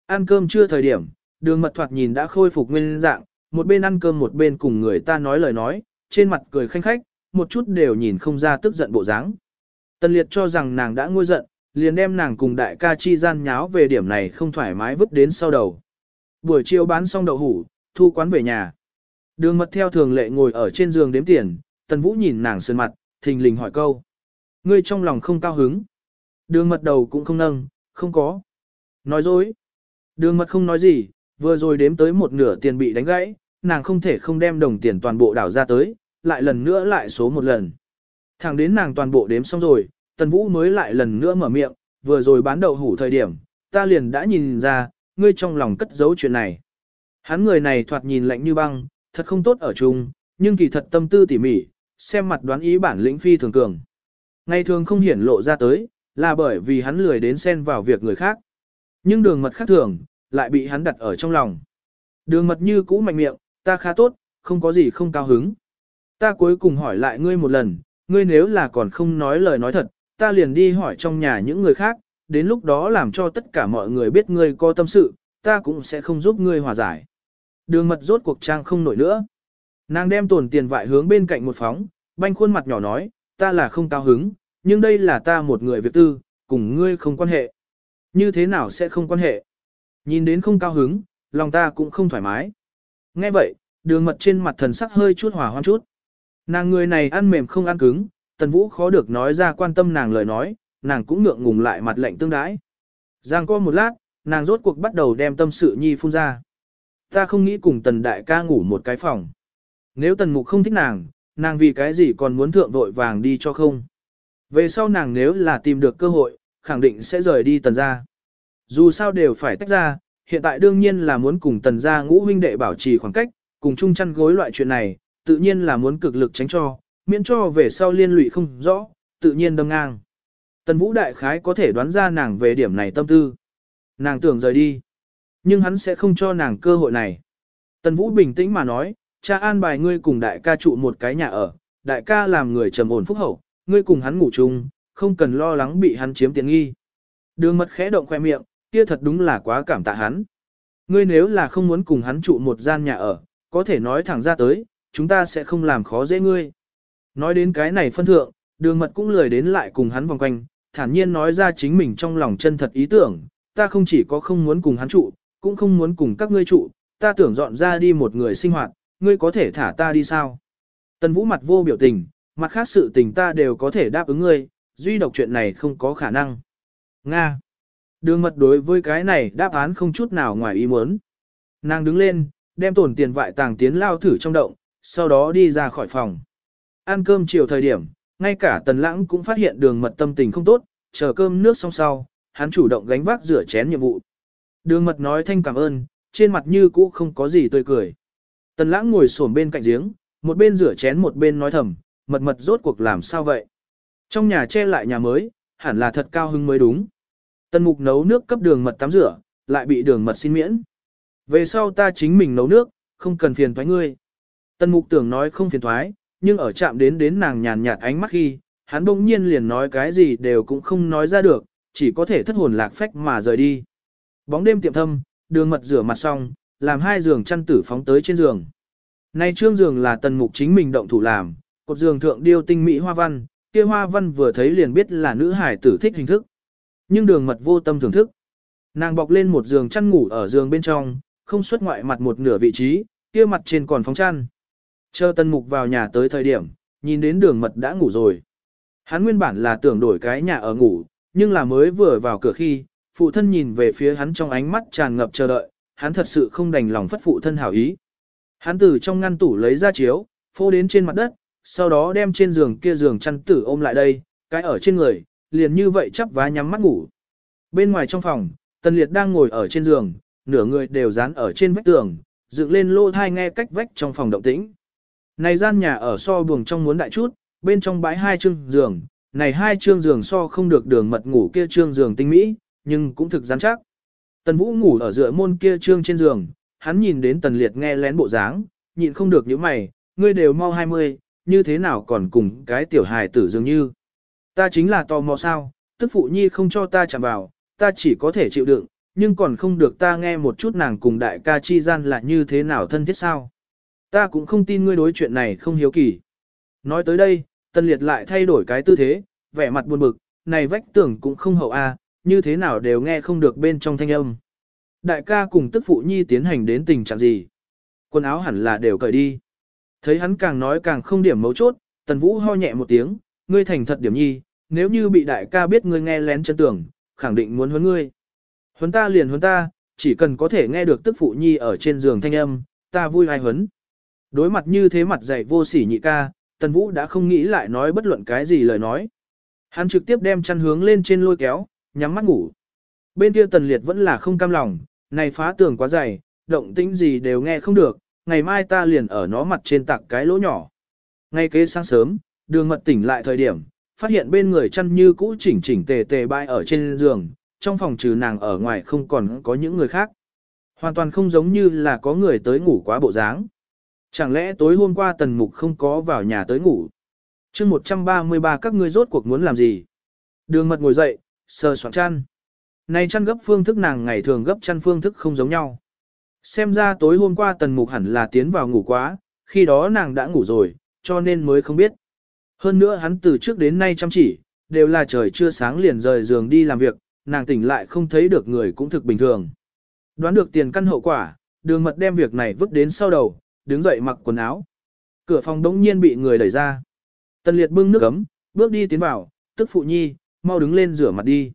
Ăn cơm chưa thời điểm, đường mật thoạt nhìn đã khôi phục nguyên dạng, một bên ăn cơm một bên cùng người ta nói lời nói, trên mặt cười khanh khách, một chút đều nhìn không ra tức giận bộ dáng. Tần liệt cho rằng nàng đã nguôi giận, liền đem nàng cùng đại ca chi gian nháo về điểm này không thoải mái vứt đến sau đầu. Buổi chiều bán xong đậu hủ, thu quán về nhà. Đường mật theo thường lệ ngồi ở trên giường đếm tiền, tần vũ nhìn nàng sơn mặt, thình lình hỏi câu. Ngươi trong lòng không cao hứng. Đường mật đầu cũng không nâng, không có. Nói dối. Đường mật không nói gì, vừa rồi đếm tới một nửa tiền bị đánh gãy, nàng không thể không đem đồng tiền toàn bộ đảo ra tới, lại lần nữa lại số một lần. Thẳng đến nàng toàn bộ đếm xong rồi, Tần Vũ mới lại lần nữa mở miệng, vừa rồi bán đậu hủ thời điểm, ta liền đã nhìn ra, ngươi trong lòng cất giấu chuyện này. Hắn người này thoạt nhìn lạnh như băng, thật không tốt ở chung, nhưng kỳ thật tâm tư tỉ mỉ, xem mặt đoán ý bản lĩnh phi thường cường. Ngày thường không hiển lộ ra tới, là bởi vì hắn lười đến xen vào việc người khác. Nhưng đường mật khác thường, lại bị hắn đặt ở trong lòng. Đường mật như cũ mạnh miệng, ta khá tốt, không có gì không cao hứng. Ta cuối cùng hỏi lại ngươi một lần, ngươi nếu là còn không nói lời nói thật, ta liền đi hỏi trong nhà những người khác, đến lúc đó làm cho tất cả mọi người biết ngươi có tâm sự, ta cũng sẽ không giúp ngươi hòa giải. Đường mật rốt cuộc trang không nổi nữa. Nàng đem tổn tiền vại hướng bên cạnh một phóng, banh khuôn mặt nhỏ nói, ta là không cao hứng, nhưng đây là ta một người việc tư, cùng ngươi không quan hệ. Như thế nào sẽ không quan hệ? Nhìn đến không cao hứng, lòng ta cũng không thoải mái. Nghe vậy, đường mật trên mặt thần sắc hơi chút hỏa hoan chút. Nàng người này ăn mềm không ăn cứng, tần vũ khó được nói ra quan tâm nàng lời nói, nàng cũng ngượng ngùng lại mặt lạnh tương đái. Giang co một lát, nàng rốt cuộc bắt đầu đem tâm sự nhi phun ra. Ta không nghĩ cùng tần đại ca ngủ một cái phòng. Nếu tần mục không thích nàng, nàng vì cái gì còn muốn thượng vội vàng đi cho không. Về sau nàng nếu là tìm được cơ hội, khẳng định sẽ rời đi tần gia. Dù sao đều phải tách ra, hiện tại đương nhiên là muốn cùng tần gia ngũ huynh đệ bảo trì khoảng cách, cùng chung chăn gối loại chuyện này, tự nhiên là muốn cực lực tránh cho, miễn cho về sau liên lụy không rõ, tự nhiên đâm ngang. Tần Vũ đại khái có thể đoán ra nàng về điểm này tâm tư. Nàng tưởng rời đi, nhưng hắn sẽ không cho nàng cơ hội này. Tần Vũ bình tĩnh mà nói, cha an bài ngươi cùng đại ca trụ một cái nhà ở, đại ca làm người trầm ổn phúc hậu, ngươi cùng hắn ngủ chung, không cần lo lắng bị hắn chiếm tiện nghi. Đường mật khẽ động khoe miệng, kia thật đúng là quá cảm tạ hắn. Ngươi nếu là không muốn cùng hắn trụ một gian nhà ở, có thể nói thẳng ra tới, chúng ta sẽ không làm khó dễ ngươi. Nói đến cái này phân thượng, đường mật cũng lười đến lại cùng hắn vòng quanh, thản nhiên nói ra chính mình trong lòng chân thật ý tưởng, ta không chỉ có không muốn cùng hắn trụ, cũng không muốn cùng các ngươi trụ, ta tưởng dọn ra đi một người sinh hoạt, ngươi có thể thả ta đi sao? Tần Vũ mặt vô biểu tình, mặt khác sự tình ta đều có thể đáp ứng ngươi, duy độc chuyện này không có khả năng. Nga. Đường mật đối với cái này đáp án không chút nào ngoài ý muốn. Nàng đứng lên, đem tổn tiền vại tàng tiến lao thử trong động, sau đó đi ra khỏi phòng. Ăn cơm chiều thời điểm, ngay cả tần lãng cũng phát hiện đường mật tâm tình không tốt, chờ cơm nước xong sau, hắn chủ động gánh vác rửa chén nhiệm vụ. Đường mật nói thanh cảm ơn, trên mặt như cũ không có gì tươi cười. Tần lãng ngồi xổm bên cạnh giếng, một bên rửa chén một bên nói thầm, mật mật rốt cuộc làm sao vậy. Trong nhà che lại nhà mới, hẳn là thật cao hứng mới đúng. Tần mục nấu nước cấp đường mật tắm rửa, lại bị đường mật xin miễn. Về sau ta chính mình nấu nước, không cần phiền thoái ngươi. Tần mục tưởng nói không phiền thoái, nhưng ở chạm đến đến nàng nhàn nhạt ánh mắt khi, hắn bỗng nhiên liền nói cái gì đều cũng không nói ra được, chỉ có thể thất hồn lạc phách mà rời đi. Bóng đêm tiệm thâm, đường mật rửa mặt xong, làm hai giường chăn tử phóng tới trên giường. Nay trương giường là tần mục chính mình động thủ làm, cột giường thượng điêu tinh mỹ hoa văn, kia hoa văn vừa thấy liền biết là nữ hải tử thích hình thức. Nhưng đường mật vô tâm thưởng thức. Nàng bọc lên một giường chăn ngủ ở giường bên trong, không xuất ngoại mặt một nửa vị trí, kia mặt trên còn phóng chăn. Chờ tân mục vào nhà tới thời điểm, nhìn đến đường mật đã ngủ rồi. Hắn nguyên bản là tưởng đổi cái nhà ở ngủ, nhưng là mới vừa vào cửa khi, phụ thân nhìn về phía hắn trong ánh mắt tràn ngập chờ đợi, hắn thật sự không đành lòng phất phụ thân hảo ý. Hắn từ trong ngăn tủ lấy ra chiếu, phô đến trên mặt đất, sau đó đem trên giường kia giường chăn tử ôm lại đây, cái ở trên người, liền như vậy chắp vá nhắm mắt ngủ. Bên ngoài trong phòng, Tần Liệt đang ngồi ở trên giường, nửa người đều dán ở trên vách tường, dựng lên lô thai nghe cách vách trong phòng động tĩnh. Này gian nhà ở so buồng trong muốn đại chút, bên trong bãi hai chương giường, này hai chương giường so không được đường mật ngủ kia chương giường tinh mỹ, nhưng cũng thực rắn chắc. Tần Vũ ngủ ở giữa môn kia trương trên giường, hắn nhìn đến Tần Liệt nghe lén bộ dáng, nhịn không được những mày, ngươi đều mau 20, như thế nào còn cùng cái tiểu hài tử dường như. Ta chính là tò mò sao, tức phụ nhi không cho ta chạm vào, ta chỉ có thể chịu đựng, nhưng còn không được ta nghe một chút nàng cùng đại ca chi gian là như thế nào thân thiết sao. Ta cũng không tin ngươi đối chuyện này không hiếu kỳ. Nói tới đây, tân Liệt lại thay đổi cái tư thế, vẻ mặt buồn bực, này vách tưởng cũng không hậu a, như thế nào đều nghe không được bên trong thanh âm. Đại ca cùng tức phụ nhi tiến hành đến tình trạng gì? Quần áo hẳn là đều cởi đi. Thấy hắn càng nói càng không điểm mấu chốt, Tần Vũ ho nhẹ một tiếng, ngươi thành thật điểm nhi, nếu như bị đại ca biết ngươi nghe lén chân tưởng, khẳng định muốn huấn ngươi. Huấn ta liền huấn ta, chỉ cần có thể nghe được tức phụ nhi ở trên giường thanh âm, ta vui ai huấn. Đối mặt như thế mặt dày vô sỉ nhị ca, Tần Vũ đã không nghĩ lại nói bất luận cái gì lời nói. Hắn trực tiếp đem chăn hướng lên trên lôi kéo, nhắm mắt ngủ. Bên kia Tần Liệt vẫn là không cam lòng, này phá tường quá dày, động tĩnh gì đều nghe không được, ngày mai ta liền ở nó mặt trên tặng cái lỗ nhỏ. Ngay kế sáng sớm, đường mật tỉnh lại thời điểm, phát hiện bên người chăn như cũ chỉnh chỉnh tề tề bãi ở trên giường, trong phòng trừ nàng ở ngoài không còn có những người khác. Hoàn toàn không giống như là có người tới ngủ quá bộ dáng. Chẳng lẽ tối hôm qua tần mục không có vào nhà tới ngủ? chương 133 các ngươi rốt cuộc muốn làm gì? Đường mật ngồi dậy, sờ soạn chăn. Này chăn gấp phương thức nàng ngày thường gấp chăn phương thức không giống nhau. Xem ra tối hôm qua tần mục hẳn là tiến vào ngủ quá, khi đó nàng đã ngủ rồi, cho nên mới không biết. Hơn nữa hắn từ trước đến nay chăm chỉ, đều là trời chưa sáng liền rời giường đi làm việc, nàng tỉnh lại không thấy được người cũng thực bình thường. Đoán được tiền căn hậu quả, đường mật đem việc này vứt đến sau đầu, đứng dậy mặc quần áo. Cửa phòng đống nhiên bị người đẩy ra. Tần liệt bưng nước ấm, bước đi tiến vào, tức phụ nhi, mau đứng lên rửa mặt đi.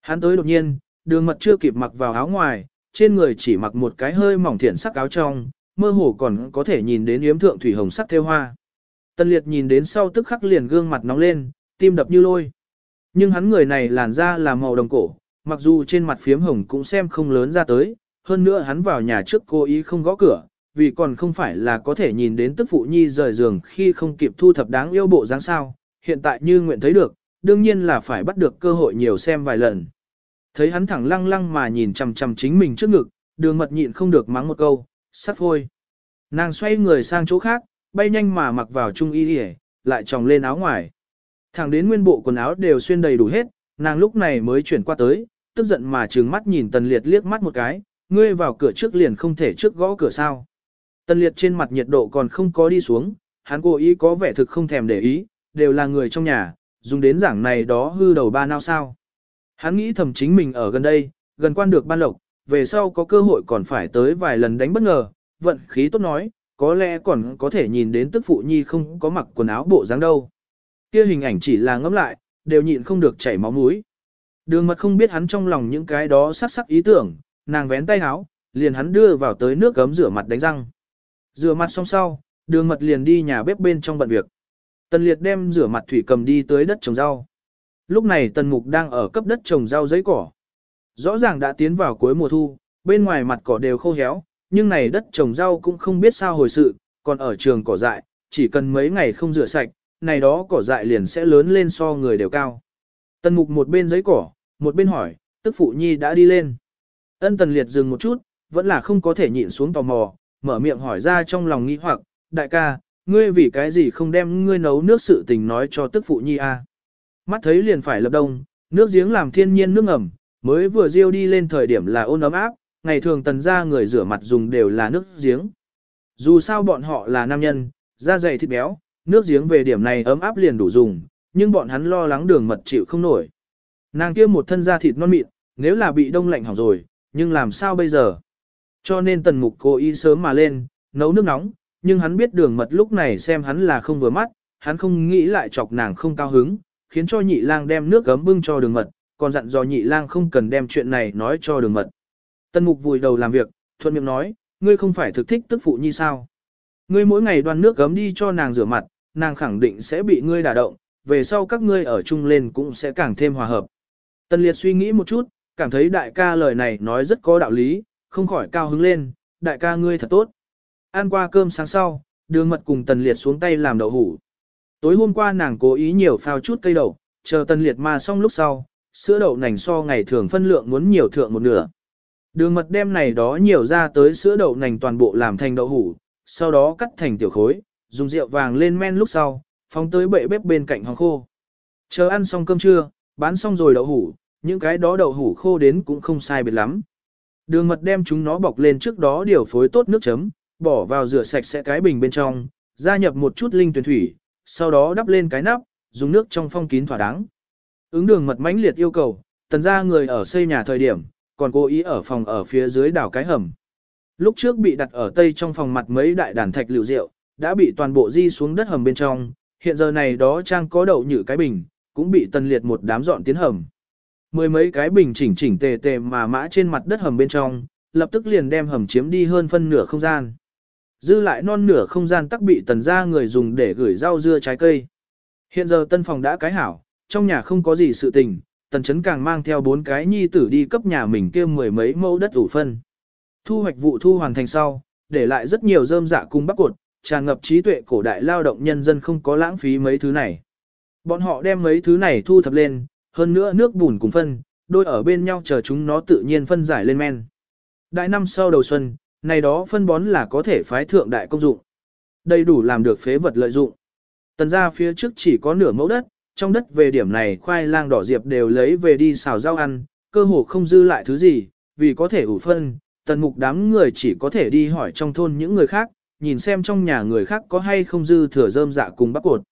Hắn tới đột nhiên, đường mật chưa kịp mặc vào áo ngoài, trên người chỉ mặc một cái hơi mỏng thiện sắc áo trong, mơ hồ còn có thể nhìn đến yếm thượng thủy hồng sắc theo hoa. Tần liệt nhìn đến sau tức khắc liền gương mặt nóng lên, tim đập như lôi. Nhưng hắn người này làn da là màu đồng cổ, mặc dù trên mặt phiếm hồng cũng xem không lớn ra tới, hơn nữa hắn vào nhà trước cố ý không gõ cửa, vì còn không phải là có thể nhìn đến tức phụ nhi rời giường khi không kịp thu thập đáng yêu bộ dáng sao, hiện tại như nguyện thấy được, đương nhiên là phải bắt được cơ hội nhiều xem vài lần. Thấy hắn thẳng lăng lăng mà nhìn chằm chằm chính mình trước ngực, đường mật nhịn không được mắng một câu, sắp hôi Nàng xoay người sang chỗ khác, bay nhanh mà mặc vào trung y hề, lại tròng lên áo ngoài. Thẳng đến nguyên bộ quần áo đều xuyên đầy đủ hết, nàng lúc này mới chuyển qua tới, tức giận mà trừng mắt nhìn tần liệt liếc mắt một cái, ngươi vào cửa trước liền không thể trước gõ cửa sao. Tân liệt trên mặt nhiệt độ còn không có đi xuống, hắn cố ý có vẻ thực không thèm để ý, đều là người trong nhà, dùng đến giảng này đó hư đầu ba nao sao. Hắn nghĩ thầm chính mình ở gần đây, gần quan được ban lộc, về sau có cơ hội còn phải tới vài lần đánh bất ngờ, vận khí tốt nói, có lẽ còn có thể nhìn đến tức phụ nhi không có mặc quần áo bộ dáng đâu. Kia hình ảnh chỉ là ngẫm lại, đều nhịn không được chảy máu mũi. Đường mật không biết hắn trong lòng những cái đó sắc sắc ý tưởng, nàng vén tay áo, liền hắn đưa vào tới nước gấm rửa mặt đánh răng. Rửa mặt xong sau, đường mật liền đi nhà bếp bên trong bận việc. Tần liệt đem rửa mặt thủy cầm đi tới đất trồng rau. Lúc này tần mục đang ở cấp đất trồng rau giấy cỏ. Rõ ràng đã tiến vào cuối mùa thu, bên ngoài mặt cỏ đều khô héo, nhưng này đất trồng rau cũng không biết sao hồi sự, còn ở trường cỏ dại, chỉ cần mấy ngày không rửa sạch, này đó cỏ dại liền sẽ lớn lên so người đều cao. Tần mục một bên giấy cỏ, một bên hỏi, tức phụ nhi đã đi lên. Ân tần liệt dừng một chút, vẫn là không có thể nhịn xuống tò mò, mở miệng hỏi ra trong lòng nghĩ hoặc, đại ca, ngươi vì cái gì không đem ngươi nấu nước sự tình nói cho tức phụ nhi a? Mắt thấy liền phải lập đông, nước giếng làm thiên nhiên nước ẩm, mới vừa riêu đi lên thời điểm là ôn ấm áp, ngày thường tần ra người rửa mặt dùng đều là nước giếng. Dù sao bọn họ là nam nhân, da dày thịt béo, nước giếng về điểm này ấm áp liền đủ dùng, nhưng bọn hắn lo lắng đường mật chịu không nổi. Nàng kia một thân da thịt non mịn, nếu là bị đông lạnh hỏng rồi, nhưng làm sao bây giờ? Cho nên tần mục cố ý sớm mà lên, nấu nước nóng, nhưng hắn biết đường mật lúc này xem hắn là không vừa mắt, hắn không nghĩ lại chọc nàng không cao hứng, khiến cho nhị lang đem nước gấm bưng cho đường mật, còn dặn dò nhị lang không cần đem chuyện này nói cho đường mật. Tần mục vùi đầu làm việc, thuận miệng nói, ngươi không phải thực thích tức phụ nhi sao? Ngươi mỗi ngày đoan nước gấm đi cho nàng rửa mặt, nàng khẳng định sẽ bị ngươi đả động, về sau các ngươi ở chung lên cũng sẽ càng thêm hòa hợp. Tần liệt suy nghĩ một chút, cảm thấy đại ca lời này nói rất có đạo lý, không khỏi cao hứng lên, đại ca ngươi thật tốt. Ăn qua cơm sáng sau, đường mật cùng tần liệt xuống tay làm đậu hủ. Tối hôm qua nàng cố ý nhiều phao chút cây đậu, chờ tần liệt mà xong lúc sau, sữa đậu nành so ngày thường phân lượng muốn nhiều thượng một nửa. Đường mật đem này đó nhiều ra tới sữa đậu nành toàn bộ làm thành đậu hủ, sau đó cắt thành tiểu khối, dùng rượu vàng lên men lúc sau, phóng tới bệ bếp bên cạnh hong khô. Chờ ăn xong cơm trưa, bán xong rồi đậu hủ, những cái đó đậu hủ khô đến cũng không sai biệt lắm. Đường mật đem chúng nó bọc lên trước đó điều phối tốt nước chấm, bỏ vào rửa sạch sẽ cái bình bên trong, gia nhập một chút linh tuyển thủy, sau đó đắp lên cái nắp, dùng nước trong phong kín thỏa đáng. Ứng đường mật mãnh liệt yêu cầu, tần ra người ở xây nhà thời điểm, còn cố ý ở phòng ở phía dưới đảo cái hầm. Lúc trước bị đặt ở tây trong phòng mặt mấy đại đàn thạch liệu rượu, đã bị toàn bộ di xuống đất hầm bên trong, hiện giờ này đó trang có đậu nhử cái bình, cũng bị tần liệt một đám dọn tiến hầm. Mười mấy cái bình chỉnh chỉnh tề tề mà mã trên mặt đất hầm bên trong, lập tức liền đem hầm chiếm đi hơn phân nửa không gian. Dư lại non nửa không gian tắc bị tần ra người dùng để gửi rau dưa trái cây. Hiện giờ tân phòng đã cái hảo, trong nhà không có gì sự tình, tần chấn càng mang theo bốn cái nhi tử đi cấp nhà mình kia mười mấy mẫu đất ủ phân. Thu hoạch vụ thu hoàn thành sau, để lại rất nhiều rơm dạ cung bắc cột, tràn ngập trí tuệ cổ đại lao động nhân dân không có lãng phí mấy thứ này. Bọn họ đem mấy thứ này thu thập lên, hơn nữa nước bùn cùng phân, đôi ở bên nhau chờ chúng nó tự nhiên phân giải lên men. Đại năm sau đầu xuân, này đó phân bón là có thể phái thượng đại công dụng. Đầy đủ làm được phế vật lợi dụng. Tần ra phía trước chỉ có nửa mẫu đất, trong đất về điểm này khoai lang đỏ diệp đều lấy về đi xào rau ăn, cơ hồ không dư lại thứ gì, vì có thể ủ phân, tần mục đám người chỉ có thể đi hỏi trong thôn những người khác, nhìn xem trong nhà người khác có hay không dư thừa rơm dạ cùng bắp cột.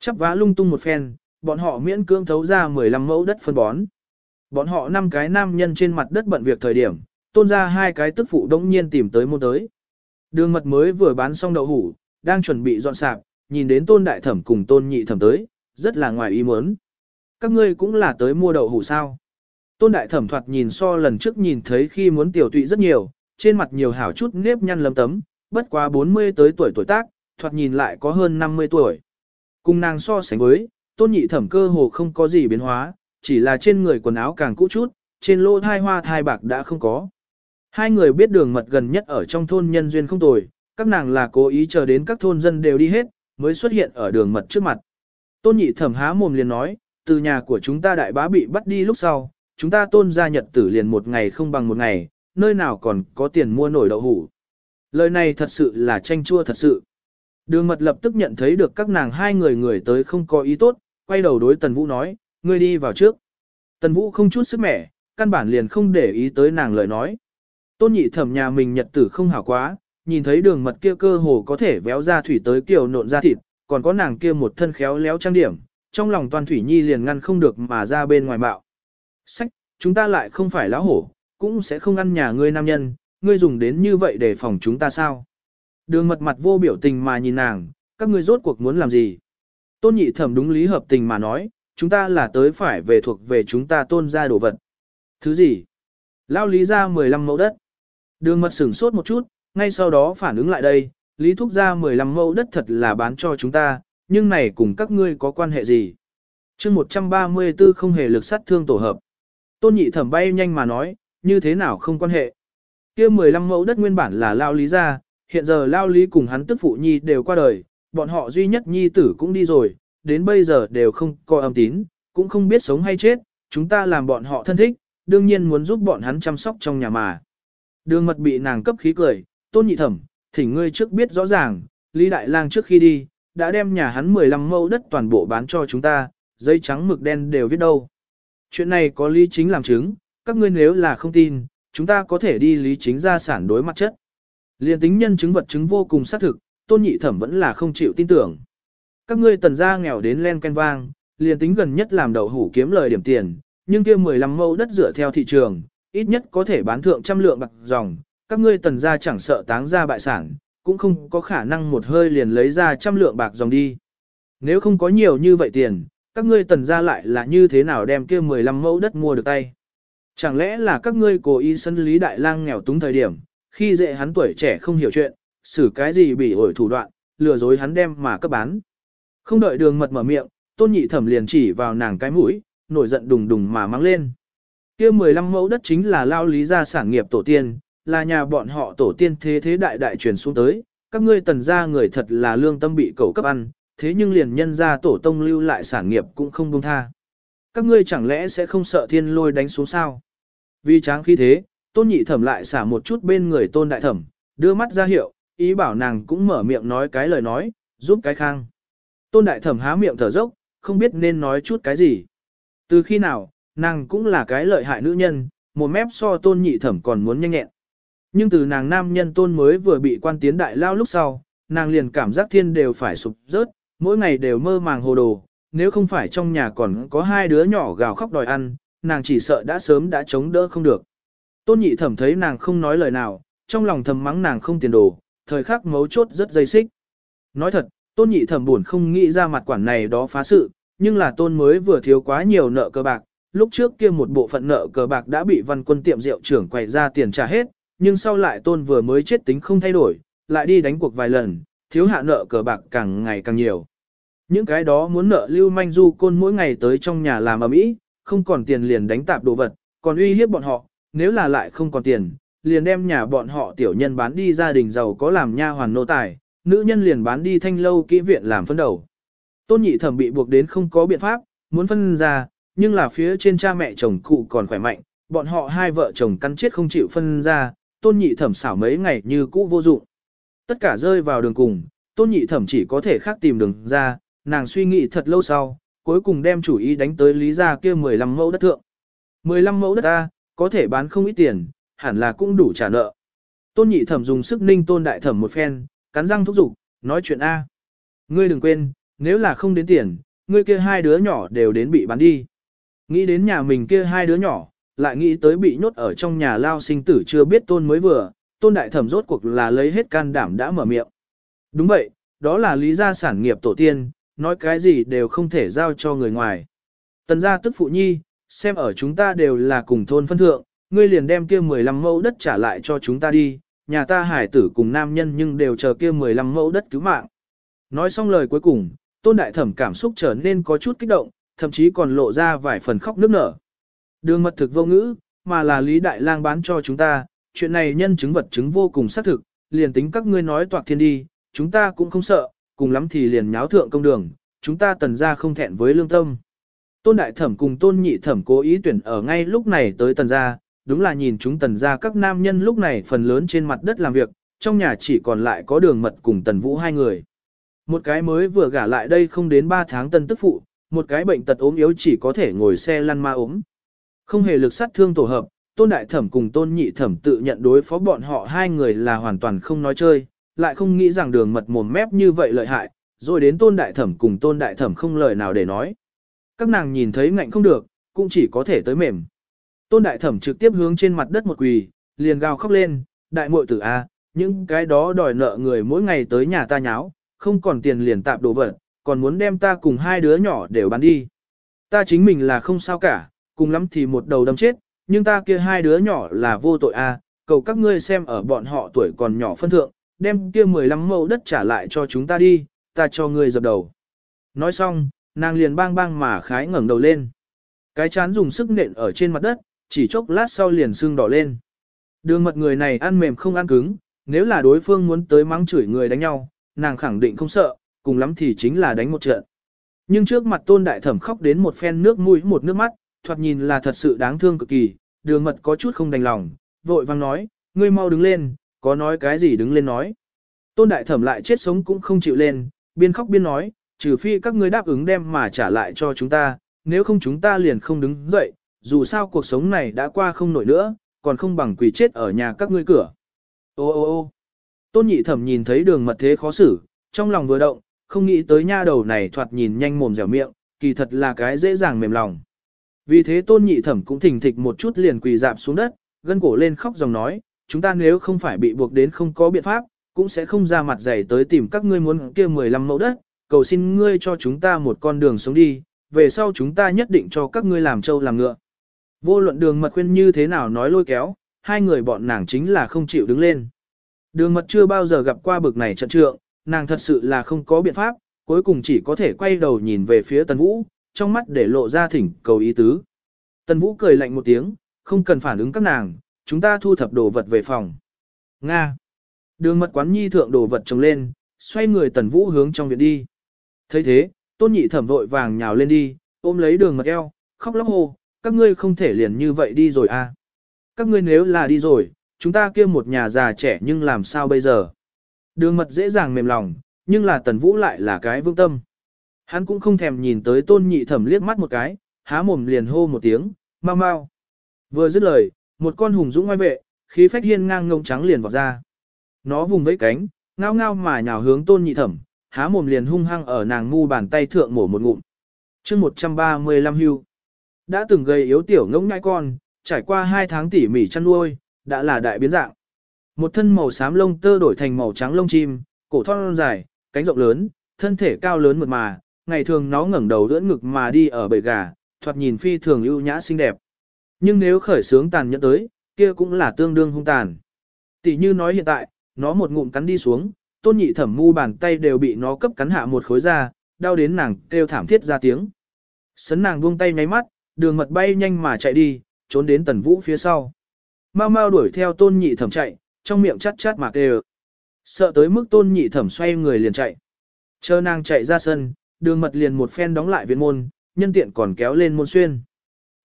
Chắp vá lung tung một phen, bọn họ miễn cưỡng thấu ra 15 mẫu đất phân bón. Bọn họ năm cái nam nhân trên mặt đất bận việc thời điểm, tôn ra hai cái tức phụ đống nhiên tìm tới môn tới. Đường mật mới vừa bán xong đậu hủ, đang chuẩn bị dọn sạp, nhìn đến tôn đại thẩm cùng tôn nhị thẩm tới, rất là ngoài ý muốn. Các ngươi cũng là tới mua đậu hủ sao. Tôn đại thẩm thoạt nhìn so lần trước nhìn thấy khi muốn tiểu tụy rất nhiều, trên mặt nhiều hảo chút nếp nhăn lấm tấm, bất quá 40 tới tuổi tuổi tác, thoạt nhìn lại có hơn 50 tuổi. Cùng nàng so sánh với, tôn nhị thẩm cơ hồ không có gì biến hóa, chỉ là trên người quần áo càng cũ chút, trên lỗ thai hoa thai bạc đã không có. Hai người biết đường mật gần nhất ở trong thôn nhân duyên không tồi, các nàng là cố ý chờ đến các thôn dân đều đi hết, mới xuất hiện ở đường mật trước mặt. Tôn nhị thẩm há mồm liền nói, từ nhà của chúng ta đại bá bị bắt đi lúc sau, chúng ta tôn gia nhật tử liền một ngày không bằng một ngày, nơi nào còn có tiền mua nổi đậu hủ. Lời này thật sự là tranh chua thật sự. Đường mật lập tức nhận thấy được các nàng hai người người tới không có ý tốt, quay đầu đối Tần Vũ nói, ngươi đi vào trước. Tần Vũ không chút sức mẻ, căn bản liền không để ý tới nàng lời nói. Tôn nhị thẩm nhà mình nhật tử không hảo quá, nhìn thấy đường mật kia cơ hồ có thể véo ra thủy tới kiểu nộn ra thịt, còn có nàng kia một thân khéo léo trang điểm, trong lòng toàn thủy nhi liền ngăn không được mà ra bên ngoài bạo. Sách, chúng ta lại không phải lão hổ, cũng sẽ không ăn nhà ngươi nam nhân, ngươi dùng đến như vậy để phòng chúng ta sao? Đường mật mặt vô biểu tình mà nhìn nàng, các ngươi rốt cuộc muốn làm gì? Tôn nhị thẩm đúng lý hợp tình mà nói, chúng ta là tới phải về thuộc về chúng ta tôn ra đồ vật. Thứ gì? Lao lý ra 15 mẫu đất. Đường mật sửng sốt một chút, ngay sau đó phản ứng lại đây, lý thúc ra 15 mẫu đất thật là bán cho chúng ta, nhưng này cùng các ngươi có quan hệ gì? chương 134 không hề lực sát thương tổ hợp. Tôn nhị thẩm bay nhanh mà nói, như thế nào không quan hệ. kia 15 mẫu đất nguyên bản là lao lý ra, hiện giờ lao lý cùng hắn tức phụ nhi đều qua đời, bọn họ duy nhất nhi tử cũng đi rồi, đến bây giờ đều không có âm tín, cũng không biết sống hay chết, chúng ta làm bọn họ thân thích, đương nhiên muốn giúp bọn hắn chăm sóc trong nhà mà. Đường mật bị nàng cấp khí cười, tôn nhị thẩm, thỉnh ngươi trước biết rõ ràng, Lý Đại Lang trước khi đi, đã đem nhà hắn 15 mẫu đất toàn bộ bán cho chúng ta, giấy trắng mực đen đều viết đâu. Chuyện này có lý chính làm chứng, các ngươi nếu là không tin, chúng ta có thể đi lý chính ra sản đối mặt chất. Liên tính nhân chứng vật chứng vô cùng xác thực, tôn nhị thẩm vẫn là không chịu tin tưởng. Các ngươi tần gia nghèo đến len ken vang, liền tính gần nhất làm đậu hủ kiếm lời điểm tiền, nhưng kia 15 mẫu đất dựa theo thị trường, ít nhất có thể bán thượng trăm lượng bạc dòng, các ngươi tần gia chẳng sợ táng ra bại sản, cũng không có khả năng một hơi liền lấy ra trăm lượng bạc dòng đi. Nếu không có nhiều như vậy tiền, các ngươi tần gia lại là như thế nào đem kia 15 mẫu đất mua được tay? Chẳng lẽ là các ngươi cố ý sân lý đại lang nghèo túng thời điểm, khi dễ hắn tuổi trẻ không hiểu chuyện, xử cái gì bị ổi thủ đoạn, lừa dối hắn đem mà cấp bán. Không đợi đường mật mở miệng, tôn nhị thẩm liền chỉ vào nàng cái mũi, nổi giận đùng đùng mà mang lên. kia 15 mẫu đất chính là lao lý gia sản nghiệp tổ tiên, là nhà bọn họ tổ tiên thế thế đại đại truyền xuống tới, các ngươi tần gia người thật là lương tâm bị cầu cấp ăn, thế nhưng liền nhân gia tổ tông lưu lại sản nghiệp cũng không buông tha. Các ngươi chẳng lẽ sẽ không sợ thiên lôi đánh xuống sao? Vì tráng khi thế, tôn nhị thẩm lại xả một chút bên người tôn đại thẩm, đưa mắt ra hiệu, ý bảo nàng cũng mở miệng nói cái lời nói, giúp cái khang. Tôn đại thẩm há miệng thở dốc, không biết nên nói chút cái gì. Từ khi nào, nàng cũng là cái lợi hại nữ nhân, một mép so tôn nhị thẩm còn muốn nhanh nhẹn. Nhưng từ nàng nam nhân tôn mới vừa bị quan tiến đại lao lúc sau, nàng liền cảm giác thiên đều phải sụp rớt, mỗi ngày đều mơ màng hồ đồ, nếu không phải trong nhà còn có hai đứa nhỏ gào khóc đòi ăn, nàng chỉ sợ đã sớm đã chống đỡ không được. Tôn nhị thẩm thấy nàng không nói lời nào, trong lòng thầm mắng nàng không tiền đồ, thời khắc mấu chốt rất dây xích. Nói thật, tôn nhị thẩm buồn không nghĩ ra mặt quản này đó phá sự, nhưng là tôn mới vừa thiếu quá nhiều nợ cờ bạc, lúc trước kia một bộ phận nợ cờ bạc đã bị văn quân tiệm rượu trưởng quay ra tiền trả hết, nhưng sau lại tôn vừa mới chết tính không thay đổi, lại đi đánh cuộc vài lần, thiếu hạ nợ cờ bạc càng ngày càng nhiều. Những cái đó muốn nợ lưu manh du côn mỗi ngày tới trong nhà làm ở mỹ, không còn tiền liền đánh tạp đồ vật, còn uy hiếp bọn họ, nếu là lại không còn tiền, liền đem nhà bọn họ tiểu nhân bán đi gia đình giàu có làm nha hoàn nô tài, nữ nhân liền bán đi thanh lâu kỹ viện làm phân đầu. Tôn nhị thẩm bị buộc đến không có biện pháp, muốn phân ra, nhưng là phía trên cha mẹ chồng cụ còn khỏe mạnh, bọn họ hai vợ chồng cắn chết không chịu phân ra, tôn nhị thẩm xảo mấy ngày như cũ vô dụng. Tất cả rơi vào đường cùng, tôn nhị thẩm chỉ có thể khác tìm đường ra, nàng suy nghĩ thật lâu sau, cuối cùng đem chủ ý đánh tới lý gia kia 15 mẫu đất thượng. 15 mẫu đất ta, có thể bán không ít tiền, hẳn là cũng đủ trả nợ. Tôn nhị thẩm dùng sức ninh tôn đại thẩm một phen, cắn răng thúc giục, nói chuyện A. Ngươi đừng quên, nếu là không đến tiền, ngươi kia hai đứa nhỏ đều đến bị bán đi. Nghĩ đến nhà mình kia hai đứa nhỏ, lại nghĩ tới bị nhốt ở trong nhà lao sinh tử chưa biết tôn mới vừa, tôn đại thẩm rốt cuộc là lấy hết can đảm đã mở miệng. Đúng vậy, đó là lý gia sản nghiệp tổ tiên, nói cái gì đều không thể giao cho người ngoài. Tần gia tức phụ nhi, xem ở chúng ta đều là cùng thôn phân thượng, ngươi liền đem kia 15 mẫu đất trả lại cho chúng ta đi, nhà ta hải tử cùng nam nhân nhưng đều chờ kia 15 mẫu đất cứu mạng. Nói xong lời cuối cùng, tôn đại thẩm cảm xúc trở nên có chút kích động, thậm chí còn lộ ra vài phần khóc nức nở. Đường mật thực vô ngữ, mà là Lý Đại Lang bán cho chúng ta, chuyện này nhân chứng vật chứng vô cùng xác thực, liền tính các ngươi nói toạc thiên đi, chúng ta cũng không sợ, cùng lắm thì liền nháo thượng công đường, chúng ta tần ra không thẹn với lương tâm. Tôn đại thẩm cùng tôn nhị thẩm cố ý tuyển ở ngay lúc này tới tần ra, đúng là nhìn chúng tần ra các nam nhân lúc này phần lớn trên mặt đất làm việc, trong nhà chỉ còn lại có đường mật cùng tần vũ hai người. Một cái mới vừa gả lại đây không đến 3 tháng tân tức phụ, một cái bệnh tật ốm yếu chỉ có thể ngồi xe lăn ma ốm. Không hề lực sát thương tổ hợp, tôn đại thẩm cùng tôn nhị thẩm tự nhận đối phó bọn họ hai người là hoàn toàn không nói chơi, lại không nghĩ rằng đường mật mồm mép như vậy lợi hại, rồi đến tôn đại thẩm cùng tôn đại thẩm không lời nào để nói. Các nàng nhìn thấy ngạnh không được, cũng chỉ có thể tới mềm. Tôn đại thẩm trực tiếp hướng trên mặt đất một quỳ, liền gào khóc lên, đại muội tử A, những cái đó đòi nợ người mỗi ngày tới nhà ta nháo, không còn tiền liền tạp đồ vật, còn muốn đem ta cùng hai đứa nhỏ đều bán đi. Ta chính mình là không sao cả, cùng lắm thì một đầu đâm chết, nhưng ta kia hai đứa nhỏ là vô tội a, cầu các ngươi xem ở bọn họ tuổi còn nhỏ phân thượng, đem kia 15 mẫu đất trả lại cho chúng ta đi, ta cho ngươi dập đầu. Nói xong, nàng liền bang bang mà khái ngẩng đầu lên. Cái chán dùng sức nện ở trên mặt đất, chỉ chốc lát sau liền sưng đỏ lên. Đường mật người này ăn mềm không ăn cứng, nếu là đối phương muốn tới mắng chửi người đánh nhau, nàng khẳng định không sợ, cùng lắm thì chính là đánh một trận. Nhưng trước mặt tôn đại thẩm khóc đến một phen nước mũi một nước mắt, thoạt nhìn là thật sự đáng thương cực kỳ, đường mật có chút không đành lòng, vội vang nói, ngươi mau đứng lên, có nói cái gì đứng lên nói. Tôn đại thẩm lại chết sống cũng không chịu lên, biên khóc biên nói, trừ phi các ngươi đáp ứng đem mà trả lại cho chúng ta, nếu không chúng ta liền không đứng dậy, dù sao cuộc sống này đã qua không nổi nữa, còn không bằng quỳ chết ở nhà các ngươi cửa. Ô ô ô tôn nhị thẩm nhìn thấy đường mật thế khó xử, trong lòng vừa động, không nghĩ tới nha đầu này thoạt nhìn nhanh mồm dẻo miệng, kỳ thật là cái dễ dàng mềm lòng. Vì thế tôn nhị thẩm cũng thỉnh thịch một chút liền quỳ dạp xuống đất, gân cổ lên khóc dòng nói, chúng ta nếu không phải bị buộc đến không có biện pháp, cũng sẽ không ra mặt dày tới tìm các ngươi muốn kia 15 mẫu đất, cầu xin ngươi cho chúng ta một con đường sống đi, về sau chúng ta nhất định cho các ngươi làm trâu làm ngựa. Vô luận đường mật khuyên như thế nào nói lôi kéo, hai người bọn nàng chính là không chịu đứng lên. Đường mật chưa bao giờ gặp qua bực này trận trượng, nàng thật sự là không có biện pháp, cuối cùng chỉ có thể quay đầu nhìn về phía tần vũ, trong mắt để lộ ra thỉnh cầu ý tứ. Tần Vũ cười lạnh một tiếng, không cần phản ứng các nàng, chúng ta thu thập đồ vật về phòng. Nga. Đường mật quán nhi thượng đồ vật trồng lên, xoay người Tần Vũ hướng trong viện đi. thấy thế, tôn nhị thẩm vội vàng nhào lên đi, ôm lấy đường mật eo, khóc lóc hô, các ngươi không thể liền như vậy đi rồi à. Các ngươi nếu là đi rồi, chúng ta kia một nhà già trẻ nhưng làm sao bây giờ. Đường mật dễ dàng mềm lòng, nhưng là Tần Vũ lại là cái vương tâm. Hắn cũng không thèm nhìn tới tôn nhị thẩm liếc mắt một cái, há mồm liền hô một tiếng, mau mau. Vừa dứt lời, một con hùng dũng ngoài vệ, khí phách hiên ngang ngông trắng liền vọt ra. Nó vùng vẫy cánh, ngao ngao mà nhào hướng tôn nhị thẩm, há mồm liền hung hăng ở nàng mu bàn tay thượng mổ một ngụm. chương 135 hưu. Đã từng gây yếu tiểu ngỗng ngai con, trải qua 2 tháng tỉ mỉ chăn nuôi, đã là đại biến dạng. Một thân màu xám lông tơ đổi thành màu trắng lông chim, cổ thon dài, cánh rộng lớn, thân thể cao lớn mượt mà, ngày thường nó ngẩng đầu ưỡn ngực mà đi ở bầy gà, thoạt nhìn phi thường ưu nhã xinh đẹp. Nhưng nếu khởi sướng tàn nhẫn tới, kia cũng là tương đương hung tàn. Tỷ như nói hiện tại, nó một ngụm cắn đi xuống, tôn nhị thẩm mu bàn tay đều bị nó cấp cắn hạ một khối da, đau đến nàng kêu thảm thiết ra tiếng. Sấn nàng buông tay nháy mắt, đường mật bay nhanh mà chạy đi, trốn đến tần vũ phía sau. Mau mau đuổi theo tôn nhị thẩm chạy, trong miệng chát chát mà kêu. Sợ tới mức tôn nhị thẩm xoay người liền chạy. Chờ nàng chạy ra sân, đường mật liền một phen đóng lại viện môn, nhân tiện còn kéo lên môn xuyên.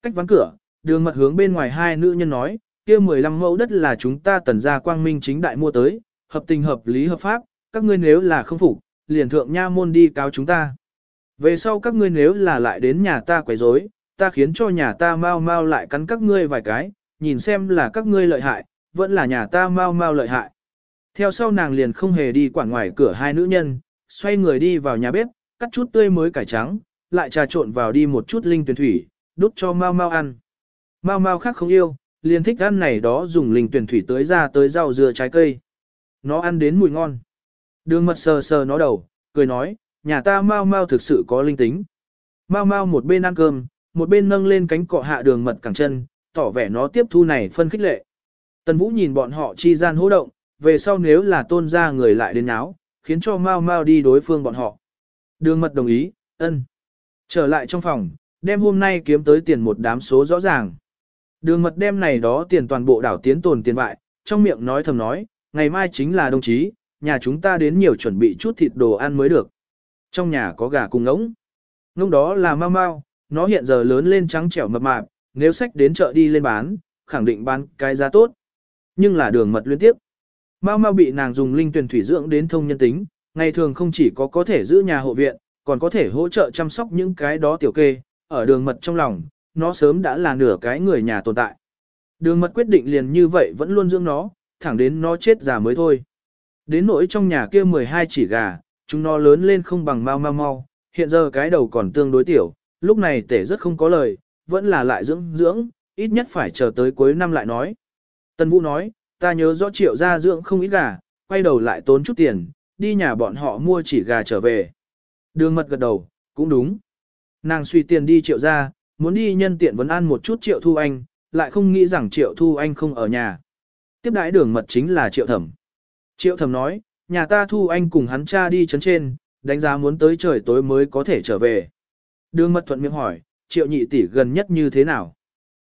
Cách ván cửa, đường mật hướng bên ngoài hai nữ nhân nói, kia 15 mẫu đất là chúng ta tần gia quang minh chính đại mua tới, hợp tình hợp lý hợp pháp, các ngươi nếu là không phục, liền thượng nha môn đi cáo chúng ta. Về sau các ngươi nếu là lại đến nhà ta quấy rối, ta khiến cho nhà ta mau mau lại cắn các ngươi vài cái, nhìn xem là các ngươi lợi hại, vẫn là nhà ta mau mau lợi hại. Theo sau nàng liền không hề đi quản ngoài cửa hai nữ nhân, xoay người đi vào nhà bếp, cắt chút tươi mới cải trắng, lại trà trộn vào đi một chút linh tuyển thủy, đút cho mau mau ăn. Mau mau khác không yêu, liền thích ăn này đó dùng linh tuyển thủy tới ra tới rau dưa trái cây. Nó ăn đến mùi ngon. Đường mật sờ sờ nó đầu, cười nói, nhà ta mau mau thực sự có linh tính. Mau mau một bên ăn cơm, một bên nâng lên cánh cọ hạ đường mật cẳng chân, tỏ vẻ nó tiếp thu này phân khích lệ. Tần Vũ nhìn bọn họ chi gian hô động, về sau nếu là tôn ra người lại đến áo, khiến cho mau mau đi đối phương bọn họ. Đường mật đồng ý, ân. Trở lại trong phòng, đem hôm nay kiếm tới tiền một đám số rõ ràng. Đường mật đem này đó tiền toàn bộ đảo tiến tồn tiền bại, trong miệng nói thầm nói, ngày mai chính là đồng chí, nhà chúng ta đến nhiều chuẩn bị chút thịt đồ ăn mới được. Trong nhà có gà cùng ngỗng. Ngỗng đó là mau mau, nó hiện giờ lớn lên trắng trẻo mập mạp, nếu sách đến chợ đi lên bán, khẳng định bán cái giá tốt. Nhưng là đường mật liên tiếp. Mau mau bị nàng dùng linh tuyển thủy dưỡng đến thông nhân tính, ngày thường không chỉ có có thể giữ nhà hộ viện, còn có thể hỗ trợ chăm sóc những cái đó tiểu kê, ở đường mật trong lòng, nó sớm đã là nửa cái người nhà tồn tại. Đường mật quyết định liền như vậy vẫn luôn dưỡng nó, thẳng đến nó chết già mới thôi. Đến nỗi trong nhà kia 12 chỉ gà, chúng nó lớn lên không bằng mau mau mau, hiện giờ cái đầu còn tương đối tiểu, lúc này tể rất không có lời, vẫn là lại dưỡng dưỡng, ít nhất phải chờ tới cuối năm lại nói. Tân Vũ nói, ta nhớ rõ triệu gia dưỡng không ít gà, quay đầu lại tốn chút tiền, đi nhà bọn họ mua chỉ gà trở về. Đường mật gật đầu, cũng đúng. Nàng suy tiền đi triệu gia, muốn đi nhân tiện vấn ăn một chút triệu thu anh, lại không nghĩ rằng triệu thu anh không ở nhà. Tiếp đãi đường mật chính là triệu thẩm. Triệu thẩm nói, nhà ta thu anh cùng hắn cha đi chấn trên, đánh giá muốn tới trời tối mới có thể trở về. Đường mật thuận miệng hỏi, triệu nhị tỷ gần nhất như thế nào?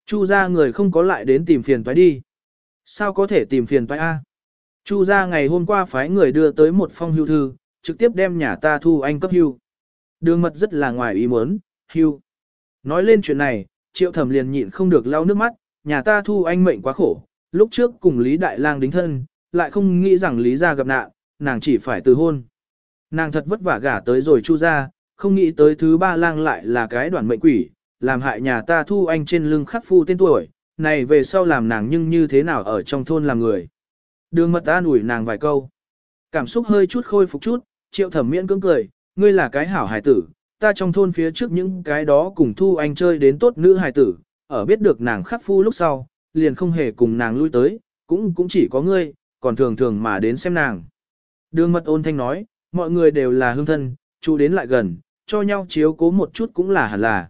Chu ra người không có lại đến tìm phiền toái đi. Sao có thể tìm phiền toái A? Chu ra ngày hôm qua phái người đưa tới một phong hưu thư, trực tiếp đem nhà ta thu anh cấp hưu. Đường mật rất là ngoài ý muốn, hưu. Nói lên chuyện này, triệu thẩm liền nhịn không được lau nước mắt, nhà ta thu anh mệnh quá khổ, lúc trước cùng Lý Đại Lang đính thân, lại không nghĩ rằng Lý gia gặp nạn, nàng chỉ phải từ hôn. Nàng thật vất vả gả tới rồi chu ra, không nghĩ tới thứ ba lang lại là cái đoàn mệnh quỷ, làm hại nhà ta thu anh trên lưng khắc phu tên tuổi, này về sau làm nàng nhưng như thế nào ở trong thôn làm người. Đường mật an ủi nàng vài câu. Cảm xúc hơi chút khôi phục chút, triệu thẩm miễn cưỡng cười, ngươi là cái hảo hài tử, ta trong thôn phía trước những cái đó cùng thu anh chơi đến tốt nữ hài tử, ở biết được nàng khắc phu lúc sau, liền không hề cùng nàng lui tới, cũng cũng chỉ có ngươi, còn thường thường mà đến xem nàng. Đường mật ôn thanh nói, mọi người đều là hương thân, chú đến lại gần, cho nhau chiếu cố một chút cũng là hẳn là.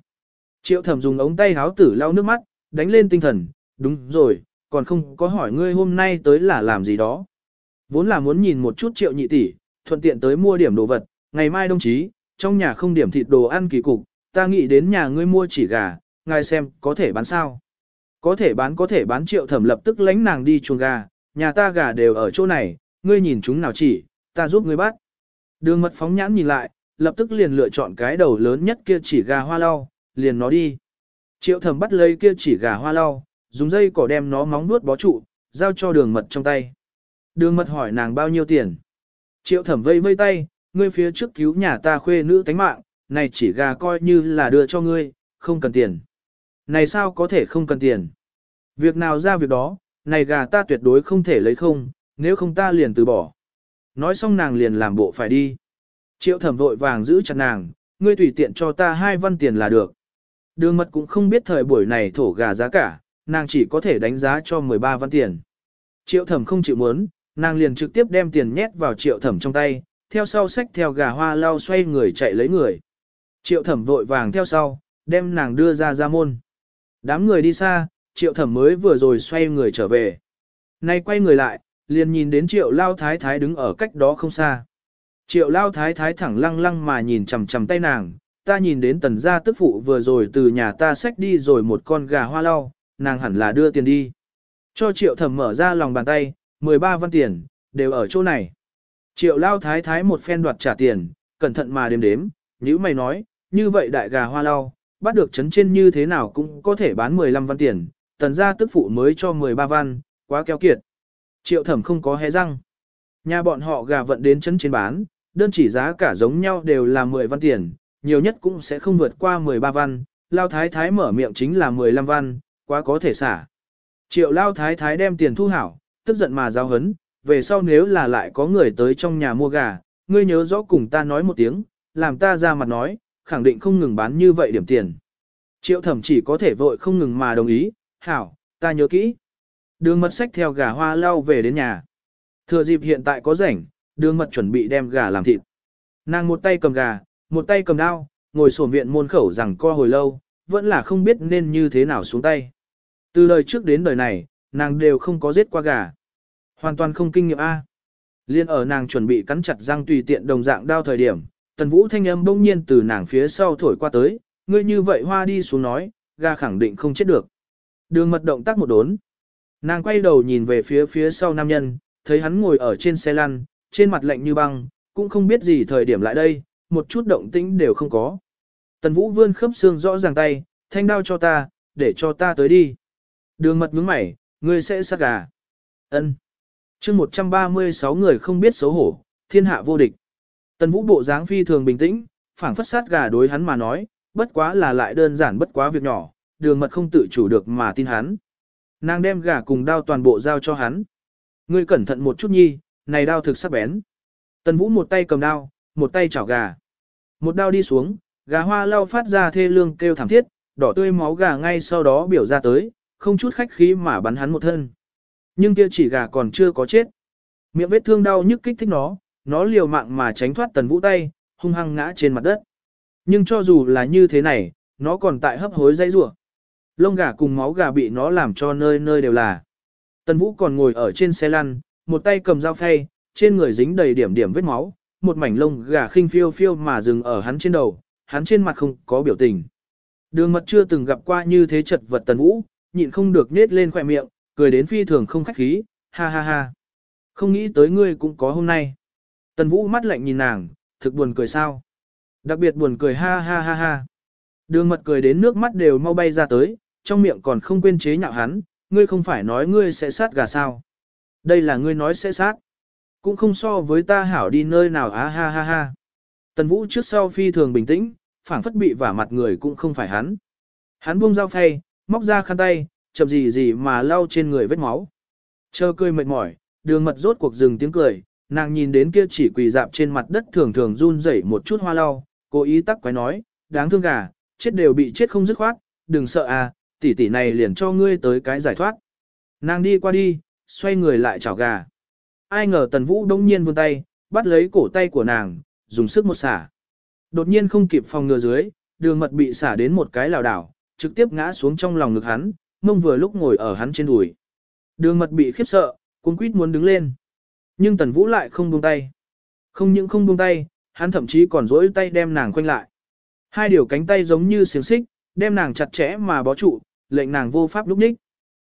Triệu thẩm dùng ống tay háo tử lau nước mắt, đánh lên tinh thần, đúng rồi, còn không có hỏi ngươi hôm nay tới là làm gì đó. Vốn là muốn nhìn một chút triệu nhị tỷ, thuận tiện tới mua điểm đồ vật, ngày mai đồng chí, trong nhà không điểm thịt đồ ăn kỳ cục, ta nghĩ đến nhà ngươi mua chỉ gà, ngài xem có thể bán sao. Có thể bán có thể bán triệu thẩm lập tức lánh nàng đi chuồng gà, nhà ta gà đều ở chỗ này, ngươi nhìn chúng nào chỉ, ta giúp ngươi bắt. Đường mật phóng nhãn nhìn lại, lập tức liền lựa chọn cái đầu lớn nhất kia chỉ gà hoa lau, liền nó đi. Triệu thẩm bắt lấy kia chỉ gà hoa lau, dùng dây cỏ đem nó móng nuốt bó trụ, giao cho đường mật trong tay. Đường mật hỏi nàng bao nhiêu tiền. Triệu thẩm vây vây tay, ngươi phía trước cứu nhà ta khuê nữ tánh mạng, này chỉ gà coi như là đưa cho ngươi, không cần tiền. Này sao có thể không cần tiền? Việc nào ra việc đó, này gà ta tuyệt đối không thể lấy không, nếu không ta liền từ bỏ. Nói xong nàng liền làm bộ phải đi. Triệu thẩm vội vàng giữ chặt nàng, ngươi tùy tiện cho ta hai văn tiền là được. Đường mật cũng không biết thời buổi này thổ gà giá cả, nàng chỉ có thể đánh giá cho 13 văn tiền. Triệu thẩm không chịu muốn, nàng liền trực tiếp đem tiền nhét vào triệu thẩm trong tay, theo sau sách theo gà hoa lao xoay người chạy lấy người. Triệu thẩm vội vàng theo sau, đem nàng đưa ra ra môn. Đám người đi xa, triệu thẩm mới vừa rồi xoay người trở về. Nay quay người lại, liền nhìn đến triệu lao thái thái đứng ở cách đó không xa. Triệu lao thái thái thẳng lăng lăng mà nhìn chằm chằm tay nàng, ta nhìn đến tần gia tức phụ vừa rồi từ nhà ta xách đi rồi một con gà hoa lau, nàng hẳn là đưa tiền đi. Cho triệu thẩm mở ra lòng bàn tay, 13 văn tiền, đều ở chỗ này. Triệu lao thái thái một phen đoạt trả tiền, cẩn thận mà đếm đếm, nữ mày nói, như vậy đại gà hoa lau, bắt được chấn trên như thế nào cũng có thể bán 15 văn tiền, tần gia tức phụ mới cho 13 văn, quá keo kiệt. Triệu thẩm không có hé răng. Nhà bọn họ gà vận đến chấn trên bán, đơn chỉ giá cả giống nhau đều là 10 văn tiền, nhiều nhất cũng sẽ không vượt qua 13 văn, lao thái thái mở miệng chính là 15 văn, quá có thể xả. Triệu lao thái thái đem tiền thu hảo, tức giận mà giao hấn, về sau nếu là lại có người tới trong nhà mua gà, ngươi nhớ rõ cùng ta nói một tiếng, làm ta ra mặt nói, khẳng định không ngừng bán như vậy điểm tiền. Triệu thẩm chỉ có thể vội không ngừng mà đồng ý, hảo, ta nhớ kỹ. Đường mật sách theo gà hoa lao về đến nhà. Thừa dịp hiện tại có rảnh, đường mật chuẩn bị đem gà làm thịt. Nàng một tay cầm gà, một tay cầm đao, ngồi sổm viện môn khẩu rằng co hồi lâu, vẫn là không biết nên như thế nào xuống tay. Từ đời trước đến đời này, nàng đều không có giết qua gà. Hoàn toàn không kinh nghiệm A. Liên ở nàng chuẩn bị cắn chặt răng tùy tiện đồng dạng đao thời điểm, tần vũ thanh âm bỗng nhiên từ nàng phía sau thổi qua tới, ngươi như vậy hoa đi xuống nói, gà khẳng định không chết được. Đường mật động tác một đốn. Nàng quay đầu nhìn về phía phía sau nam nhân, thấy hắn ngồi ở trên xe lăn, trên mặt lạnh như băng, cũng không biết gì thời điểm lại đây, một chút động tĩnh đều không có. Tần Vũ vươn khớp xương rõ ràng tay, thanh đao cho ta, để cho ta tới đi. Đường mật nhướng mày, ngươi sẽ sát gà. Ân. Chương 136 người không biết xấu hổ, thiên hạ vô địch. Tần Vũ bộ dáng phi thường bình tĩnh, phảng phất sát gà đối hắn mà nói, bất quá là lại đơn giản bất quá việc nhỏ, đường mật không tự chủ được mà tin hắn. Nàng đem gà cùng đao toàn bộ giao cho hắn. Ngươi cẩn thận một chút nhi, này đao thực sắc bén. Tần Vũ một tay cầm đao, một tay chảo gà. Một đao đi xuống, gà hoa lao phát ra thê lương kêu thảm thiết, đỏ tươi máu gà ngay sau đó biểu ra tới, không chút khách khí mà bắn hắn một thân. Nhưng kia chỉ gà còn chưa có chết. Miệng vết thương đau nhức kích thích nó, nó liều mạng mà tránh thoát tần vũ tay, hung hăng ngã trên mặt đất. Nhưng cho dù là như thế này, nó còn tại hấp hối dây rủa. Lông gà cùng máu gà bị nó làm cho nơi nơi đều là. Tần vũ còn ngồi ở trên xe lăn, một tay cầm dao phay, trên người dính đầy điểm điểm vết máu, một mảnh lông gà khinh phiêu phiêu mà dừng ở hắn trên đầu, hắn trên mặt không có biểu tình. Đường mật chưa từng gặp qua như thế chật vật tần vũ, nhịn không được nết lên khỏe miệng, cười đến phi thường không khách khí, ha ha ha. Không nghĩ tới ngươi cũng có hôm nay. Tần vũ mắt lạnh nhìn nàng, thực buồn cười sao. Đặc biệt buồn cười ha ha ha ha. Đường mật cười đến nước mắt đều mau bay ra tới, trong miệng còn không quên chế nhạo hắn, ngươi không phải nói ngươi sẽ sát gà sao. Đây là ngươi nói sẽ sát. Cũng không so với ta hảo đi nơi nào á ha ha ha. Tần Vũ trước sau phi thường bình tĩnh, phảng phất bị vả mặt người cũng không phải hắn. Hắn buông dao phay, móc ra khăn tay, chậm gì gì mà lau trên người vết máu. Chờ cười mệt mỏi, đường mật rốt cuộc dừng tiếng cười, nàng nhìn đến kia chỉ quỳ dạp trên mặt đất thường thường run rẩy một chút hoa lau, cố ý tắc quái nói, đáng thương gà, chết đều bị chết không dứt khoát, đừng sợ à, tỷ tỷ này liền cho ngươi tới cái giải thoát. Nàng đi qua đi, xoay người lại chảo gà. Ai ngờ tần vũ đông nhiên vươn tay, bắt lấy cổ tay của nàng, dùng sức một xả. Đột nhiên không kịp phòng ngừa dưới, đường mật bị xả đến một cái lảo đảo, trực tiếp ngã xuống trong lòng ngực hắn, mông vừa lúc ngồi ở hắn trên đùi. Đường mật bị khiếp sợ, cuống quýt muốn đứng lên. Nhưng tần vũ lại không buông tay. Không những không buông tay, hắn thậm chí còn dỗi tay đem nàng khoanh lại. Hai điều cánh tay giống như xiềng xích, đem nàng chặt chẽ mà bó trụ, lệnh nàng vô pháp lúc ních.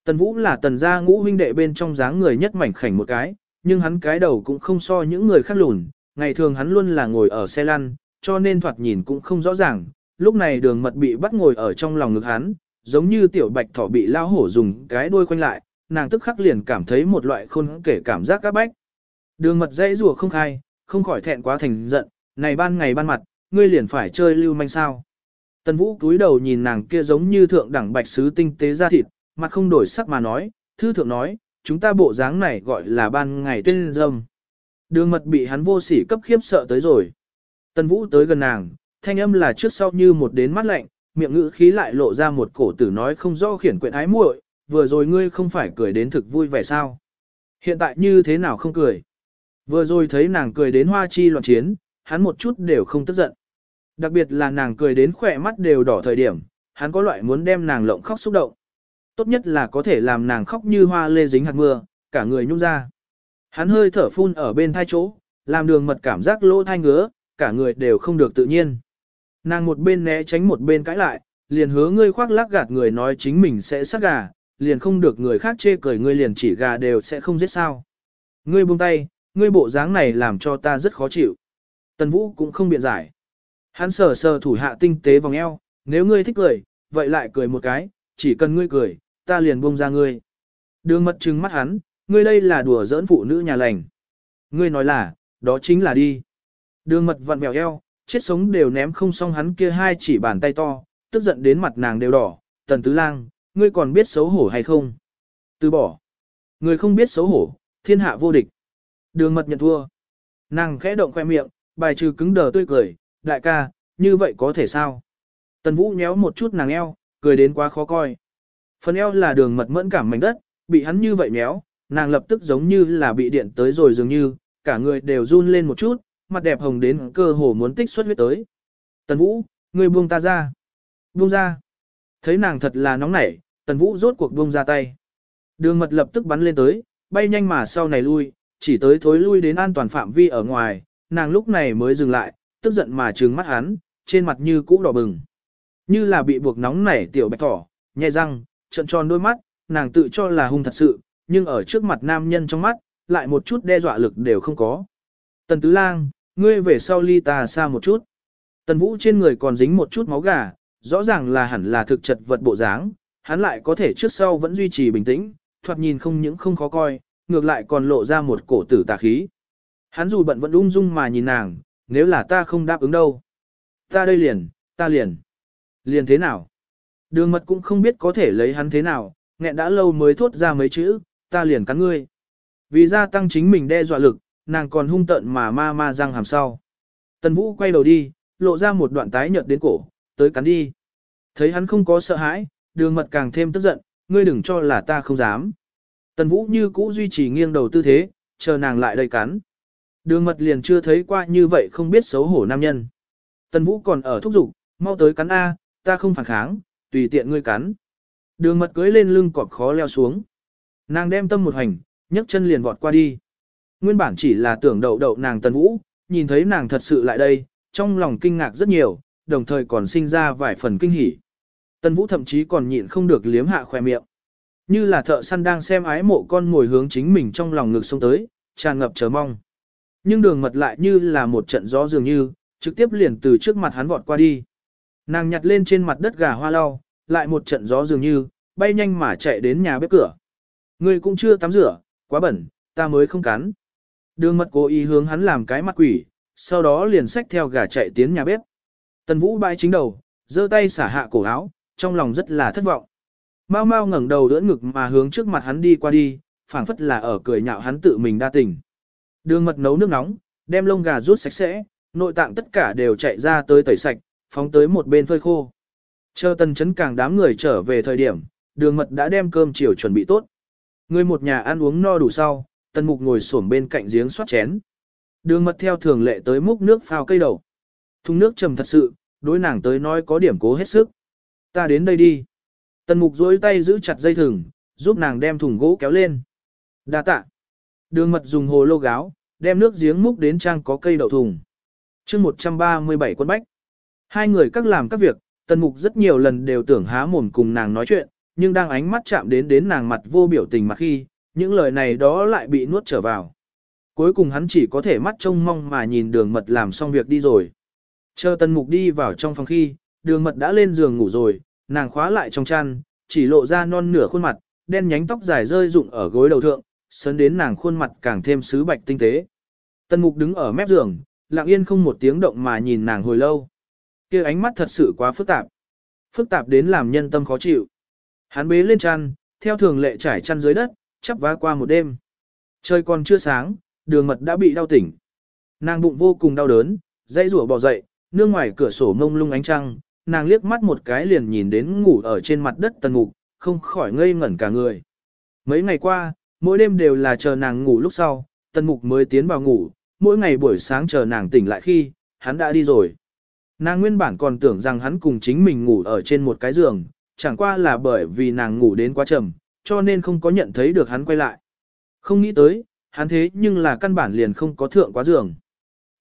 Tần Vũ là tần gia ngũ huynh đệ bên trong dáng người nhất mảnh khảnh một cái, nhưng hắn cái đầu cũng không so những người khác lùn, ngày thường hắn luôn là ngồi ở xe lăn, cho nên thoạt nhìn cũng không rõ ràng. Lúc này đường mật bị bắt ngồi ở trong lòng ngực hắn, giống như tiểu bạch thỏ bị lao hổ dùng cái đuôi quanh lại, nàng tức khắc liền cảm thấy một loại khôn kể cảm giác các bách. Đường mật dãy rùa không khai, không khỏi thẹn quá thành giận, này ban ngày ban mặt, ngươi liền phải chơi lưu manh sao. Tần vũ cúi đầu nhìn nàng kia giống như thượng đẳng bạch sứ tinh tế ra thịt, mặt không đổi sắc mà nói, thư thượng nói, chúng ta bộ dáng này gọi là ban ngày tuyên dâm. Đường mật bị hắn vô sỉ cấp khiếp sợ tới rồi. Tần Vũ tới gần nàng, thanh âm là trước sau như một đến mắt lạnh, miệng ngữ khí lại lộ ra một cổ tử nói không rõ khiển quyện ái muội, vừa rồi ngươi không phải cười đến thực vui vẻ sao. Hiện tại như thế nào không cười. Vừa rồi thấy nàng cười đến hoa chi loạn chiến, hắn một chút đều không tức giận. Đặc biệt là nàng cười đến khỏe mắt đều đỏ thời điểm, hắn có loại muốn đem nàng lộng khóc xúc động. Tốt nhất là có thể làm nàng khóc như hoa lê dính hạt mưa, cả người nhung ra. Hắn hơi thở phun ở bên thai chỗ, làm đường mật cảm giác lỗ thai ngứa, cả người đều không được tự nhiên. Nàng một bên né tránh một bên cãi lại, liền hứa ngươi khoác lác gạt người nói chính mình sẽ sát gà, liền không được người khác chê cười ngươi liền chỉ gà đều sẽ không giết sao. Ngươi buông tay, ngươi bộ dáng này làm cho ta rất khó chịu. Tần Vũ cũng không biện giải. Hắn sờ sờ thủ hạ tinh tế vòng eo, nếu ngươi thích cười, vậy lại cười một cái, chỉ cần ngươi cười, ta liền buông ra ngươi. Đường mật trừng mắt hắn, ngươi đây là đùa giỡn phụ nữ nhà lành. Ngươi nói là, đó chính là đi. Đường mật vặn vẹo eo, chết sống đều ném không xong hắn kia hai chỉ bàn tay to, tức giận đến mặt nàng đều đỏ, tần tứ lang, ngươi còn biết xấu hổ hay không? Từ bỏ. Người không biết xấu hổ, thiên hạ vô địch. Đường mật nhận thua. Nàng khẽ động khoe miệng, bài trừ cứng đờ tươi cười, đại ca, như vậy có thể sao? Tần Vũ nhéo một chút nàng eo, cười đến quá khó coi. Phần eo là đường mật mẫn cảm mảnh đất, bị hắn như vậy méo, nàng lập tức giống như là bị điện tới rồi dường như, cả người đều run lên một chút, mặt đẹp hồng đến cơ hồ muốn tích xuất huyết tới. Tần Vũ, ngươi buông ta ra. Buông ra. Thấy nàng thật là nóng nảy, Tần Vũ rốt cuộc buông ra tay. Đường mật lập tức bắn lên tới, bay nhanh mà sau này lui, chỉ tới thối lui đến an toàn phạm vi ở ngoài, nàng lúc này mới dừng lại, tức giận mà trừng mắt hắn, trên mặt như cũ đỏ bừng. Như là bị buộc nóng nảy tiểu bạch thỏ, nhai răng, trận tròn đôi mắt, nàng tự cho là hung thật sự, nhưng ở trước mặt nam nhân trong mắt, lại một chút đe dọa lực đều không có. Tần Tứ Lang, ngươi về sau ly ta xa một chút. Tần Vũ trên người còn dính một chút máu gà, rõ ràng là hẳn là thực chật vật bộ dáng, hắn lại có thể trước sau vẫn duy trì bình tĩnh, thoạt nhìn không những không khó coi, ngược lại còn lộ ra một cổ tử tà khí. Hắn dù bận vẫn ung dung mà nhìn nàng, nếu là ta không đáp ứng đâu. Ta đây liền, ta liền. Liền thế nào? Đường mật cũng không biết có thể lấy hắn thế nào, nghẹn đã lâu mới thốt ra mấy chữ, ta liền cắn ngươi. Vì gia tăng chính mình đe dọa lực, nàng còn hung tận mà ma ma răng hàm sau. Tần Vũ quay đầu đi, lộ ra một đoạn tái nhợt đến cổ, tới cắn đi. Thấy hắn không có sợ hãi, đường mật càng thêm tức giận, ngươi đừng cho là ta không dám. Tần Vũ như cũ duy trì nghiêng đầu tư thế, chờ nàng lại đây cắn. Đường mật liền chưa thấy qua như vậy không biết xấu hổ nam nhân. Tần Vũ còn ở thúc giục, mau tới cắn A, ta không phản kháng, tùy tiện ngươi cắn. Đường mật cưới lên lưng cọp khó leo xuống. Nàng đem tâm một hành, nhấc chân liền vọt qua đi. Nguyên bản chỉ là tưởng đậu đậu nàng Tần Vũ, nhìn thấy nàng thật sự lại đây, trong lòng kinh ngạc rất nhiều, đồng thời còn sinh ra vài phần kinh hỉ. Tần Vũ thậm chí còn nhịn không được liếm hạ khoe miệng. Như là thợ săn đang xem ái mộ con ngồi hướng chính mình trong lòng ngực xuống tới, tràn ngập chờ mong. Nhưng đường mật lại như là một trận gió dường như, trực tiếp liền từ trước mặt hắn vọt qua đi. Nàng nhặt lên trên mặt đất gà hoa lau, lại một trận gió dường như, bay nhanh mà chạy đến nhà bếp cửa. người cũng chưa tắm rửa, quá bẩn, ta mới không cắn. Đường mật cố ý hướng hắn làm cái mặt quỷ, sau đó liền xách theo gà chạy tiến nhà bếp. Tần Vũ bãi chính đầu, giơ tay xả hạ cổ áo, trong lòng rất là thất vọng. Mau mau ngẩng đầu đỡ ngực mà hướng trước mặt hắn đi qua đi, phảng phất là ở cười nhạo hắn tự mình đa tình. Đường mật nấu nước nóng, đem lông gà rút sạch sẽ, nội tạng tất cả đều chạy ra tới tẩy sạch, phóng tới một bên phơi khô. Chờ tần chấn càng đám người trở về thời điểm, đường mật đã đem cơm chiều chuẩn bị tốt. Người một nhà ăn uống no đủ sau, tần mục ngồi xổm bên cạnh giếng xoát chén. Đường mật theo thường lệ tới múc nước phao cây đầu. Thùng nước trầm thật sự, đối nàng tới nói có điểm cố hết sức. Ta đến đây đi. Tần mục duỗi tay giữ chặt dây thừng, giúp nàng đem thùng gỗ kéo lên. Đa tạ. Đường mật dùng hồ lô gáo, đem nước giếng múc đến trang có cây đậu thùng. chương 137 quân bách. Hai người các làm các việc, tần mục rất nhiều lần đều tưởng há mồm cùng nàng nói chuyện, nhưng đang ánh mắt chạm đến đến nàng mặt vô biểu tình mặt khi, những lời này đó lại bị nuốt trở vào. Cuối cùng hắn chỉ có thể mắt trông mong mà nhìn đường mật làm xong việc đi rồi. Chờ tần mục đi vào trong phòng khi, đường mật đã lên giường ngủ rồi, nàng khóa lại trong chăn, chỉ lộ ra non nửa khuôn mặt, đen nhánh tóc dài rơi rụng ở gối đầu thượng, sớn đến nàng khuôn mặt càng thêm sứ bạch tinh tế. Tần mục đứng ở mép giường, lặng yên không một tiếng động mà nhìn nàng hồi lâu. kia ánh mắt thật sự quá phức tạp. Phức tạp đến làm nhân tâm khó chịu. Hắn bế lên chăn, theo thường lệ trải chăn dưới đất, chắp vá qua một đêm. Trời còn chưa sáng, đường mật đã bị đau tỉnh. Nàng bụng vô cùng đau đớn, dây rủa bò dậy, nương ngoài cửa sổ mông lung ánh trăng, nàng liếc mắt một cái liền nhìn đến ngủ ở trên mặt đất tần mục, không khỏi ngây ngẩn cả người. Mấy ngày qua, mỗi đêm đều là chờ nàng ngủ lúc sau, tần mục mới tiến vào ngủ, mỗi ngày buổi sáng chờ nàng tỉnh lại khi, hắn đã đi rồi. Nàng nguyên bản còn tưởng rằng hắn cùng chính mình ngủ ở trên một cái giường, chẳng qua là bởi vì nàng ngủ đến quá trầm, cho nên không có nhận thấy được hắn quay lại. Không nghĩ tới, hắn thế nhưng là căn bản liền không có thượng quá giường.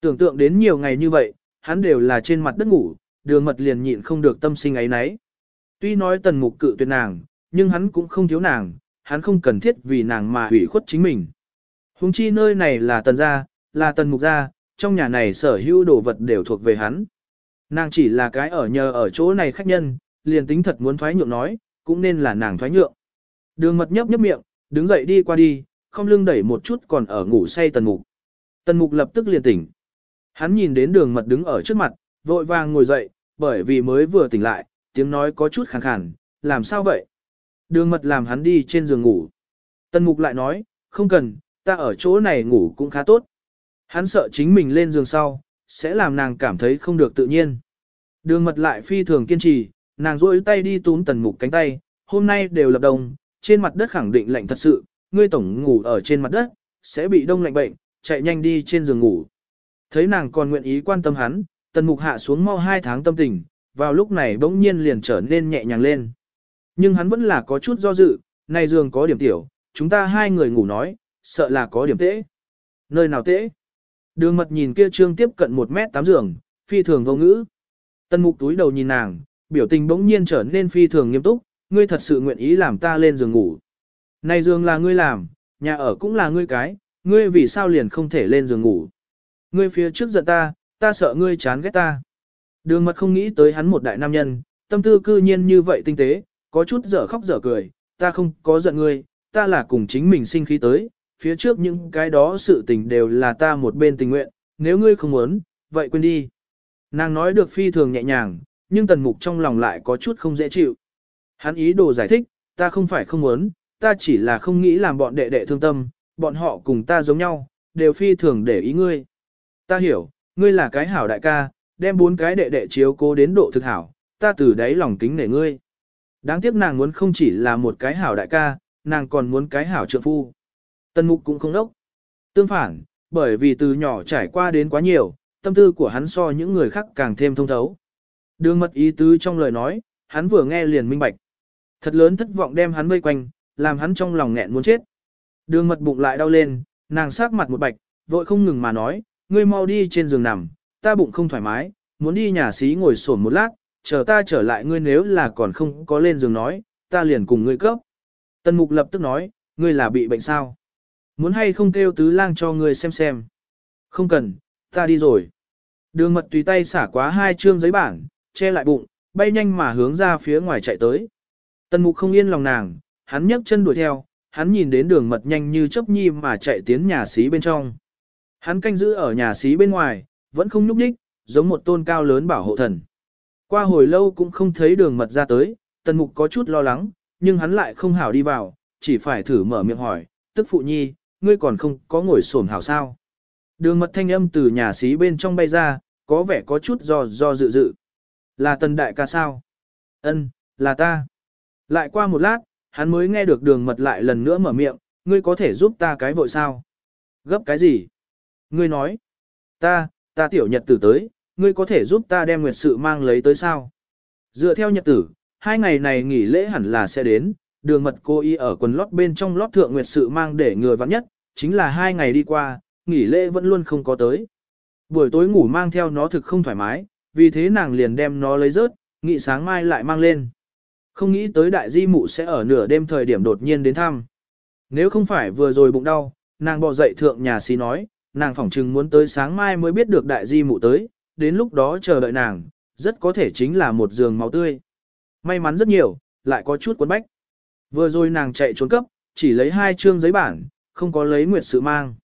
Tưởng tượng đến nhiều ngày như vậy, hắn đều là trên mặt đất ngủ, đường mật liền nhịn không được tâm sinh ấy nấy. Tuy nói tần mục cự tuyệt nàng, nhưng hắn cũng không thiếu nàng, hắn không cần thiết vì nàng mà hủy khuất chính mình. Hùng chi nơi này là tần gia, là tần mục gia, trong nhà này sở hữu đồ vật đều thuộc về hắn. Nàng chỉ là cái ở nhờ ở chỗ này khách nhân, liền tính thật muốn thoái nhượng nói, cũng nên là nàng thoái nhượng. Đường mật nhấp nhấp miệng, đứng dậy đi qua đi, không lưng đẩy một chút còn ở ngủ say tần mục. Tần mục lập tức liền tỉnh. Hắn nhìn đến đường mật đứng ở trước mặt, vội vàng ngồi dậy, bởi vì mới vừa tỉnh lại, tiếng nói có chút khàn khàn, làm sao vậy? Đường mật làm hắn đi trên giường ngủ. Tần mục lại nói, không cần, ta ở chỗ này ngủ cũng khá tốt. Hắn sợ chính mình lên giường sau, sẽ làm nàng cảm thấy không được tự nhiên. Đường mật lại phi thường kiên trì, nàng rôi tay đi túm tần mục cánh tay, hôm nay đều lập đồng, trên mặt đất khẳng định lạnh thật sự, ngươi tổng ngủ ở trên mặt đất, sẽ bị đông lạnh bệnh, chạy nhanh đi trên giường ngủ. Thấy nàng còn nguyện ý quan tâm hắn, tần mục hạ xuống mau hai tháng tâm tình, vào lúc này bỗng nhiên liền trở nên nhẹ nhàng lên. Nhưng hắn vẫn là có chút do dự, này giường có điểm tiểu, chúng ta hai người ngủ nói, sợ là có điểm tễ. Nơi nào tễ? Đường mật nhìn kia trương tiếp cận 1 mét 8 giường, phi thường vô ngữ. Tân mục túi đầu nhìn nàng, biểu tình bỗng nhiên trở nên phi thường nghiêm túc, ngươi thật sự nguyện ý làm ta lên giường ngủ. Này giường là ngươi làm, nhà ở cũng là ngươi cái, ngươi vì sao liền không thể lên giường ngủ. Ngươi phía trước giận ta, ta sợ ngươi chán ghét ta. Đường mật không nghĩ tới hắn một đại nam nhân, tâm tư cư nhiên như vậy tinh tế, có chút dở khóc dở cười, ta không có giận ngươi, ta là cùng chính mình sinh khí tới, phía trước những cái đó sự tình đều là ta một bên tình nguyện, nếu ngươi không muốn, vậy quên đi. Nàng nói được phi thường nhẹ nhàng, nhưng tần mục trong lòng lại có chút không dễ chịu. Hắn ý đồ giải thích, ta không phải không muốn, ta chỉ là không nghĩ làm bọn đệ đệ thương tâm, bọn họ cùng ta giống nhau, đều phi thường để ý ngươi. Ta hiểu, ngươi là cái hảo đại ca, đem bốn cái đệ đệ chiếu cố đến độ thực hảo, ta từ đấy lòng kính nể ngươi. Đáng tiếc nàng muốn không chỉ là một cái hảo đại ca, nàng còn muốn cái hảo trượng phu. Tân mục cũng không đốc. Tương phản, bởi vì từ nhỏ trải qua đến quá nhiều, tâm tư của hắn so những người khác càng thêm thông thấu. Đường mật ý tứ trong lời nói, hắn vừa nghe liền minh bạch. Thật lớn thất vọng đem hắn vây quanh, làm hắn trong lòng nghẹn muốn chết. Đường mật bụng lại đau lên, nàng sát mặt một bạch, vội không ngừng mà nói, ngươi mau đi trên giường nằm, ta bụng không thoải mái, muốn đi nhà xí ngồi sổn một lát, chờ ta trở lại ngươi nếu là còn không có lên giường nói, ta liền cùng ngươi cấp. Tân mục lập tức nói, ngươi là bị bệnh sao? Muốn hay không kêu tứ lang cho ngươi xem xem. Không cần, ta đi rồi. Đường mật tùy tay xả quá hai chương giấy bản, che lại bụng, bay nhanh mà hướng ra phía ngoài chạy tới. Tần mục không yên lòng nàng, hắn nhấc chân đuổi theo, hắn nhìn đến đường mật nhanh như chớp nhi mà chạy tiến nhà xí bên trong. Hắn canh giữ ở nhà xí bên ngoài, vẫn không nhúc nhích, giống một tôn cao lớn bảo hộ thần. Qua hồi lâu cũng không thấy đường mật ra tới, tần mục có chút lo lắng, nhưng hắn lại không hảo đi vào, chỉ phải thử mở miệng hỏi, tức phụ nhi, ngươi còn không có ngồi sổm hảo sao. Đường mật thanh âm từ nhà xí bên trong bay ra, có vẻ có chút do do dự dự. Là tần đại ca sao? Ân, là ta. Lại qua một lát, hắn mới nghe được đường mật lại lần nữa mở miệng, ngươi có thể giúp ta cái vội sao? Gấp cái gì? Ngươi nói. Ta, ta tiểu nhật tử tới, ngươi có thể giúp ta đem nguyệt sự mang lấy tới sao? Dựa theo nhật tử, hai ngày này nghỉ lễ hẳn là sẽ đến, đường mật cô y ở quần lót bên trong lót thượng nguyệt sự mang để người vắng nhất, chính là hai ngày đi qua, nghỉ lễ vẫn luôn không có tới. Buổi tối ngủ mang theo nó thực không thoải mái, vì thế nàng liền đem nó lấy rớt, nghỉ sáng mai lại mang lên. Không nghĩ tới đại di mụ sẽ ở nửa đêm thời điểm đột nhiên đến thăm. Nếu không phải vừa rồi bụng đau, nàng bò dậy thượng nhà xí nói, nàng phỏng chừng muốn tới sáng mai mới biết được đại di mụ tới, đến lúc đó chờ đợi nàng, rất có thể chính là một giường máu tươi. May mắn rất nhiều, lại có chút cuốn bách. Vừa rồi nàng chạy trốn cấp, chỉ lấy hai chương giấy bản, không có lấy nguyệt sự mang.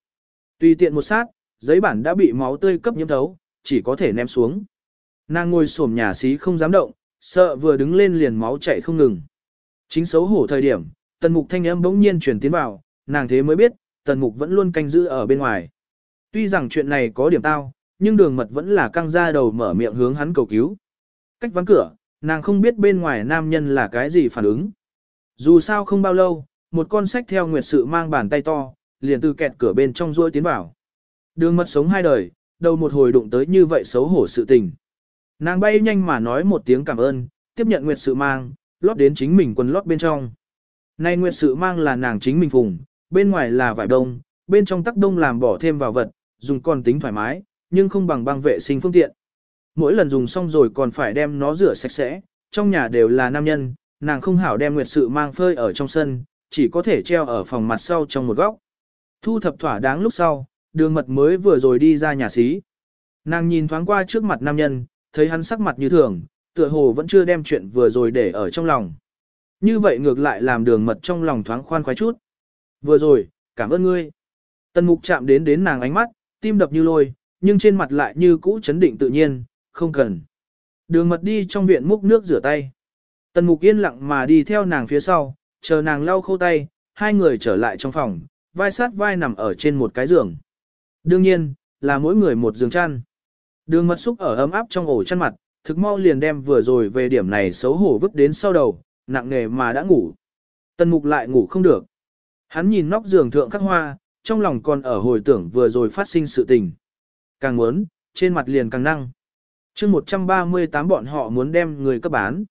Tùy tiện một sát, giấy bản đã bị máu tươi cấp nhiễm thấu, chỉ có thể ném xuống. Nàng ngồi xổm nhà xí không dám động, sợ vừa đứng lên liền máu chảy không ngừng. Chính xấu hổ thời điểm, tần mục thanh âm bỗng nhiên chuyển tiến vào, nàng thế mới biết, tần mục vẫn luôn canh giữ ở bên ngoài. Tuy rằng chuyện này có điểm tao, nhưng đường mật vẫn là căng ra đầu mở miệng hướng hắn cầu cứu. Cách vắng cửa, nàng không biết bên ngoài nam nhân là cái gì phản ứng. Dù sao không bao lâu, một con sách theo nguyệt sự mang bàn tay to, liền từ kẹt cửa bên trong ruôi tiến vào. Đường mật sống hai đời, đầu một hồi đụng tới như vậy xấu hổ sự tình. Nàng bay nhanh mà nói một tiếng cảm ơn, tiếp nhận nguyệt sự mang, lót đến chính mình quần lót bên trong. Nay nguyệt sự mang là nàng chính mình phùng, bên ngoài là vải đông, bên trong tắc đông làm bỏ thêm vào vật, dùng còn tính thoải mái, nhưng không bằng băng vệ sinh phương tiện. Mỗi lần dùng xong rồi còn phải đem nó rửa sạch sẽ, trong nhà đều là nam nhân, nàng không hảo đem nguyệt sự mang phơi ở trong sân, chỉ có thể treo ở phòng mặt sau trong một góc. Thu thập thỏa đáng lúc sau, đường mật mới vừa rồi đi ra nhà xí. Nàng nhìn thoáng qua trước mặt nam nhân, thấy hắn sắc mặt như thường, tựa hồ vẫn chưa đem chuyện vừa rồi để ở trong lòng. Như vậy ngược lại làm đường mật trong lòng thoáng khoan khoái chút. Vừa rồi, cảm ơn ngươi. Tần mục chạm đến đến nàng ánh mắt, tim đập như lôi, nhưng trên mặt lại như cũ chấn định tự nhiên, không cần. Đường mật đi trong viện múc nước rửa tay. Tần mục yên lặng mà đi theo nàng phía sau, chờ nàng lau khô tay, hai người trở lại trong phòng, vai sát vai nằm ở trên một cái giường. Đương nhiên, là mỗi người một giường chăn. Đường mật xúc ở ấm áp trong ổ chăn mặt, thực mau liền đem vừa rồi về điểm này xấu hổ vứt đến sau đầu, nặng nề mà đã ngủ. Tần mục lại ngủ không được. Hắn nhìn nóc giường thượng khắc hoa, trong lòng còn ở hồi tưởng vừa rồi phát sinh sự tình. Càng muốn, trên mặt liền càng năng. chương 138 bọn họ muốn đem người cấp bán.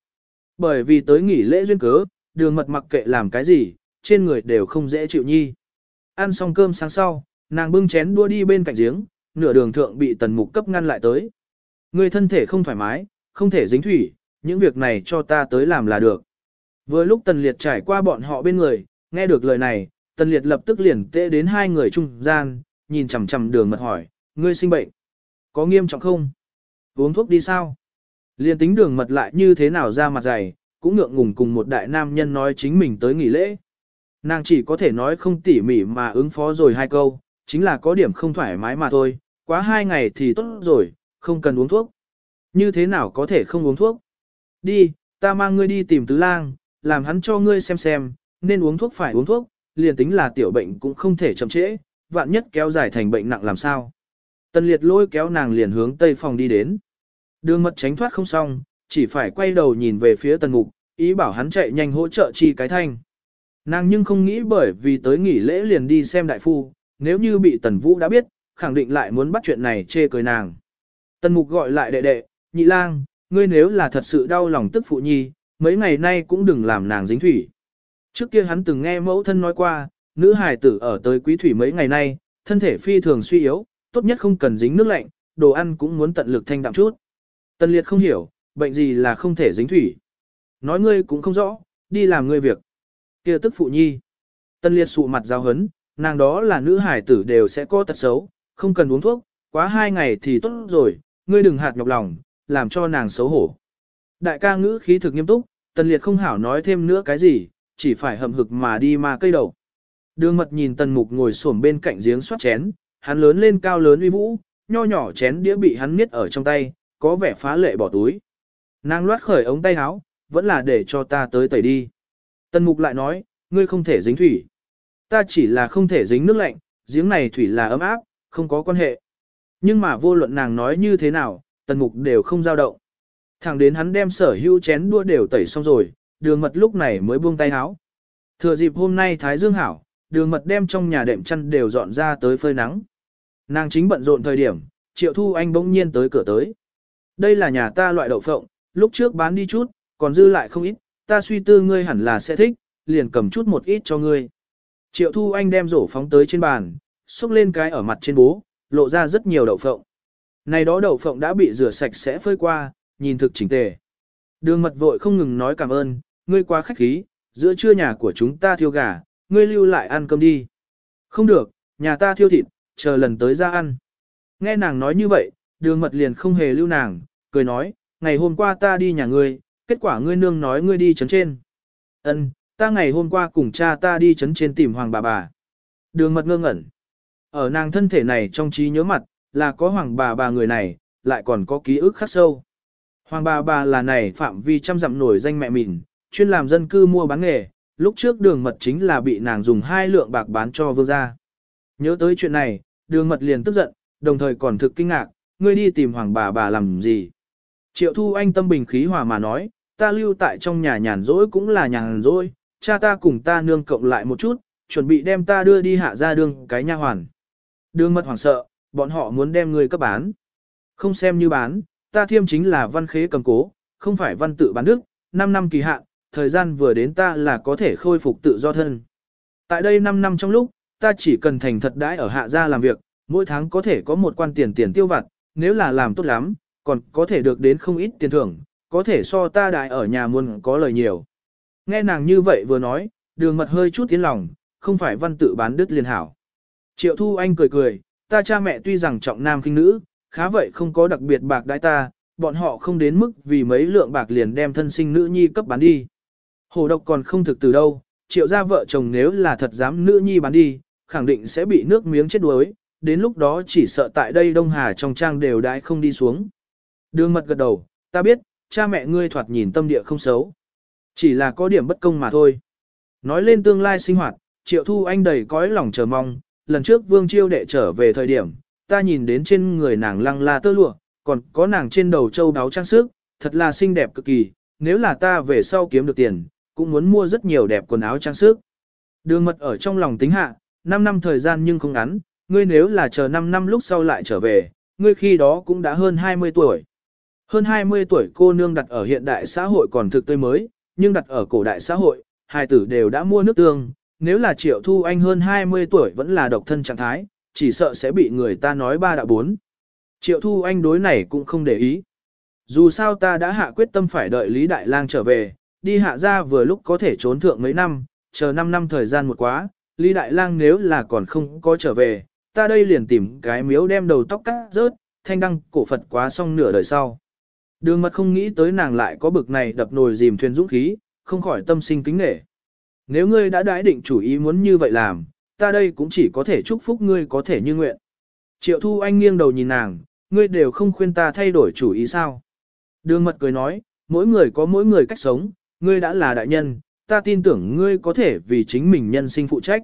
Bởi vì tới nghỉ lễ duyên cớ, đường mật mặc kệ làm cái gì, trên người đều không dễ chịu nhi. Ăn xong cơm sáng sau, nàng bưng chén đua đi bên cạnh giếng, nửa đường thượng bị tần mục cấp ngăn lại tới. Người thân thể không thoải mái, không thể dính thủy, những việc này cho ta tới làm là được. Vừa lúc tần liệt trải qua bọn họ bên người, nghe được lời này, tần liệt lập tức liền tệ đến hai người trung gian, nhìn chằm chằm đường mật hỏi, ngươi sinh bệnh. Có nghiêm trọng không? Uống thuốc đi sao? Liên tính đường mật lại như thế nào ra mặt dày, cũng ngượng ngùng cùng một đại nam nhân nói chính mình tới nghỉ lễ. Nàng chỉ có thể nói không tỉ mỉ mà ứng phó rồi hai câu, chính là có điểm không thoải mái mà thôi, quá hai ngày thì tốt rồi, không cần uống thuốc. Như thế nào có thể không uống thuốc? Đi, ta mang ngươi đi tìm tứ lang, làm hắn cho ngươi xem xem, nên uống thuốc phải uống thuốc, liền tính là tiểu bệnh cũng không thể chậm trễ, vạn nhất kéo dài thành bệnh nặng làm sao. Tần liệt lôi kéo nàng liền hướng tây phòng đi đến. Đường mật tránh thoát không xong, chỉ phải quay đầu nhìn về phía tần mục, ý bảo hắn chạy nhanh hỗ trợ chi cái thanh. Nàng nhưng không nghĩ bởi vì tới nghỉ lễ liền đi xem đại phu, nếu như bị tần vũ đã biết, khẳng định lại muốn bắt chuyện này chê cười nàng. Tần mục gọi lại đệ đệ, nhị lang, ngươi nếu là thật sự đau lòng tức phụ nhi, mấy ngày nay cũng đừng làm nàng dính thủy. Trước kia hắn từng nghe mẫu thân nói qua, nữ hài tử ở tới quý thủy mấy ngày nay, thân thể phi thường suy yếu, tốt nhất không cần dính nước lạnh, đồ ăn cũng muốn tận lực thanh đạm chút. Tân liệt không hiểu, bệnh gì là không thể dính thủy. Nói ngươi cũng không rõ, đi làm ngươi việc. kia tức phụ nhi. Tân liệt sụ mặt giao hấn, nàng đó là nữ hải tử đều sẽ có tật xấu, không cần uống thuốc, quá hai ngày thì tốt rồi, ngươi đừng hạt nhọc lòng, làm cho nàng xấu hổ. Đại ca ngữ khí thực nghiêm túc, tần liệt không hảo nói thêm nữa cái gì, chỉ phải hầm hực mà đi mà cây đầu. Đường mật nhìn tần mục ngồi xổm bên cạnh giếng xoát chén, hắn lớn lên cao lớn uy vũ, nho nhỏ chén đĩa bị hắn miết ở trong tay, có vẻ phá lệ bỏ túi. Nàng loát khởi ống tay áo, vẫn là để cho ta tới tẩy đi. Tần mục lại nói, ngươi không thể dính thủy. Ta chỉ là không thể dính nước lạnh, giếng này thủy là ấm áp, không có quan hệ. Nhưng mà vô luận nàng nói như thế nào, tần mục đều không dao động. Thẳng đến hắn đem sở hữu chén đua đều tẩy xong rồi, đường mật lúc này mới buông tay áo. Thừa dịp hôm nay Thái Dương hảo, đường mật đem trong nhà đệm chăn đều dọn ra tới phơi nắng. Nàng chính bận rộn thời điểm, triệu thu anh bỗng nhiên tới cửa tới. Đây là nhà ta loại đậu phộng, lúc trước bán đi chút, còn dư lại không ít, ta suy tư ngươi hẳn là sẽ thích, liền cầm chút một ít cho ngươi. Triệu thu anh đem rổ phóng tới trên bàn, xúc lên cái ở mặt trên bố, lộ ra rất nhiều đậu phộng. Này đó đậu phộng đã bị rửa sạch sẽ phơi qua, nhìn thực chỉnh tề. Đường mật vội không ngừng nói cảm ơn, ngươi quá khách khí, giữa trưa nhà của chúng ta thiêu gà, ngươi lưu lại ăn cơm đi. Không được, nhà ta thiêu thịt, chờ lần tới ra ăn. Nghe nàng nói như vậy, đường mật liền không hề lưu nàng, cười nói, ngày hôm qua ta đi nhà ngươi, kết quả ngươi nương nói ngươi đi chấn trên. Ân, ta ngày hôm qua cùng cha ta đi chấn trên tìm hoàng bà bà. Đường mật ngơ ngẩn. Ở nàng thân thể này trong trí nhớ mặt, là có hoàng bà bà người này, lại còn có ký ức khắc sâu. Hoàng bà bà là này phạm vi trăm dặm nổi danh mẹ mình, chuyên làm dân cư mua bán nghề, lúc trước đường mật chính là bị nàng dùng hai lượng bạc bán cho vương gia. Nhớ tới chuyện này, đường mật liền tức giận, đồng thời còn thực kinh ngạc, ngươi đi tìm hoàng bà bà làm gì. Triệu thu anh tâm bình khí hòa mà nói, ta lưu tại trong nhà nhàn rỗi cũng là nhàn rỗi, cha ta cùng ta nương cộng lại một chút, chuẩn bị đem ta đưa đi hạ ra đường cái nha hoàn. Đường mật hoảng sợ, bọn họ muốn đem ngươi cấp bán. Không xem như bán, ta thiêm chính là văn khế cầm cố, không phải văn tự bán đức, 5 năm kỳ hạn, thời gian vừa đến ta là có thể khôi phục tự do thân. Tại đây 5 năm trong lúc, ta chỉ cần thành thật đãi ở hạ gia làm việc, mỗi tháng có thể có một quan tiền tiền tiêu vặt, nếu là làm tốt lắm, còn có thể được đến không ít tiền thưởng, có thể so ta đại ở nhà muôn có lời nhiều. Nghe nàng như vậy vừa nói, đường mật hơi chút tiến lòng, không phải văn tự bán đứt liền hảo. Triệu Thu Anh cười cười, ta cha mẹ tuy rằng trọng nam kinh nữ, khá vậy không có đặc biệt bạc đãi ta, bọn họ không đến mức vì mấy lượng bạc liền đem thân sinh nữ nhi cấp bán đi. Hồ độc còn không thực từ đâu, triệu gia vợ chồng nếu là thật dám nữ nhi bán đi, khẳng định sẽ bị nước miếng chết đuối, đến lúc đó chỉ sợ tại đây Đông Hà trong trang đều đãi không đi xuống. Đường mật gật đầu, ta biết, cha mẹ ngươi thoạt nhìn tâm địa không xấu. Chỉ là có điểm bất công mà thôi. Nói lên tương lai sinh hoạt, triệu thu anh đầy cõi lòng chờ mong, lần trước vương chiêu đệ trở về thời điểm, ta nhìn đến trên người nàng lăng la tơ lụa, còn có nàng trên đầu châu đáo trang sức, thật là xinh đẹp cực kỳ, nếu là ta về sau kiếm được tiền, cũng muốn mua rất nhiều đẹp quần áo trang sức. Đường mật ở trong lòng tính hạ, 5 năm thời gian nhưng không ngắn, ngươi nếu là chờ 5 năm lúc sau lại trở về, ngươi khi đó cũng đã hơn 20 tuổi. Hơn 20 tuổi cô nương đặt ở hiện đại xã hội còn thực tươi mới, nhưng đặt ở cổ đại xã hội, hai tử đều đã mua nước tương, nếu là triệu thu anh hơn 20 tuổi vẫn là độc thân trạng thái, chỉ sợ sẽ bị người ta nói ba đạo bốn. Triệu thu anh đối này cũng không để ý. Dù sao ta đã hạ quyết tâm phải đợi Lý Đại Lang trở về, đi hạ ra vừa lúc có thể trốn thượng mấy năm, chờ 5 năm thời gian một quá, Lý Đại Lang nếu là còn không có trở về, ta đây liền tìm cái miếu đem đầu tóc cắt rớt, thanh đăng cổ Phật quá xong nửa đời sau. Đường mật không nghĩ tới nàng lại có bực này đập nồi dìm thuyền dũng khí, không khỏi tâm sinh kính nể. Nếu ngươi đã đãi định chủ ý muốn như vậy làm, ta đây cũng chỉ có thể chúc phúc ngươi có thể như nguyện. Triệu Thu Anh nghiêng đầu nhìn nàng, ngươi đều không khuyên ta thay đổi chủ ý sao. Đường mật cười nói, mỗi người có mỗi người cách sống, ngươi đã là đại nhân, ta tin tưởng ngươi có thể vì chính mình nhân sinh phụ trách.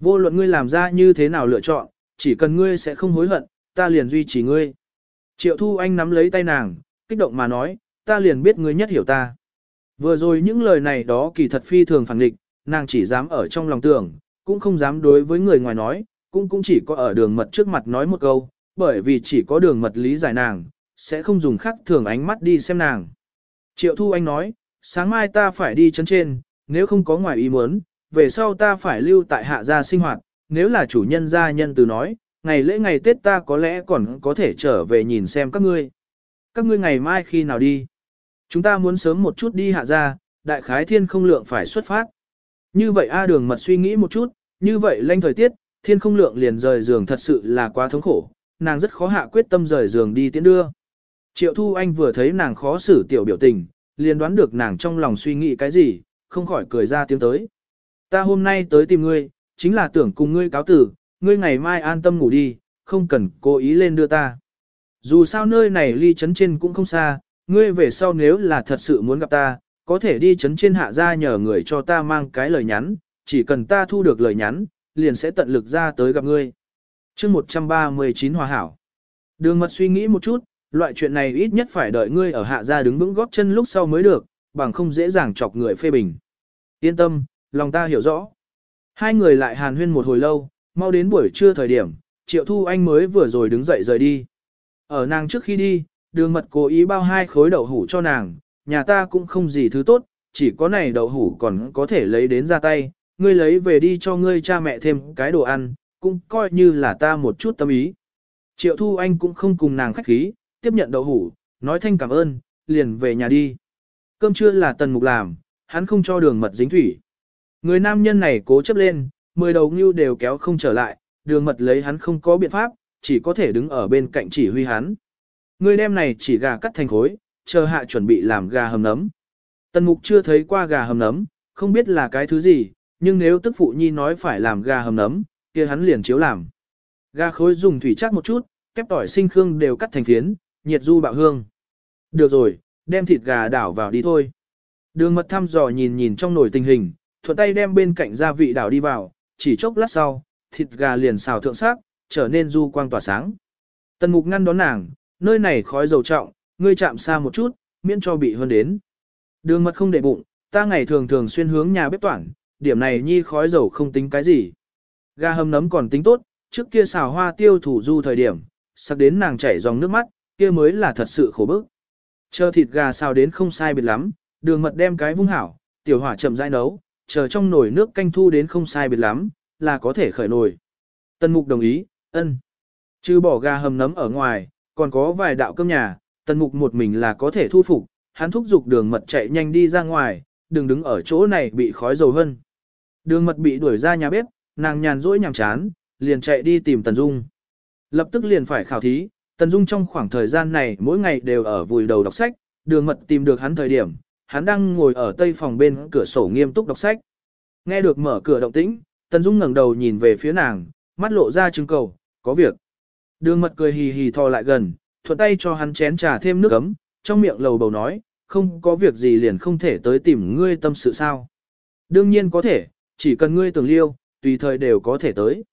Vô luận ngươi làm ra như thế nào lựa chọn, chỉ cần ngươi sẽ không hối hận, ta liền duy trì ngươi. Triệu Thu Anh nắm lấy tay nàng, kích động mà nói, ta liền biết ngươi nhất hiểu ta. Vừa rồi những lời này đó kỳ thật phi thường phản định, nàng chỉ dám ở trong lòng tưởng, cũng không dám đối với người ngoài nói, cũng cũng chỉ có ở đường mật trước mặt nói một câu, bởi vì chỉ có đường mật lý giải nàng, sẽ không dùng khắc thường ánh mắt đi xem nàng. Triệu Thu Anh nói, sáng mai ta phải đi chân trên, nếu không có ngoài ý muốn, về sau ta phải lưu tại hạ gia sinh hoạt, nếu là chủ nhân gia nhân từ nói, ngày lễ ngày Tết ta có lẽ còn có thể trở về nhìn xem các ngươi. Các ngươi ngày mai khi nào đi? Chúng ta muốn sớm một chút đi hạ gia, đại khái thiên không lượng phải xuất phát. Như vậy A đường mật suy nghĩ một chút, như vậy lanh thời tiết, thiên không lượng liền rời giường thật sự là quá thống khổ, nàng rất khó hạ quyết tâm rời giường đi tiễn đưa. Triệu Thu Anh vừa thấy nàng khó xử tiểu biểu tình, liền đoán được nàng trong lòng suy nghĩ cái gì, không khỏi cười ra tiếng tới. Ta hôm nay tới tìm ngươi, chính là tưởng cùng ngươi cáo tử, ngươi ngày mai an tâm ngủ đi, không cần cố ý lên đưa ta. Dù sao nơi này ly chấn trên cũng không xa, ngươi về sau nếu là thật sự muốn gặp ta, có thể đi chấn trên hạ ra nhờ người cho ta mang cái lời nhắn, chỉ cần ta thu được lời nhắn, liền sẽ tận lực ra tới gặp ngươi. chương 139 hòa hảo. Đường mật suy nghĩ một chút, loại chuyện này ít nhất phải đợi ngươi ở hạ gia đứng vững góp chân lúc sau mới được, bằng không dễ dàng chọc người phê bình. Yên tâm, lòng ta hiểu rõ. Hai người lại hàn huyên một hồi lâu, mau đến buổi trưa thời điểm, Triệu Thu Anh mới vừa rồi đứng dậy rời đi. Ở nàng trước khi đi, đường mật cố ý bao hai khối đậu hủ cho nàng, nhà ta cũng không gì thứ tốt, chỉ có này đậu hủ còn có thể lấy đến ra tay, ngươi lấy về đi cho ngươi cha mẹ thêm cái đồ ăn, cũng coi như là ta một chút tâm ý. Triệu Thu Anh cũng không cùng nàng khách khí, tiếp nhận đậu hủ, nói thanh cảm ơn, liền về nhà đi. Cơm trưa là tần mục làm, hắn không cho đường mật dính thủy. Người nam nhân này cố chấp lên, mười đầu ngưu đều kéo không trở lại, đường mật lấy hắn không có biện pháp, chỉ có thể đứng ở bên cạnh chỉ huy hắn. Người đem này chỉ gà cắt thành khối, chờ hạ chuẩn bị làm gà hầm nấm. Tần mục chưa thấy qua gà hầm nấm, không biết là cái thứ gì, nhưng nếu tức phụ nhi nói phải làm gà hầm nấm, kia hắn liền chiếu làm. Gà khối dùng thủy chắc một chút, kép tỏi sinh khương đều cắt thành phiến, nhiệt du bạo hương. Được rồi, đem thịt gà đảo vào đi thôi. Đường mật thăm dò nhìn nhìn trong nồi tình hình, thuận tay đem bên cạnh gia vị đảo đi vào, chỉ chốc lát sau, thịt gà liền xào thượng sắc, trở nên du quang tỏa sáng. Tần mục ngăn đón nàng, nơi này khói dầu trọng, ngươi chạm xa một chút, miễn cho bị hơn đến. Đường mật không để bụng, ta ngày thường thường xuyên hướng nhà bếp toản, điểm này nhi khói dầu không tính cái gì. Gà hầm nấm còn tính tốt, trước kia xào hoa tiêu thủ du thời điểm, sắc đến nàng chảy dòng nước mắt, kia mới là thật sự khổ bức. Chờ thịt gà xào đến không sai biệt lắm, đường mật đem cái vung hảo, tiểu hỏa chậm rãi nấu, chờ trong nồi nước canh thu đến không sai biệt lắm, là có thể khởi nồi. Tân mục đồng ý, ân. Chứ bỏ gà hầm nấm ở ngoài, còn có vài đạo cơm nhà, tân mục một mình là có thể thu phục, hắn thúc giục đường mật chạy nhanh đi ra ngoài, đừng đứng ở chỗ này bị khói dầu hơn. Đường mật bị đuổi ra nhà bếp, nàng nhàn rỗi nhàm chán, liền chạy đi tìm Tần Dung. Lập tức liền phải khảo thí, Tần Dung trong khoảng thời gian này mỗi ngày đều ở vùi đầu đọc sách, đường mật tìm được hắn thời điểm, hắn đang ngồi ở tây phòng bên cửa sổ nghiêm túc đọc sách. Nghe được mở cửa động tĩnh, Tần Dung ngẩng đầu nhìn về phía nàng, mắt lộ ra trưng cầu, có việc. Đường mật cười hì hì thò lại gần, thuận tay cho hắn chén trà thêm nước ấm, trong miệng lầu bầu nói, không có việc gì liền không thể tới tìm ngươi tâm sự sao. Đương nhiên có thể, chỉ cần ngươi tưởng liêu, tùy thời đều có thể tới.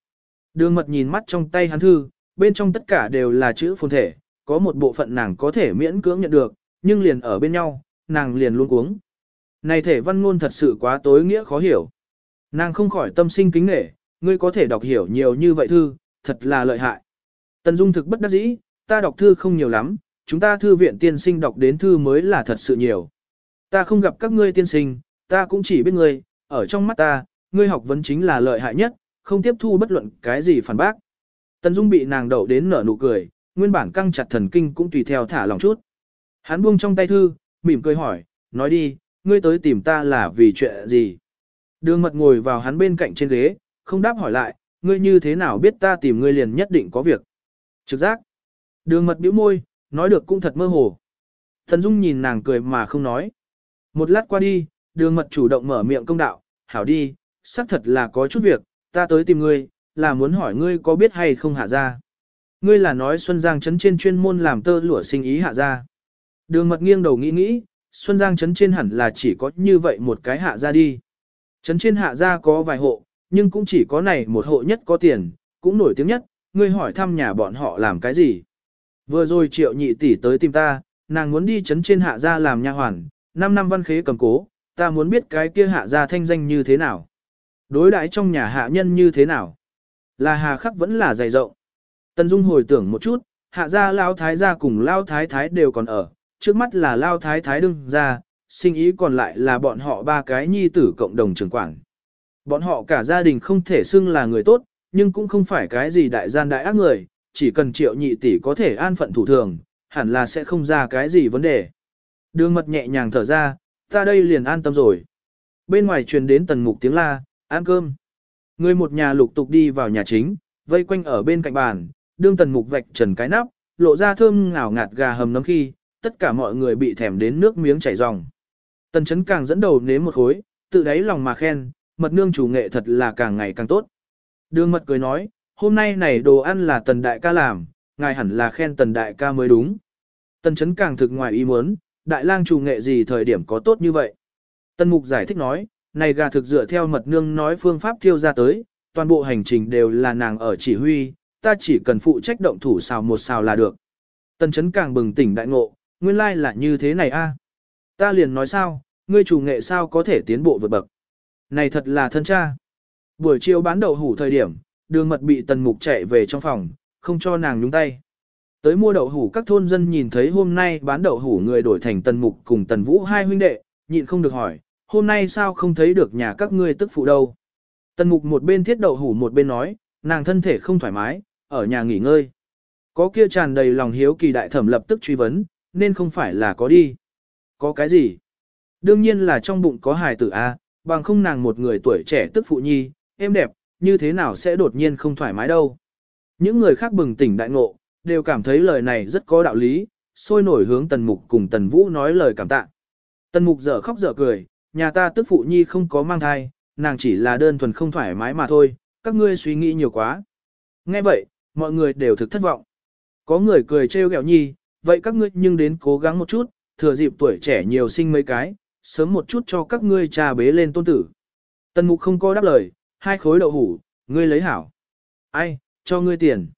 Đường mật nhìn mắt trong tay hắn thư, bên trong tất cả đều là chữ phồn thể, có một bộ phận nàng có thể miễn cưỡng nhận được, nhưng liền ở bên nhau, nàng liền luôn cuống. Này thể văn ngôn thật sự quá tối nghĩa khó hiểu. Nàng không khỏi tâm sinh kính nể, ngươi có thể đọc hiểu nhiều như vậy thư, thật là lợi hại. Tần Dung thực bất đắc dĩ, ta đọc thư không nhiều lắm, chúng ta thư viện tiên sinh đọc đến thư mới là thật sự nhiều. Ta không gặp các ngươi tiên sinh, ta cũng chỉ biết ngươi, ở trong mắt ta, ngươi học vấn chính là lợi hại nhất, không tiếp thu bất luận cái gì phản bác. Tần Dung bị nàng đậu đến nở nụ cười, nguyên bản căng chặt thần kinh cũng tùy theo thả lòng chút. Hắn buông trong tay thư, mỉm cười hỏi, nói đi, ngươi tới tìm ta là vì chuyện gì? Đường mật ngồi vào hắn bên cạnh trên ghế, không đáp hỏi lại, ngươi như thế nào biết ta tìm ngươi liền nhất định có việc. Trực giác. Đường mật bĩu môi, nói được cũng thật mơ hồ. Thần Dung nhìn nàng cười mà không nói. Một lát qua đi, đường mật chủ động mở miệng công đạo, hảo đi, xác thật là có chút việc, ta tới tìm ngươi, là muốn hỏi ngươi có biết hay không hạ ra. Ngươi là nói Xuân Giang Trấn trên chuyên môn làm tơ lụa sinh ý hạ ra. Đường mật nghiêng đầu nghĩ nghĩ, Xuân Giang Trấn trên hẳn là chỉ có như vậy một cái hạ ra đi. Trấn trên hạ ra có vài hộ, nhưng cũng chỉ có này một hộ nhất có tiền, cũng nổi tiếng nhất, ngươi hỏi thăm nhà bọn họ làm cái gì. Vừa rồi triệu nhị tỷ tới tìm ta, nàng muốn đi chấn trên hạ gia làm nha hoàn, 5 năm văn khế cầm cố, ta muốn biết cái kia hạ gia thanh danh như thế nào. Đối đãi trong nhà hạ nhân như thế nào. Là hà khắc vẫn là dày rộng. Tân Dung hồi tưởng một chút, hạ gia lao thái gia cùng lao thái thái đều còn ở, trước mắt là lao thái thái đương ra, sinh ý còn lại là bọn họ ba cái nhi tử cộng đồng trưởng quản. Bọn họ cả gia đình không thể xưng là người tốt, nhưng cũng không phải cái gì đại gian đại ác người, chỉ cần triệu nhị tỷ có thể an phận thủ thường, hẳn là sẽ không ra cái gì vấn đề. Đường mật nhẹ nhàng thở ra, ta đây liền an tâm rồi. Bên ngoài truyền đến tần mục tiếng la, ăn cơm. Người một nhà lục tục đi vào nhà chính, vây quanh ở bên cạnh bàn, đương tần mục vạch trần cái nắp, lộ ra thơm ngào ngạt gà hầm nấm khi, tất cả mọi người bị thèm đến nước miếng chảy ròng. Tần chấn càng dẫn đầu nếm một khối, tự đáy lòng mà khen, mật nương chủ nghệ thật là càng ngày càng tốt. Đường mật cười nói, hôm nay này đồ ăn là tần đại ca làm, ngài hẳn là khen tần đại ca mới đúng. Tần chấn càng thực ngoài ý muốn, đại lang chủ nghệ gì thời điểm có tốt như vậy. Tần mục giải thích nói, này gà thực dựa theo mật nương nói phương pháp thiêu ra tới, toàn bộ hành trình đều là nàng ở chỉ huy, ta chỉ cần phụ trách động thủ xào một xào là được. Tần chấn càng bừng tỉnh đại ngộ, nguyên lai là như thế này a. Ta liền nói sao, ngươi chủ nghệ sao có thể tiến bộ vượt bậc. Này thật là thân cha. Buổi chiều bán đậu hủ thời điểm, đường mật bị tần mục chạy về trong phòng, không cho nàng nhúng tay. Tới mua đậu hủ các thôn dân nhìn thấy hôm nay bán đậu hủ người đổi thành tần mục cùng tần vũ hai huynh đệ, nhịn không được hỏi, hôm nay sao không thấy được nhà các ngươi tức phụ đâu. Tần mục một bên thiết đậu hủ một bên nói, nàng thân thể không thoải mái, ở nhà nghỉ ngơi. Có kia tràn đầy lòng hiếu kỳ đại thẩm lập tức truy vấn, nên không phải là có đi. Có cái gì? Đương nhiên là trong bụng có hài tử A, bằng không nàng một người tuổi trẻ tức phụ nhi, êm đẹp, như thế nào sẽ đột nhiên không thoải mái đâu. Những người khác bừng tỉnh đại ngộ, đều cảm thấy lời này rất có đạo lý, sôi nổi hướng Tần Mục cùng Tần Vũ nói lời cảm tạ. Tần Mục dở khóc dở cười, nhà ta tức phụ nhi không có mang thai, nàng chỉ là đơn thuần không thoải mái mà thôi, các ngươi suy nghĩ nhiều quá. Nghe vậy, mọi người đều thực thất vọng. Có người cười trêu ghẹo nhi, vậy các ngươi nhưng đến cố gắng một chút, thừa dịp tuổi trẻ nhiều sinh mấy cái, sớm một chút cho các ngươi cha bế lên tôn tử. Tần mục không có đáp lời, hai khối đậu hủ, ngươi lấy hảo. Ai, cho ngươi tiền.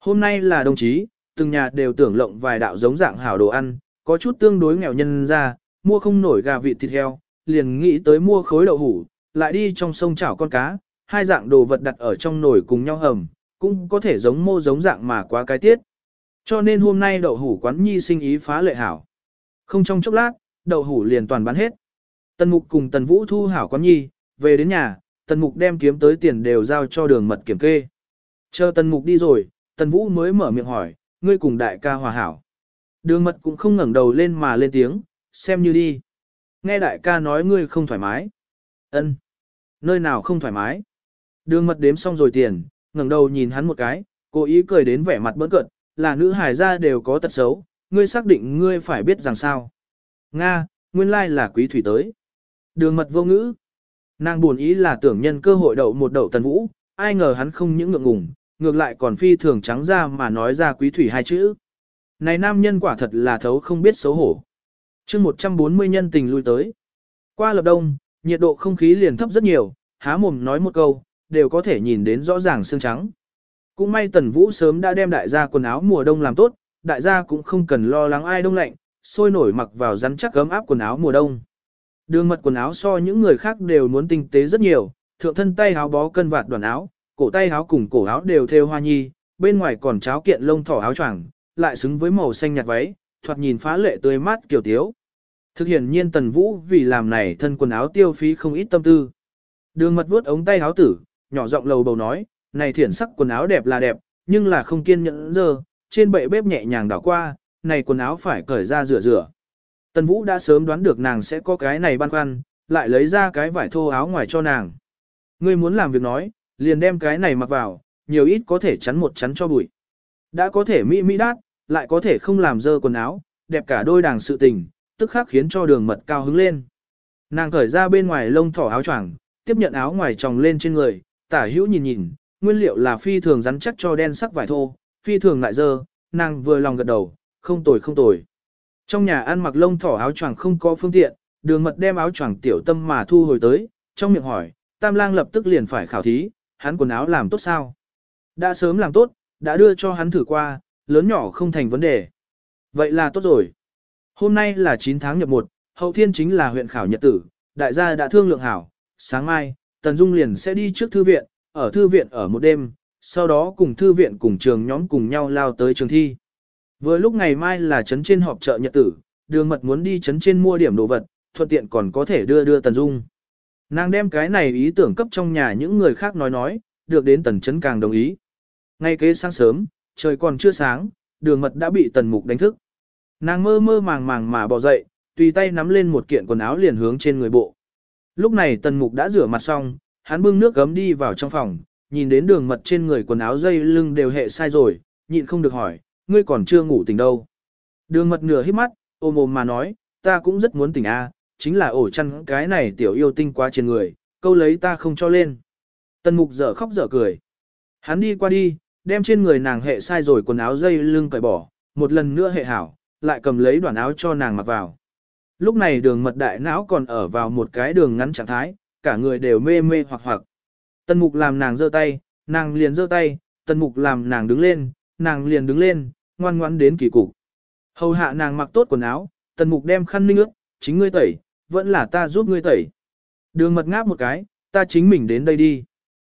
Hôm nay là đồng chí, từng nhà đều tưởng lộng vài đạo giống dạng hảo đồ ăn, có chút tương đối nghèo nhân ra, mua không nổi gà vịt thịt heo, liền nghĩ tới mua khối đậu hủ, lại đi trong sông chảo con cá, hai dạng đồ vật đặt ở trong nồi cùng nhau hầm, cũng có thể giống mô giống dạng mà quá cái tiết. Cho nên hôm nay đậu hủ quán nhi sinh ý phá lệ hảo. Không trong chốc lát, đậu hủ liền toàn bán hết. Tần Mục cùng Tần Vũ thu hảo quán nhi, về đến nhà, Tần Mục đem kiếm tới tiền đều giao cho đường mật kiểm kê. Chờ Tần Mục đi rồi, Tần Vũ mới mở miệng hỏi, ngươi cùng đại ca hòa hảo. Đường mật cũng không ngẩng đầu lên mà lên tiếng, xem như đi. Nghe đại ca nói ngươi không thoải mái. Ân, Nơi nào không thoải mái? Đường mật đếm xong rồi tiền, ngẩng đầu nhìn hắn một cái, cố ý cười đến vẻ mặt bỡn cợt, là nữ hài gia đều có tật xấu, ngươi xác định ngươi phải biết rằng sao. Nga, nguyên lai là quý thủy tới. Đường mật vô ngữ. Nàng buồn ý là tưởng nhân cơ hội đậu một đậu tần vũ, ai ngờ hắn không những ngượng ngùng, ngược lại còn phi thường trắng ra mà nói ra quý thủy hai chữ. Này nam nhân quả thật là thấu không biết xấu hổ. chương 140 nhân tình lui tới. Qua lập đông, nhiệt độ không khí liền thấp rất nhiều, há mồm nói một câu, đều có thể nhìn đến rõ ràng xương trắng. Cũng may tần vũ sớm đã đem đại gia quần áo mùa đông làm tốt, đại gia cũng không cần lo lắng ai đông lạnh, sôi nổi mặc vào rắn chắc gấm áp quần áo mùa đông. Đường mật quần áo so những người khác đều muốn tinh tế rất nhiều, thượng thân tay áo bó cân vạt đoàn áo, cổ tay áo cùng cổ áo đều thêu hoa nhi, bên ngoài còn cháo kiện lông thỏ áo choàng, lại xứng với màu xanh nhạt váy, thoạt nhìn phá lệ tươi mát kiểu tiếu. Thực hiện nhiên Tần Vũ vì làm này thân quần áo tiêu phí không ít tâm tư. Đường mật vuốt ống tay áo tử, nhỏ giọng lầu bầu nói, này thiển sắc quần áo đẹp là đẹp, nhưng là không kiên nhẫn giờ, trên bệ bếp nhẹ nhàng đảo qua, này quần áo phải cởi ra rửa rửa. Tần Vũ đã sớm đoán được nàng sẽ có cái này băn khoăn, lại lấy ra cái vải thô áo ngoài cho nàng. Ngươi muốn làm việc nói, liền đem cái này mặc vào, nhiều ít có thể chắn một chắn cho bụi. Đã có thể mỹ mỹ đát, lại có thể không làm dơ quần áo, đẹp cả đôi đàng sự tình, tức khắc khiến cho đường mật cao hứng lên. Nàng cởi ra bên ngoài lông thỏ áo choàng, tiếp nhận áo ngoài tròng lên trên người, tả hữu nhìn nhìn, nguyên liệu là phi thường rắn chắc cho đen sắc vải thô, phi thường lại dơ, nàng vừa lòng gật đầu, không tồi không tồi. Trong nhà ăn mặc lông thỏ áo choàng không có phương tiện, đường mật đem áo choàng tiểu tâm mà thu hồi tới, trong miệng hỏi, tam lang lập tức liền phải khảo thí, hắn quần áo làm tốt sao? Đã sớm làm tốt, đã đưa cho hắn thử qua, lớn nhỏ không thành vấn đề. Vậy là tốt rồi. Hôm nay là 9 tháng nhập 1, hậu thiên chính là huyện khảo nhật tử, đại gia đã thương lượng hảo, sáng mai, Tần Dung liền sẽ đi trước thư viện, ở thư viện ở một đêm, sau đó cùng thư viện cùng trường nhóm cùng nhau lao tới trường thi. Vừa lúc ngày mai là trấn trên họp chợ nhật tử, đường mật muốn đi trấn trên mua điểm đồ vật, thuận tiện còn có thể đưa đưa Tần Dung. Nàng đem cái này ý tưởng cấp trong nhà những người khác nói nói, được đến Tần Trấn càng đồng ý. Ngay kế sáng sớm, trời còn chưa sáng, đường mật đã bị Tần Mục đánh thức. Nàng mơ mơ màng màng mà bỏ dậy, tùy tay nắm lên một kiện quần áo liền hướng trên người bộ. Lúc này Tần Mục đã rửa mặt xong, hắn bưng nước gấm đi vào trong phòng, nhìn đến đường mật trên người quần áo dây lưng đều hệ sai rồi, nhịn không được hỏi, ngươi còn chưa ngủ tỉnh đâu. Đường mật nửa hít mắt, ôm ôm mà nói, ta cũng rất muốn tỉnh a, chính là ổ chăn cái này tiểu yêu tinh quá trên người, câu lấy ta không cho lên. Tần mục dở khóc dở cười. Hắn đi qua đi, đem trên người nàng hệ sai rồi quần áo dây lưng cởi bỏ, một lần nữa hệ hảo, lại cầm lấy đoạn áo cho nàng mặc vào. Lúc này đường mật đại não còn ở vào một cái đường ngắn trạng thái, cả người đều mê mê hoặc hoặc. Tần mục làm nàng giơ tay, nàng liền giơ tay, tần mục làm nàng đứng lên, nàng liền đứng lên, ngoan ngoãn đến kỳ cục. Hầu hạ nàng mặc tốt quần áo, tần mục đem khăn ninh ướt, chính ngươi tẩy, vẫn là ta giúp ngươi tẩy. Đường mật ngáp một cái, ta chính mình đến đây đi.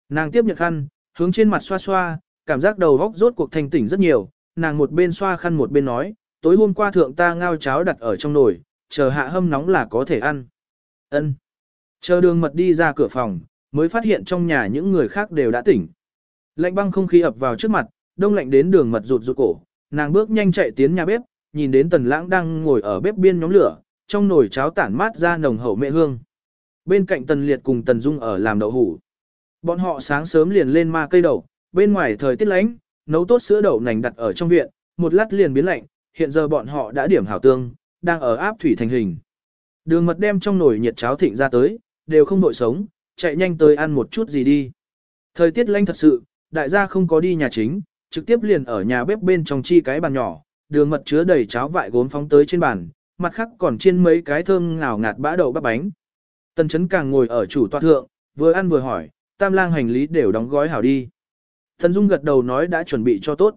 Nàng tiếp nhận khăn, hướng trên mặt xoa xoa, cảm giác đầu góc rốt cuộc thanh tỉnh rất nhiều, nàng một bên xoa khăn một bên nói, tối hôm qua thượng ta ngao cháo đặt ở trong nồi, chờ hạ hâm nóng là có thể ăn. Ân. Chờ đường mật đi ra cửa phòng, mới phát hiện trong nhà những người khác đều đã tỉnh. Lạnh băng không khí ập vào trước mặt, đông lạnh đến đường mật rụt rụt cổ, nàng bước nhanh chạy tiến nhà bếp, nhìn đến tần lãng đang ngồi ở bếp biên nhóm lửa, trong nồi cháo tản mát ra nồng hậu mẹ hương. Bên cạnh tần liệt cùng tần dung ở làm đậu hủ. Bọn họ sáng sớm liền lên ma cây đậu, bên ngoài thời tiết lạnh, nấu tốt sữa đậu nành đặt ở trong viện, một lát liền biến lạnh, hiện giờ bọn họ đã điểm hảo tương, đang ở áp thủy thành hình. Đường mật đem trong nồi nhiệt cháo thịnh ra tới, đều không nội sống, chạy nhanh tới ăn một chút gì đi. Thời tiết lạnh thật sự, đại gia không có đi nhà chính, trực tiếp liền ở nhà bếp bên trong chi cái bàn nhỏ, đường mật chứa đầy cháo vại gốm phóng tới trên bàn, mặt khác còn chiên mấy cái thơm ngào ngạt bã đậu bắp bánh. Tần chấn càng ngồi ở chủ toa thượng, vừa ăn vừa hỏi, tam lang hành lý đều đóng gói hảo đi. Thần Dung gật đầu nói đã chuẩn bị cho tốt.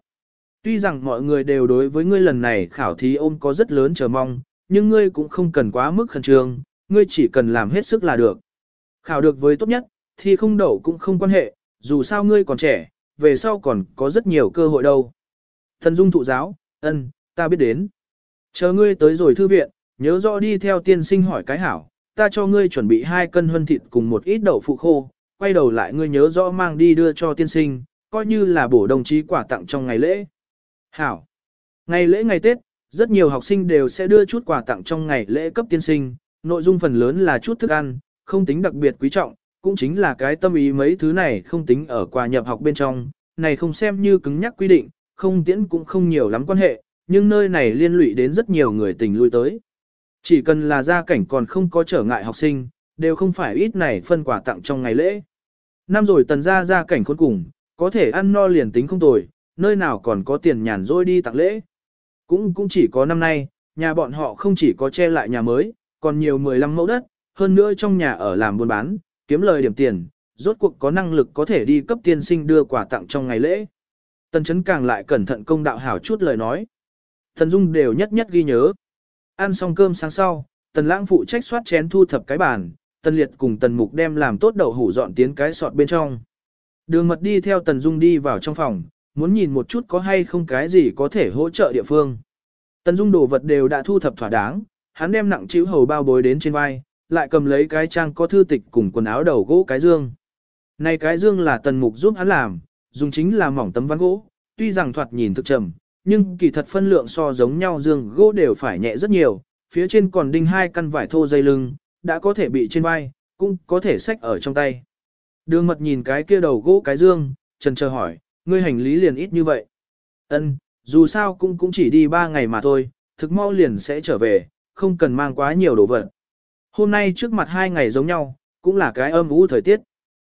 Tuy rằng mọi người đều đối với ngươi lần này khảo thí ôm có rất lớn chờ mong, nhưng ngươi cũng không cần quá mức khẩn trương, ngươi chỉ cần làm hết sức là được. Khảo được với tốt nhất, thì không đậu cũng không quan hệ, dù sao ngươi còn trẻ, về sau còn có rất nhiều cơ hội đâu. Thần Dung thụ giáo, ân, ta biết đến. Chờ ngươi tới rồi thư viện, nhớ rõ đi theo tiên sinh hỏi cái hảo, ta cho ngươi chuẩn bị hai cân hân thịt cùng một ít đậu phụ khô, quay đầu lại ngươi nhớ rõ mang đi đưa cho tiên sinh, coi như là bổ đồng chí quả tặng trong ngày lễ. Hảo. Ngày lễ ngày Tết, rất nhiều học sinh đều sẽ đưa chút quà tặng trong ngày lễ cấp tiên sinh, nội dung phần lớn là chút thức ăn, không tính đặc biệt quý trọng, cũng chính là cái tâm ý mấy thứ này không tính ở quà nhập học bên trong, này không xem như cứng nhắc quy định, không tiễn cũng không nhiều lắm quan hệ, nhưng nơi này liên lụy đến rất nhiều người tình lui tới. Chỉ cần là gia cảnh còn không có trở ngại học sinh, đều không phải ít này phân quà tặng trong ngày lễ. Năm rồi tần gia gia cảnh khốn cùng, có thể ăn no liền tính không tồi, nơi nào còn có tiền nhàn rỗi đi tặng lễ. Cũng cũng chỉ có năm nay, nhà bọn họ không chỉ có che lại nhà mới, còn nhiều 15 mẫu đất, hơn nữa trong nhà ở làm buôn bán, kiếm lời điểm tiền, rốt cuộc có năng lực có thể đi cấp tiên sinh đưa quà tặng trong ngày lễ. Tần chấn càng lại cẩn thận công đạo hảo chút lời nói. Thần Dung đều nhất nhất ghi nhớ. Ăn xong cơm sáng sau, Tần Lãng phụ trách soát chén thu thập cái bàn, Tần Liệt cùng Tần Mục đem làm tốt đậu hủ dọn tiến cái sọt bên trong. Đường mật đi theo Tần Dung đi vào trong phòng, muốn nhìn một chút có hay không cái gì có thể hỗ trợ địa phương. Tần Dung đồ vật đều đã thu thập thỏa đáng, hắn đem nặng chiếu hầu bao bối đến trên vai, lại cầm lấy cái trang có thư tịch cùng quần áo đầu gỗ cái dương. Này cái dương là Tần Mục giúp hắn làm, dùng chính là mỏng tấm ván gỗ, tuy rằng thoạt nhìn thực trầm, nhưng kỳ thật phân lượng so giống nhau dương gỗ đều phải nhẹ rất nhiều, phía trên còn đinh hai căn vải thô dây lưng, đã có thể bị trên vai, cũng có thể xách ở trong tay. Đường mật nhìn cái kia đầu gỗ cái dương, trần chờ hỏi, ngươi hành lý liền ít như vậy. Ân, dù sao cũng cũng chỉ đi ba ngày mà thôi, thực mau liền sẽ trở về, không cần mang quá nhiều đồ vật. Hôm nay trước mặt hai ngày giống nhau, cũng là cái âm u thời tiết.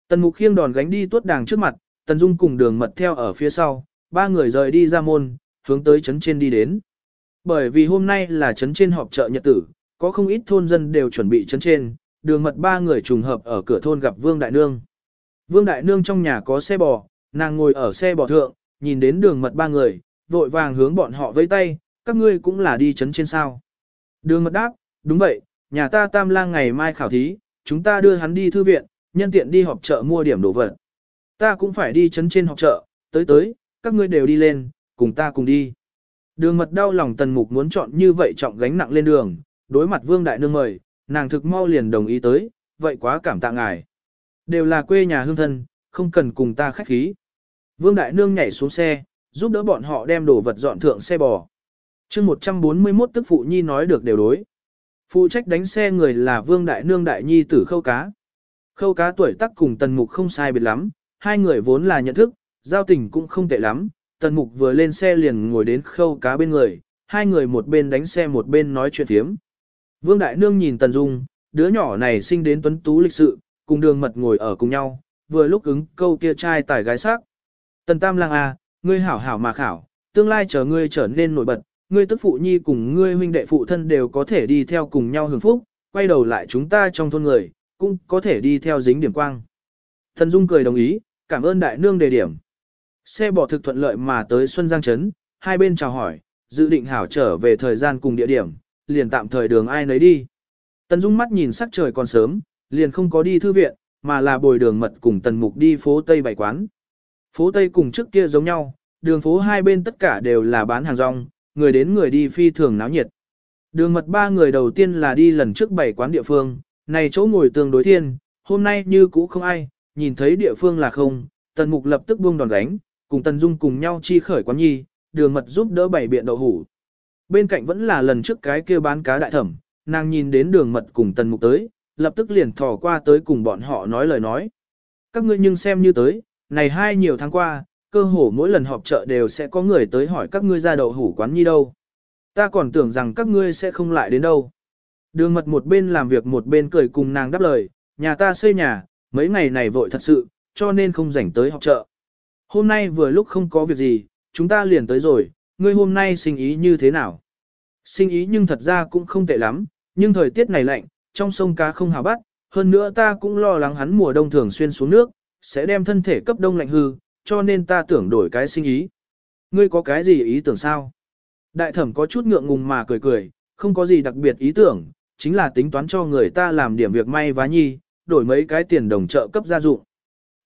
Tần mục khiêng đòn gánh đi tuốt đàng trước mặt, tần dung cùng đường mật theo ở phía sau, ba người rời đi ra môn, hướng tới trấn trên đi đến. Bởi vì hôm nay là trấn trên họp chợ nhật tử, có không ít thôn dân đều chuẩn bị trấn trên, đường mật ba người trùng hợp ở cửa thôn gặp Vương Đại Nương. Vương Đại Nương trong nhà có xe bò, nàng ngồi ở xe bò thượng, nhìn đến đường mật ba người, vội vàng hướng bọn họ vẫy tay, các ngươi cũng là đi trấn trên sao. Đường mật đáp, đúng vậy, nhà ta tam lang ngày mai khảo thí, chúng ta đưa hắn đi thư viện, nhân tiện đi họp chợ mua điểm đồ vật. Ta cũng phải đi chấn trên họp chợ, tới tới, các ngươi đều đi lên, cùng ta cùng đi. Đường mật đau lòng tần mục muốn chọn như vậy trọng gánh nặng lên đường, đối mặt vương đại nương mời, nàng thực mau liền đồng ý tới, vậy quá cảm tạ ngài. Đều là quê nhà hương thân, không cần cùng ta khách khí. Vương đại nương nhảy xuống xe, giúp đỡ bọn họ đem đồ vật dọn thượng xe bò chương 141 tức phụ nhi nói được đều đối. Phụ trách đánh xe người là vương đại nương đại nhi tử khâu cá. Khâu cá tuổi tác cùng tần mục không sai biệt lắm, hai người vốn là nhận thức, giao tình cũng không tệ lắm, tần mục vừa lên xe liền ngồi đến khâu cá bên người, hai người một bên đánh xe một bên nói chuyện thiếm. Vương Đại Nương nhìn Tần Dung, đứa nhỏ này sinh đến tuấn tú lịch sự, cùng đường mật ngồi ở cùng nhau, vừa lúc ứng câu kia trai tài gái sắc. Tần Tam Lang à, ngươi hảo hảo mà khảo, tương lai chờ ngươi trở nên nổi bật, ngươi tức phụ nhi cùng ngươi huynh đệ phụ thân đều có thể đi theo cùng nhau hưởng phúc, quay đầu lại chúng ta trong thôn người, cũng có thể đi theo dính điểm quang. Thần Dung cười đồng ý, cảm ơn đại nương đề điểm. Xe bỏ thực thuận lợi mà tới Xuân Giang Trấn, hai bên chào hỏi, dự định hảo trở về thời gian cùng địa điểm, liền tạm thời đường ai nấy đi. Tần Dung mắt nhìn sắc trời còn sớm, liền không có đi thư viện, mà là bồi đường mật cùng Tần Mục đi phố Tây bảy quán. Phố Tây cùng trước kia giống nhau, đường phố hai bên tất cả đều là bán hàng rong, người đến người đi phi thường náo nhiệt. Đường mật ba người đầu tiên là đi lần trước bảy quán địa phương, này chỗ ngồi tương đối thiên, hôm nay như cũ không ai, nhìn thấy địa phương là không, Tần Mục lập tức buông đòn đánh, cùng Tần Dung cùng nhau chi khởi quán nhi, đường mật giúp đỡ bảy biện đậu hủ. Bên cạnh vẫn là lần trước cái kia bán cá đại thẩm, nàng nhìn đến đường mật cùng Tần Mục tới, lập tức liền thò qua tới cùng bọn họ nói lời nói. Các ngươi nhưng xem như tới, này hai nhiều tháng qua, cơ hồ mỗi lần họp chợ đều sẽ có người tới hỏi các ngươi ra đậu hủ quán nhi đâu. Ta còn tưởng rằng các ngươi sẽ không lại đến đâu. Đường mật một bên làm việc một bên cười cùng nàng đáp lời, nhà ta xây nhà, mấy ngày này vội thật sự, cho nên không rảnh tới họp chợ. Hôm nay vừa lúc không có việc gì, chúng ta liền tới rồi, ngươi hôm nay sinh ý như thế nào? Sinh ý nhưng thật ra cũng không tệ lắm, nhưng thời tiết này lạnh, trong sông cá không hào bắt, hơn nữa ta cũng lo lắng hắn mùa đông thường xuyên xuống nước, sẽ đem thân thể cấp đông lạnh hư, cho nên ta tưởng đổi cái sinh ý. Ngươi có cái gì ý tưởng sao? Đại thẩm có chút ngượng ngùng mà cười cười, không có gì đặc biệt ý tưởng, chính là tính toán cho người ta làm điểm việc may vá nhi, đổi mấy cái tiền đồng trợ cấp gia dụng.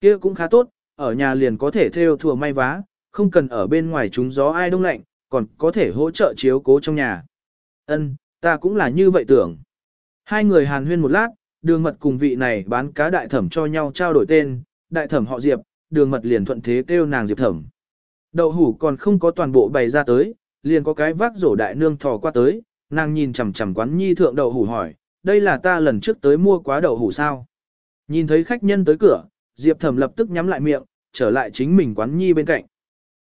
kia cũng khá tốt, ở nhà liền có thể theo thừa may vá, không cần ở bên ngoài trúng gió ai đông lạnh, còn có thể hỗ trợ chiếu cố trong nhà. Ân, ta cũng là như vậy tưởng. Hai người hàn huyên một lát, đường mật cùng vị này bán cá đại thẩm cho nhau trao đổi tên, đại thẩm họ Diệp, đường mật liền thuận thế kêu nàng Diệp thẩm. Đậu hủ còn không có toàn bộ bày ra tới, liền có cái vác rổ đại nương thò qua tới, nàng nhìn chằm chằm quán nhi thượng đậu hủ hỏi, đây là ta lần trước tới mua quá đậu hủ sao? Nhìn thấy khách nhân tới cửa, Diệp thẩm lập tức nhắm lại miệng, trở lại chính mình quán nhi bên cạnh.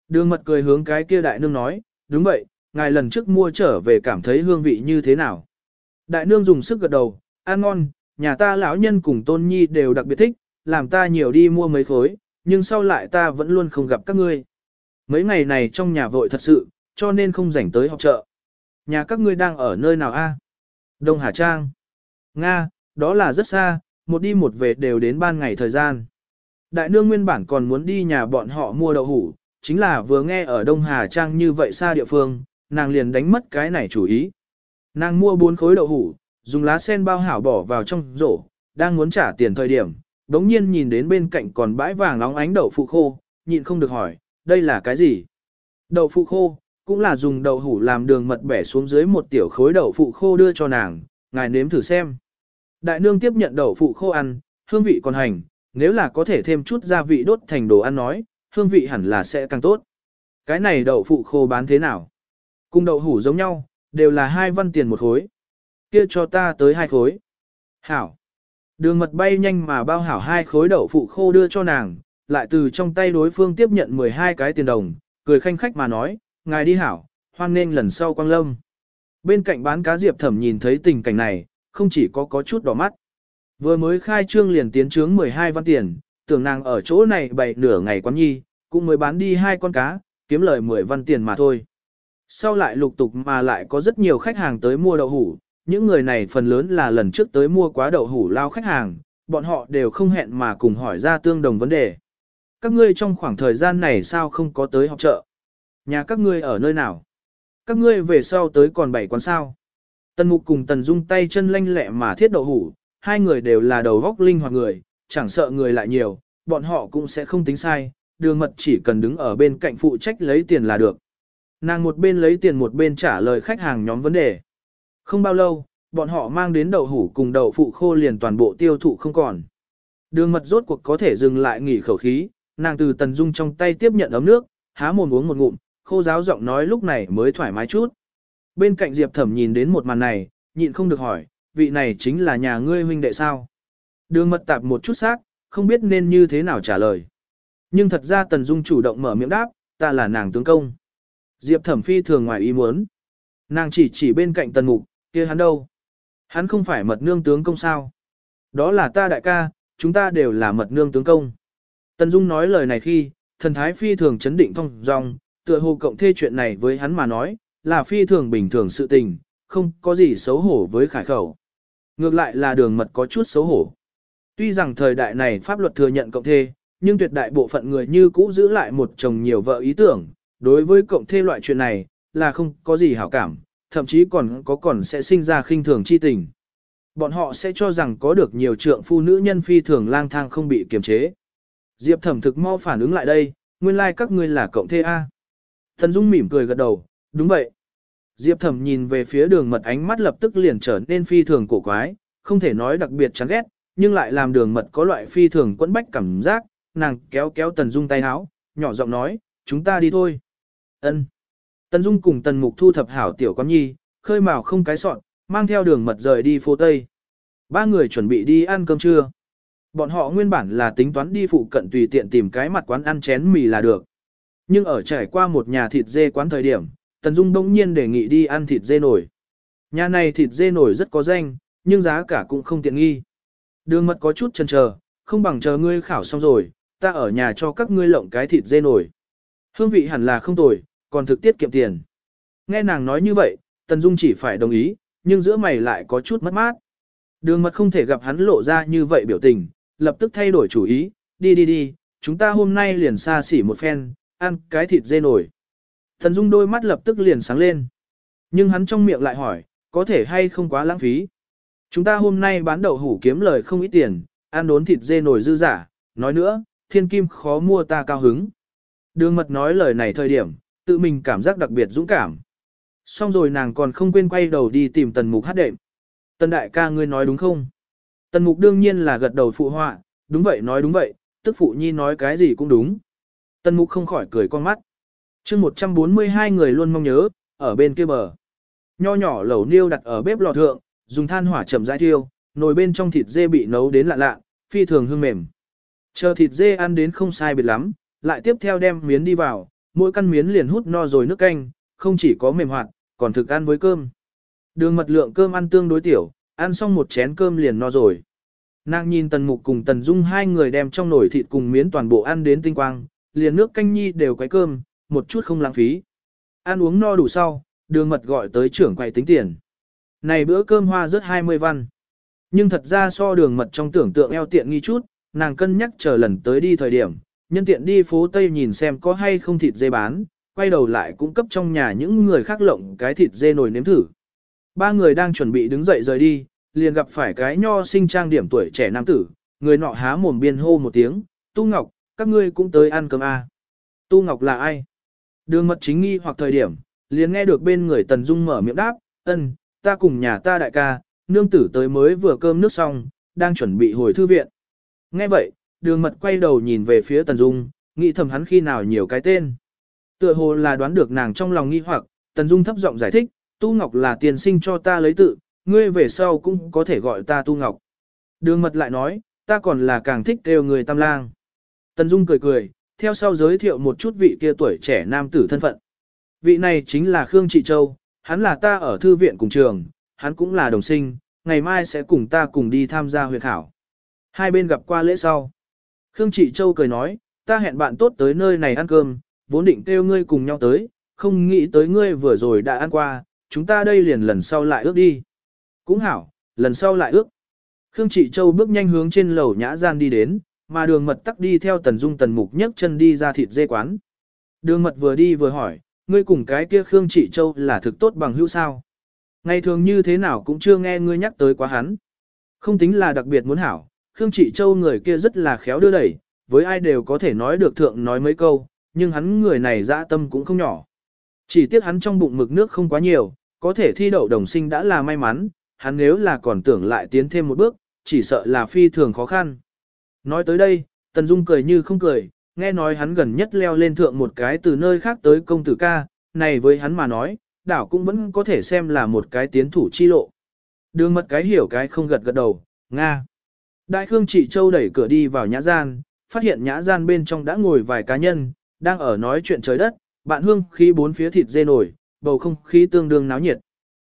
Đường mật cười hướng cái kia đại nương nói, đúng vậy, ngài lần trước mua trở về cảm thấy hương vị như thế nào? Đại nương dùng sức gật đầu, ăn ngon, nhà ta lão nhân cùng tôn nhi đều đặc biệt thích, làm ta nhiều đi mua mấy khối, nhưng sau lại ta vẫn luôn không gặp các ngươi. Mấy ngày này trong nhà vội thật sự, cho nên không rảnh tới học chợ. Nhà các ngươi đang ở nơi nào a? À? Đông Hà Trang. Nga, đó là rất xa, một đi một về đều đến ban ngày thời gian. Đại nương nguyên bản còn muốn đi nhà bọn họ mua đậu hủ, chính là vừa nghe ở Đông Hà Trang như vậy xa địa phương, nàng liền đánh mất cái này chủ ý. Nàng mua bốn khối đậu hủ, dùng lá sen bao hảo bỏ vào trong rổ, đang muốn trả tiền thời điểm, đống nhiên nhìn đến bên cạnh còn bãi vàng nóng ánh đậu phụ khô, nhịn không được hỏi, đây là cái gì? Đậu phụ khô, cũng là dùng đậu hủ làm đường mật bẻ xuống dưới một tiểu khối đậu phụ khô đưa cho nàng, ngài nếm thử xem. Đại nương tiếp nhận đậu phụ khô ăn, hương vị còn hành, nếu là có thể thêm chút gia vị đốt thành đồ ăn nói, hương vị hẳn là sẽ càng tốt. Cái này đậu phụ khô bán thế nào? Cùng đậu hủ giống nhau, đều là hai văn tiền một khối. Kia cho ta tới hai khối. Hảo. Đường mật bay nhanh mà bao hảo hai khối đậu phụ khô đưa cho nàng, lại từ trong tay đối phương tiếp nhận 12 cái tiền đồng, cười khanh khách mà nói, ngài đi hảo, hoan nên lần sau quang lâm. Bên cạnh bán cá diệp thẩm nhìn thấy tình cảnh này, không chỉ có có chút đỏ mắt. Vừa mới khai trương liền tiến trướng 12 văn tiền, tưởng nàng ở chỗ này bày nửa ngày quán nhi, cũng mới bán đi hai con cá, kiếm lời 10 văn tiền mà thôi. Sau lại lục tục mà lại có rất nhiều khách hàng tới mua đậu hủ, những người này phần lớn là lần trước tới mua quá đậu hủ lao khách hàng, bọn họ đều không hẹn mà cùng hỏi ra tương đồng vấn đề. Các ngươi trong khoảng thời gian này sao không có tới học chợ? Nhà các ngươi ở nơi nào? Các ngươi về sau tới còn bảy quán sao? Tần mục cùng tần dung tay chân lanh lẹ mà thiết đậu hủ, hai người đều là đầu góc linh hoạt người, chẳng sợ người lại nhiều, bọn họ cũng sẽ không tính sai, đường mật chỉ cần đứng ở bên cạnh phụ trách lấy tiền là được. Nàng một bên lấy tiền một bên trả lời khách hàng nhóm vấn đề. Không bao lâu, bọn họ mang đến đậu hủ cùng đậu phụ khô liền toàn bộ tiêu thụ không còn. Đường mật rốt cuộc có thể dừng lại nghỉ khẩu khí, nàng từ tần dung trong tay tiếp nhận ấm nước, há mồm uống một ngụm, khô giáo giọng nói lúc này mới thoải mái chút. Bên cạnh Diệp Thẩm nhìn đến một màn này, nhịn không được hỏi, vị này chính là nhà ngươi huynh đệ sao? Đường mật tạp một chút xác, không biết nên như thế nào trả lời. Nhưng thật ra Tần Dung chủ động mở miệng đáp, ta là nàng tướng công. Diệp Thẩm phi thường ngoài ý muốn. Nàng chỉ chỉ bên cạnh Tần Mục, kia hắn đâu? Hắn không phải mật nương tướng công sao? Đó là ta đại ca, chúng ta đều là mật nương tướng công. Tần Dung nói lời này khi, thần thái phi thường chấn định thông dong, tựa hồ cộng thê chuyện này với hắn mà nói, là phi thường bình thường sự tình, không có gì xấu hổ với khải khẩu. Ngược lại là đường mật có chút xấu hổ. Tuy rằng thời đại này pháp luật thừa nhận cộng thê, nhưng tuyệt đại bộ phận người như cũ giữ lại một chồng nhiều vợ ý tưởng, đối với cộng thê loại chuyện này, là không có gì hảo cảm, thậm chí còn có còn sẽ sinh ra khinh thường chi tình. Bọn họ sẽ cho rằng có được nhiều trượng phu nữ nhân phi thường lang thang không bị kiềm chế. Diệp thẩm thực mau phản ứng lại đây, nguyên lai like các ngươi là cộng thê A. Thần Dung mỉm cười gật đầu, đúng vậy. Diệp thẩm nhìn về phía đường mật ánh mắt lập tức liền trở nên phi thường cổ quái, không thể nói đặc biệt chán ghét, nhưng lại làm đường mật có loại phi thường quẫn bách cảm giác, nàng kéo kéo Tần Dung tay áo, nhỏ giọng nói, chúng ta đi thôi. Ân. Tần Dung cùng Tần Mục thu thập hảo tiểu quán nhi, khơi mào không cái sọn, mang theo đường mật rời đi phố Tây. Ba người chuẩn bị đi ăn cơm trưa. Bọn họ nguyên bản là tính toán đi phụ cận tùy tiện tìm cái mặt quán ăn chén mì là được. Nhưng ở trải qua một nhà thịt dê quán thời điểm, Tần Dung đông nhiên đề nghị đi ăn thịt dê nổi. Nhà này thịt dê nổi rất có danh, nhưng giá cả cũng không tiện nghi. Đường mật có chút chần chờ, không bằng chờ ngươi khảo xong rồi, ta ở nhà cho các ngươi lộng cái thịt dê nổi. Hương vị hẳn là không tồi, còn thực tiết kiệm tiền. Nghe nàng nói như vậy, Tần Dung chỉ phải đồng ý, nhưng giữa mày lại có chút mất mát. Đường mật không thể gặp hắn lộ ra như vậy biểu tình, lập tức thay đổi chủ ý, đi đi đi, chúng ta hôm nay liền xa xỉ một phen, ăn cái thịt dê nổi. Thần Dung đôi mắt lập tức liền sáng lên. Nhưng hắn trong miệng lại hỏi, có thể hay không quá lãng phí. Chúng ta hôm nay bán đậu hủ kiếm lời không ít tiền, ăn đốn thịt dê nổi dư giả, nói nữa, thiên kim khó mua ta cao hứng. Đường mật nói lời này thời điểm, tự mình cảm giác đặc biệt dũng cảm. Xong rồi nàng còn không quên quay đầu đi tìm tần mục hát đệm. Tần đại ca ngươi nói đúng không? Tần mục đương nhiên là gật đầu phụ họa, đúng vậy nói đúng vậy, tức phụ nhi nói cái gì cũng đúng. Tần mục không khỏi cười con mắt. mươi 142 người luôn mong nhớ, ở bên kia bờ. Nho nhỏ lẩu niêu đặt ở bếp lò thượng, dùng than hỏa chậm rãi thiêu, nồi bên trong thịt dê bị nấu đến lạ lạ, phi thường hương mềm. Chờ thịt dê ăn đến không sai biệt lắm, lại tiếp theo đem miến đi vào, mỗi căn miến liền hút no rồi nước canh, không chỉ có mềm hoạt, còn thực ăn với cơm. Đường mật lượng cơm ăn tương đối tiểu, ăn xong một chén cơm liền no rồi. Nàng nhìn Tần Mục cùng Tần Dung hai người đem trong nồi thịt cùng miến toàn bộ ăn đến tinh quang, liền nước canh nhi đều quấy cơm, một chút không lãng phí. Ăn uống no đủ sau, đường mật gọi tới trưởng quầy tính tiền. Này bữa cơm hoa rất 20 văn. Nhưng thật ra so đường mật trong tưởng tượng eo tiện nghi chút, nàng cân nhắc chờ lần tới đi thời điểm, nhân tiện đi phố Tây nhìn xem có hay không thịt dê bán, quay đầu lại cung cấp trong nhà những người khác lộng cái thịt dê nồi nếm thử. Ba người đang chuẩn bị đứng dậy rời đi, liền gặp phải cái nho sinh trang điểm tuổi trẻ nam tử, người nọ há mồm biên hô một tiếng, Tu Ngọc, các ngươi cũng tới ăn cơm à. Tu Ngọc là ai? Đường mật chính nghi hoặc thời điểm, liền nghe được bên người Tần Dung mở miệng đáp, ân, ta cùng nhà ta đại ca, nương tử tới mới vừa cơm nước xong, đang chuẩn bị hồi thư viện. Nghe vậy, đường mật quay đầu nhìn về phía Tần Dung, nghĩ thầm hắn khi nào nhiều cái tên. Tựa hồ là đoán được nàng trong lòng nghi hoặc, Tần Dung thấp giọng giải thích, Tu Ngọc là tiền sinh cho ta lấy tự, ngươi về sau cũng có thể gọi ta Tu Ngọc. Đường mật lại nói, ta còn là càng thích kêu người tam lang. Tần Dung cười cười, theo sau giới thiệu một chút vị kia tuổi trẻ nam tử thân phận. Vị này chính là Khương Trị Châu, hắn là ta ở thư viện cùng trường, hắn cũng là đồng sinh, ngày mai sẽ cùng ta cùng đi tham gia huyệt khảo. Hai bên gặp qua lễ sau. Khương Trị Châu cười nói, ta hẹn bạn tốt tới nơi này ăn cơm, vốn định kêu ngươi cùng nhau tới, không nghĩ tới ngươi vừa rồi đã ăn qua, chúng ta đây liền lần sau lại ước đi. Cũng hảo, lần sau lại ước. Khương Trị Châu bước nhanh hướng trên lầu nhã gian đi đến, mà đường mật tắc đi theo tần dung tần mục nhấc chân đi ra thịt dê quán. Đường mật vừa đi vừa hỏi, ngươi cùng cái kia Khương Trị Châu là thực tốt bằng hữu sao. Ngày thường như thế nào cũng chưa nghe ngươi nhắc tới quá hắn. Không tính là đặc biệt muốn hảo, Khương Trị Châu người kia rất là khéo đưa đẩy, với ai đều có thể nói được thượng nói mấy câu, nhưng hắn người này dã tâm cũng không nhỏ. Chỉ tiếc hắn trong bụng mực nước không quá nhiều, có thể thi đậu đồng sinh đã là may mắn, hắn nếu là còn tưởng lại tiến thêm một bước, chỉ sợ là phi thường khó khăn. Nói tới đây, Tần Dung cười như không cười, nghe nói hắn gần nhất leo lên thượng một cái từ nơi khác tới công tử ca, này với hắn mà nói, đảo cũng vẫn có thể xem là một cái tiến thủ chi lộ. Đường mật cái hiểu cái không gật gật đầu, Nga. Đại Khương Trị Châu đẩy cửa đi vào nhã gian, phát hiện nhã gian bên trong đã ngồi vài cá nhân, đang ở nói chuyện trời đất, bạn hương khí bốn phía thịt dê nổi, bầu không khí tương đương náo nhiệt.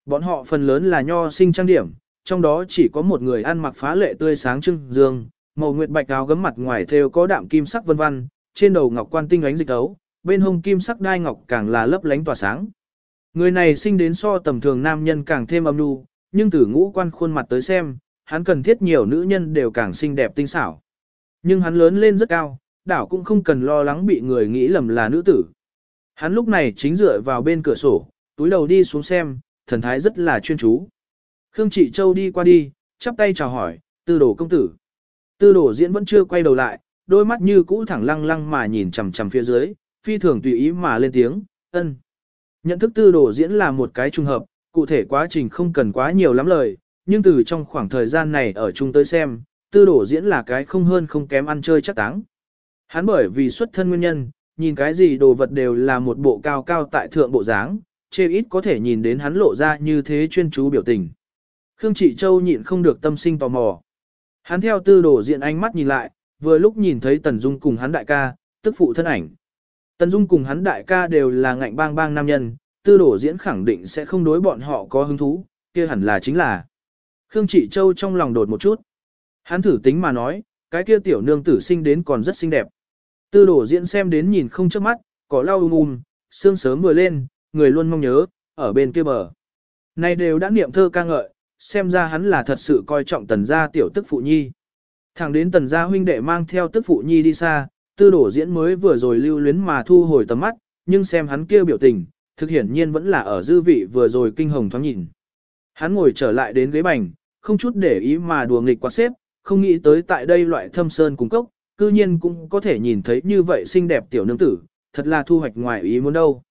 Bọn họ phần lớn là nho sinh trang điểm, trong đó chỉ có một người ăn mặc phá lệ tươi sáng trưng dương, màu nguyệt bạch áo gấm mặt ngoài thêu có đạm kim sắc vân vân, trên đầu ngọc quan tinh ánh dịch ấu, bên hông kim sắc đai ngọc càng là lấp lánh tỏa sáng. Người này sinh đến so tầm thường nam nhân càng thêm âm nhu, nhưng từ ngũ quan khuôn mặt tới xem, hắn cần thiết nhiều nữ nhân đều càng xinh đẹp tinh xảo. Nhưng hắn lớn lên rất cao, đảo cũng không cần lo lắng bị người nghĩ lầm là nữ tử. Hắn lúc này chính dựa vào bên cửa sổ, túi đầu đi xuống xem, thần thái rất là chuyên chú. Khương Trị Châu đi qua đi, chắp tay chào hỏi, tư đồ công tử. Tư đồ diễn vẫn chưa quay đầu lại, đôi mắt như cũ thẳng lăng lăng mà nhìn chằm chằm phía dưới, phi thường tùy ý mà lên tiếng, ân. Nhận thức tư đồ diễn là một cái trùng hợp, cụ thể quá trình không cần quá nhiều lắm lời, nhưng từ trong khoảng thời gian này ở chung tới xem, tư đổ diễn là cái không hơn không kém ăn chơi chắc táng. Hắn bởi vì xuất thân nguyên nhân, nhìn cái gì đồ vật đều là một bộ cao cao tại thượng bộ dáng, chê ít có thể nhìn đến hắn lộ ra như thế chuyên chú biểu tình. Khương Trị Châu nhịn không được tâm sinh tò mò. Hắn theo tư đổ diện ánh mắt nhìn lại, vừa lúc nhìn thấy Tần Dung cùng hắn đại ca, tức phụ thân ảnh. Tần Dung cùng hắn đại ca đều là ngạnh bang bang nam nhân, tư đổ diễn khẳng định sẽ không đối bọn họ có hứng thú, kia hẳn là chính là. Khương Trị Châu trong lòng đột một chút. Hắn thử tính mà nói, cái kia tiểu nương tử sinh đến còn rất xinh đẹp. Tư đổ diễn xem đến nhìn không chớp mắt, có lau um um, sương sớm vừa lên, người luôn mong nhớ, ở bên kia bờ. Này đều đã niệm thơ ca ngợi, xem ra hắn là thật sự coi trọng tần gia tiểu tức phụ nhi. Thẳng đến tần gia huynh đệ mang theo tức phụ nhi đi xa, tư đổ diễn mới vừa rồi lưu luyến mà thu hồi tầm mắt, nhưng xem hắn kia biểu tình, thực hiển nhiên vẫn là ở dư vị vừa rồi kinh hồng thoáng nhìn. Hắn ngồi trở lại đến ghế bành, không chút để ý mà đùa nghịch quạt xếp, không nghĩ tới tại đây loại thâm sơn cung cốc, cư nhiên cũng có thể nhìn thấy như vậy xinh đẹp tiểu nương tử, thật là thu hoạch ngoài ý muốn đâu.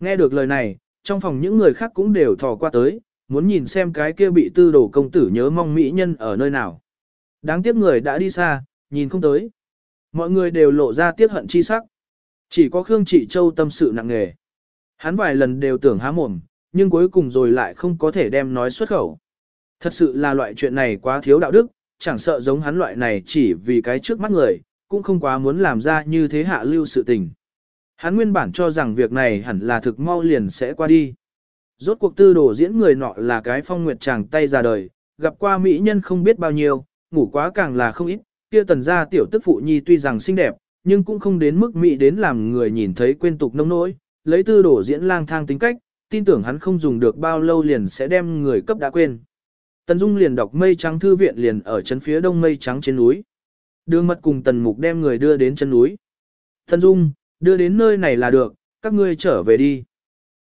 Nghe được lời này, trong phòng những người khác cũng đều thò qua tới, muốn nhìn xem cái kia bị tư đồ công tử nhớ mong mỹ nhân ở nơi nào. Đáng tiếc người đã đi xa, nhìn không tới. Mọi người đều lộ ra tiếc hận chi sắc. Chỉ có Khương Trị Châu tâm sự nặng nề. Hắn vài lần đều tưởng há mồm, nhưng cuối cùng rồi lại không có thể đem nói xuất khẩu. Thật sự là loại chuyện này quá thiếu đạo đức, chẳng sợ giống hắn loại này chỉ vì cái trước mắt người, cũng không quá muốn làm ra như thế hạ lưu sự tình. Hắn nguyên bản cho rằng việc này hẳn là thực mau liền sẽ qua đi. Rốt cuộc tư đồ diễn người nọ là cái phong nguyệt chàng tay ra đời, gặp qua mỹ nhân không biết bao nhiêu, ngủ quá càng là không ít, kia tần gia tiểu tức phụ nhi tuy rằng xinh đẹp, nhưng cũng không đến mức mỹ đến làm người nhìn thấy quên tục nông nỗi, lấy tư đồ diễn lang thang tính cách, tin tưởng hắn không dùng được bao lâu liền sẽ đem người cấp đã quên. Tần Dung liền đọc mây trắng thư viện liền ở chân phía đông mây trắng trên núi. Đường mật cùng Tần Mục đem người đưa đến chân núi. Tần Dung, đưa đến nơi này là được, các ngươi trở về đi.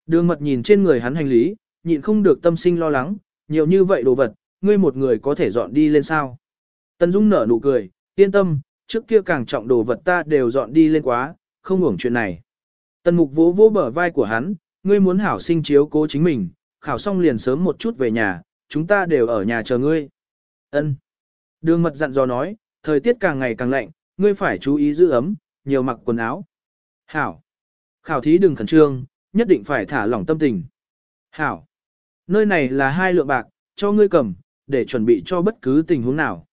Đường mật nhìn trên người hắn hành lý, nhịn không được tâm sinh lo lắng, nhiều như vậy đồ vật, ngươi một người có thể dọn đi lên sao. Tần Dung nở nụ cười, yên tâm, trước kia càng trọng đồ vật ta đều dọn đi lên quá, không hưởng chuyện này. Tần Mục vỗ vỗ bờ vai của hắn, ngươi muốn hảo sinh chiếu cố chính mình, khảo xong liền sớm một chút về nhà, chúng ta đều ở nhà chờ ngươi. Ân. Đường mật dặn dò nói, thời tiết càng ngày càng lạnh, ngươi phải chú ý giữ ấm, nhiều mặc quần áo. Hảo. Khảo thí đừng khẩn trương, nhất định phải thả lỏng tâm tình. Hảo. Nơi này là hai lượng bạc, cho ngươi cầm, để chuẩn bị cho bất cứ tình huống nào.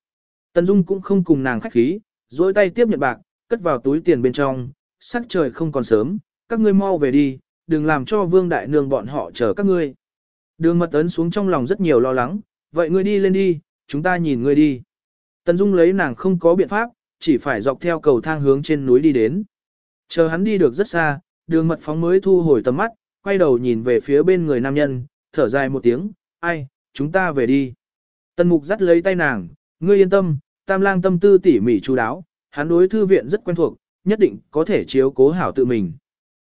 Tần Dung cũng không cùng nàng khách khí, dối tay tiếp nhận bạc, cất vào túi tiền bên trong, sắc trời không còn sớm, các ngươi mau về đi, đừng làm cho vương đại nương bọn họ chờ các ngươi. Đường mật ấn xuống trong lòng rất nhiều lo lắng, vậy ngươi đi lên đi, chúng ta nhìn ngươi đi. Tần Dung lấy nàng không có biện pháp, chỉ phải dọc theo cầu thang hướng trên núi đi đến. Chờ hắn đi được rất xa, đường mật phóng mới thu hồi tầm mắt, quay đầu nhìn về phía bên người nam nhân, thở dài một tiếng, ai, chúng ta về đi. Tần mục dắt lấy tay nàng, ngươi yên tâm, tam lang tâm tư tỉ mỉ chú đáo, hắn đối thư viện rất quen thuộc, nhất định có thể chiếu cố hảo tự mình.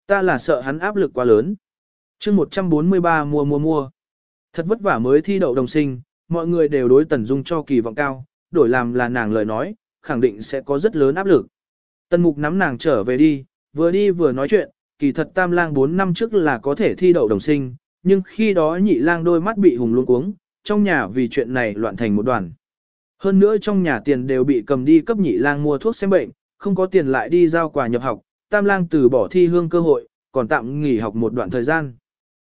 Ta là sợ hắn áp lực quá lớn. chương 143 mua mua mua. Thật vất vả mới thi đậu đồng sinh, mọi người đều đối Tần Dung cho kỳ vọng cao, đổi làm là nàng lời nói, khẳng định sẽ có rất lớn áp lực. Tần Mục nắm nàng trở về đi, vừa đi vừa nói chuyện, kỳ thật tam lang 4 năm trước là có thể thi đậu đồng sinh, nhưng khi đó nhị lang đôi mắt bị hùng luôn cuống, trong nhà vì chuyện này loạn thành một đoàn. Hơn nữa trong nhà tiền đều bị cầm đi cấp nhị lang mua thuốc xem bệnh, không có tiền lại đi giao quà nhập học, tam lang từ bỏ thi hương cơ hội, còn tạm nghỉ học một đoạn thời gian.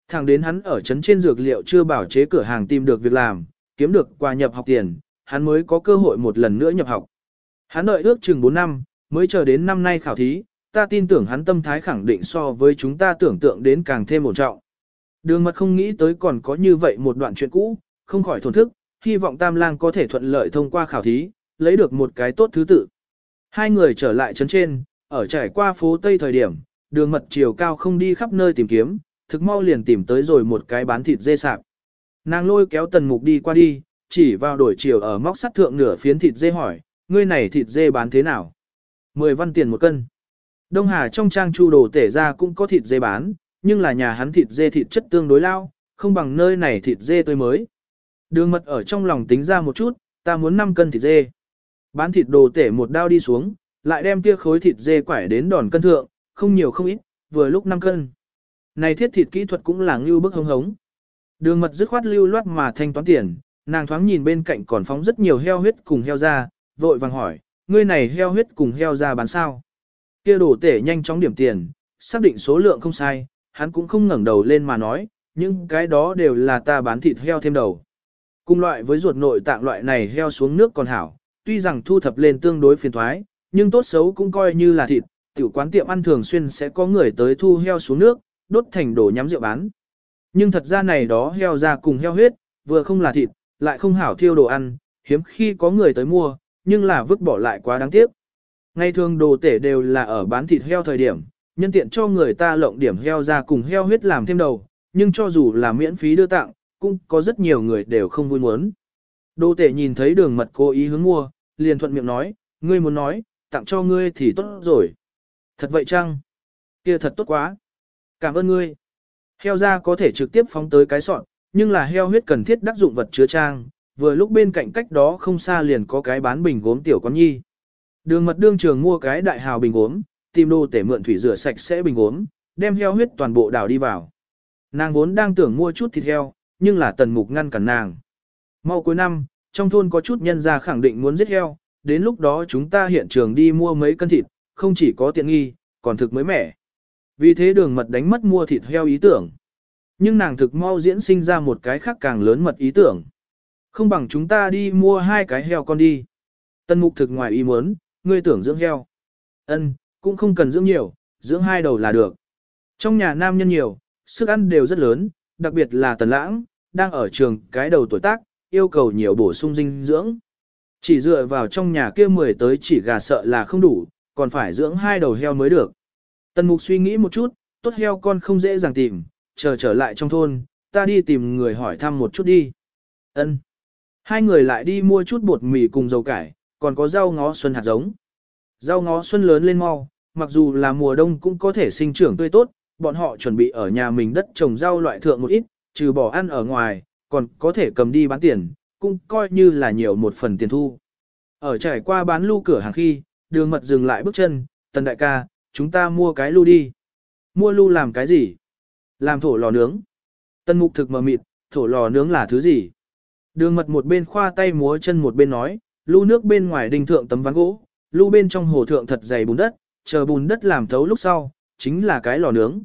Thẳng đến hắn ở trấn trên dược liệu chưa bảo chế cửa hàng tìm được việc làm, kiếm được quà nhập học tiền, hắn mới có cơ hội một lần nữa nhập học. Hắn đợi ước chừng 4 năm, mới chờ đến năm nay khảo thí, ta tin tưởng hắn tâm thái khẳng định so với chúng ta tưởng tượng đến càng thêm một trọng. Đường mật không nghĩ tới còn có như vậy một đoạn chuyện cũ, không khỏi thổn thức, hy vọng Tam Lang có thể thuận lợi thông qua khảo thí, lấy được một cái tốt thứ tự. Hai người trở lại trấn trên, ở trải qua phố Tây thời điểm, đường mật chiều cao không đi khắp nơi tìm kiếm, thực mau liền tìm tới rồi một cái bán thịt dê sạp. Nàng lôi kéo tần mục đi qua đi, chỉ vào đổi chiều ở móc sắt thượng nửa phiến thịt dê hỏi, ngươi này thịt dê bán thế nào? 10 văn tiền một cân. Đông Hà trong trang chu đồ tể ra cũng có thịt dê bán, nhưng là nhà hắn thịt dê thịt chất tương đối lao, không bằng nơi này thịt dê tươi mới. Đường mật ở trong lòng tính ra một chút, ta muốn 5 cân thịt dê. Bán thịt đồ tể một đao đi xuống, lại đem kia khối thịt dê quải đến đòn cân thượng, không nhiều không ít, vừa lúc 5 cân. Này thiết thịt kỹ thuật cũng là ngưu bức hống hống. Đường mật dứt khoát lưu loát mà thanh toán tiền, nàng thoáng nhìn bên cạnh còn phóng rất nhiều heo huyết cùng heo da, vội vàng hỏi, ngươi này heo huyết cùng heo da bán sao? Kia đổ tể nhanh chóng điểm tiền, xác định số lượng không sai, hắn cũng không ngẩng đầu lên mà nói, những cái đó đều là ta bán thịt heo thêm đầu. Cùng loại với ruột nội tạng loại này heo xuống nước còn hảo, tuy rằng thu thập lên tương đối phiền thoái, nhưng tốt xấu cũng coi như là thịt, tiểu quán tiệm ăn thường xuyên sẽ có người tới thu heo xuống nước, đốt thành đồ nhắm rượu bán. Nhưng thật ra này đó heo ra cùng heo huyết, vừa không là thịt, lại không hảo thiêu đồ ăn, hiếm khi có người tới mua, nhưng là vứt bỏ lại quá đáng tiếc. Ngày thường đồ tể đều là ở bán thịt heo thời điểm, nhân tiện cho người ta lộng điểm heo ra cùng heo huyết làm thêm đầu, nhưng cho dù là miễn phí đưa tặng, cũng có rất nhiều người đều không vui muốn. đồ tể nhìn thấy đường mật cố ý hướng mua, liền thuận miệng nói, ngươi muốn nói, tặng cho ngươi thì tốt rồi. Thật vậy chăng? kia thật tốt quá. Cảm ơn ngươi. Heo da có thể trực tiếp phóng tới cái sọn, nhưng là heo huyết cần thiết đắc dụng vật chứa trang, vừa lúc bên cạnh cách đó không xa liền có cái bán bình gốm tiểu con nhi. Đường mật đương trường mua cái đại hào bình gốm, tìm đồ tể mượn thủy rửa sạch sẽ bình gốm, đem heo huyết toàn bộ đảo đi vào. Nàng vốn đang tưởng mua chút thịt heo, nhưng là tần mục ngăn cản nàng. Mau cuối năm, trong thôn có chút nhân gia khẳng định muốn giết heo, đến lúc đó chúng ta hiện trường đi mua mấy cân thịt, không chỉ có tiện nghi, còn thực mới mẻ. Vì thế đường mật đánh mất mua thịt heo ý tưởng. Nhưng nàng thực mau diễn sinh ra một cái khác càng lớn mật ý tưởng. Không bằng chúng ta đi mua hai cái heo con đi. Tân mục thực ngoài ý muốn, ngươi tưởng dưỡng heo. Ân, cũng không cần dưỡng nhiều, dưỡng hai đầu là được. Trong nhà nam nhân nhiều, sức ăn đều rất lớn, đặc biệt là tần lãng, đang ở trường cái đầu tuổi tác, yêu cầu nhiều bổ sung dinh dưỡng. Chỉ dựa vào trong nhà kia mười tới chỉ gà sợ là không đủ, còn phải dưỡng hai đầu heo mới được. Tần mục suy nghĩ một chút, tốt heo con không dễ dàng tìm, chờ trở lại trong thôn, ta đi tìm người hỏi thăm một chút đi. Ân. Hai người lại đi mua chút bột mì cùng dầu cải, còn có rau ngó xuân hạt giống. Rau ngó xuân lớn lên mau, mặc dù là mùa đông cũng có thể sinh trưởng tươi tốt, bọn họ chuẩn bị ở nhà mình đất trồng rau loại thượng một ít, trừ bỏ ăn ở ngoài, còn có thể cầm đi bán tiền, cũng coi như là nhiều một phần tiền thu. Ở trải qua bán lưu cửa hàng khi, đường mật dừng lại bước chân, tần đại ca, chúng ta mua cái lưu đi. Mua lưu làm cái gì? Làm thổ lò nướng. Tần mục thực mờ mịt, thổ lò nướng là thứ gì? Đường mật một bên khoa tay múa chân một bên nói, lưu nước bên ngoài đình thượng tấm ván gỗ, lưu bên trong hồ thượng thật dày bùn đất, chờ bùn đất làm thấu lúc sau, chính là cái lò nướng.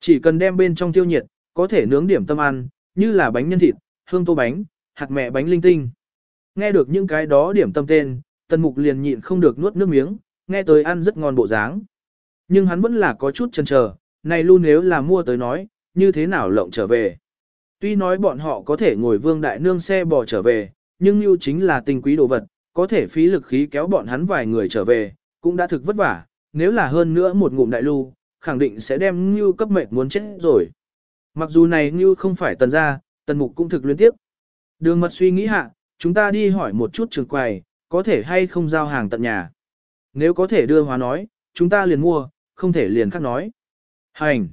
Chỉ cần đem bên trong tiêu nhiệt, có thể nướng điểm tâm ăn, như là bánh nhân thịt, hương tô bánh, hạt mẹ bánh linh tinh. Nghe được những cái đó điểm tâm tên, tần mục liền nhịn không được nuốt nước miếng, nghe tới ăn rất ngon bộ dáng. Nhưng hắn vẫn là có chút chần chờ, này luôn nếu là mua tới nói, như thế nào lộng trở về. Tuy nói bọn họ có thể ngồi vương đại nương xe bò trở về, nhưng lưu chính là tinh quý đồ vật, có thể phí lực khí kéo bọn hắn vài người trở về, cũng đã thực vất vả, nếu là hơn nữa một ngụm đại lưu, khẳng định sẽ đem Ngưu cấp mệnh muốn chết rồi. Mặc dù này Ngưu không phải tần gia, tần mục cũng thực liên tiếp. Đường mật suy nghĩ hạ, chúng ta đi hỏi một chút trường quầy, có thể hay không giao hàng tận nhà. Nếu có thể đưa hóa nói, chúng ta liền mua, không thể liền khác nói. Hành!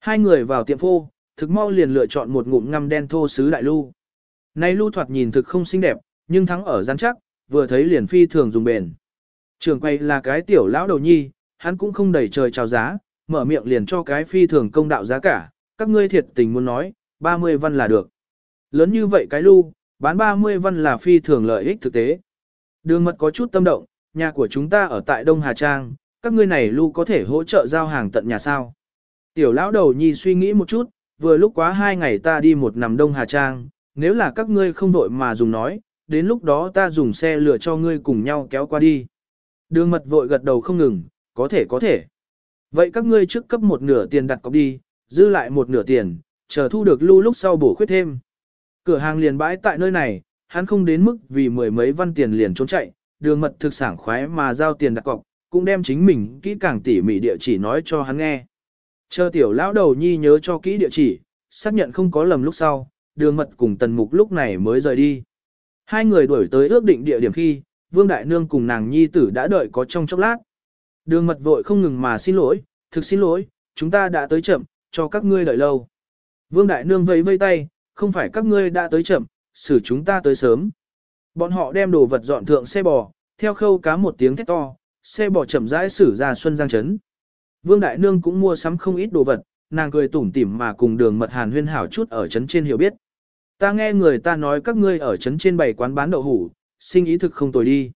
Hai người vào tiệm phô, thực mau liền lựa chọn một ngụm ngăm đen thô sứ đại lưu. Này lưu thoạt nhìn thực không xinh đẹp, nhưng thắng ở rắn chắc, vừa thấy liền phi thường dùng bền. Trường quay là cái tiểu lão đầu nhi, hắn cũng không đẩy trời chào giá, mở miệng liền cho cái phi thường công đạo giá cả, các ngươi thiệt tình muốn nói, 30 văn là được. Lớn như vậy cái lưu, bán 30 văn là phi thường lợi ích thực tế. Đường mật có chút tâm động, nhà của chúng ta ở tại Đông Hà Trang, các ngươi này lưu có thể hỗ trợ giao hàng tận nhà sao. Tiểu lão đầu nhi suy nghĩ một chút, vừa lúc quá hai ngày ta đi một nằm Đông Hà Trang, nếu là các ngươi không vội mà dùng nói, đến lúc đó ta dùng xe lửa cho ngươi cùng nhau kéo qua đi. Đường mật vội gật đầu không ngừng, có thể có thể. Vậy các ngươi trước cấp một nửa tiền đặt cọc đi, dư lại một nửa tiền, chờ thu được lưu lúc sau bổ khuyết thêm. Cửa hàng liền bãi tại nơi này, hắn không đến mức vì mười mấy văn tiền liền trốn chạy, đường mật thực sản khoái mà giao tiền đặt cọc, cũng đem chính mình kỹ càng tỉ mỉ địa chỉ nói cho hắn nghe. Chờ tiểu lão đầu nhi nhớ cho kỹ địa chỉ, xác nhận không có lầm lúc sau, đường mật cùng tần mục lúc này mới rời đi. Hai người đuổi tới ước định địa điểm khi, Vương Đại Nương cùng nàng nhi tử đã đợi có trong chốc lát. Đường mật vội không ngừng mà xin lỗi, thực xin lỗi, chúng ta đã tới chậm, cho các ngươi đợi lâu. Vương Đại Nương vẫy vây tay, không phải các ngươi đã tới chậm, xử chúng ta tới sớm. Bọn họ đem đồ vật dọn thượng xe bò, theo khâu cá một tiếng thét to, xe bò chậm rãi xử ra Xuân Giang Trấn. Vương Đại Nương cũng mua sắm không ít đồ vật, nàng cười tủm tỉm mà cùng đường mật hàn huyên hảo chút ở trấn trên hiểu biết. Ta nghe người ta nói các ngươi ở trấn trên bảy quán bán đậu hủ, sinh ý thực không tồi đi.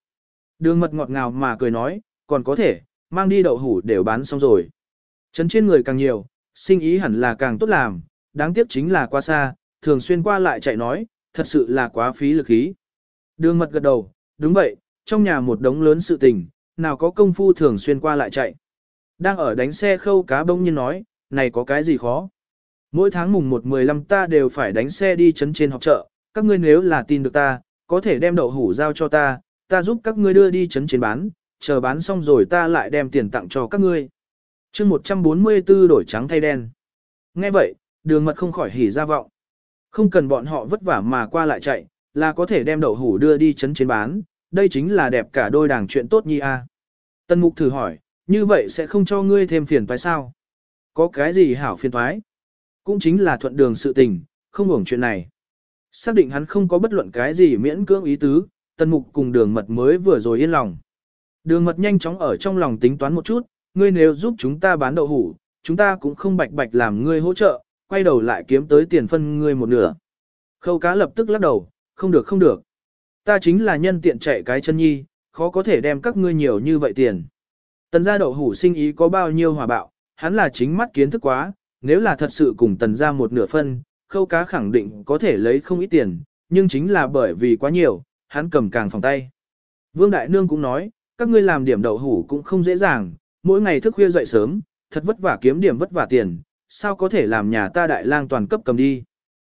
Đường mật ngọt ngào mà cười nói, còn có thể, mang đi đậu hủ đều bán xong rồi. Trấn trên người càng nhiều, sinh ý hẳn là càng tốt làm, đáng tiếc chính là quá xa, thường xuyên qua lại chạy nói, thật sự là quá phí lực khí. Đường mật gật đầu, đúng vậy, trong nhà một đống lớn sự tình, nào có công phu thường xuyên qua lại chạy. Đang ở đánh xe khâu cá bông nhiên nói, này có cái gì khó. Mỗi tháng mùng 1-15 ta đều phải đánh xe đi chấn trên học chợ, các ngươi nếu là tin được ta, có thể đem đậu hủ giao cho ta, ta giúp các ngươi đưa đi chấn trên bán, chờ bán xong rồi ta lại đem tiền tặng cho các ngươi. chương 144 đổi trắng thay đen. Nghe vậy, đường mật không khỏi hỉ ra vọng. Không cần bọn họ vất vả mà qua lại chạy, là có thể đem đậu hủ đưa đi chấn chiến bán, đây chính là đẹp cả đôi đảng chuyện tốt nhi a. Tân mục thử hỏi, như vậy sẽ không cho ngươi thêm phiền toái sao? Có cái gì hảo phiền toái? Cũng chính là thuận đường sự tình, không hưởng chuyện này. Xác định hắn không có bất luận cái gì miễn cưỡng ý tứ, tân mục cùng đường mật mới vừa rồi yên lòng. Đường mật nhanh chóng ở trong lòng tính toán một chút, ngươi nếu giúp chúng ta bán đậu hủ, chúng ta cũng không bạch bạch làm ngươi hỗ trợ, quay đầu lại kiếm tới tiền phân ngươi một nửa. Khâu cá lập tức lắc đầu, không được không được. Ta chính là nhân tiện chạy cái chân nhi, khó có thể đem các ngươi nhiều như vậy tiền. Tần gia đậu hủ sinh ý có bao nhiêu hòa bạo, hắn là chính mắt kiến thức quá, nếu là thật sự cùng tần gia một nửa phân, khâu cá khẳng định có thể lấy không ít tiền, nhưng chính là bởi vì quá nhiều, hắn cầm càng phòng tay. Vương Đại Nương cũng nói, các ngươi làm điểm đậu hủ cũng không dễ dàng, mỗi ngày thức khuya dậy sớm, thật vất vả kiếm điểm vất vả tiền, sao có thể làm nhà ta đại lang toàn cấp cầm đi.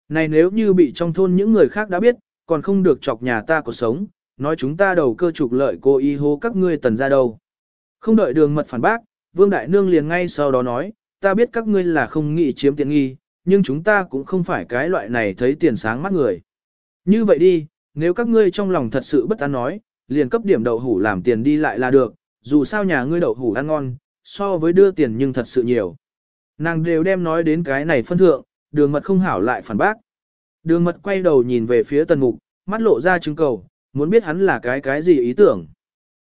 Này nếu như bị trong thôn những người khác đã biết, còn không được chọc nhà ta có sống, nói chúng ta đầu cơ trục lợi cô y hô các ngươi tần ra đâu. Không đợi đường mật phản bác, Vương Đại Nương liền ngay sau đó nói, ta biết các ngươi là không nghĩ chiếm tiện nghi, nhưng chúng ta cũng không phải cái loại này thấy tiền sáng mắt người. Như vậy đi, nếu các ngươi trong lòng thật sự bất an nói, liền cấp điểm đậu hủ làm tiền đi lại là được, dù sao nhà ngươi đậu hủ ăn ngon, so với đưa tiền nhưng thật sự nhiều. Nàng đều đem nói đến cái này phân thượng, đường mật không hảo lại phản bác. Đường mật quay đầu nhìn về phía tần mục, mắt lộ ra chứng cầu, muốn biết hắn là cái cái gì ý tưởng.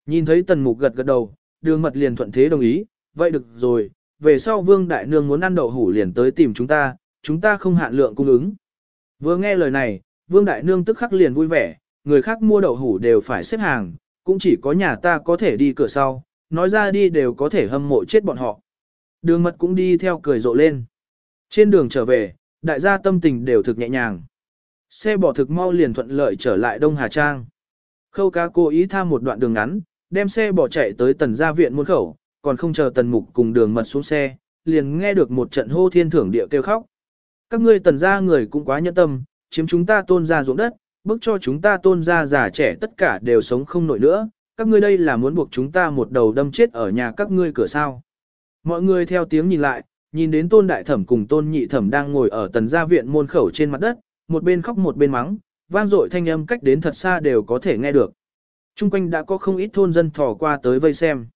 Nhìn thấy tần mục gật gật đầu, đường mật liền thuận thế đồng ý, vậy được rồi, về sau vương đại nương muốn ăn đậu hủ liền tới tìm chúng ta, chúng ta không hạn lượng cung ứng. Vừa nghe lời này, vương đại nương tức khắc liền vui vẻ, người khác mua đậu hủ đều phải xếp hàng, cũng chỉ có nhà ta có thể đi cửa sau, nói ra đi đều có thể hâm mộ chết bọn họ. Đường mật cũng đi theo cười rộ lên. Trên đường trở về, đại gia tâm tình đều thực nhẹ nhàng. Xe bỏ thực mau liền thuận lợi trở lại Đông Hà Trang. Khâu ca cố ý tham một đoạn đường ngắn, đem xe bỏ chạy tới tần gia viện muôn khẩu, còn không chờ tần mục cùng đường mật xuống xe, liền nghe được một trận hô thiên thưởng địa kêu khóc. Các ngươi tần gia người cũng quá nhẫn tâm, chiếm chúng ta tôn gia ruộng đất, bức cho chúng ta tôn gia già trẻ tất cả đều sống không nổi nữa, các ngươi đây là muốn buộc chúng ta một đầu đâm chết ở nhà các ngươi cửa sao. Mọi người theo tiếng nhìn lại, nhìn đến tôn đại thẩm cùng tôn nhị thẩm đang ngồi ở tần gia viện môn khẩu trên mặt đất, một bên khóc một bên mắng, vang dội thanh âm cách đến thật xa đều có thể nghe được. Trung quanh đã có không ít thôn dân thò qua tới vây xem.